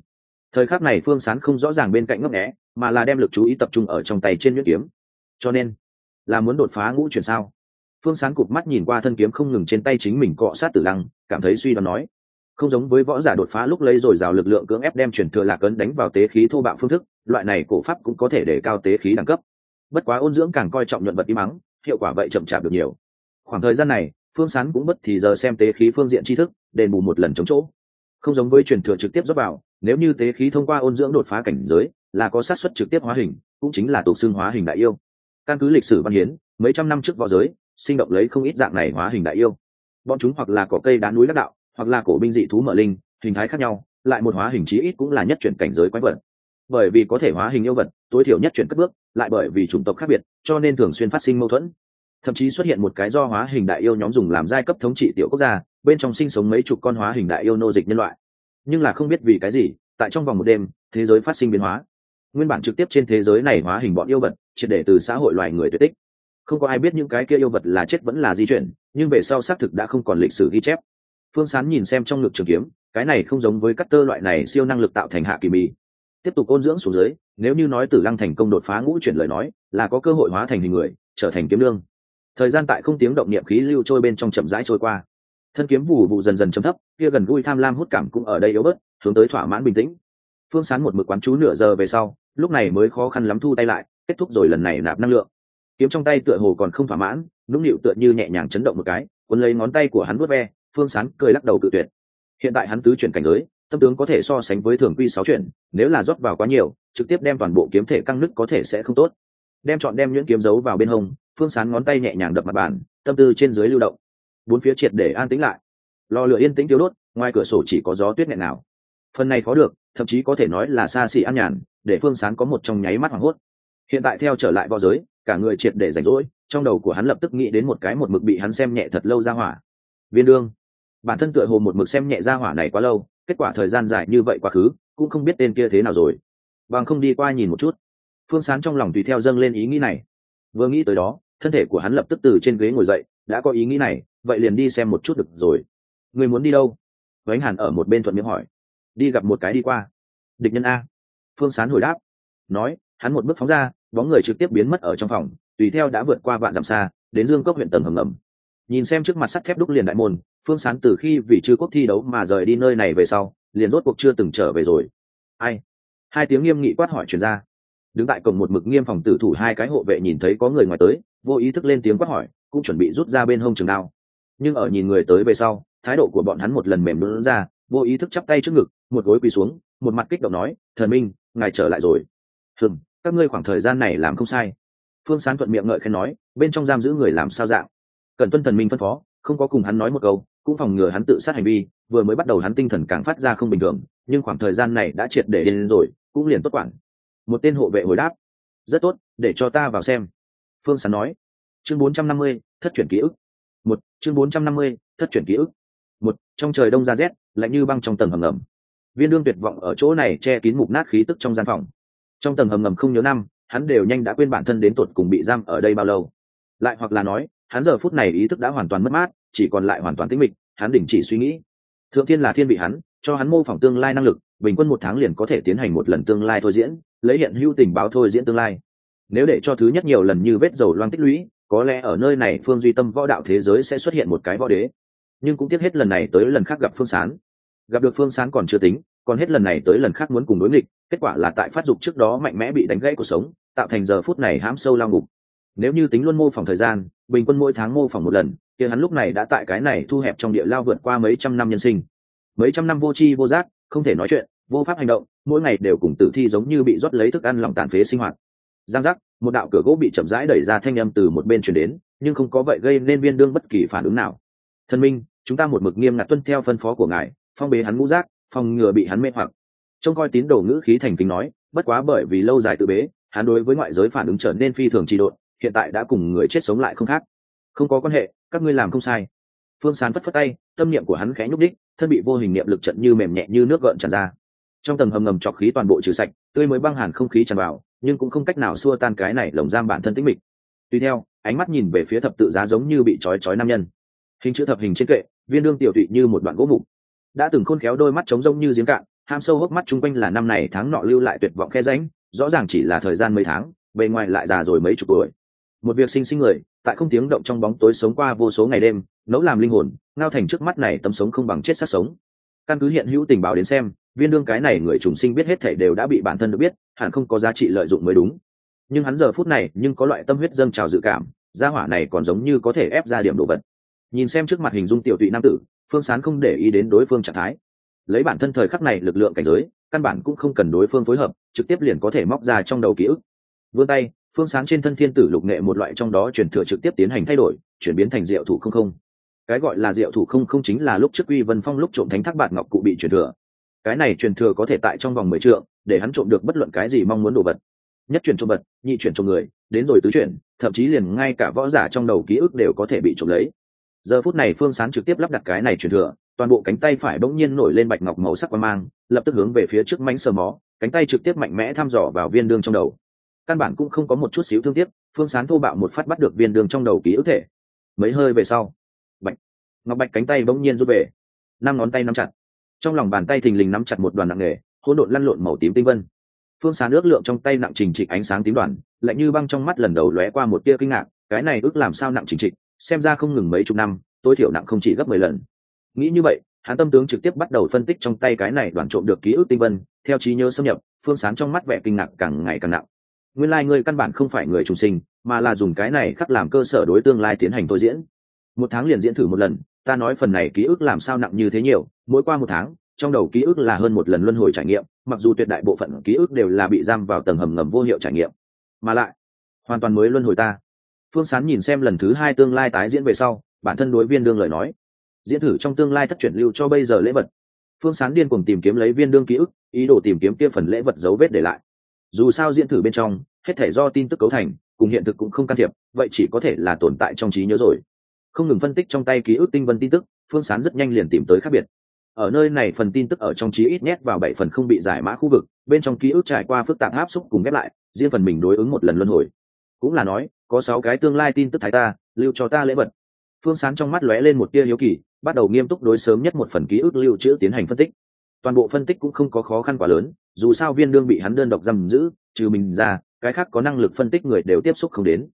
thời khắc này phương sán không rõ ràng bên cạnh ngấp nghẽ mà là đem lực chú ý tập trung ở trong tay trên nhuyễn kiếm. Cho nên, là muốn đột phá ngũ chuyển sao? Phương sán cụp mắt nhìn qua thân kiếm không ngừng trên tay chính mình cọ sát tử lăng, cảm thấy suy đoán nói, không giống với võ giả đột phá lúc lấy rồi rào lực lượng cưỡng ép đem chuyển thừa lạc ấn đánh vào tế khí thô bạo phương thức, loại này cổ pháp cũng có thể để cao tế khí đẳng cấp. Bất quá ôn dưỡng càng coi trọng nhuận vật im mắng, hiệu quả vậy chậm chạp được nhiều. Khoảng thời gian này, phương sán cũng bất thì giờ xem tế khí phương diện tri thức, đền bù một lần chống chỗ. Không giống với truyền thừa trực tiếp dốc vào nếu như tế khí thông qua ôn dưỡng đột phá cảnh giới, là có sát xuất trực tiếp hóa hình, cũng chính là tục xưng hóa hình đại yêu. Căn cứ lịch sử văn hiến, mấy trăm năm trước võ giới, sinh động lấy không ít dạng này hóa hình đại yêu. Bọn chúng hoặc là cỏ cây đá núi đắc đạo, hoặc là cổ binh dị thú mở linh, hình thái khác nhau, lại một hóa hình chí ít cũng là nhất chuyển cảnh giới quái vật. Bởi vì có thể hóa hình yêu vật, tối thiểu nhất chuyển cất bước, lại bởi vì chủng tộc khác biệt, cho nên thường xuyên phát sinh mâu thuẫn. Thậm chí xuất hiện một cái do hóa hình đại yêu nhóm dùng làm giai cấp thống trị tiểu quốc gia, bên trong sinh sống mấy chục con hóa hình đại yêu nô dịch nhân loại nhưng là không biết vì cái gì, tại trong vòng một đêm, thế giới phát sinh biến hóa. Nguyên bản trực tiếp trên thế giới này hóa hình bọn yêu vật, triệt để từ xã hội loài người tuyệt tích. Không có ai biết những cái kia yêu vật là chết vẫn là di chuyển, nhưng về sau xác thực đã không còn lịch sử ghi chép. Phương sán nhìn xem trong ngực trường kiếm, cái này không giống với các tơ loại này siêu năng lực tạo thành hạ kỳ mì tiếp tục ôn dưỡng xuống dưới, nếu như nói tử lăng thành công đột phá ngũ chuyển lời nói, là có cơ hội hóa thành hình người, trở thành kiếm lương. Thời gian tại không tiếng động niệm khí lưu trôi bên trong chậm rãi trôi qua thân kiếm vụ vụ dần dần chấm thấp, kia gần gũi tham lam hút cảm cũng ở đây yếu bớt, hướng tới thỏa mãn bình tĩnh. Phương sán một mực quán chú nửa giờ về sau, lúc này mới khó khăn lắm thu tay lại, kết thúc rồi lần này nạp năng lượng. Kiếm trong tay tựa hồ còn không thỏa mãn, nũng nịu tựa như nhẹ nhàng chấn động một cái, cuốn lấy ngón tay của hắn vớt ve, phương sán cười lắc đầu tự tuyệt. Hiện tại hắn tứ chuyển cảnh giới, tâm tướng có thể so sánh với thường quy sáu chuyển, nếu là rót vào quá nhiều, trực tiếp đem toàn bộ kiếm thể căng nứt có thể sẽ không tốt. Đem chọn đem nhuyễn kiếm giấu vào bên hông, phương sán ngón tay nhẹ nhàng đập mặt bàn, tâm tư trên dưới lưu động bốn phía triệt để an tĩnh lại. Lò lửa yên tĩnh tiêu đốt, ngoài cửa sổ chỉ có gió tuyết nghẹn nào phần này khó được, thậm chí có thể nói là xa xỉ an nhàn, để phương sán có một trong nháy mắt hoảng hốt. Hiện tại theo trở lại võ giới, cả người triệt để rảnh rỗi, trong đầu của hắn lập tức nghĩ đến một cái một mực bị hắn xem nhẹ thật lâu ra hỏa. Viên đương. Bản thân tựa hồ một mực xem nhẹ ra hỏa này quá lâu, kết quả thời gian dài như vậy quá khứ, cũng không biết tên kia thế nào rồi. Bằng không đi qua nhìn một chút. Phương sán trong lòng tùy theo dâng lên ý nghĩ này. Vừa nghĩ tới đó, thân thể của hắn lập tức từ trên ghế ngồi dậy đã có ý nghĩ này, vậy liền đi xem một chút được rồi. Người muốn đi đâu? Vánh hàn ở một bên thuận miệng hỏi. Đi gặp một cái đi qua. Địch nhân a. Phương sán hồi đáp. Nói, hắn một bước phóng ra, bóng người trực tiếp biến mất ở trong phòng, tùy theo đã vượt qua vạn dặm xa, đến dương cốc huyện tầng hầm ngầm. Nhìn xem trước mặt sắt thép đúc liền đại môn, phương sán từ khi vì chư quốc thi đấu mà rời đi nơi này về sau, liền rốt cuộc chưa từng trở về rồi. Ai? Hai tiếng nghiêm nghị quát hỏi chuyển ra. Đứng tại cổng một mực nghiêm phòng tử thủ hai cái hộ vệ nhìn thấy có người ngoài tới, vô ý thức lên tiếng quát hỏi cũng chuẩn bị rút ra bên hông trường đao. Nhưng ở nhìn người tới về sau, thái độ của bọn hắn một lần mềm lún ra, vô ý thức chắp tay trước ngực, một gối quỳ xuống, một mặt kích động nói, thần minh, ngài trở lại rồi. Hừm các ngươi khoảng thời gian này làm không sai. Phương sán thuận miệng ngợi khen nói, bên trong giam giữ người làm sao dạng. Cần tuân thần minh phân phó, không có cùng hắn nói một câu, cũng phòng ngừa hắn tự sát hành vi, vừa mới bắt đầu hắn tinh thần càng phát ra không bình thường, nhưng khoảng thời gian này đã triệt để đến rồi, cũng liền tốt quản. Một tên hộ vệ hồi đáp, rất tốt, để cho ta vào xem. Phương sán nói chương 450, thất chuyển ký ức. Một chương 450, thất chuyển ký ức. Một trong trời đông ra rét lạnh như băng trong tầng hầm ngầm. Viên đương tuyệt vọng ở chỗ này che kín mục nát khí tức trong gian phòng. Trong tầng hầm ngầm không nhớ năm hắn đều nhanh đã quên bản thân đến tuột cùng bị giam ở đây bao lâu. Lại hoặc là nói hắn giờ phút này ý thức đã hoàn toàn mất mát chỉ còn lại hoàn toàn tĩnh mịch hắn đình chỉ suy nghĩ. Thượng thiên là thiên vị hắn cho hắn mô phỏng tương lai năng lực bình quân một tháng liền có thể tiến hành một lần tương lai thôi diễn lấy hiện hữu tình báo thôi diễn tương lai. Nếu để cho thứ nhất nhiều lần như vết dầu loang tích lũy có lẽ ở nơi này phương duy tâm võ đạo thế giới sẽ xuất hiện một cái võ đế. Nhưng cũng tiếc hết lần này tới lần khác gặp phương sán. Gặp được phương sán còn chưa tính, còn hết lần này tới lần khác muốn cùng đối nghịch, kết quả là tại phát dục trước đó mạnh mẽ bị đánh gãy cuộc sống, tạo thành giờ phút này hãm sâu lao ngục. Nếu như tính luôn mô phỏng thời gian, bình quân mỗi tháng mô phỏng một lần kia hắn lúc này đã tại cái này thu hẹp trong địa lao vượt qua mấy trăm năm nhân sinh. Mấy trăm năm vô tri vô giác, không thể nói chuyện, vô pháp hành động, mỗi ngày đều cùng tử thi giống như bị rót lấy thức ăn lòng tàn phế sinh hoạt. Giang giác một đạo cửa gỗ bị chậm rãi đẩy ra thanh âm từ một bên chuyển đến, nhưng không có vậy gây nên viên đương bất kỳ phản ứng nào. Thân minh, chúng ta một mực nghiêm ngặt tuân theo phân phó của ngài, phong bế hắn ngũ giác, phòng ngừa bị hắn mê hoặc. Trông coi tín đồ ngữ khí thành kính nói, bất quá bởi vì lâu dài tự bế, hắn đối với ngoại giới phản ứng trở nên phi thường trị độn, hiện tại đã cùng người chết sống lại không khác. Không có quan hệ, các ngươi làm không sai. Phương sán phất phất tay, tâm niệm của hắn khẽ nhúc đích thân bị vô hình niệm lực trận như mềm nhẹ như nước gợn tràn ra. Trong tầng hầm ngầm trọc khí toàn bộ trừ sạch, tươi mới băng hàn không khí tràn vào nhưng cũng không cách nào xua tan cái này lồng giam bản thân tĩnh mịch. Tuy theo, ánh mắt nhìn về phía thập tự giá giống như bị trói trói nam nhân. Hình chữ thập hình trên kệ, viên đương tiểu tụy như một đoạn gỗ mục. Đã từng khôn khéo đôi mắt trống rông như giếng cạn, ham sâu hốc mắt chung quanh là năm này tháng nọ lưu lại tuyệt vọng khe ránh rõ ràng chỉ là thời gian mấy tháng, bề ngoài lại già rồi mấy chục tuổi. Một việc sinh sinh người, tại không tiếng động trong bóng tối sống qua vô số ngày đêm, nấu làm linh hồn, ngao thành trước mắt này tấm sống không bằng chết sát sống. Căn cứ hiện hữu tình báo đến xem viên đương cái này người trùng sinh biết hết thể đều đã bị bản thân được biết, hẳn không có giá trị lợi dụng mới đúng. Nhưng hắn giờ phút này nhưng có loại tâm huyết dâng trào dự cảm, gia hỏa này còn giống như có thể ép ra điểm đồ vật. Nhìn xem trước mặt hình dung tiểu tụy nam tử, phương sán không để ý đến đối phương trạng thái. Lấy bản thân thời khắc này lực lượng cảnh giới, căn bản cũng không cần đối phương phối hợp, trực tiếp liền có thể móc ra trong đầu ký ức. Vươn tay, phương sán trên thân thiên tử lục nghệ một loại trong đó chuyển thừa trực tiếp tiến hành thay đổi, chuyển biến thành diệu thủ không không. Cái gọi là diệu thủ không không chính là lúc trước uy vân phong lúc trộm thánh thác bạt ngọc cụ bị chuyển thừa cái này truyền thừa có thể tại trong vòng mười trượng, để hắn trộm được bất luận cái gì mong muốn đồ vật. Nhất truyền trộm vật, nhị truyền trộm người, đến rồi tứ truyền thậm chí liền ngay cả võ giả trong đầu ký ức đều có thể bị trộm lấy. Giờ phút này phương sán trực tiếp lắp đặt cái này truyền thừa, toàn bộ cánh tay phải bỗng nhiên nổi lên bạch ngọc màu sắc qua mang, lập tức hướng về phía trước mánh sờ mó, cánh tay trực tiếp mạnh mẽ thăm dò vào viên đương trong đầu. Căn bản cũng không có một chút xíu thương tiếc, phương sán thô bạo một phát bắt được viên đường trong đầu ký ức thể. Mấy hơi về sau, bạch, ngọc bạch cánh tay bỗng nhiên rút về. Năm ngón tay nắm chặt trong lòng bàn tay thình lình nắm chặt một đoàn nặng nề, hỗn độn lăn lộn màu tím tinh vân. Phương sán ước lượng trong tay nặng trình trịch ánh sáng tím đoàn lạnh như băng trong mắt lần đầu lóe qua một tia kinh ngạc cái này ước làm sao nặng trình trịch xem ra không ngừng mấy chục năm tối thiểu nặng không chỉ gấp mười lần. Nghĩ như vậy hắn tâm tướng trực tiếp bắt đầu phân tích trong tay cái này đoàn trộm được ký ức tinh vân theo trí nhớ xâm nhập phương sán trong mắt vẻ kinh ngạc càng ngày càng nặng. Nguyên lai căn bản không phải người trùng sinh mà là dùng cái này khắc làm cơ sở đối tương lai tiến hành thôi diễn. Một tháng liền diễn thử một lần ta nói phần này ký ức làm sao nặng như thế nhiều mỗi qua một tháng, trong đầu ký ức là hơn một lần luân hồi trải nghiệm, mặc dù tuyệt đại bộ phận ký ức đều là bị giam vào tầng hầm ngầm vô hiệu trải nghiệm. Mà lại, hoàn toàn mới luân hồi ta. Phương sán nhìn xem lần thứ hai tương lai tái diễn về sau, bản thân đối viên đương lời nói. Diễn thử trong tương lai thất chuyển lưu cho bây giờ lễ vật. Phương sán điên cùng tìm kiếm lấy viên đương ký ức, ý đồ tìm kiếm kia phần lễ vật dấu vết để lại. Dù sao diễn thử bên trong, hết thể do tin tức cấu thành, cùng hiện thực cũng không can thiệp, vậy chỉ có thể là tồn tại trong trí nhớ rồi. Không ngừng phân tích trong tay ký ức tinh vân tin tức, phương sán rất nhanh liền tìm tới khác biệt ở nơi này phần tin tức ở trong trí ít nhét vào bảy phần không bị giải mã khu vực, bên trong ký ức trải qua phức tạp áp xúc cùng ghép lại, riêng phần mình đối ứng một lần luân hồi. Cũng là nói, có sáu cái tương lai tin tức thái ta, lưu cho ta lễ vật. Phương sán trong mắt lóe lên một tia hiếu kỳ, bắt đầu nghiêm túc đối sớm nhất một phần ký ức lưu trữ tiến hành phân tích. Toàn bộ phân tích cũng không có khó khăn quá lớn, dù sao viên đương bị hắn đơn độc giam giữ, trừ mình ra, cái khác có năng lực phân tích người đều tiếp xúc không đến.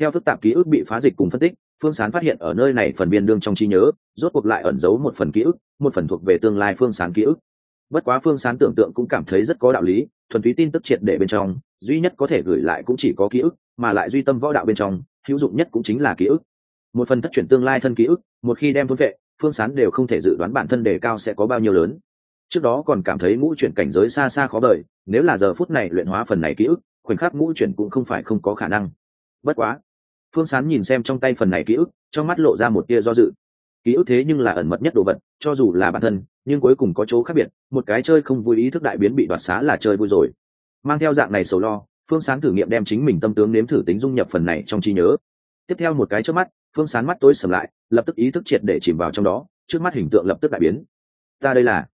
Theo phức tạp ký ức bị phá dịch cùng phân tích phương sán phát hiện ở nơi này phần biên đương trong trí nhớ, rốt cuộc lại ẩn giấu một phần ký ức, một phần thuộc về tương lai phương sán ký ức. Bất quá phương sán tưởng tượng cũng cảm thấy rất có đạo lý, thuần túy tin tức triệt để bên trong, duy nhất có thể gửi lại cũng chỉ có ký ức, mà lại duy tâm võ đạo bên trong, hữu dụng nhất cũng chính là ký ức. Một phần thất truyền tương lai thân ký ức, một khi đem thôn vệ, phương sán đều không thể dự đoán bản thân đề cao sẽ có bao nhiêu lớn. Trước đó còn cảm thấy ngũ chuyển cảnh giới xa xa khó đợi nếu là giờ phút này luyện hóa phần này ký ức, khoảnh khắc ngũ chuyển cũng không phải không có khả năng. Bất quá phương sán nhìn xem trong tay phần này ký ức, trong mắt lộ ra một tia do dự. Ký ức thế nhưng là ẩn mật nhất đồ vật, cho dù là bản thân, nhưng cuối cùng có chỗ khác biệt, một cái chơi không vui ý thức đại biến bị đoạt xá là chơi vui rồi. Mang theo dạng này sầu lo, phương sán thử nghiệm đem chính mình tâm tướng nếm thử tính dung nhập phần này trong trí nhớ. Tiếp theo một cái trước mắt, phương sán mắt tối sầm lại, lập tức ý thức triệt để chìm vào trong đó, trước mắt hình tượng lập tức đại biến. Ta đây là.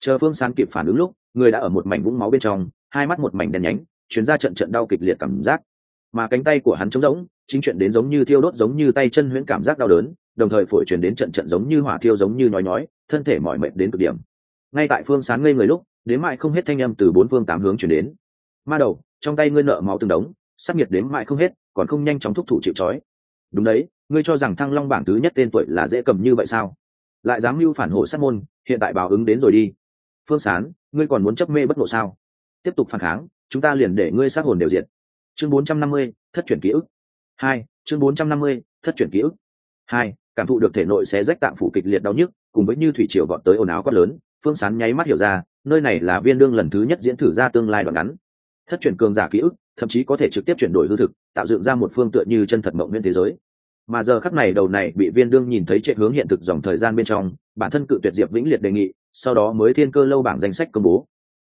Chờ phương sán kịp phản ứng lúc, người đã ở một mảnh vũng máu bên trong, hai mắt một mảnh đen nhánh chuyến ra trận trận đau kịch liệt cảm giác. Mà cánh tay của hắn trống rỗng chính chuyện đến giống như thiêu đốt giống như tay chân huyễn cảm giác đau đớn, đồng thời phổi truyền đến trận trận giống như hỏa thiêu giống như nói nói, thân thể mỏi mệt đến cực điểm. Ngay tại phương sán ngây người lúc, đến mại không hết thanh âm từ bốn phương tám hướng chuyển đến. Ma đầu, trong tay ngươi nợ máu từng đống sắc nhiệt đến mại không hết, còn không nhanh chóng thúc thủ chịu trói. Đúng đấy, ngươi cho rằng thăng long bảng thứ nhất tên tuổi là dễ cầm như vậy sao? Lại dám mưu phản hộ sát môn, hiện tại báo ứng đến rồi đi. Phương sán, ngươi còn muốn chấp mê bất ngộ sao? Tiếp tục phản kháng, chúng ta liền để ngươi sát hồn đều diệt. Chương bốn trăm năm mươi, thất truyền ký ức hai, chương bốn trăm năm mươi, thất chuyển ký ức. Hai, cảm thụ được thể nội xé rách tạm phủ kịch liệt đau nhức, cùng với như thủy triều vọt tới ồn áo quát lớn, phương sán nháy mắt hiểu ra, nơi này là viên đương lần thứ nhất diễn thử ra tương lai đoạn ngắn. Thất chuyển cường giả ký ức, thậm chí có thể trực tiếp chuyển đổi hư thực, tạo dựng ra một phương tựa như chân thật mộng nguyên thế giới. Mà giờ khắc này đầu này bị viên đương nhìn thấy chạy hướng hiện thực dòng thời gian bên trong, bản thân cự tuyệt diệp vĩnh liệt đề nghị, sau đó mới thiên cơ lâu bảng danh sách công bố.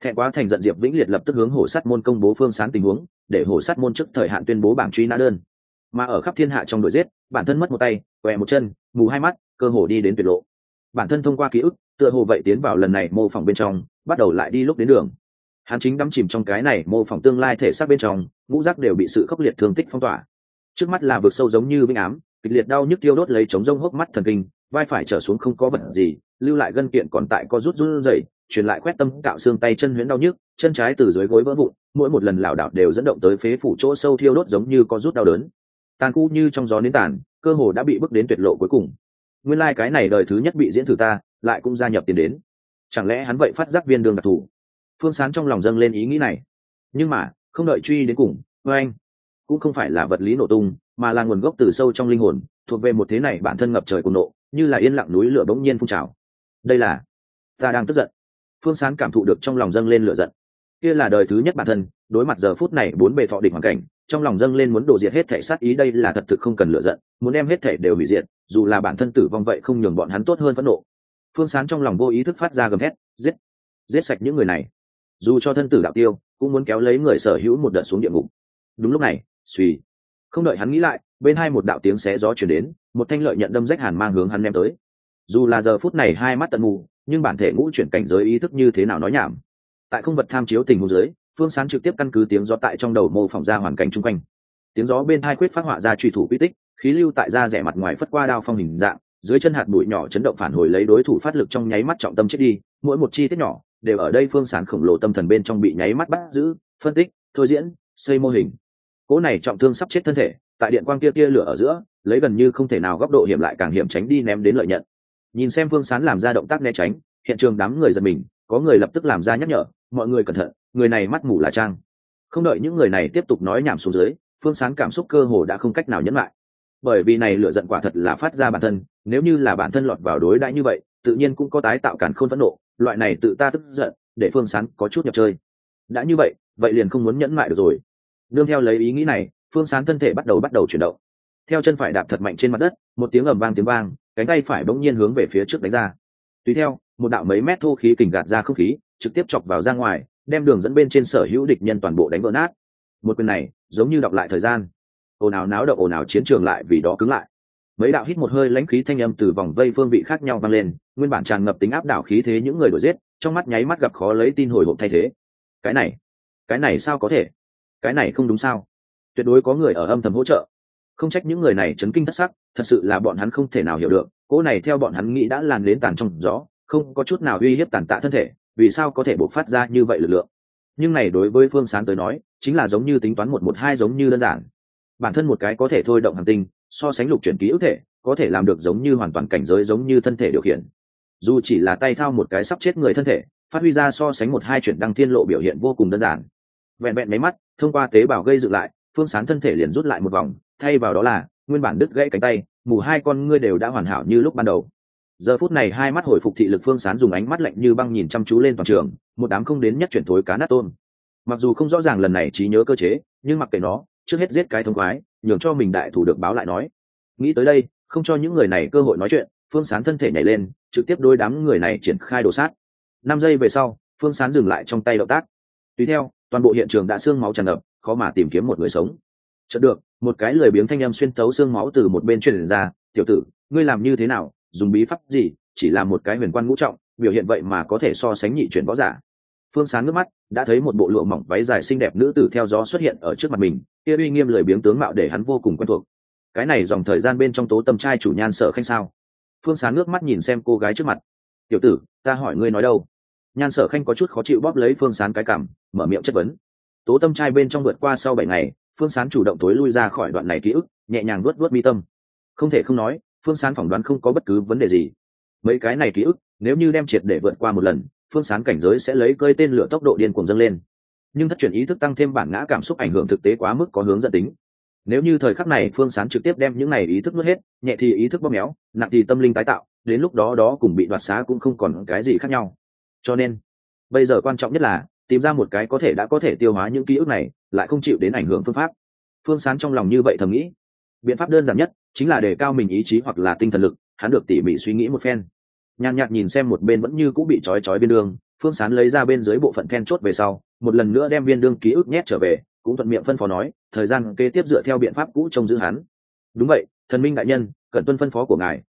Thẹn quá thành giận diệp vĩnh liệt lập tức hướng hổ sát môn công bố phương sán tình huống, để hổ sát môn trước thời hạn tuyên bố bảng truy nã đơn mà ở khắp thiên hạ trong đội giết, bản thân mất một tay què một chân, mù hai mắt, cơ hồ đi đến tuyệt lộ. Bản thân thông qua ký ức, tựa hồ vậy tiến vào lần này mô phỏng bên trong, bắt đầu lại đi lúc đến đường. Hắn chính đắm chìm trong cái này mô phỏng tương lai thể xác bên trong, ngũ giác đều bị sự khốc liệt thương tích phong tỏa. Trước mắt là vực sâu giống như vĩnh ám, kịch liệt đau nhức tiêu đốt lấy chống rông hốc mắt thần kinh, vai phải trở xuống không có vật gì, lưu lại gân kiện còn tại có rút run rẩy, truyền lại quét tâm cạo xương tay chân huyễn đau nhức, chân trái từ dưới gối vỡ vụn, mỗi một lần lảo đảo đều dẫn động tới phế phủ chỗ sâu thiêu đốt giống như có rút đau đớn tàn cu như trong gió nến tàn, cơ hồ đã bị bước đến tuyệt lộ cuối cùng. Nguyên lai、like、cái này đời thứ nhất bị diễn thử ta, lại cũng gia nhập tiền đến. Chẳng lẽ hắn vậy phát giác viên đường đặc thù? Phương sán trong lòng dâng lên ý nghĩ này. Nhưng mà, không đợi truy đến cùng vê anh cũng không phải là vật lý nổ tung, mà là nguồn gốc từ sâu trong linh hồn, thuộc về một thế này bản thân ngập trời cùng nộ, như là yên lặng núi lửa bỗng nhiên phun trào. Đây là, ta đang tức giận. Phương sán cảm thụ được trong lòng dâng lên lửa giận kia là đời thứ nhất bản thân, đối mặt giờ phút này bốn bề thọ đỉnh hoàn cảnh, trong lòng dâng lên muốn đổ diệt hết thể sát ý đây là thật thực không cần lựa giận, muốn đem hết thể đều hủy diệt, dù là bản thân tử vong vậy không nhường bọn hắn tốt hơn phẫn nộ. Phương sán trong lòng vô ý thức phát ra gầm hét giết giết sạch những người này. Dù cho thân tử đạo tiêu, cũng muốn kéo lấy người sở hữu một đợt xuống địa ngục. Đúng lúc này, suy, không đợi hắn nghĩ lại, bên hai một đạo tiếng xé gió chuyển đến, một thanh lợi nhận đâm rách hàn mang hướng hắn đem tới. Dù là giờ phút này hai mắt tận mù, nhưng bản thể ngũ chuyển cảnh giới ý thức như thế nào nói nhảm tại không vật tham chiếu tình huống dưới, phương sán trực tiếp căn cứ tiếng gió tại trong đầu mô phỏng ra hoàn cảnh chung quanh. Tiếng gió bên hai quyết phát họa ra truy thủ quy tích, khí lưu tại da rẻ mặt ngoài phất qua đao phong hình dạng, dưới chân hạt bụi nhỏ chấn động phản hồi lấy đối thủ phát lực trong nháy mắt trọng tâm chết đi, mỗi một chi tiết nhỏ đều ở đây phương sán khổng lồ tâm thần bên trong bị nháy mắt bắt giữ, phân tích, thôi diễn, xây mô hình. Cỗ này trọng thương sắp chết thân thể, tại điện quang kia kia lửa ở giữa, lấy gần như không thể nào góc độ hiểm lại càng hiểm tránh đi ném đến lợi nhận. Nhìn xem phương sán làm ra động tác né tránh, hiện trường đám người giật mình, có người lập tức làm ra nhắc nhở mọi người cẩn thận, người này mắt mù là trang. Không đợi những người này tiếp tục nói nhảm xuống dưới, phương sán cảm xúc cơ hồ đã không cách nào nhẫn lại. Bởi vì này lựa giận quả thật là phát ra bản thân, nếu như là bản thân lọt vào đối đãi như vậy, tự nhiên cũng có tái tạo cản khôn phẫn nộ, loại này tự ta tức giận, để phương sán có chút nhập chơi. Đã như vậy vậy liền không muốn nhẫn lại được rồi. Đương theo lấy ý nghĩ này, phương sán thân thể bắt đầu bắt đầu chuyển động. Theo chân phải đạp thật mạnh trên mặt đất, một tiếng ầm vang tiếng vang, cánh tay phải bỗng nhiên hướng về phía trước đánh ra. Tùy theo, một đạo mấy mét thô khí kình gạt ra không khí trực tiếp chọc vào ra ngoài, đem đường dẫn bên trên sở hữu địch nhân toàn bộ đánh vỡ nát. Một quyền này, giống như đọc lại thời gian. Ồn ào náo động, ồn ào chiến trường lại vì đó cứng lại. Mấy đạo hít một hơi lãnh khí thanh âm từ vòng vây phương vị khác nhau vang lên, nguyên bản tràn ngập tính áp đảo khí thế những người đuổi giết, trong mắt nháy mắt gặp khó lấy tin hồi hộp thay thế. Cái này cái này sao có thể? Cái này không đúng sao? Tuyệt đối có người ở âm thầm hỗ trợ. Không trách những người này chấn kinh thất sắc, thật sự là bọn hắn không thể nào hiểu được, cỗ này theo bọn hắn nghĩ đã làm đến tàn trong gió, không có chút nào uy hiếp tàn tạ thân thể vì sao có thể bộc phát ra như vậy lực lượng? Nhưng này đối với phương sán tới nói, chính là giống như tính toán một một hai giống như đơn giản. Bản thân một cái có thể thôi động hành tinh, so sánh lục chuyển ký ức thể, có thể làm được giống như hoàn toàn cảnh giới giống như thân thể điều khiển. Dù chỉ là tay thao một cái sắp chết người thân thể, phát huy ra so sánh một hai chuyển đăng thiên lộ biểu hiện vô cùng đơn giản. Vẹn vẹn máy mắt, thông qua tế bào gây dựng lại, phương sán thân thể liền rút lại một vòng, thay vào đó là, nguyên bản đứt gãy cánh tay, mù hai con ngươi đều đã hoàn hảo như lúc ban đầu giờ phút này hai mắt hồi phục thị lực phương sán dùng ánh mắt lạnh như băng nhìn chăm chú lên toàn trường, một đám không đến nhất chuyển thối cá nát tôm. Mặc dù không rõ ràng lần này trí nhớ cơ chế, nhưng mặc kệ nó, trước hết giết cái thông khoái, nhường cho mình đại thủ được báo lại nói. Nghĩ tới đây, không cho những người này cơ hội nói chuyện, phương sán thân thể nhảy lên, trực tiếp đôi đám người này triển khai đồ sát. Năm giây về sau, phương sán dừng lại trong tay động tác. Tùy theo, toàn bộ hiện trường đã xương máu tràn ngập, khó mà tìm kiếm một người sống. Chợt được, một cái lười biếng thanh â m xuyên tấu xương máu từ một bên truyền ra, tiểu tử, ngươi làm như thế nào? Dùng bí pháp gì, chỉ là một cái huyền quan ngũ trọng, biểu hiện vậy mà có thể so sánh nhị chuyển võ giả. Phương sáng nước mắt, đã thấy một bộ lụa mỏng váy dài xinh đẹp nữ tử theo gió xuất hiện ở trước mặt mình, kia uy nghiêm lười biếng tướng mạo để hắn vô cùng quen thuộc. Cái này dòng thời gian bên trong tố tâm trai chủ nhan sở khanh sao? Phương sáng nước mắt nhìn xem cô gái trước mặt. Tiểu tử, ta hỏi ngươi nói đâu? Nhan sở khanh có chút khó chịu bóp lấy phương sán cái cảm mở miệng chất vấn. Tố tâm trai bên trong vượt qua sau bảy ngày, phương sán chủ động tối lui ra khỏi đoạn này ký ức, nhẹ nhàng luất luất mi tâm. Không thể không nói phương sán phỏng đoán không có bất cứ vấn đề gì. Mấy cái này ký ức, nếu như đem triệt để vượt qua một lần, phương sán cảnh giới sẽ lấy cơi tên lửa tốc độ điên cuồng dâng lên. Nhưng thất truyền ý thức tăng thêm bản ngã cảm xúc ảnh hưởng thực tế quá mức có hướng dẫn tính. Nếu như thời khắc này phương sán trực tiếp đem những này ý thức nuốt hết, nhẹ thì ý thức bóp méo, nặng thì tâm linh tái tạo, đến lúc đó đó cùng bị đoạt xá cũng không còn cái gì khác nhau. Cho nên, bây giờ quan trọng nhất là, tìm ra một cái có thể đã có thể tiêu hóa những ký ức này, lại không chịu đến ảnh hưởng phương pháp. Phương sán trong lòng như vậy thầm nghĩ. Biện pháp đơn giản nhất chính là để cao mình ý chí hoặc là tinh thần lực hắn được tỉ mỉ suy nghĩ một phen. Nhàn nhạt nhìn xem một bên vẫn như cũng bị trói trói bên đường phương sán lấy ra bên dưới bộ phận then chốt về sau một lần nữa đem viên đương ký ức nhét trở về cũng thuận miệng phân phó nói thời gian kế tiếp dựa theo biện pháp cũ trông giữ hắn. Đúng vậy thần minh đại nhân cần tuân phân phó của ngài.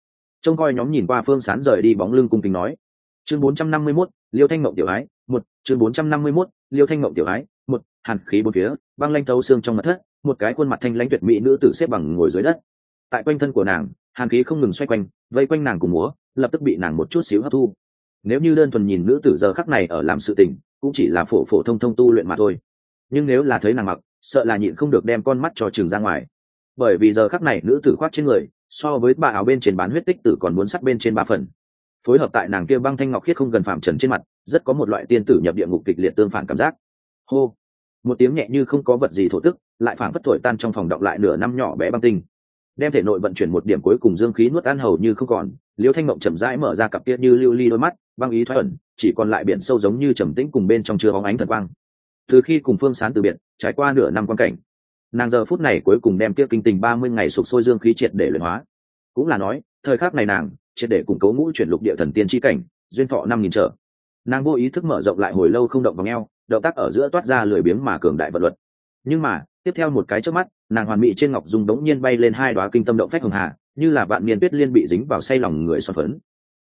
Trông coi nhóm nhìn qua phương sán rời đi bóng lưng cung kính nói. Chương 451, liêu thanh mộng tiểu ái một chương 451, liêu thanh mộng tiểu ái một hàn khí bốn phía băng lanh thấu xương trong mặt thất một cái khuôn mặt thanh lãnh tuyệt mỹ nữ tử xếp bằng ngồi dưới đất tại quanh thân của nàng, hàn khí không ngừng xoay quanh, vây quanh nàng cùng múa, lập tức bị nàng một chút xíu hấp thu. Nếu như đơn thuần nhìn nữ tử giờ khắc này ở làm sự tình, cũng chỉ là phổ phổ thông thông tu luyện mà thôi. Nhưng nếu là thấy nàng mặc, sợ là nhịn không được đem con mắt cho trường ra ngoài. Bởi vì giờ khắc này nữ tử khoác trên người, so với bà áo bên trên bán huyết tích tử còn muốn sắc bên trên ba phần. Phối hợp tại nàng kia băng thanh ngọc khiết không gần phạm trần trên mặt, rất có một loại tiên tử nhập địa ngục kịch liệt tương phản cảm giác. Hô! Một tiếng nhẹ như không có vật gì thổ tức, lại phản phất thổi tan trong phòng động lại nửa năm nhỏ bé băng tinh đem thể nội vận chuyển một điểm cuối cùng dương khí nuốt ăn hầu như không còn, liêu thanh mộng chậm rãi mở ra cặp kia như lưu ly đôi mắt, băng ý thoái ẩn, chỉ còn lại biển sâu giống như trầm tĩnh cùng bên trong chưa bóng ánh thần quang. Từ khi cùng phương sán từ biệt, trải qua nửa năm quan cảnh, nàng giờ phút này cuối cùng đem kia kinh tình ba mươi ngày sụp sôi dương khí triệt để luyện hóa. Cũng là nói, thời khắc này nàng, triệt để củng cố ngũ chuyển lục địa thần tiên tri cảnh, duyên thọ năm nghìn trở. Nàng vô ý thức mở rộng lại hồi lâu không động vào ngheo, động tác ở giữa toát ra lười biếng mà cường đại vật luật nhưng mà, tiếp theo một cái trước mắt, nàng hoàn mỹ trên ngọc dung đống nhiên bay lên hai đoá kinh tâm động phách hồng hà, như là bạn miền tuyết liên bị dính vào say lòng người xoan phấn.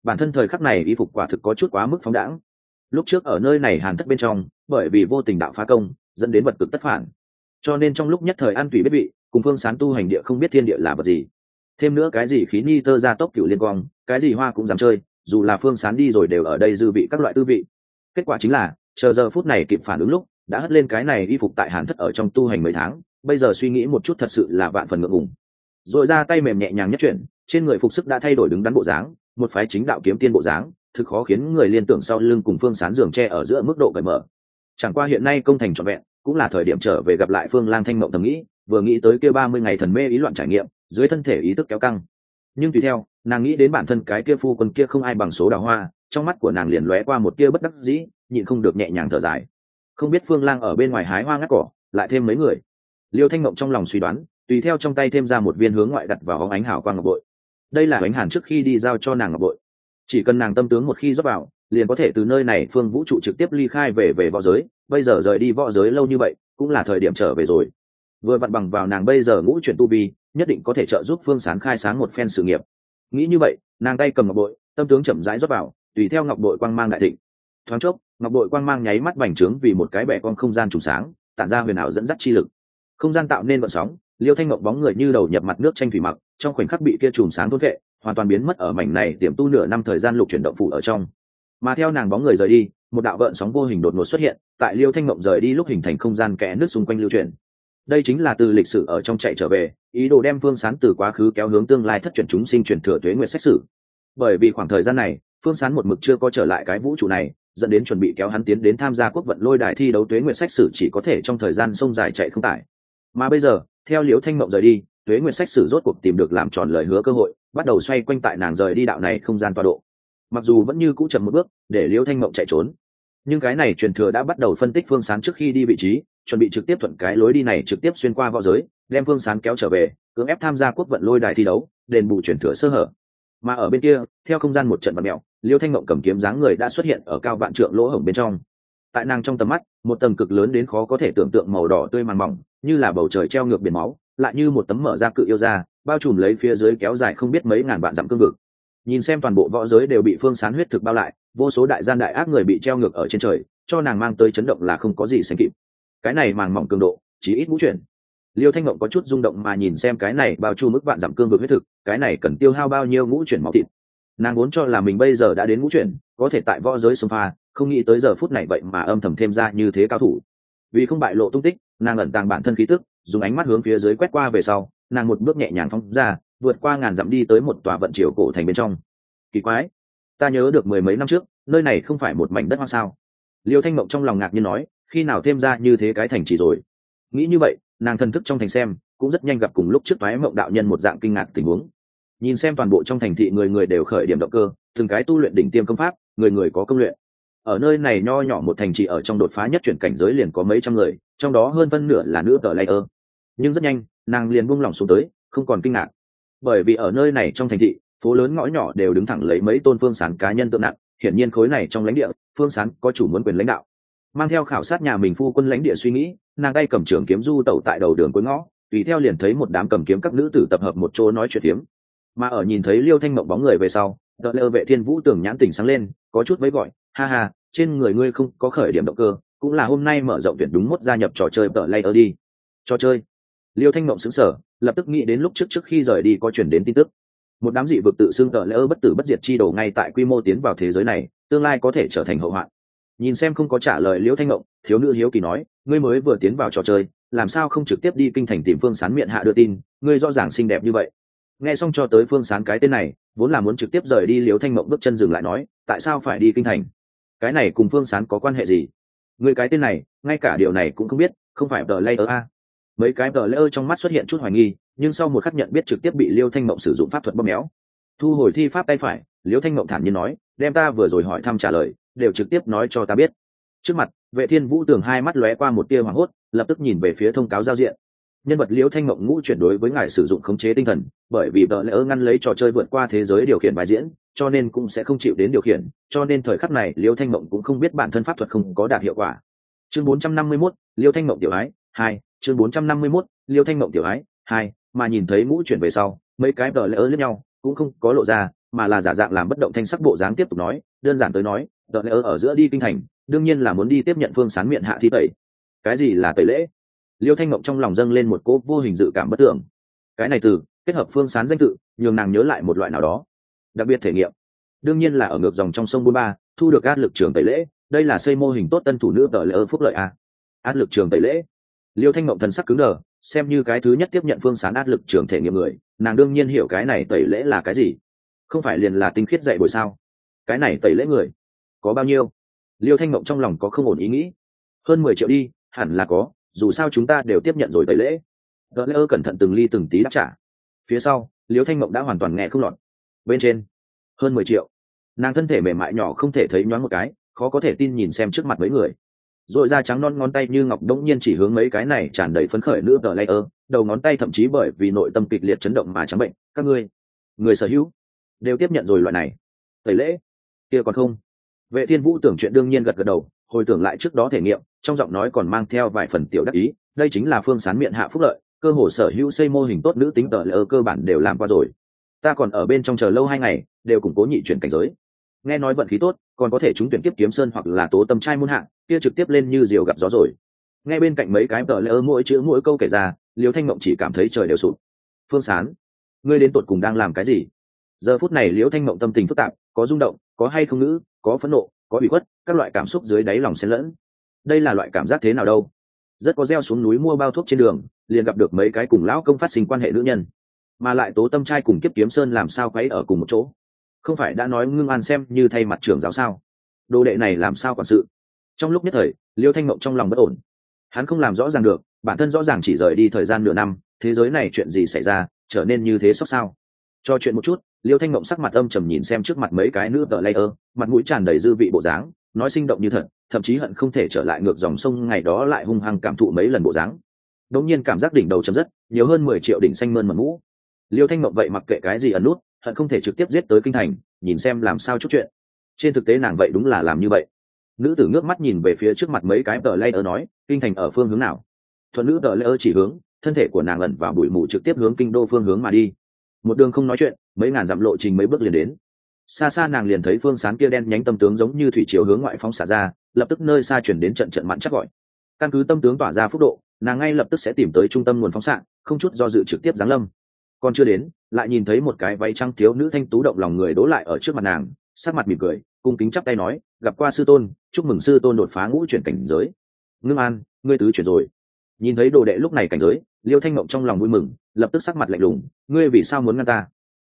Bản thân thời khắc này y phục quả thực có chút quá mức phóng đãng. Lúc trước ở nơi này hàn thất bên trong, bởi vì vô tình đạo phá công, dẫn đến vật cực tất phản. Cho nên trong lúc nhất thời an tùy biết bị cùng phương sán tu hành địa không biết thiên địa là vật gì. Thêm nữa cái gì khí ni tơ ra tốc cựu liên quang, cái gì hoa cũng dám chơi, dù là phương sán đi rồi đều ở đây dư vị các loại tư vị. Kết quả chính là, chờ giờ phút này kịp phản ứng lúc đã hất lên cái này y phục tại hàn thất ở trong tu hành mấy tháng, bây giờ suy nghĩ một chút thật sự là vạn phần ngượng ngùng. Rồi ra tay mềm nhẹ nhàng nhất chuyển, trên người phục sức đã thay đổi đứng đắn bộ dáng, một phái chính đạo kiếm tiên bộ dáng, thực khó khiến người liên tưởng sau lưng cùng phương sán giường tre ở giữa mức độ cởi mở. Chẳng qua hiện nay công thành trọn vẹn, cũng là thời điểm trở về gặp lại phương lang thanh mộng tầm nghĩ, vừa nghĩ tới kia ba mươi ngày thần mê ý loạn trải nghiệm, dưới thân thể ý thức kéo căng. Nhưng tùy theo, nàng nghĩ đến bản thân cái kia phu quân kia không ai bằng số đào hoa, trong mắt của nàng liền lóe qua một tia bất đắc dĩ, nhịn không được nhẹ nhàng thở dài không biết phương lang ở bên ngoài hái hoa ngắt cỏ, lại thêm mấy người. Liêu thanh mộng trong lòng suy đoán, tùy theo trong tay thêm ra một viên hướng ngoại đặt vào hóng ánh hào quang ngọc bội. Đây là bánh hàn trước khi đi giao cho nàng ngọc bội. Chỉ cần nàng tâm tướng một khi rót vào, liền có thể từ nơi này phương vũ trụ trực tiếp ly khai về về võ giới, bây giờ rời đi võ giới lâu như vậy, cũng là thời điểm trở về rồi. Vừa vặn bằng vào nàng bây giờ ngũ chuyển tu vi, nhất định có thể trợ giúp phương sáng khai sáng một phen sự nghiệp. Nghĩ như vậy, nàng tay cầm ngọc bội, tâm tướng chậm rãi rót vào, tùy theo ngọc bội quang mang đại thịnh thoáng chốc, ngọc bội quang mang nháy mắt bành trướng vì một cái bẻ con không gian trùng sáng, tản ra huyền ảo dẫn dắt chi lực. Không gian tạo nên vận sóng, liêu thanh ngọc bóng người như đầu nhập mặt nước tranh thủy mặc, trong khoảnh khắc bị kia trùng sáng thốt vệ, hoàn toàn biến mất ở mảnh này tiềm tu nửa năm thời gian lục chuyển động phủ ở trong. Mà theo nàng bóng người rời đi, một đạo gợn sóng vô hình đột ngột xuất hiện, tại liêu thanh ngọc rời đi lúc hình thành không gian kẽ nước xung quanh lưu chuyển. đây chính là từ lịch sử ở trong chạy trở về, ý đồ đem phương sán từ quá khứ kéo hướng tương lai thất chuyển chúng sinh truyền thừa tuế nguyện xét xử bởi vì khoảng thời gian này, phương sán một mực chưa có trở lại cái vũ trụ này dẫn đến chuẩn bị kéo hắn tiến đến tham gia quốc vận lôi đài thi đấu tuế nguyện sách sử chỉ có thể trong thời gian sông dài chạy không tải. Mà bây giờ, theo liễu thanh mộng rời đi, tuế nguyện sách sử rốt cuộc tìm được làm tròn lời hứa cơ hội, bắt đầu xoay quanh tại nàng rời đi đạo này không gian tọa độ. Mặc dù vẫn như cũ chậm một bước, để liễu thanh mộng chạy trốn, nhưng cái này truyền thừa đã bắt đầu phân tích phương sán trước khi đi vị trí, chuẩn bị trực tiếp thuận cái lối đi này trực tiếp xuyên qua võ giới, đem phương sán kéo trở về, cưỡng ép tham gia quốc vận lôi đài thi đấu, đền bù truyền thừa sơ hở mà ở bên kia, theo không gian một trận vật mẹo liêu thanh mộng cầm kiếm dáng người đã xuất hiện ở cao vạn trượng lỗ hổng bên trong. Tại nàng trong tầm mắt, một tầng cực lớn đến khó có thể tưởng tượng màu đỏ tươi màn mỏng, như là bầu trời treo ngược biển máu, lại như một tấm mở ra cự yêu ra, bao trùm lấy phía dưới kéo dài không biết mấy ngàn vạn dặm cương vực. Nhìn xem toàn bộ võ giới đều bị phương sán huyết thực bao lại, vô số đại gian đại ác người bị treo ngược ở trên trời, cho nàng mang tới chấn động là không có gì sánh kịp. Cái này màng mỏng cường độ, chỉ ít ngũ chuyển liêu thanh mộng có chút rung động mà nhìn xem cái này bao chu mức vạn giảm cương vực huyết thực, cái này cần tiêu hao bao nhiêu ngũ chuyển máu thịt. Nàng vốn cho là mình bây giờ đã đến ngũ chuyển, có thể tại võ giới sông pha, không nghĩ tới giờ phút này vậy mà âm thầm thêm ra như thế cao thủ. Vì không bại lộ tung tích, nàng ẩn tàng bản thân khí tức, dùng ánh mắt hướng phía dưới quét qua về sau, nàng một bước nhẹ nhàng phóng ra, vượt qua ngàn dặm đi tới một tòa vận triều cổ thành bên trong. Kỳ quái, ta nhớ được mười mấy năm trước, nơi này không phải một mảnh đất hoang sao. Liêu thanh mộng trong lòng ngạc nhiên nói, khi nào thêm ra như thế cái thành chỉ rồi? Nghĩ như vậy nàng thần thức trong thành xem, cũng rất nhanh gặp cùng lúc trước thoái mộng đạo nhân một dạng kinh ngạc tình huống. Nhìn xem toàn bộ trong thành thị người người đều khởi điểm động cơ, từng cái tu luyện đỉnh tiêm công pháp, người người có công luyện. Ở nơi này nho nhỏ một thành trì ở trong đột phá nhất chuyển cảnh giới liền có mấy trăm người, trong đó hơn phân nửa là nữ tờ layer nhưng rất nhanh, nàng liền buông lỏng xuống tới, không còn kinh ngạc. Bởi vì ở nơi này trong thành thị, phố lớn ngõ nhỏ đều đứng thẳng lấy mấy tôn phương sán cá nhân tượng nặng, hiển nhiên khối này trong lãnh địa, phương sán có chủ muốn quyền lãnh đạo mang theo khảo sát nhà mình phu quân lãnh địa suy nghĩ, nàng tay cầm trường kiếm du tẩu tại đầu đường cuối ngõ, tùy theo liền thấy một đám cầm kiếm các nữ tử tập hợp một chỗ nói chuyện tiếng mà ở nhìn thấy liêu thanh mộng bóng người về sau đợt lơ vệ thiên vũ tưởng nhãn tỉnh sáng lên, có chút với gọi ha ha, trên người ngươi không có khởi điểm động cơ, cũng là hôm nay mở rộng tuyển đúng mốt gia nhập trò chơi tờ lay ở đi. Trò chơi? Liêu thanh mộng xứng sở lập tức nghĩ đến lúc trước trước khi rời đi có chuyển đến tin tức. Một đám dị vực tự xưng tờ lay bất tử bất diệt chi đồ ngay tại quy mô tiến vào thế giới này, tương lai có thể trở thành hậu hoạn nhìn xem không có trả lời liễu thanh ngộng, thiếu nữ hiếu kỳ nói, ngươi mới vừa tiến vào trò chơi, làm sao không trực tiếp đi kinh thành tìm phương sán miệng hạ đưa tin? Ngươi rõ ràng xinh đẹp như vậy. Nghe xong cho tới phương sán cái tên này, vốn là muốn trực tiếp rời đi liễu thanh mộng bước chân dừng lại nói, tại sao phải đi kinh thành? Cái này cùng phương sán có quan hệ gì? Người cái tên này, ngay cả điều này cũng không biết, không phải tờ layer a. Mấy cái tờ layer trong mắt xuất hiện chút hoài nghi, nhưng sau một khắc nhận biết trực tiếp bị liêu thanh mộng sử dụng pháp thuật bóp méo. Thu hồi thi pháp tay phải liêu thanh mộng thản nhiên nói, đem ta vừa rồi hỏi thăm trả lời đều trực tiếp nói cho ta biết. Trước mặt vệ thiên vũ tường hai mắt lóe qua một tia hoảng hốt lập tức nhìn về phía thông cáo giao diện. Nhân vật liễu thanh mộng ngũ chuyển đối với ngài sử dụng khống chế tinh thần bởi vì vợ lỡ ngăn lấy trò chơi vượt qua thế giới điều khiển bài diễn cho nên cũng sẽ không chịu đến điều khiển cho nên thời khắc này liễu thanh mộng cũng không biết bản thân pháp thuật không có đạt hiệu quả. Chương 451, liễu thanh mộng tiểu ái hai chương 451, liễu thanh mộng tiểu ái hai mà nhìn thấy ngũ chuyển về sau mấy cái vợ lỡ lẫn nhau cũng không có lộ ra mà là giả dạng làm bất động thanh sắc bộ dáng tiếp tục nói, đơn giản tới nói đợt lễ ở giữa đi kinh thành, đương nhiên là muốn đi tiếp nhận phương sán miệng hạ thi tẩy. Cái gì là tẩy lễ? Liêu thanh mộng trong lòng dâng lên một cỗ vô hình dự cảm bất tưởng. Cái này từ, kết hợp phương sán danh tự, nhường nàng nhớ lại một loại nào đó. Đặc biệt thể nghiệm. Đương nhiên là ở ngược dòng trong sông bôn ba, thu được áp lực trường tẩy lễ, đây là xây mô hình tốt tân thủ nữ tờ lễ ơ phúc lợi a. Áp lực trường tẩy lễ. Liêu thanh mộng thần sắc cứng đờ, xem như cái thứ nhất tiếp nhận phương sán áp lực trường thể nghiệm người, nàng đương nhiên hiểu cái này tẩy lễ là cái gì không phải liền là tinh khiết dạy buổi sao? Cái này tẩy lễ người, có bao nhiêu? Liêu thanh mộng trong lòng có không ổn ý nghĩ. Hơn mười triệu đi, hẳn là có, dù sao chúng ta đều tiếp nhận rồi tẩy lễ. Đỡ lễ ơ cẩn thận từng ly từng tí đáp trả. Phía sau, liêu thanh mộng đã hoàn toàn nghe không lọt. Bên trên, hơn mười triệu. Nàng thân thể mềm mại nhỏ không thể thấy nhoáng một cái, khó có thể tin nhìn xem trước mặt mấy người. R ồ i da trắng non ngón tay như ngọc đống nhiên chỉ hướng mấy cái này tràn đầy phấn khởi nữa tờ lây ơ, đầu ngón tay thậm chí bởi vì nội tâm kịch liệt chấn động mà trắng bệnh. Các ngươi, người sở hữu đều tiếp nhận rồi loại này. Tẩy lễ? Kia còn không? Vệ thiên vũ tưởng chuyện đương nhiên gật gật đầu, hồi tưởng lại trước đó thể nghiệm, trong giọng nói còn mang theo vài phần tiểu đắc ý, đây chính là phương sán miệng hạ phúc lợi, cơ hồ sở hữu xây mô hình tốt nữ tính tờ lỡ cơ bản đều làm qua rồi. Ta còn ở bên trong chờ lâu hai ngày, đều củng cố nhị chuyển cảnh giới. Nghe nói vận khí tốt, còn có thể trúng tuyển kiếp kiếm sơn hoặc là tố tâm trai muôn hạng, kia trực tiếp lên như diều gặp gió rồi. Nghe bên cạnh mấy cái tờ lỡ mỗi chữ mỗi câu kể ra liều thanh mộng chỉ cảm thấy trời đều sụp. Phương sán, ngươi đến tột cùng đang làm cái gì? Giờ phút này liễu thanh mộng tâm tình phức tạp, có rung động, có hay không ngữ, có phẫn nộ, có bị khuất, các loại cảm xúc dưới đáy lòng xen lẫn. Đây là loại cảm giác thế nào đâu? Rất có gieo xuống núi mua bao thuốc trên đường, liền gặp được mấy cái cùng lão công phát sinh quan hệ nữ nhân, mà lại tố tâm trai cùng kiếp kiếm sơn làm sao quấy ở cùng một chỗ? Không phải đã nói ngưng an xem như thay mặt trưởng giáo sao? Đồ đệ này làm sao quản sự? Trong lúc nhất thời liêu thanh mộng trong lòng bất ổn. Hắn không làm rõ ràng được, bản thân rõ ràng chỉ rời đi thời gian nửa năm, thế giới này chuyện gì xảy ra, trở nên như thế sốc sao? Cho chuyện một chút liêu thanh mộng sắc mặt âm trầm nhìn xem trước mặt mấy cái nữ tờ layer, mặt mũi tràn đầy dư vị bộ dáng, nói sinh động như thật, thậm chí hận không thể trở lại ngược dòng sông ngày đó lại hung hăng cảm thụ mấy lần bộ dáng. Đột nhiên cảm giác đỉnh đầu chấm dứt, nhiều hơn mười triệu đỉnh xanh mơn mật mũ. Liêu thanh mộng vậy mặc kệ cái gì ẩn nút, hận không thể trực tiếp giết tới kinh thành, nhìn xem làm sao chút chuyện. Trên thực tế nàng vậy đúng là làm như vậy. Nữ tử ngước mắt nhìn về phía trước mặt mấy cái tờ lay ơ nói, kinh thành ở phương hướng nào? Thuận nữ tờ lay ơ chỉ hướng, thân thể của nàng ẩn vào bụi mù trực tiếp hướng kinh đô phương hướng mà đi một đường không nói chuyện, mấy ngàn dặm lộ trình mấy bước liền đến. Xa xa nàng liền thấy phương sán kia đen nhánh tâm tướng giống như thủy chiều hướng ngoại phóng xả ra, lập tức nơi xa chuyển đến trận trận mặn chắc gọi. Căn cứ tâm tướng tỏa ra phúc độ, nàng ngay lập tức sẽ tìm tới trung tâm nguồn phóng xạ, không chút do dự trực tiếp giáng lâm. Còn chưa đến, lại nhìn thấy một cái váy trắng thiếu nữ thanh tú động lòng người đố lại ở trước mặt nàng, sắc mặt mỉm cười, cung kính chắp tay nói, gặp qua sư tôn, chúc mừng sư tôn đột phá ngũ chuyển cảnh giới. Ngưng an, ngươi tứ chuyển rồi. Nhìn thấy đồ đệ lúc này cảnh giới liêu thanh mộng trong lòng vui mừng, lập tức sắc mặt lạnh lùng, ngươi vì sao muốn ngăn ta?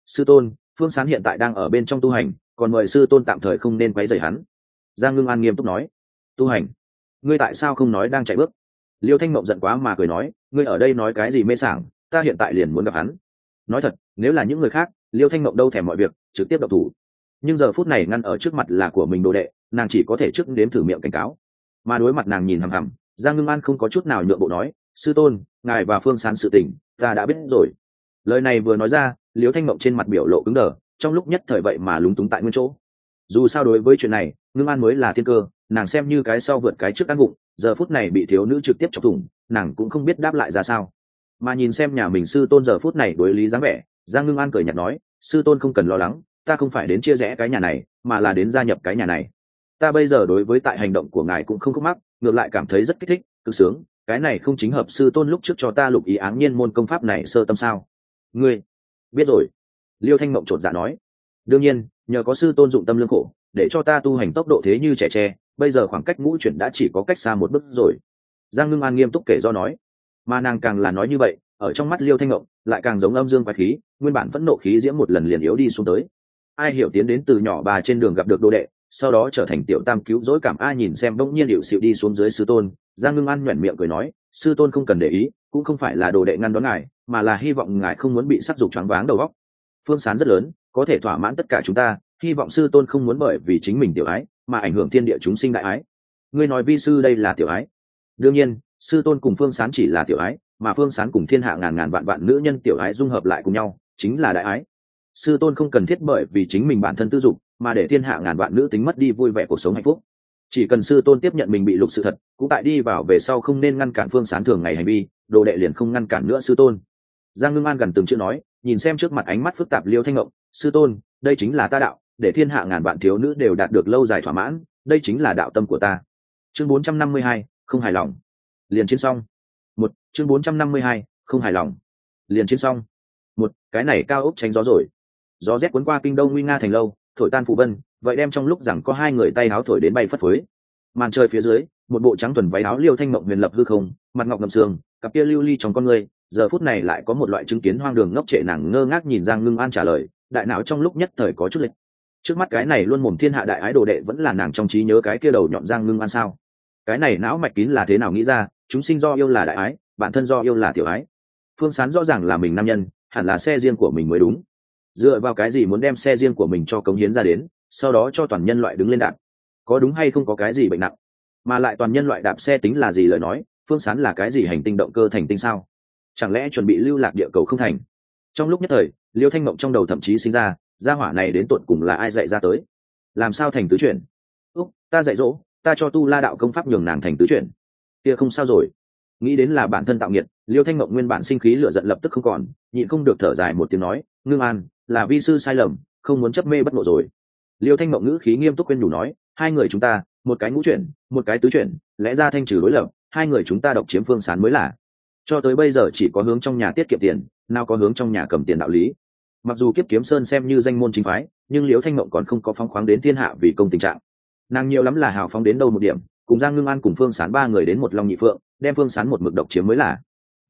Sư tôn, phương sán hiện tại đang ở bên trong tu hành, còn mời sư tôn tạm thời không nên quấy rầy hắn. Giang ngưng an nghiêm túc nói. Tu hành? Ngươi tại sao không nói đang chạy bước? Liêu thanh mộng giận quá mà cười nói, ngươi ở đây nói cái gì mê sảng, ta hiện tại liền muốn gặp hắn. Nói thật, nếu là những người khác, liêu thanh mộng đâu thèm mọi việc, trực tiếp độc thủ. Nhưng giờ phút này ngăn ở trước mặt là của mình đồ đệ, nàng chỉ có thể trước đếm thử miệng cảnh cáo. Mà đối mặt nàng nhìn hằm hằm, giang ngưng an không có chút nào nhượng bộ nói sư tôn, ngài và phương sán sự tình, ta đã biết rồi. Lời này vừa nói ra liếu thanh mộng trên mặt biểu lộ cứng đờ, trong lúc nhất thời vậy mà lúng túng tại nguyên chỗ. Dù sao đối với chuyện này, ngưng an mới là thiên cơ, nàng xem như cái sau vượt cái trước ăn bụng giờ phút này bị thiếu nữ trực tiếp chọc thủng, nàng cũng không biết đáp lại ra sao. Mà nhìn xem nhà mình sư tôn giờ phút này đối lý dáng vẻ, giang ngưng an cười nhạt nói, sư tôn không cần lo lắng, ta không phải đến chia rẽ cái nhà này, mà là đến gia nhập cái nhà này. Ta bây giờ đối với tại hành động của ngài cũng không khúc mắc, ngược lại cảm thấy rất kích thích, cực sướng cái này không chính hợp sư tôn lúc trước cho ta lục ý áng nhiên môn công pháp này sơ tâm sao? Ngươi, biết rồi. Liêu thanh mộng chột dạ nói. Đương nhiên, nhờ có sư tôn dụng tâm lương khổ, để cho ta tu hành tốc độ thế như trẻ tre, bây giờ khoảng cách ngũ chuyển đã chỉ có cách xa một bước rồi. Giang ngưng an nghiêm túc kể do nói. Mà nàng càng là nói như vậy, ở trong mắt liêu thanh ngộng lại càng giống âm dương quái khí, nguyên bản phẫn nộ khí diễm một lần liền yếu đi xuống tới. Ai hiểu tiến đến từ nhỏ bà trên đường gặp được đồ đệ sau đó trở thành tiểu tam cứu dối cảm a nhìn xem bỗng nhiên điệu xịu đi xuống dưới sư tôn, giang ngưng an nhoẻn miệng cười nói, sư tôn không cần để ý, cũng không phải là đồ đệ ngăn đón ngài, mà là hy vọng ngài không muốn bị sắc dục choáng váng đầu óc. Phương sán rất lớn, có thể thỏa mãn tất cả chúng ta, hy vọng sư tôn không muốn bởi vì chính mình tiểu ái, mà ảnh hưởng thiên địa chúng sinh đại ái. Ngươi nói vi sư đây là tiểu ái. Đương nhiên, sư tôn cùng phương sán chỉ là tiểu ái, mà phương sán cùng thiên hạ ngàn ngàn vạn vạn nữ nhân tiểu ái dung hợp lại cùng nhau, chính là đại ái. Sư tôn không cần thiết bởi vì chính mình bản thân tư dục mà để thiên hạ ngàn vạn nữ tính mất đi vui vẻ cuộc sống hạnh phúc. Chỉ cần sư tôn tiếp nhận mình bị lục sự thật cũng tại đi vào về sau không nên ngăn cản phương sán thường ngày hành vi đồ đệ liền không ngăn cản nữa sư tôn. Giang ngưng an gần từng chữ nói nhìn xem trước mặt ánh mắt phức tạp liêu thanh ngộng sư tôn đây chính là ta đạo để thiên hạ ngàn vạn thiếu nữ đều đạt được lâu dài thỏa mãn đây chính là đạo tâm của ta. Chương 452, không hài lòng. Liền chiến xong. Một chương 452, không hài lòng. Liền chiến xong. Một cái này cao ốc tránh gió rồi. Gió rét cuốn qua kinh đông nguy nga thành lâu thổi tan phụ vân, vậy đem trong lúc rằng có hai người tay áo thổi đến bay phất phới. Màn trời phía dưới, một bộ trắng tuần váy áo liêu thanh mộng huyền lập hư không, mặt ngọc ngầm sương cặp kia lưu ly trong con người giờ phút này lại có một loại chứng kiến hoang đường ngốc trệ nàng ngơ ngác nhìn giang ngưng an trả lời, đại não trong lúc nhất thời có chút lịch trước mắt cái này luôn mồm thiên hạ đại ái đồ đệ vẫn là nàng trong trí nhớ cái kia đầu nhọn giang ngưng an sao? Cái này não mạch kín là thế nào nghĩ ra, chúng sinh do yêu là đại ái, bản thân do yêu là tiểu ái. Phương sán rõ ràng là mình nam nhân, hẳn là xe riêng của mình mới đúng dựa vào cái gì muốn đem xe riêng của mình cho cống hiến ra đến, sau đó cho toàn nhân loại đứng lên đạp? Có đúng hay không có cái gì bệnh nặng? Mà lại toàn nhân loại đạp xe tính là gì lời nói? Phương sán là cái gì hành tinh động cơ thành tinh sao? Chẳng lẽ chuẩn bị lưu lạc địa cầu không thành? Trong lúc nhất thời, liêu thanh mộng trong đầu thậm chí sinh ra, gia hỏa này đến tột cùng là ai dạy ra tới? Làm sao thành tứ chuyển? Úc, ta dạy dỗ, ta cho tu la đạo công pháp nhường nàng thành tứ chuyển. Kia không sao rồi. Nghĩ đến là bản thân tạo nghiệt, liêu thanh mộng nguyên bản sinh khí lựa giận lập tức không còn, nhịn không được thở dài một tiếng nói, ngưng an là vi sư sai lầm, không muốn chấp mê bất ngộ rồi. Liêu thanh mộng ngữ khí nghiêm túc quên nhủ nói, hai người chúng ta, một cái ngũ chuyển, một cái tứ chuyển, lẽ ra thanh trừ đối lập, hai người chúng ta độc chiếm phương sán mới là. Cho tới bây giờ chỉ có hướng trong nhà tiết kiệm tiền, nào có hướng trong nhà cầm tiền đạo lý. Mặc dù kiếp kiếm sơn xem như danh môn chính phái, nhưng liễu thanh mộng còn không có phóng khoáng đến thiên hạ vì công tình trạng. Nàng nhiều lắm là hào phóng đến đâu một điểm, cùng giang ngưng an cùng phương sán ba người đến một long nhị phượng, đem phương sán một mực độc chiếm mới là.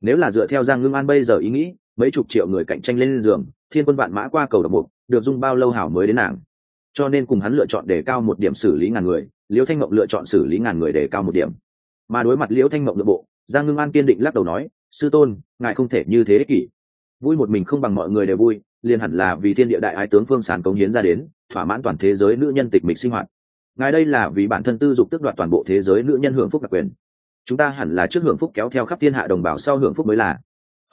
Nếu là dựa theo giang ngưng an bây giờ ý nghĩ mấy chục triệu người cạnh tranh lên giường, thiên quân vạn mã qua cầu độc mục, được dung bao lâu hảo mới đến nàng. Cho nên cùng hắn lựa chọn để cao một điểm xử lý ngàn người, liễu thanh mộng lựa chọn xử lý ngàn người để cao một điểm. Mà đối mặt liễu thanh mộng nội bộ, giang ngưng an kiên định lắc đầu nói, sư tôn, ngài không thể như thế ích kỷ. Vui một mình không bằng mọi người đều vui, liền hẳn là vì thiên địa đại ái tướng phương sán cống hiến ra đến, thỏa mãn toàn thế giới nữ nhân tịch mịch sinh hoạt. Ngài đây là vì bản thân tư dục tước đoạt toàn bộ thế giới nữ nhân hưởng phúc đặc quyền. Chúng ta hẳn là trước hưởng phúc kéo theo khắp thiên hạ đồng bào sau hưởng phúc mới là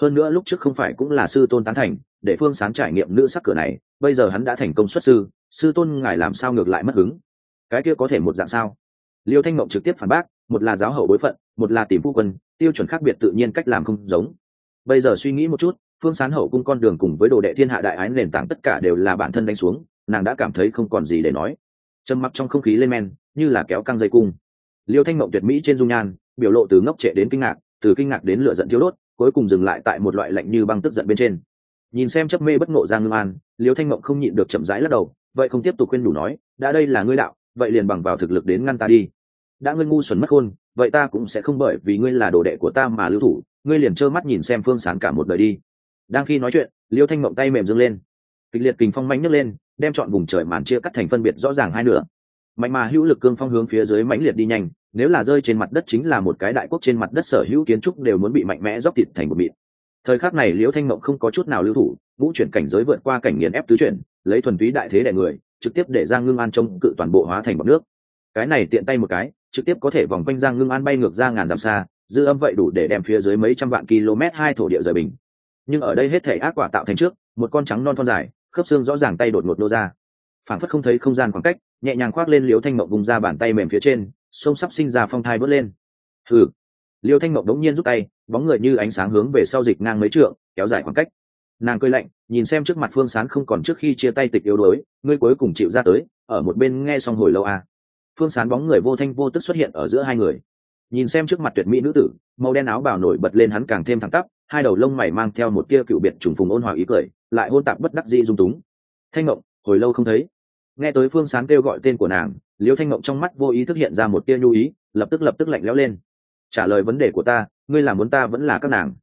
hơn nữa lúc trước không phải cũng là sư tôn tán thành, để phương sán trải nghiệm nữ sắc cửa này, bây giờ hắn đã thành công xuất sư sư tôn ngài làm sao ngược lại mất hứng? Cái kia có thể một dạng sao? Liêu thanh mộng trực tiếp phản bác, một là giáo hậu bối phận, một là tìm phu quân, tiêu chuẩn khác biệt tự nhiên cách làm không giống. Bây giờ suy nghĩ một chút, phương sán hậu cung con đường cùng với đồ đệ thiên hạ đại ái nền tảng tất cả đều là bản thân đánh xuống, nàng đã cảm thấy không còn gì để nói. Trầm mặc trong không khí lên men, như là kéo căng dây cung. Liêu thanh mộng tuyệt mỹ trên dung nhan, biểu lộ từ ngốc trệ đến kinh ngạc, từ kinh ngạc đến lửa giận thiếu đốt cuối cùng dừng lại tại một loại lạnh như băng tức giận bên trên. Nhìn xem chấp mê bất ngộ giang ngưng an, liêu thanh mộng không nhịn được chậm rãi lắc đầu, vậy không tiếp tục khuyên đủ nói, đã đây là ngươi đạo, vậy liền bằng vào thực lực đến ngăn ta đi. Đã ngươi ngu xuẩn mất khôn, vậy ta cũng sẽ không bởi vì ngươi là đồ đệ của ta mà lưu thủ, ngươi liền trơ mắt nhìn xem phương sán cả một đời đi. Đang khi nói chuyện, liêu thanh mộng tay mềm dâng lên, kịch liệt kình phong mánh nhấc lên, đem chọn vùng trời màn chia cắt thành phân biệt rõ ràng hai nửa mạnh mà hữu lực cương phong hướng phía dưới mãnh liệt đi nhanh, nếu là rơi trên mặt đất chính là một cái đại quốc trên mặt đất sở hữu kiến trúc đều muốn bị mạnh mẽ dốc thịt thành một mịn. Thời khắc này liễu thanh mộng không có chút nào lưu thủ vũ chuyển cảnh giới vượt qua cảnh nghiền ép tứ chuyển, lấy thuần túy đại thế đại người, trực tiếp để giang ngưng an trông cự toàn bộ hóa thành bọc nước. Cái này tiện tay một cái, trực tiếp có thể vòng quanh giang ngưng an bay ngược ra ngàn dặm xa, dư âm vậy đủ để đem phía dưới mấy trăm vạn km hai thổ địa rời bình. Nhưng ở đây hết thể ác quả tạo thành trước, một con trắng non thon dài, khớp xương rõ ràng tay đột ngột nô ra phản phất không thấy không gian khoảng cách, nhẹ nhàng khoác lên liễu thanh mộng vùng ra bàn tay mềm phía trên, sông sắp sinh ra phong thai bớt lên. Thử liêu thanh mộng đống nhiên rút tay, bóng người như ánh sáng hướng về sau dịch ngang mấy trượng, kéo dài khoảng cách. Nàng cười lạnh, nhìn xem trước mặt phương sán không còn trước khi chia tay tịch yếu đuối, ngươi cuối cùng chịu ra tới, ở một bên nghe xong hồi lâu à. phương sán bóng người vô thanh vô tức xuất hiện ở giữa hai người. Nhìn xem trước mặt tuyệt mỹ nữ tử, màu đen áo bào nổi bật lên hắn càng thêm thẳng tắp, hai đầu lông mày mang theo một tia cựu biệt trùng phùng ôn hòa ý cười, lại hôn tạp bất đắc dĩ dung túng. Thanh mộng, hồi lâu không thấy nghe tới phương sán kêu gọi tên của nàng, liêu thanh mộng trong mắt vô ý thức hiện ra một tia nhu ý, lập tức lập tức lạnh lẽo lên. Trả lời vấn đề của ta, ngươi là muốn ta vẫn là các nàng.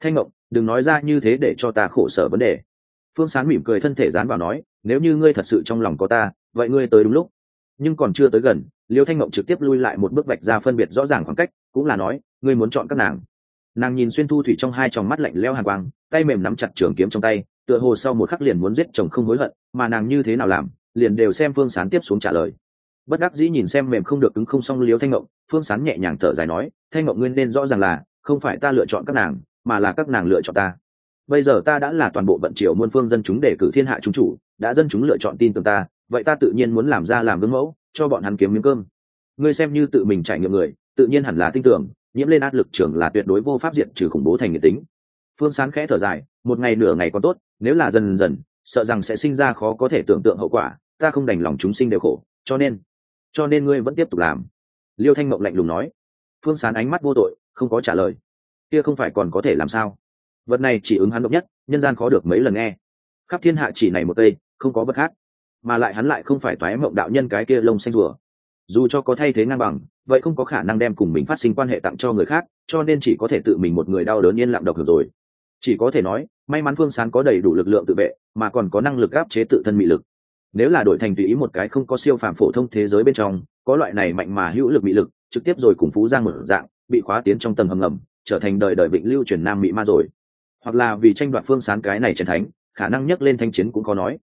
Thanh mộng đừng nói ra như thế để cho ta khổ sở vấn đề. Phương sán mỉm cười thân thể dán vào nói, nếu như ngươi thật sự trong lòng có ta, vậy ngươi tới đúng lúc. Nhưng còn chưa tới gần, liêu thanh mộng trực tiếp lui lại một bước vạch ra phân biệt rõ ràng khoảng cách, cũng là nói, ngươi muốn chọn các nàng. Nàng nhìn xuyên thu thủy trong hai tròng mắt lạnh leo hàng quang, tay mềm nắm chặt trường kiếm trong tay, tựa hồ sau một khắc liền muốn giết chồng không hối hận, mà nàng như thế nào làm? Liền đều xem phương sán tiếp xuống trả lời. Bất đắc dĩ nhìn xem mềm không được ứng không xong liếu thanh ngộng, phương sán nhẹ nhàng thở dài nói, thanh ngộng nguyên nên rõ ràng là, không phải ta lựa chọn các nàng, mà là các nàng lựa chọn ta. Bây giờ ta đã là toàn bộ vận triều muôn phương dân chúng để cử thiên hạ chúng chủ, đã dân chúng lựa chọn tin tưởng ta, vậy ta tự nhiên muốn làm ra làm gương mẫu, cho bọn hắn kiếm miếng cơm. Ngươi xem như tự mình trải nghiệm người, tự nhiên hẳn là tin tưởng, nhiễm lên áp lực trưởng là tuyệt đối vô pháp diện trừ khủng bố thành nghiệt tính. Phương sán khẽ thở dài, một ngày nửa ngày còn tốt, nếu là dần dần sợ rằng sẽ sinh ra khó có thể tưởng tượng hậu quả, ta không đành lòng chúng sinh đều khổ, cho nên cho nên ngươi vẫn tiếp tục làm. Liêu thanh mộng lạnh lùng nói. Phương sán ánh mắt vô tội, không có trả lời. Kia không phải còn có thể làm sao? Vật này chỉ ứng hắn độc nhất, nhân gian khó được mấy lần nghe. Khắp thiên hạ chỉ này một cây, không có vật khác. Mà lại hắn lại không phải toái mộng đạo nhân cái kia lông xanh rùa. Dù cho có thay thế ngang bằng, vậy không có khả năng đem cùng mình phát sinh quan hệ tặng cho người khác, cho nên chỉ có thể tự mình một người đau đớn yên lặng độc được rồi chỉ có thể nói, may mắn phương sán có đầy đủ lực lượng tự vệ, mà còn có năng lực áp chế tự thân mị lực. Nếu là đổi thành tùy ý một cái không có siêu phàm phổ thông thế giới bên trong, có loại này mạnh mà hữu lực mị lực, trực tiếp rồi cùng phú giang một dạng, bị khóa tiến trong tầng hầm ngầm, trở thành đời đời vịnh lưu truyền nam mỹ ma rồi. Hoặc là vì tranh đoạt phương sán cái này trần thánh, khả năng nhắc lên thanh chiến cũng có nói.